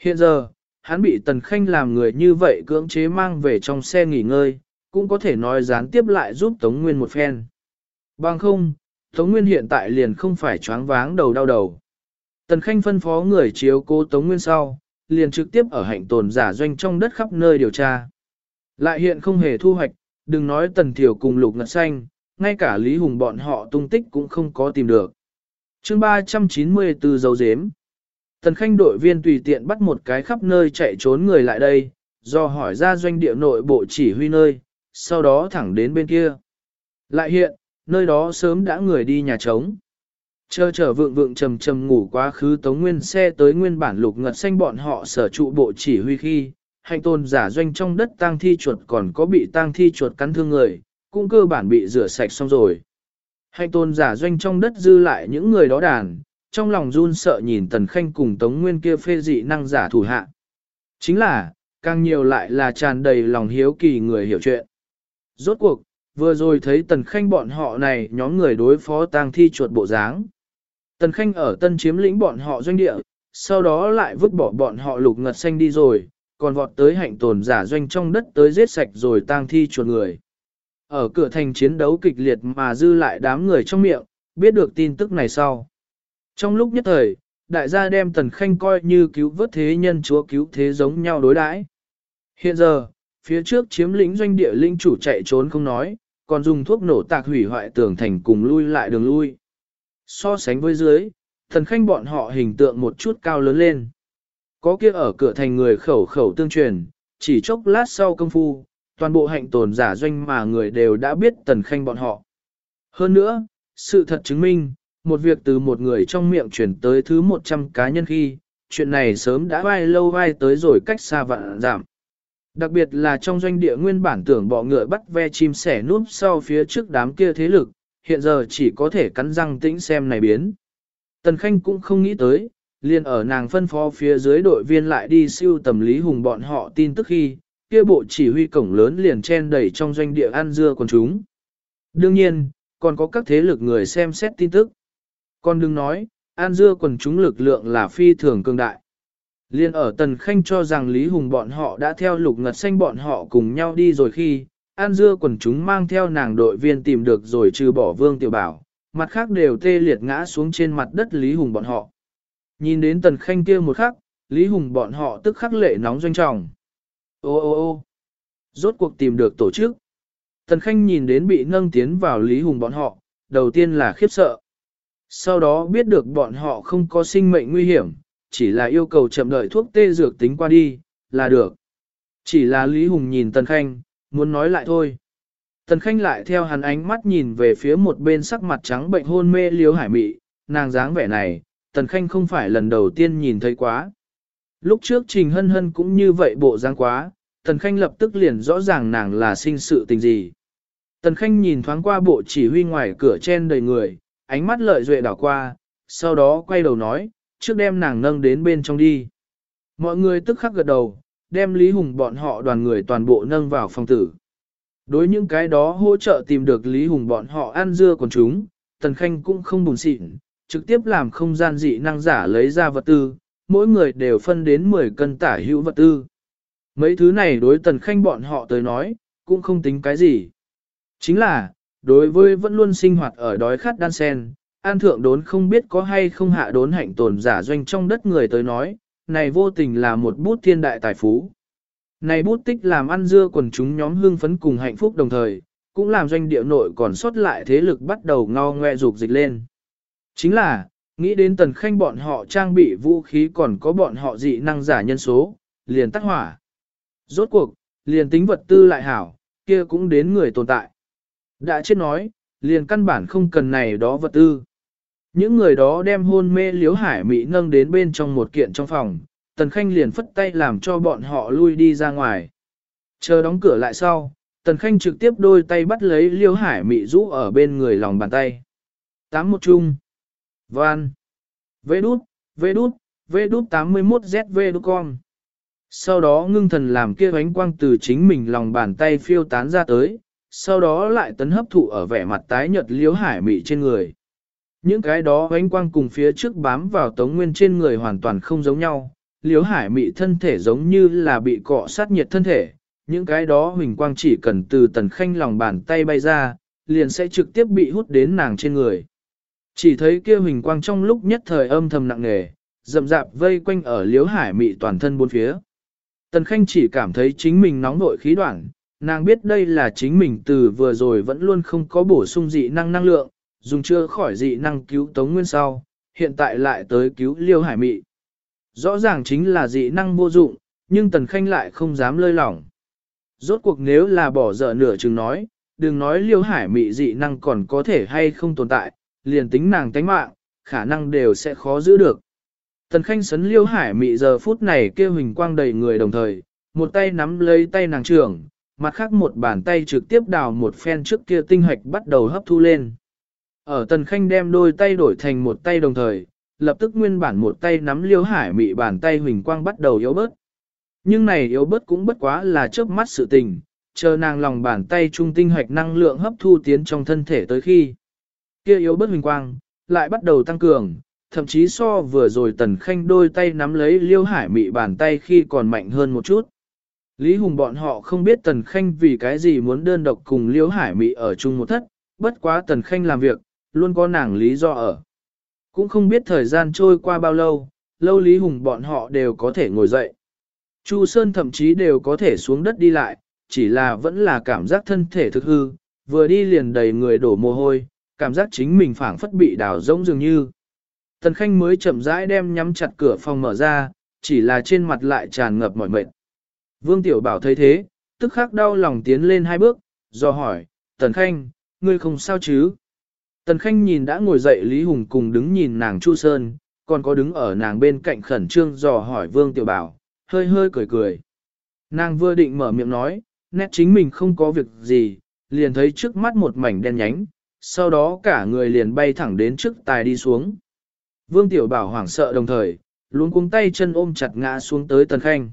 Hiện giờ, hắn bị Tần Khanh làm người như vậy cưỡng chế mang về trong xe nghỉ ngơi, cũng có thể nói gián tiếp lại giúp Tống Nguyên một phen. Bằng không, Tống Nguyên hiện tại liền không phải choáng váng đầu đau đầu. Tần Khanh phân phó người chiếu cố Tống Nguyên sau, liền trực tiếp ở hạnh tồn giả doanh trong đất khắp nơi điều tra. Lại hiện không hề thu hoạch, đừng nói Tần Thiểu cùng Lục Ngật Xanh, ngay cả Lý Hùng bọn họ tung tích cũng không có tìm được. chương 394 dấu dếm. Tần Khanh đội viên tùy tiện bắt một cái khắp nơi chạy trốn người lại đây, do hỏi ra doanh địa nội bộ chỉ huy nơi, sau đó thẳng đến bên kia. Lại hiện, nơi đó sớm đã người đi nhà trống. Chờ chờ vượng vượng trầm trầm ngủ quá khứ tống nguyên xe tới nguyên bản lục ngật xanh bọn họ sở trụ bộ chỉ huy khi, hành tôn giả doanh trong đất tang thi chuột còn có bị tang thi chuột cắn thương người, cũng cơ bản bị rửa sạch xong rồi. Hành tôn giả doanh trong đất dư lại những người đó đàn, trong lòng run sợ nhìn tần khanh cùng tống nguyên kia phê dị năng giả thủ hạ. Chính là, càng nhiều lại là tràn đầy lòng hiếu kỳ người hiểu chuyện. Rốt cuộc, vừa rồi thấy tần khanh bọn họ này nhóm người đối phó tang thi chuột bộ dáng. Tần khanh ở tân chiếm lĩnh bọn họ doanh địa, sau đó lại vứt bỏ bọn họ lục ngật xanh đi rồi, còn vọt tới hạnh tồn giả doanh trong đất tới giết sạch rồi tang thi chuột người. Ở cửa thành chiến đấu kịch liệt mà dư lại đám người trong miệng, biết được tin tức này sau. Trong lúc nhất thời, đại gia đem tần khanh coi như cứu vớt thế nhân chúa cứu thế giống nhau đối đãi. Hiện giờ, phía trước chiếm lĩnh doanh địa linh chủ chạy trốn không nói, còn dùng thuốc nổ tạc hủy hoại tường thành cùng lui lại đường lui. So sánh với dưới, thần khanh bọn họ hình tượng một chút cao lớn lên. Có kia ở cửa thành người khẩu khẩu tương truyền, chỉ chốc lát sau công phu, toàn bộ hạnh tồn giả doanh mà người đều đã biết tần khanh bọn họ. Hơn nữa, sự thật chứng minh, một việc từ một người trong miệng chuyển tới thứ 100 cá nhân khi, chuyện này sớm đã vai lâu vai tới rồi cách xa vạn giảm. Đặc biệt là trong doanh địa nguyên bản tưởng bọ ngựa bắt ve chim sẻ núp sau phía trước đám kia thế lực, hiện giờ chỉ có thể cắn răng tĩnh xem này biến. Tần Khanh cũng không nghĩ tới, liền ở nàng phân phó phía dưới đội viên lại đi siêu tầm Lý Hùng bọn họ tin tức khi, kia bộ chỉ huy cổng lớn liền chen đầy trong doanh địa ăn dưa quần chúng. Đương nhiên, còn có các thế lực người xem xét tin tức. Còn đừng nói, an dưa quần chúng lực lượng là phi thường cường đại. Liên ở Tần Khanh cho rằng Lý Hùng bọn họ đã theo lục ngật xanh bọn họ cùng nhau đi rồi khi, An Dưa quần chúng mang theo nàng đội viên tìm được rồi trừ bỏ Vương Tiểu Bảo, mặt khác đều tê liệt ngã xuống trên mặt đất Lý Hùng bọn họ. Nhìn đến Tần Khanh kia một khắc, Lý Hùng bọn họ tức khắc lệ nóng doanh trọng. Ô ô ô rốt cuộc tìm được tổ chức. Tần Khanh nhìn đến bị nâng tiến vào Lý Hùng bọn họ, đầu tiên là khiếp sợ. Sau đó biết được bọn họ không có sinh mệnh nguy hiểm, chỉ là yêu cầu chậm đợi thuốc tê dược tính qua đi, là được. Chỉ là Lý Hùng nhìn Tần Khanh, muốn nói lại thôi. Tần Khanh lại theo hắn ánh mắt nhìn về phía một bên sắc mặt trắng bệnh hôn mê liếu hải mị, nàng dáng vẻ này, Tần Khanh không phải lần đầu tiên nhìn thấy quá. Lúc trước Trình Hân Hân cũng như vậy bộ dáng quá, Tần Khanh lập tức liền rõ ràng nàng là sinh sự tình gì. Tần Khanh nhìn thoáng qua bộ chỉ huy ngoài cửa chen đầy người, ánh mắt lợi duệ đảo qua, sau đó quay đầu nói, trước đem nàng nâng đến bên trong đi. Mọi người tức khắc gật đầu, đem Lý Hùng bọn họ đoàn người toàn bộ nâng vào phòng tử. Đối những cái đó hỗ trợ tìm được Lý Hùng bọn họ ăn dưa còn chúng, Tần Khanh cũng không buồn xịn, trực tiếp làm không gian dị năng giả lấy ra vật tư, mỗi người đều phân đến 10 cân tả hữu vật tư. Mấy thứ này đối Tần Khanh bọn họ tới nói, cũng không tính cái gì. Chính là, đối với vẫn luôn sinh hoạt ở đói khát đan sen, an thượng đốn không biết có hay không hạ đốn hạnh tồn giả doanh trong đất người tới nói, này vô tình là một bút thiên đại tài phú. Này bút tích làm ăn dưa quần chúng nhóm hương phấn cùng hạnh phúc đồng thời, cũng làm doanh địa nội còn sót lại thế lực bắt đầu ngao ngoe dục dịch lên. Chính là, nghĩ đến tần khanh bọn họ trang bị vũ khí còn có bọn họ dị năng giả nhân số, liền tắt hỏa. Rốt cuộc, liền tính vật tư lại hảo, kia cũng đến người tồn tại. Đã chết nói, liền căn bản không cần này đó vật tư. Những người đó đem hôn mê liếu hải mỹ nâng đến bên trong một kiện trong phòng, tần khanh liền phất tay làm cho bọn họ lui đi ra ngoài. Chờ đóng cửa lại sau, tần khanh trực tiếp đôi tay bắt lấy liếu hải mỹ rũ ở bên người lòng bàn tay. Tám một chung. Van. Vê đút, vê đút, vê đút 81ZV đút con. Sau đó ngưng thần làm kia ánh quang từ chính mình lòng bàn tay phiêu tán ra tới, sau đó lại tấn hấp thụ ở vẻ mặt tái nhợt liếu hải mị trên người. Những cái đó ánh quang cùng phía trước bám vào tống nguyên trên người hoàn toàn không giống nhau, liếu hải mị thân thể giống như là bị cọ sát nhiệt thân thể, những cái đó huỳnh quang chỉ cần từ tần khanh lòng bàn tay bay ra, liền sẽ trực tiếp bị hút đến nàng trên người. Chỉ thấy kia huỳnh quang trong lúc nhất thời âm thầm nặng nề, rậm rạp vây quanh ở liếu hải mị toàn thân bốn phía. Tần khanh chỉ cảm thấy chính mình nóng nội khí đoạn, nàng biết đây là chính mình từ vừa rồi vẫn luôn không có bổ sung dị năng năng lượng, dùng chưa khỏi dị năng cứu Tống Nguyên sau, hiện tại lại tới cứu Liêu Hải Mị. Rõ ràng chính là dị năng vô dụng, nhưng Tần Khanh lại không dám lơi lỏng. Rốt cuộc nếu là bỏ dở nửa chừng nói, đừng nói liêu hải mị dị năng còn có thể hay không tồn tại, liền tính nàng tánh mạng, khả năng đều sẽ khó giữ được. Tần khanh sấn liêu hải mị giờ phút này kêu hình quang đầy người đồng thời, một tay nắm lấy tay nàng trưởng, mặt khác một bàn tay trực tiếp đào một phen trước kia tinh hạch bắt đầu hấp thu lên. Ở tần khanh đem đôi tay đổi thành một tay đồng thời, lập tức nguyên bản một tay nắm liêu hải mị bàn tay huỳnh quang bắt đầu yếu bớt. Nhưng này yếu bớt cũng bất quá là chớp mắt sự tình, chờ nàng lòng bàn tay trung tinh hạch năng lượng hấp thu tiến trong thân thể tới khi. Kia yếu bớt huỳnh quang, lại bắt đầu tăng cường, thậm chí so vừa rồi tần khanh đôi tay nắm lấy liêu hải mị bàn tay khi còn mạnh hơn một chút. Lý Hùng bọn họ không biết tần khanh vì cái gì muốn đơn độc cùng liêu hải mị ở chung một thất, bất quá tần khanh làm việc, luôn có nàng lý do ở. Cũng không biết thời gian trôi qua bao lâu, lâu Lý Hùng bọn họ đều có thể ngồi dậy. Chu Sơn thậm chí đều có thể xuống đất đi lại, chỉ là vẫn là cảm giác thân thể thực hư, vừa đi liền đầy người đổ mồ hôi, cảm giác chính mình phảng phất bị đào rỗng dường như. Tần Khanh mới chậm rãi đem nhắm chặt cửa phòng mở ra, chỉ là trên mặt lại tràn ngập mỏi mệt. Vương Tiểu Bảo thấy thế, tức khắc đau lòng tiến lên hai bước, do hỏi, Tần Khanh, ngươi không sao chứ? Tần Khanh nhìn đã ngồi dậy Lý Hùng cùng đứng nhìn nàng Chu Sơn, còn có đứng ở nàng bên cạnh khẩn trương dò hỏi Vương Tiểu Bảo, hơi hơi cười cười. Nàng vừa định mở miệng nói, nét chính mình không có việc gì, liền thấy trước mắt một mảnh đen nhánh, sau đó cả người liền bay thẳng đến trước tài đi xuống. Vương Tiểu Bảo hoảng sợ đồng thời, luôn cuống tay chân ôm chặt ngã xuống tới Tần Khanh.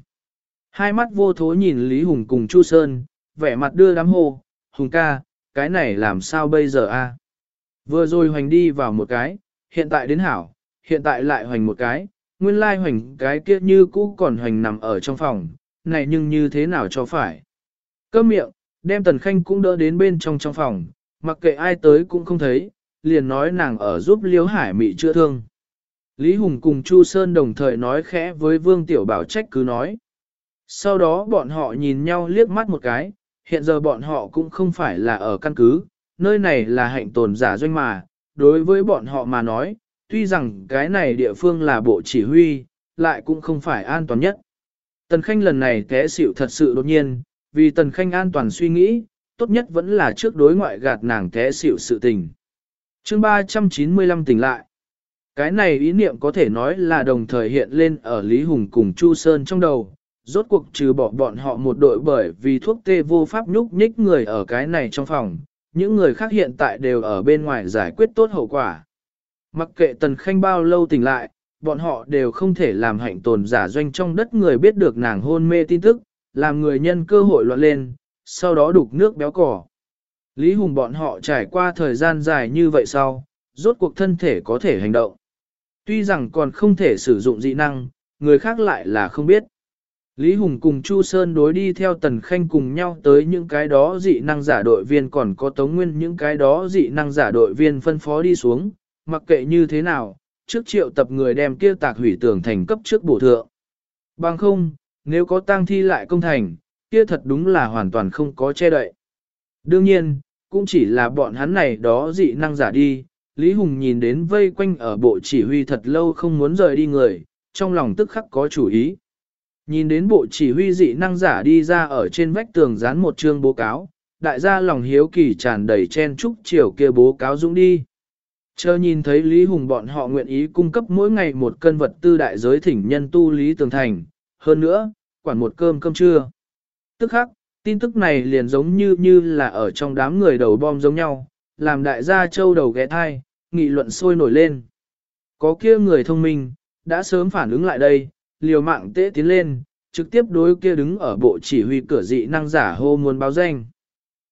Hai mắt vô thố nhìn Lý Hùng cùng Chu Sơn, vẻ mặt đưa đám hô, Hùng ca, cái này làm sao bây giờ a? Vừa rồi hoành đi vào một cái, hiện tại đến hảo, hiện tại lại hoành một cái, nguyên lai hoành cái kia như cũ còn hoành nằm ở trong phòng, này nhưng như thế nào cho phải. Cơm miệng, đem Tần Khanh cũng đỡ đến bên trong trong phòng, mặc kệ ai tới cũng không thấy, liền nói nàng ở giúp liếu Hải Mị chữa thương. Lý Hùng cùng Chu Sơn đồng thời nói khẽ với Vương Tiểu Bảo trách cứ nói. Sau đó bọn họ nhìn nhau liếc mắt một cái, hiện giờ bọn họ cũng không phải là ở căn cứ, nơi này là hạnh tồn giả doanh mà, đối với bọn họ mà nói, tuy rằng cái này địa phương là bộ chỉ huy, lại cũng không phải an toàn nhất. Tần Khanh lần này té xỉu thật sự đột nhiên, vì Tần Khanh an toàn suy nghĩ, tốt nhất vẫn là trước đối ngoại gạt nàng té xỉu sự tình. chương 395 tỉnh lại. Cái này ý niệm có thể nói là đồng thời hiện lên ở Lý Hùng cùng Chu Sơn trong đầu, rốt cuộc trừ bỏ bọn họ một đội bởi vì thuốc tê vô pháp nhúc nhích người ở cái này trong phòng, những người khác hiện tại đều ở bên ngoài giải quyết tốt hậu quả. Mặc kệ Tần Khanh bao lâu tỉnh lại, bọn họ đều không thể làm hạnh tồn giả doanh trong đất người biết được nàng hôn mê tin tức, làm người nhân cơ hội loạn lên, sau đó đục nước béo cỏ. Lý Hùng bọn họ trải qua thời gian dài như vậy sau, rốt cuộc thân thể có thể hành động. Tuy rằng còn không thể sử dụng dị năng, người khác lại là không biết. Lý Hùng cùng Chu Sơn đối đi theo Tần Khanh cùng nhau tới những cái đó dị năng giả đội viên còn có Tống Nguyên những cái đó dị năng giả đội viên phân phó đi xuống, mặc kệ như thế nào, trước triệu tập người đem kia tạc hủy tường thành cấp trước bổ thượng. Bằng không, nếu có tang thi lại công thành, kia thật đúng là hoàn toàn không có che đậy. Đương nhiên, cũng chỉ là bọn hắn này đó dị năng giả đi, Lý Hùng nhìn đến vây quanh ở bộ chỉ huy thật lâu không muốn rời đi người, trong lòng tức khắc có chủ ý. Nhìn đến bộ chỉ huy dị năng giả đi ra ở trên vách tường dán một chương bố cáo, đại gia lòng hiếu kỳ tràn đầy chen chúc chiều kia bố cáo dũng đi. Chờ nhìn thấy Lý Hùng bọn họ nguyện ý cung cấp mỗi ngày một cân vật tư đại giới thỉnh nhân tu Lý Tường Thành, hơn nữa, quản một cơm cơm trưa. Tức khắc, tin tức này liền giống như như là ở trong đám người đầu bom giống nhau, làm đại gia châu đầu ghé thai, nghị luận sôi nổi lên. Có kia người thông minh, đã sớm phản ứng lại đây, liều mạng tế tiến lên, trực tiếp đối kia đứng ở bộ chỉ huy cửa dị năng giả hô muốn báo danh.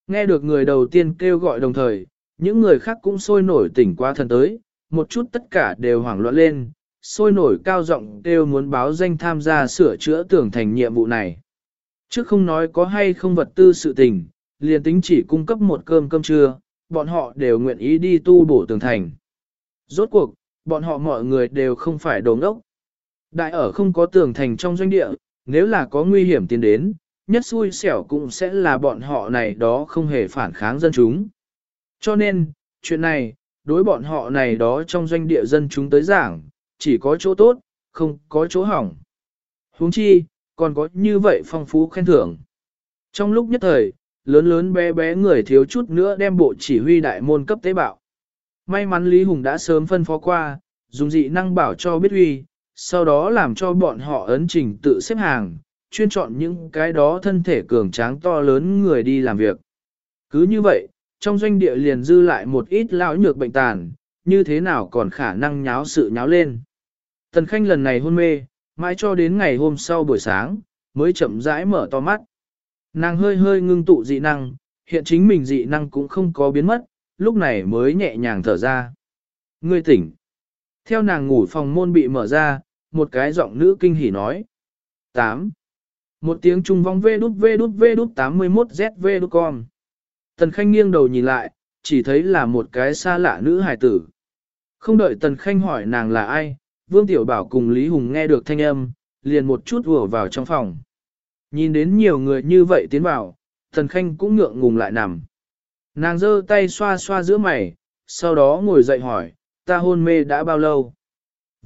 Nghe được người đầu tiên kêu gọi đồng thời, những người khác cũng sôi nổi tỉnh qua thần tới, một chút tất cả đều hoảng loạn lên, sôi nổi cao giọng kêu muốn báo danh tham gia sửa chữa tưởng thành nhiệm vụ này. Chứ không nói có hay không vật tư sự tình, liền tính chỉ cung cấp một cơm cơm trưa, bọn họ đều nguyện ý đi tu bổ tường thành. Rốt cuộc, bọn họ mọi người đều không phải đồ ngốc. Đại ở không có tường thành trong doanh địa, nếu là có nguy hiểm tiến đến, nhất xui xẻo cũng sẽ là bọn họ này đó không hề phản kháng dân chúng. Cho nên, chuyện này, đối bọn họ này đó trong doanh địa dân chúng tới giảng, chỉ có chỗ tốt, không có chỗ hỏng. huống chi, còn có như vậy phong phú khen thưởng. Trong lúc nhất thời, lớn lớn bé bé người thiếu chút nữa đem bộ chỉ huy đại môn cấp tế bạo. May mắn Lý Hùng đã sớm phân phó qua, dùng dị năng bảo cho biết huy, sau đó làm cho bọn họ ấn trình tự xếp hàng, chuyên chọn những cái đó thân thể cường tráng to lớn người đi làm việc. Cứ như vậy, trong doanh địa liền dư lại một ít lão nhược bệnh tàn, như thế nào còn khả năng nháo sự nháo lên. Tần Khanh lần này hôn mê, mãi cho đến ngày hôm sau buổi sáng, mới chậm rãi mở to mắt. Nàng hơi hơi ngưng tụ dị năng, hiện chính mình dị năng cũng không có biến mất, lúc này mới nhẹ nhàng thở ra. Ngươi tỉnh. Theo nàng ngủ phòng môn bị mở ra, một cái giọng nữ kinh hỉ nói. 8. Một tiếng trung vong vê đút vê đút vê đút 81 ZV đút con. Tần Khanh nghiêng đầu nhìn lại, chỉ thấy là một cái xa lạ nữ hài tử. Không đợi Tần Khanh hỏi nàng là ai, Vương Tiểu Bảo cùng Lý Hùng nghe được thanh âm, liền một chút vừa vào trong phòng. Nhìn đến nhiều người như vậy tiến vào, Tần Khanh cũng ngượng ngùng lại nằm. Nàng giơ tay xoa xoa giữa mày, sau đó ngồi dậy hỏi, ta hôn mê đã bao lâu?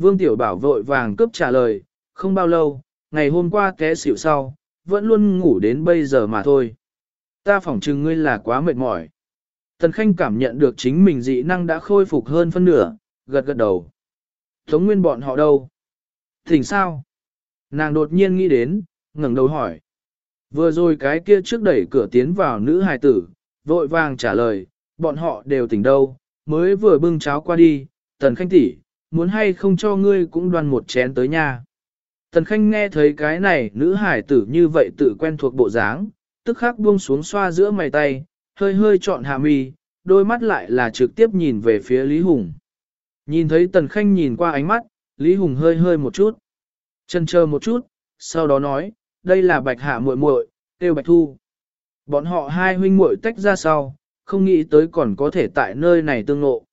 Vương Tiểu Bảo vội vàng cướp trả lời, không bao lâu, ngày hôm qua té xỉu sau, vẫn luôn ngủ đến bây giờ mà thôi. Ta phỏng chừng ngươi là quá mệt mỏi. Tần Khanh cảm nhận được chính mình dị năng đã khôi phục hơn phân nửa, gật gật đầu. Tống nguyên bọn họ đâu? Thỉnh sao? Nàng đột nhiên nghĩ đến, ngẩng đầu hỏi. Vừa rồi cái kia trước đẩy cửa tiến vào nữ hài tử, vội vàng trả lời, bọn họ đều tỉnh đâu, mới vừa bưng cháo qua đi, tần khanh tỷ, muốn hay không cho ngươi cũng đoan một chén tới nhà. Tần khanh nghe thấy cái này nữ hải tử như vậy tự quen thuộc bộ dáng, tức khắc buông xuống xoa giữa mày tay, hơi hơi trọn hạ mi, đôi mắt lại là trực tiếp nhìn về phía Lý Hùng. Nhìn thấy Tần Khanh nhìn qua ánh mắt, Lý Hùng hơi hơi một chút. Chân chờ một chút, sau đó nói, đây là bạch hạ muội muội, tiêu bạch thu. Bọn họ hai huynh muội tách ra sau, không nghĩ tới còn có thể tại nơi này tương ngộ.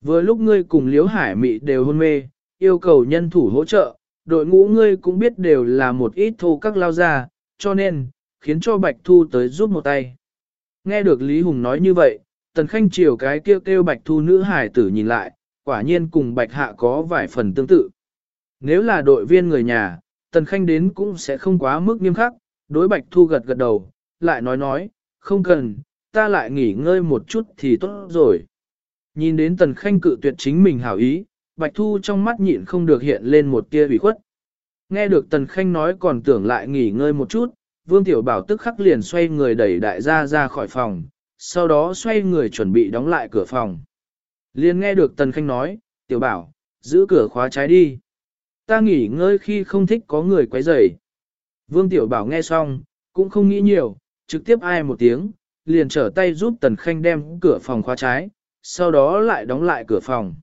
Vừa lúc ngươi cùng Liễu Hải Mị đều hôn mê, yêu cầu nhân thủ hỗ trợ, đội ngũ ngươi cũng biết đều là một ít thô các lao ra, cho nên, khiến cho Bạch Thu tới giúp một tay. Nghe được Lý Hùng nói như vậy, Tần Khanh chiều cái kêu kêu Bạch Thu nữ hải tử nhìn lại, quả nhiên cùng Bạch Hạ có vài phần tương tự. Nếu là đội viên người nhà, Tần Khanh đến cũng sẽ không quá mức nghiêm khắc, đối Bạch Thu gật gật đầu, lại nói nói, không cần, ta lại nghỉ ngơi một chút thì tốt rồi. Nhìn đến Tần Khanh cự tuyệt chính mình hảo ý, Bạch Thu trong mắt nhịn không được hiện lên một tia ủy khuất. Nghe được Tần Khanh nói còn tưởng lại nghỉ ngơi một chút, Vương Tiểu Bảo tức khắc liền xoay người đẩy đại gia ra khỏi phòng, sau đó xoay người chuẩn bị đóng lại cửa phòng. Liền nghe được Tần Khanh nói, Tiểu Bảo, giữ cửa khóa trái đi. Ta nghỉ ngơi khi không thích có người quấy rầy. Vương Tiểu Bảo nghe xong, cũng không nghĩ nhiều, trực tiếp ai một tiếng, liền trở tay giúp Tần Khanh đem cửa phòng khóa trái, sau đó lại đóng lại cửa phòng.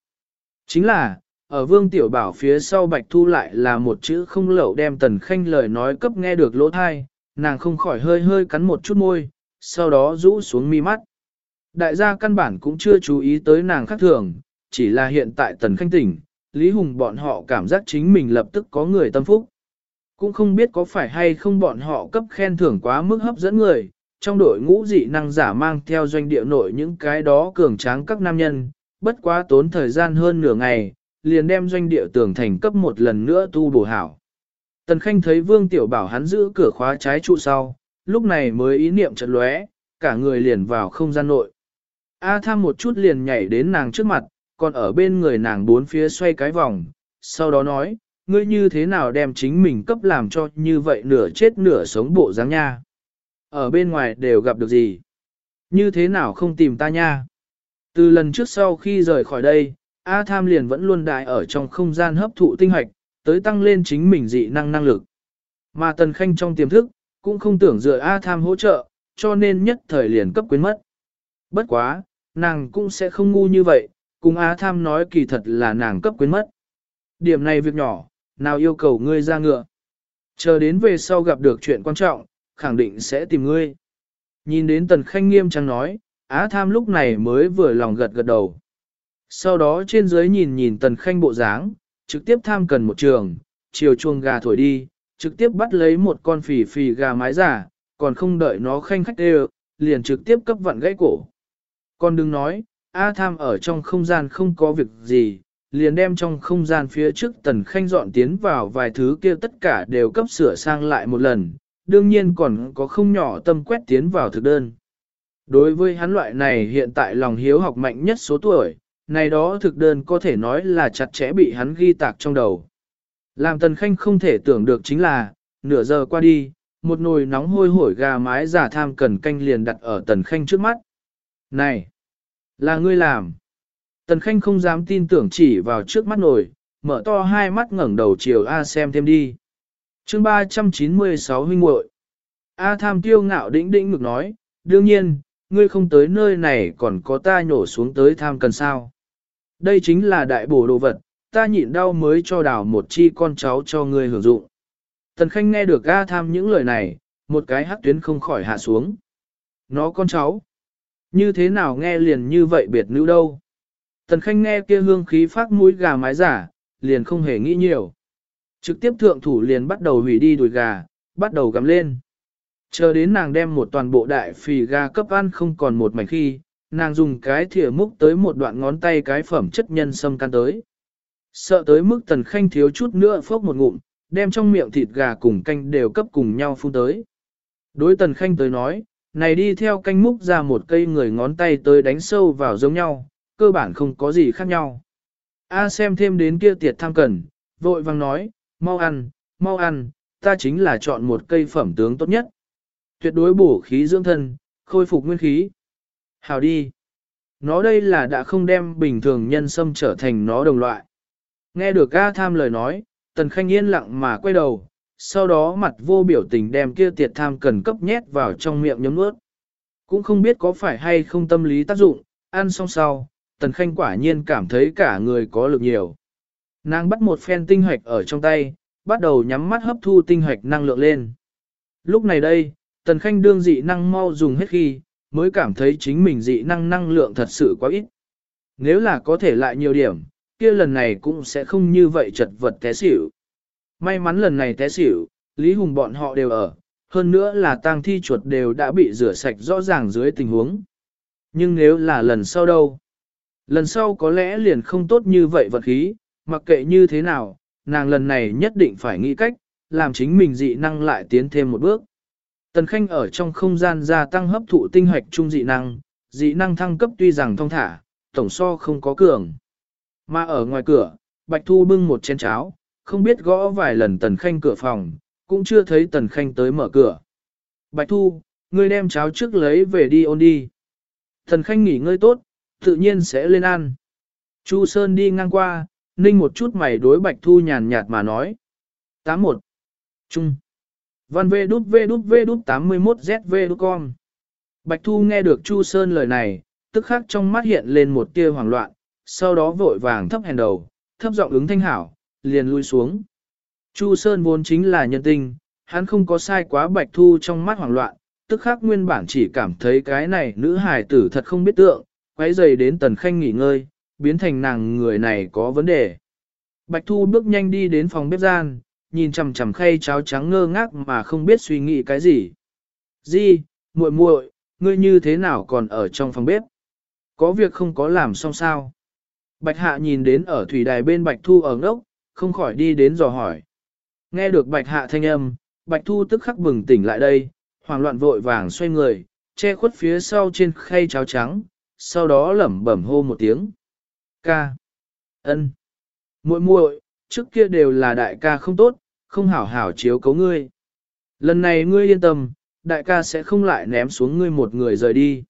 Chính là, ở Vương Tiểu Bảo phía sau Bạch Thu lại là một chữ không lậu đem Tần Khanh lời nói cấp nghe được lỗ thai, nàng không khỏi hơi hơi cắn một chút môi, sau đó rũ xuống mi mắt. Đại gia căn bản cũng chưa chú ý tới nàng khác thường, chỉ là hiện tại Tần Khanh tỉnh, Lý Hùng bọn họ cảm giác chính mình lập tức có người tâm phúc. Cũng không biết có phải hay không bọn họ cấp khen thưởng quá mức hấp dẫn người, trong đội ngũ dị năng giả mang theo doanh địa nội những cái đó cường tráng các nam nhân, bất quá tốn thời gian hơn nửa ngày, liền đem doanh địa tường thành cấp một lần nữa tu bổ hảo. Tần Khanh thấy Vương Tiểu Bảo hắn giữ cửa khóa trái trụ sau, lúc này mới ý niệm chợt lóe, cả người liền vào không gian nội. A tham một chút liền nhảy đến nàng trước mặt, còn ở bên người nàng bốn phía xoay cái vòng, sau đó nói, ngươi như thế nào đem chính mình cấp làm cho như vậy nửa chết nửa sống bộ dáng nha. Ở bên ngoài đều gặp được gì? Như thế nào không tìm ta nha? Từ lần trước sau khi rời khỏi đây, A Tham liền vẫn luôn đại ở trong không gian hấp thụ tinh hoạch, tới tăng lên chính mình dị năng năng lực. Mà Tần Khanh trong tiềm thức, cũng không tưởng dựa A Tham hỗ trợ, cho nên nhất thời liền cấp quyến mất. Bất quá, nàng cũng sẽ không ngu như vậy, cùng A Tham nói kỳ thật là nàng cấp quyến mất. Điểm này việc nhỏ, nào yêu cầu ngươi ra ngựa. Chờ đến về sau gặp được chuyện quan trọng, khẳng định sẽ tìm ngươi. Nhìn đến Tần Khanh nghiêm trang nói, Á Tham lúc này mới vừa lòng gật gật đầu. Sau đó trên dưới nhìn nhìn Tần Khanh bộ dáng, trực tiếp tham cần một trường, chiều chuông gà thổi đi, trực tiếp bắt lấy một con phì phì gà mái giả, còn không đợi nó khanh khách đều, liền trực tiếp cấp vặn gãy cổ. Còn đừng nói, A Tham ở trong không gian không có việc gì, liền đem trong không gian phía trước tần khanh dọn tiến vào vài thứ kia tất cả đều cấp sửa sang lại một lần, đương nhiên còn có không nhỏ tâm quét tiến vào thực đơn. Đối với hắn loại này hiện tại lòng hiếu học mạnh nhất số tuổi, này đó thực đơn có thể nói là chặt chẽ bị hắn ghi tạc trong đầu. Làm Tần Khanh không thể tưởng được chính là, nửa giờ qua đi, một nồi nóng hôi hổi gà mái giả tham cần canh liền đặt ở Tần Khanh trước mắt. Này, là ngươi làm. Tần Khanh không dám tin tưởng chỉ vào trước mắt nồi, mở to hai mắt ngẩng đầu chiều A xem thêm đi chương 396 huynh muội A tham tiêu ngạo đĩnh đĩnh ngực nói, đương nhiên, ngươi không tới nơi này còn có ta nhổ xuống tới tham cần sao. Đây chính là đại bổ đồ vật, ta nhịn đau mới cho đào một chi con cháu cho ngươi hưởng dụng. Tần Khanh nghe được A tham những lời này, một cái hắc tuyến không khỏi hạ xuống. Nó con cháu. Như thế nào nghe liền như vậy biệt nữ đâu. Tần Khanh nghe kia hương khí phát mũi gà mái giả, liền không hề nghĩ nhiều. Trực tiếp thượng thủ liền bắt đầu hủy đi đùi gà, bắt đầu gắm lên. Chờ đến nàng đem một toàn bộ đại phì gà cấp ăn không còn một mảnh khi, nàng dùng cái thìa múc tới một đoạn ngón tay cái phẩm chất nhân sâm can tới. Sợ tới mức tần khanh thiếu chút nữa phốc một ngụm, đem trong miệng thịt gà cùng canh đều cấp cùng nhau phun tới. Đối tần khanh tới nói, này đi theo canh múc ra một cây người ngón tay tới đánh sâu vào giống nhau, cơ bản không có gì khác nhau. A xem thêm đến kia tiệt tham cần, vội vang nói, mau ăn, mau ăn, ta chính là chọn một cây phẩm tướng tốt nhất. Tuyệt đối bổ khí dưỡng thân, khôi phục nguyên khí. Hào đi. Nó đây là đã không đem bình thường nhân sâm trở thành nó đồng loại. Nghe được A tham lời nói, tần khanh yên lặng mà quay đầu, sau đó mặt vô biểu tình đem kia tiệt tham cần cấp nhét vào trong miệng nhấm nuốt. Cũng không biết có phải hay không tâm lý tác dụng, ăn xong sau, tần khanh quả nhiên cảm thấy cả người có lực nhiều. Nàng bắt một phen tinh hoạch ở trong tay, bắt đầu nhắm mắt hấp thu tinh hoạch năng lượng lên. Lúc này đây, tần khanh đương dị năng mau dùng hết khi, mới cảm thấy chính mình dị năng năng lượng thật sự quá ít. Nếu là có thể lại nhiều điểm, kia lần này cũng sẽ không như vậy chật vật té xỉu. May mắn lần này té xỉu, Lý Hùng bọn họ đều ở, hơn nữa là tang thi chuột đều đã bị rửa sạch rõ ràng dưới tình huống. Nhưng nếu là lần sau đâu? Lần sau có lẽ liền không tốt như vậy vật khí, mặc kệ như thế nào, nàng lần này nhất định phải nghĩ cách, làm chính mình dị năng lại tiến thêm một bước. Tần Khanh ở trong không gian gia tăng hấp thụ tinh hoạch trung dị năng, dị năng thăng cấp tuy rằng thông thả, tổng so không có cường. Mà ở ngoài cửa, Bạch Thu bưng một chén cháo, không biết gõ vài lần Tần Khanh cửa phòng, cũng chưa thấy Tần Khanh tới mở cửa. Bạch Thu, ngươi đem cháo trước lấy về đi ôn đi. Tần Khanh nghỉ ngơi tốt, tự nhiên sẽ lên ăn. Chu Sơn đi ngang qua, ninh một chút mày đối Bạch Thu nhàn nhạt mà nói. 81. Trung. Văn V đút V đút V đút 81 ZV đút con. Bạch Thu nghe được Chu Sơn lời này, tức khắc trong mắt hiện lên một tia hoảng loạn, sau đó vội vàng thấp hèn đầu, thấp giọng ứng thanh hảo, liền lui xuống. Chu Sơn vốn chính là nhân tinh, hắn không có sai quá Bạch Thu trong mắt hoảng loạn, tức khắc nguyên bản chỉ cảm thấy cái này nữ hài tử thật không biết tượng, quấy dày đến tần khanh nghỉ ngơi, biến thành nàng người này có vấn đề. Bạch Thu bước nhanh đi đến phòng bếp gian, nhìn chằm chằm khay cháo trắng ngơ ngác mà không biết suy nghĩ cái gì. Di, muội muội, ngươi như thế nào còn ở trong phòng bếp? Có việc không có làm xong sao? Bạch Hạ nhìn đến ở thủy đài bên Bạch Thu ở ngốc, không khỏi đi đến dò hỏi. Nghe được Bạch Hạ thanh âm, Bạch Thu tức khắc bừng tỉnh lại đây, hoảng loạn vội vàng xoay người, che khuất phía sau trên khay cháo trắng, sau đó lẩm bẩm hô một tiếng. Ca. ân, muội muội, trước kia đều là đại ca không tốt, không hảo hảo chiếu cấu ngươi. Lần này ngươi yên tâm, đại ca sẽ không lại ném xuống ngươi một người rời đi.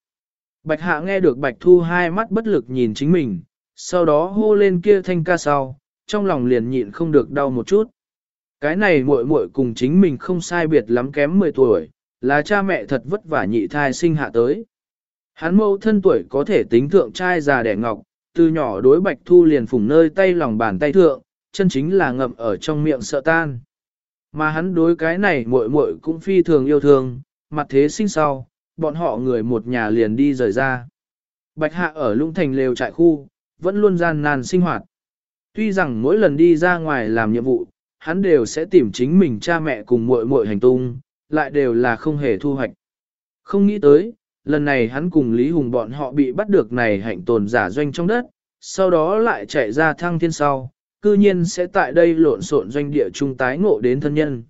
Bạch hạ nghe được bạch thu hai mắt bất lực nhìn chính mình, sau đó hô lên kia thanh ca sau, trong lòng liền nhịn không được đau một chút. Cái này muội muội cùng chính mình không sai biệt lắm kém 10 tuổi, là cha mẹ thật vất vả nhị thai sinh hạ tới. Hắn mâu thân tuổi có thể tính thượng trai già đẻ ngọc, từ nhỏ đối bạch thu liền phủng nơi tay lòng bàn tay thượng, chân chính là ngậm ở trong miệng sợ tan. Mà hắn đối cái này muội muội cũng phi thường yêu thương, mặt thế sinh sau, bọn họ người một nhà liền đi rời ra. Bạch hạ ở lũng thành lều trại khu, vẫn luôn gian nan sinh hoạt. Tuy rằng mỗi lần đi ra ngoài làm nhiệm vụ, hắn đều sẽ tìm chính mình cha mẹ cùng muội muội hành tung, lại đều là không hề thu hoạch. Không nghĩ tới, lần này hắn cùng Lý Hùng bọn họ bị bắt được này hạnh tồn giả doanh trong đất, sau đó lại chạy ra thăng thiên sau, cư nhiên sẽ tại đây lộn xộn doanh địa trung tái ngộ đến thân nhân.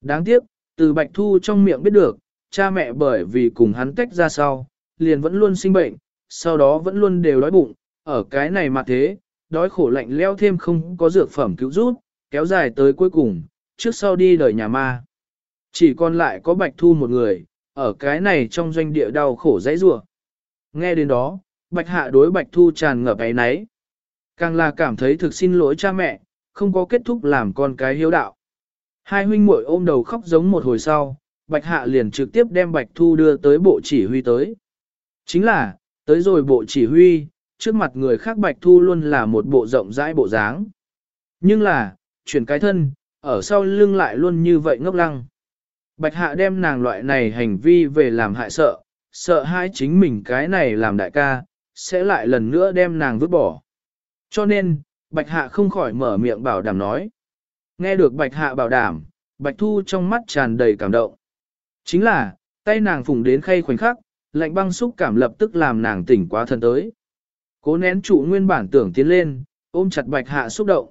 Đáng tiếc, từ Bạch Thu trong miệng biết được, cha mẹ bởi vì cùng hắn tách ra sau, liền vẫn luôn sinh bệnh, sau đó vẫn luôn đều đói bụng, ở cái này mà thế, đói khổ lạnh leo thêm không có dược phẩm cứu giúp, kéo dài tới cuối cùng, trước sau đi đời nhà ma. Chỉ còn lại có Bạch Thu một người, ở cái này trong doanh địa đau khổ dãy rủa. Nghe đến đó, Bạch Hạ đối Bạch Thu tràn ngập ấy náy. Càng là cảm thấy thực xin lỗi cha mẹ, không có kết thúc làm con cái hiếu đạo. Hai huynh muội ôm đầu khóc giống một hồi sau, Bạch Hạ liền trực tiếp đem Bạch Thu đưa tới bộ chỉ huy tới. Chính là, tới rồi bộ chỉ huy, trước mặt người khác Bạch Thu luôn là một bộ rộng rãi bộ dáng. Nhưng là, chuyển cái thân, ở sau lưng lại luôn như vậy ngốc lăng. Bạch Hạ đem nàng loại này hành vi về làm hại sợ, sợ hai chính mình cái này làm đại ca, sẽ lại lần nữa đem nàng vứt bỏ. Cho nên, Bạch Hạ không khỏi mở miệng bảo đảm nói. Nghe được Bạch Hạ bảo đảm, Bạch Thu trong mắt tràn đầy cảm động. Chính là, tay nàng phùng đến khay khoảnh khắc, lạnh băng xúc cảm lập tức làm nàng tỉnh quá thân tới. Cố nén trụ nguyên bản tưởng tiến lên, ôm chặt Bạch Hạ xúc động.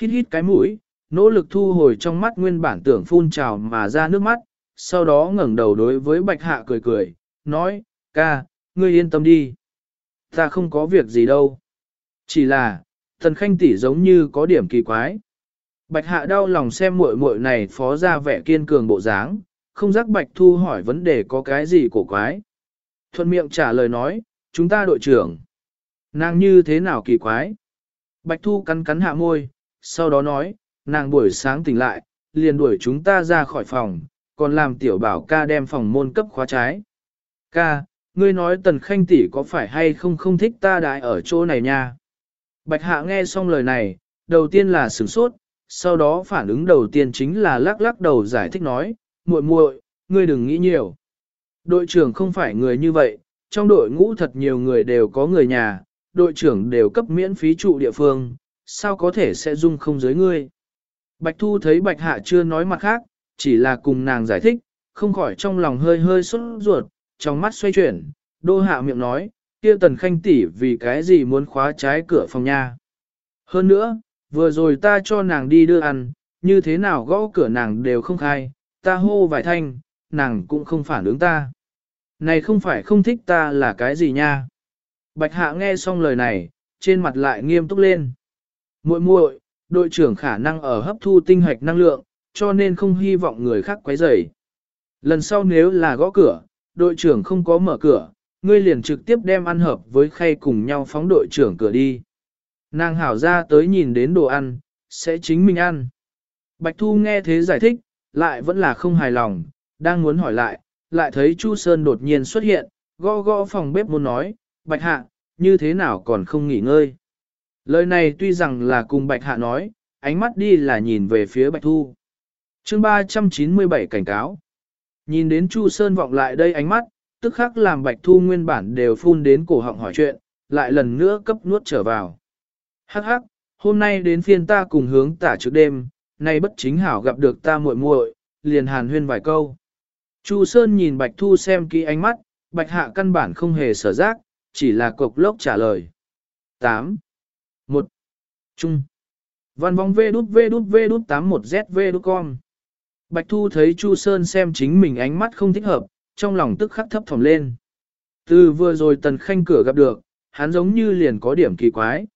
Hít hít cái mũi, nỗ lực thu hồi trong mắt nguyên bản tưởng phun trào mà ra nước mắt, sau đó ngẩng đầu đối với Bạch Hạ cười cười, nói, ca, ngươi yên tâm đi. Ta không có việc gì đâu. Chỉ là, thần khanh tỷ giống như có điểm kỳ quái. Bạch hạ đau lòng xem muội muội này phó ra vẻ kiên cường bộ dáng, không giác bạch thu hỏi vấn đề có cái gì cổ quái. Thuận miệng trả lời nói, chúng ta đội trưởng. Nàng như thế nào kỳ quái? Bạch thu cắn cắn hạ môi, sau đó nói, nàng buổi sáng tỉnh lại, liền đuổi chúng ta ra khỏi phòng, còn làm tiểu bảo ca đem phòng môn cấp khóa trái. Ca, ngươi nói tần khanh tỷ có phải hay không không thích ta đại ở chỗ này nha? Bạch hạ nghe xong lời này, đầu tiên là sửng sốt, sau đó phản ứng đầu tiên chính là lắc lắc đầu giải thích nói, muội muội, ngươi đừng nghĩ nhiều. Đội trưởng không phải người như vậy, trong đội ngũ thật nhiều người đều có người nhà, đội trưởng đều cấp miễn phí trụ địa phương, sao có thể sẽ dung không giới ngươi. Bạch Thu thấy Bạch Hạ chưa nói mặt khác, chỉ là cùng nàng giải thích, không khỏi trong lòng hơi hơi sốt ruột, trong mắt xoay chuyển, đô hạ miệng nói, kia tần khanh tỷ vì cái gì muốn khóa trái cửa phòng nha. Hơn nữa, vừa rồi ta cho nàng đi đưa ăn, như thế nào gõ cửa nàng đều không khai, ta hô vài thanh, nàng cũng không phản ứng ta. Này không phải không thích ta là cái gì nha. Bạch hạ nghe xong lời này, trên mặt lại nghiêm túc lên. muội muội, đội trưởng khả năng ở hấp thu tinh hạch năng lượng, cho nên không hy vọng người khác quấy rầy. Lần sau nếu là gõ cửa, đội trưởng không có mở cửa, ngươi liền trực tiếp đem ăn hợp với khay cùng nhau phóng đội trưởng cửa đi. Nàng hảo ra tới nhìn đến đồ ăn, sẽ chính mình ăn. Bạch Thu nghe thế giải thích, lại vẫn là không hài lòng, đang muốn hỏi lại, lại thấy Chu Sơn đột nhiên xuất hiện, gõ gõ phòng bếp muốn nói, Bạch Hạ, như thế nào còn không nghỉ ngơi. Lời này tuy rằng là cùng Bạch Hạ nói, ánh mắt đi là nhìn về phía Bạch Thu. chương 397 cảnh cáo. Nhìn đến Chu Sơn vọng lại đây ánh mắt, tức khắc làm Bạch Thu nguyên bản đều phun đến cổ họng hỏi chuyện, lại lần nữa cấp nuốt trở vào. Hắc hắc, hôm nay đến phiên ta cùng hướng tả trước đêm, nay bất chính hảo gặp được ta muội muội, liền hàn huyên vài câu. Chu Sơn nhìn Bạch Thu xem kỹ ánh mắt, Bạch Hạ căn bản không hề sở giác, chỉ là cục lốc trả lời. 8. Trung. Văn vong vê đút vê đút vê đút 81ZV đút con. Bạch Thu thấy Chu Sơn xem chính mình ánh mắt không thích hợp, trong lòng tức khắc thấp thỏm lên. Từ vừa rồi Tần Khanh cửa gặp được, hắn giống như liền có điểm kỳ quái.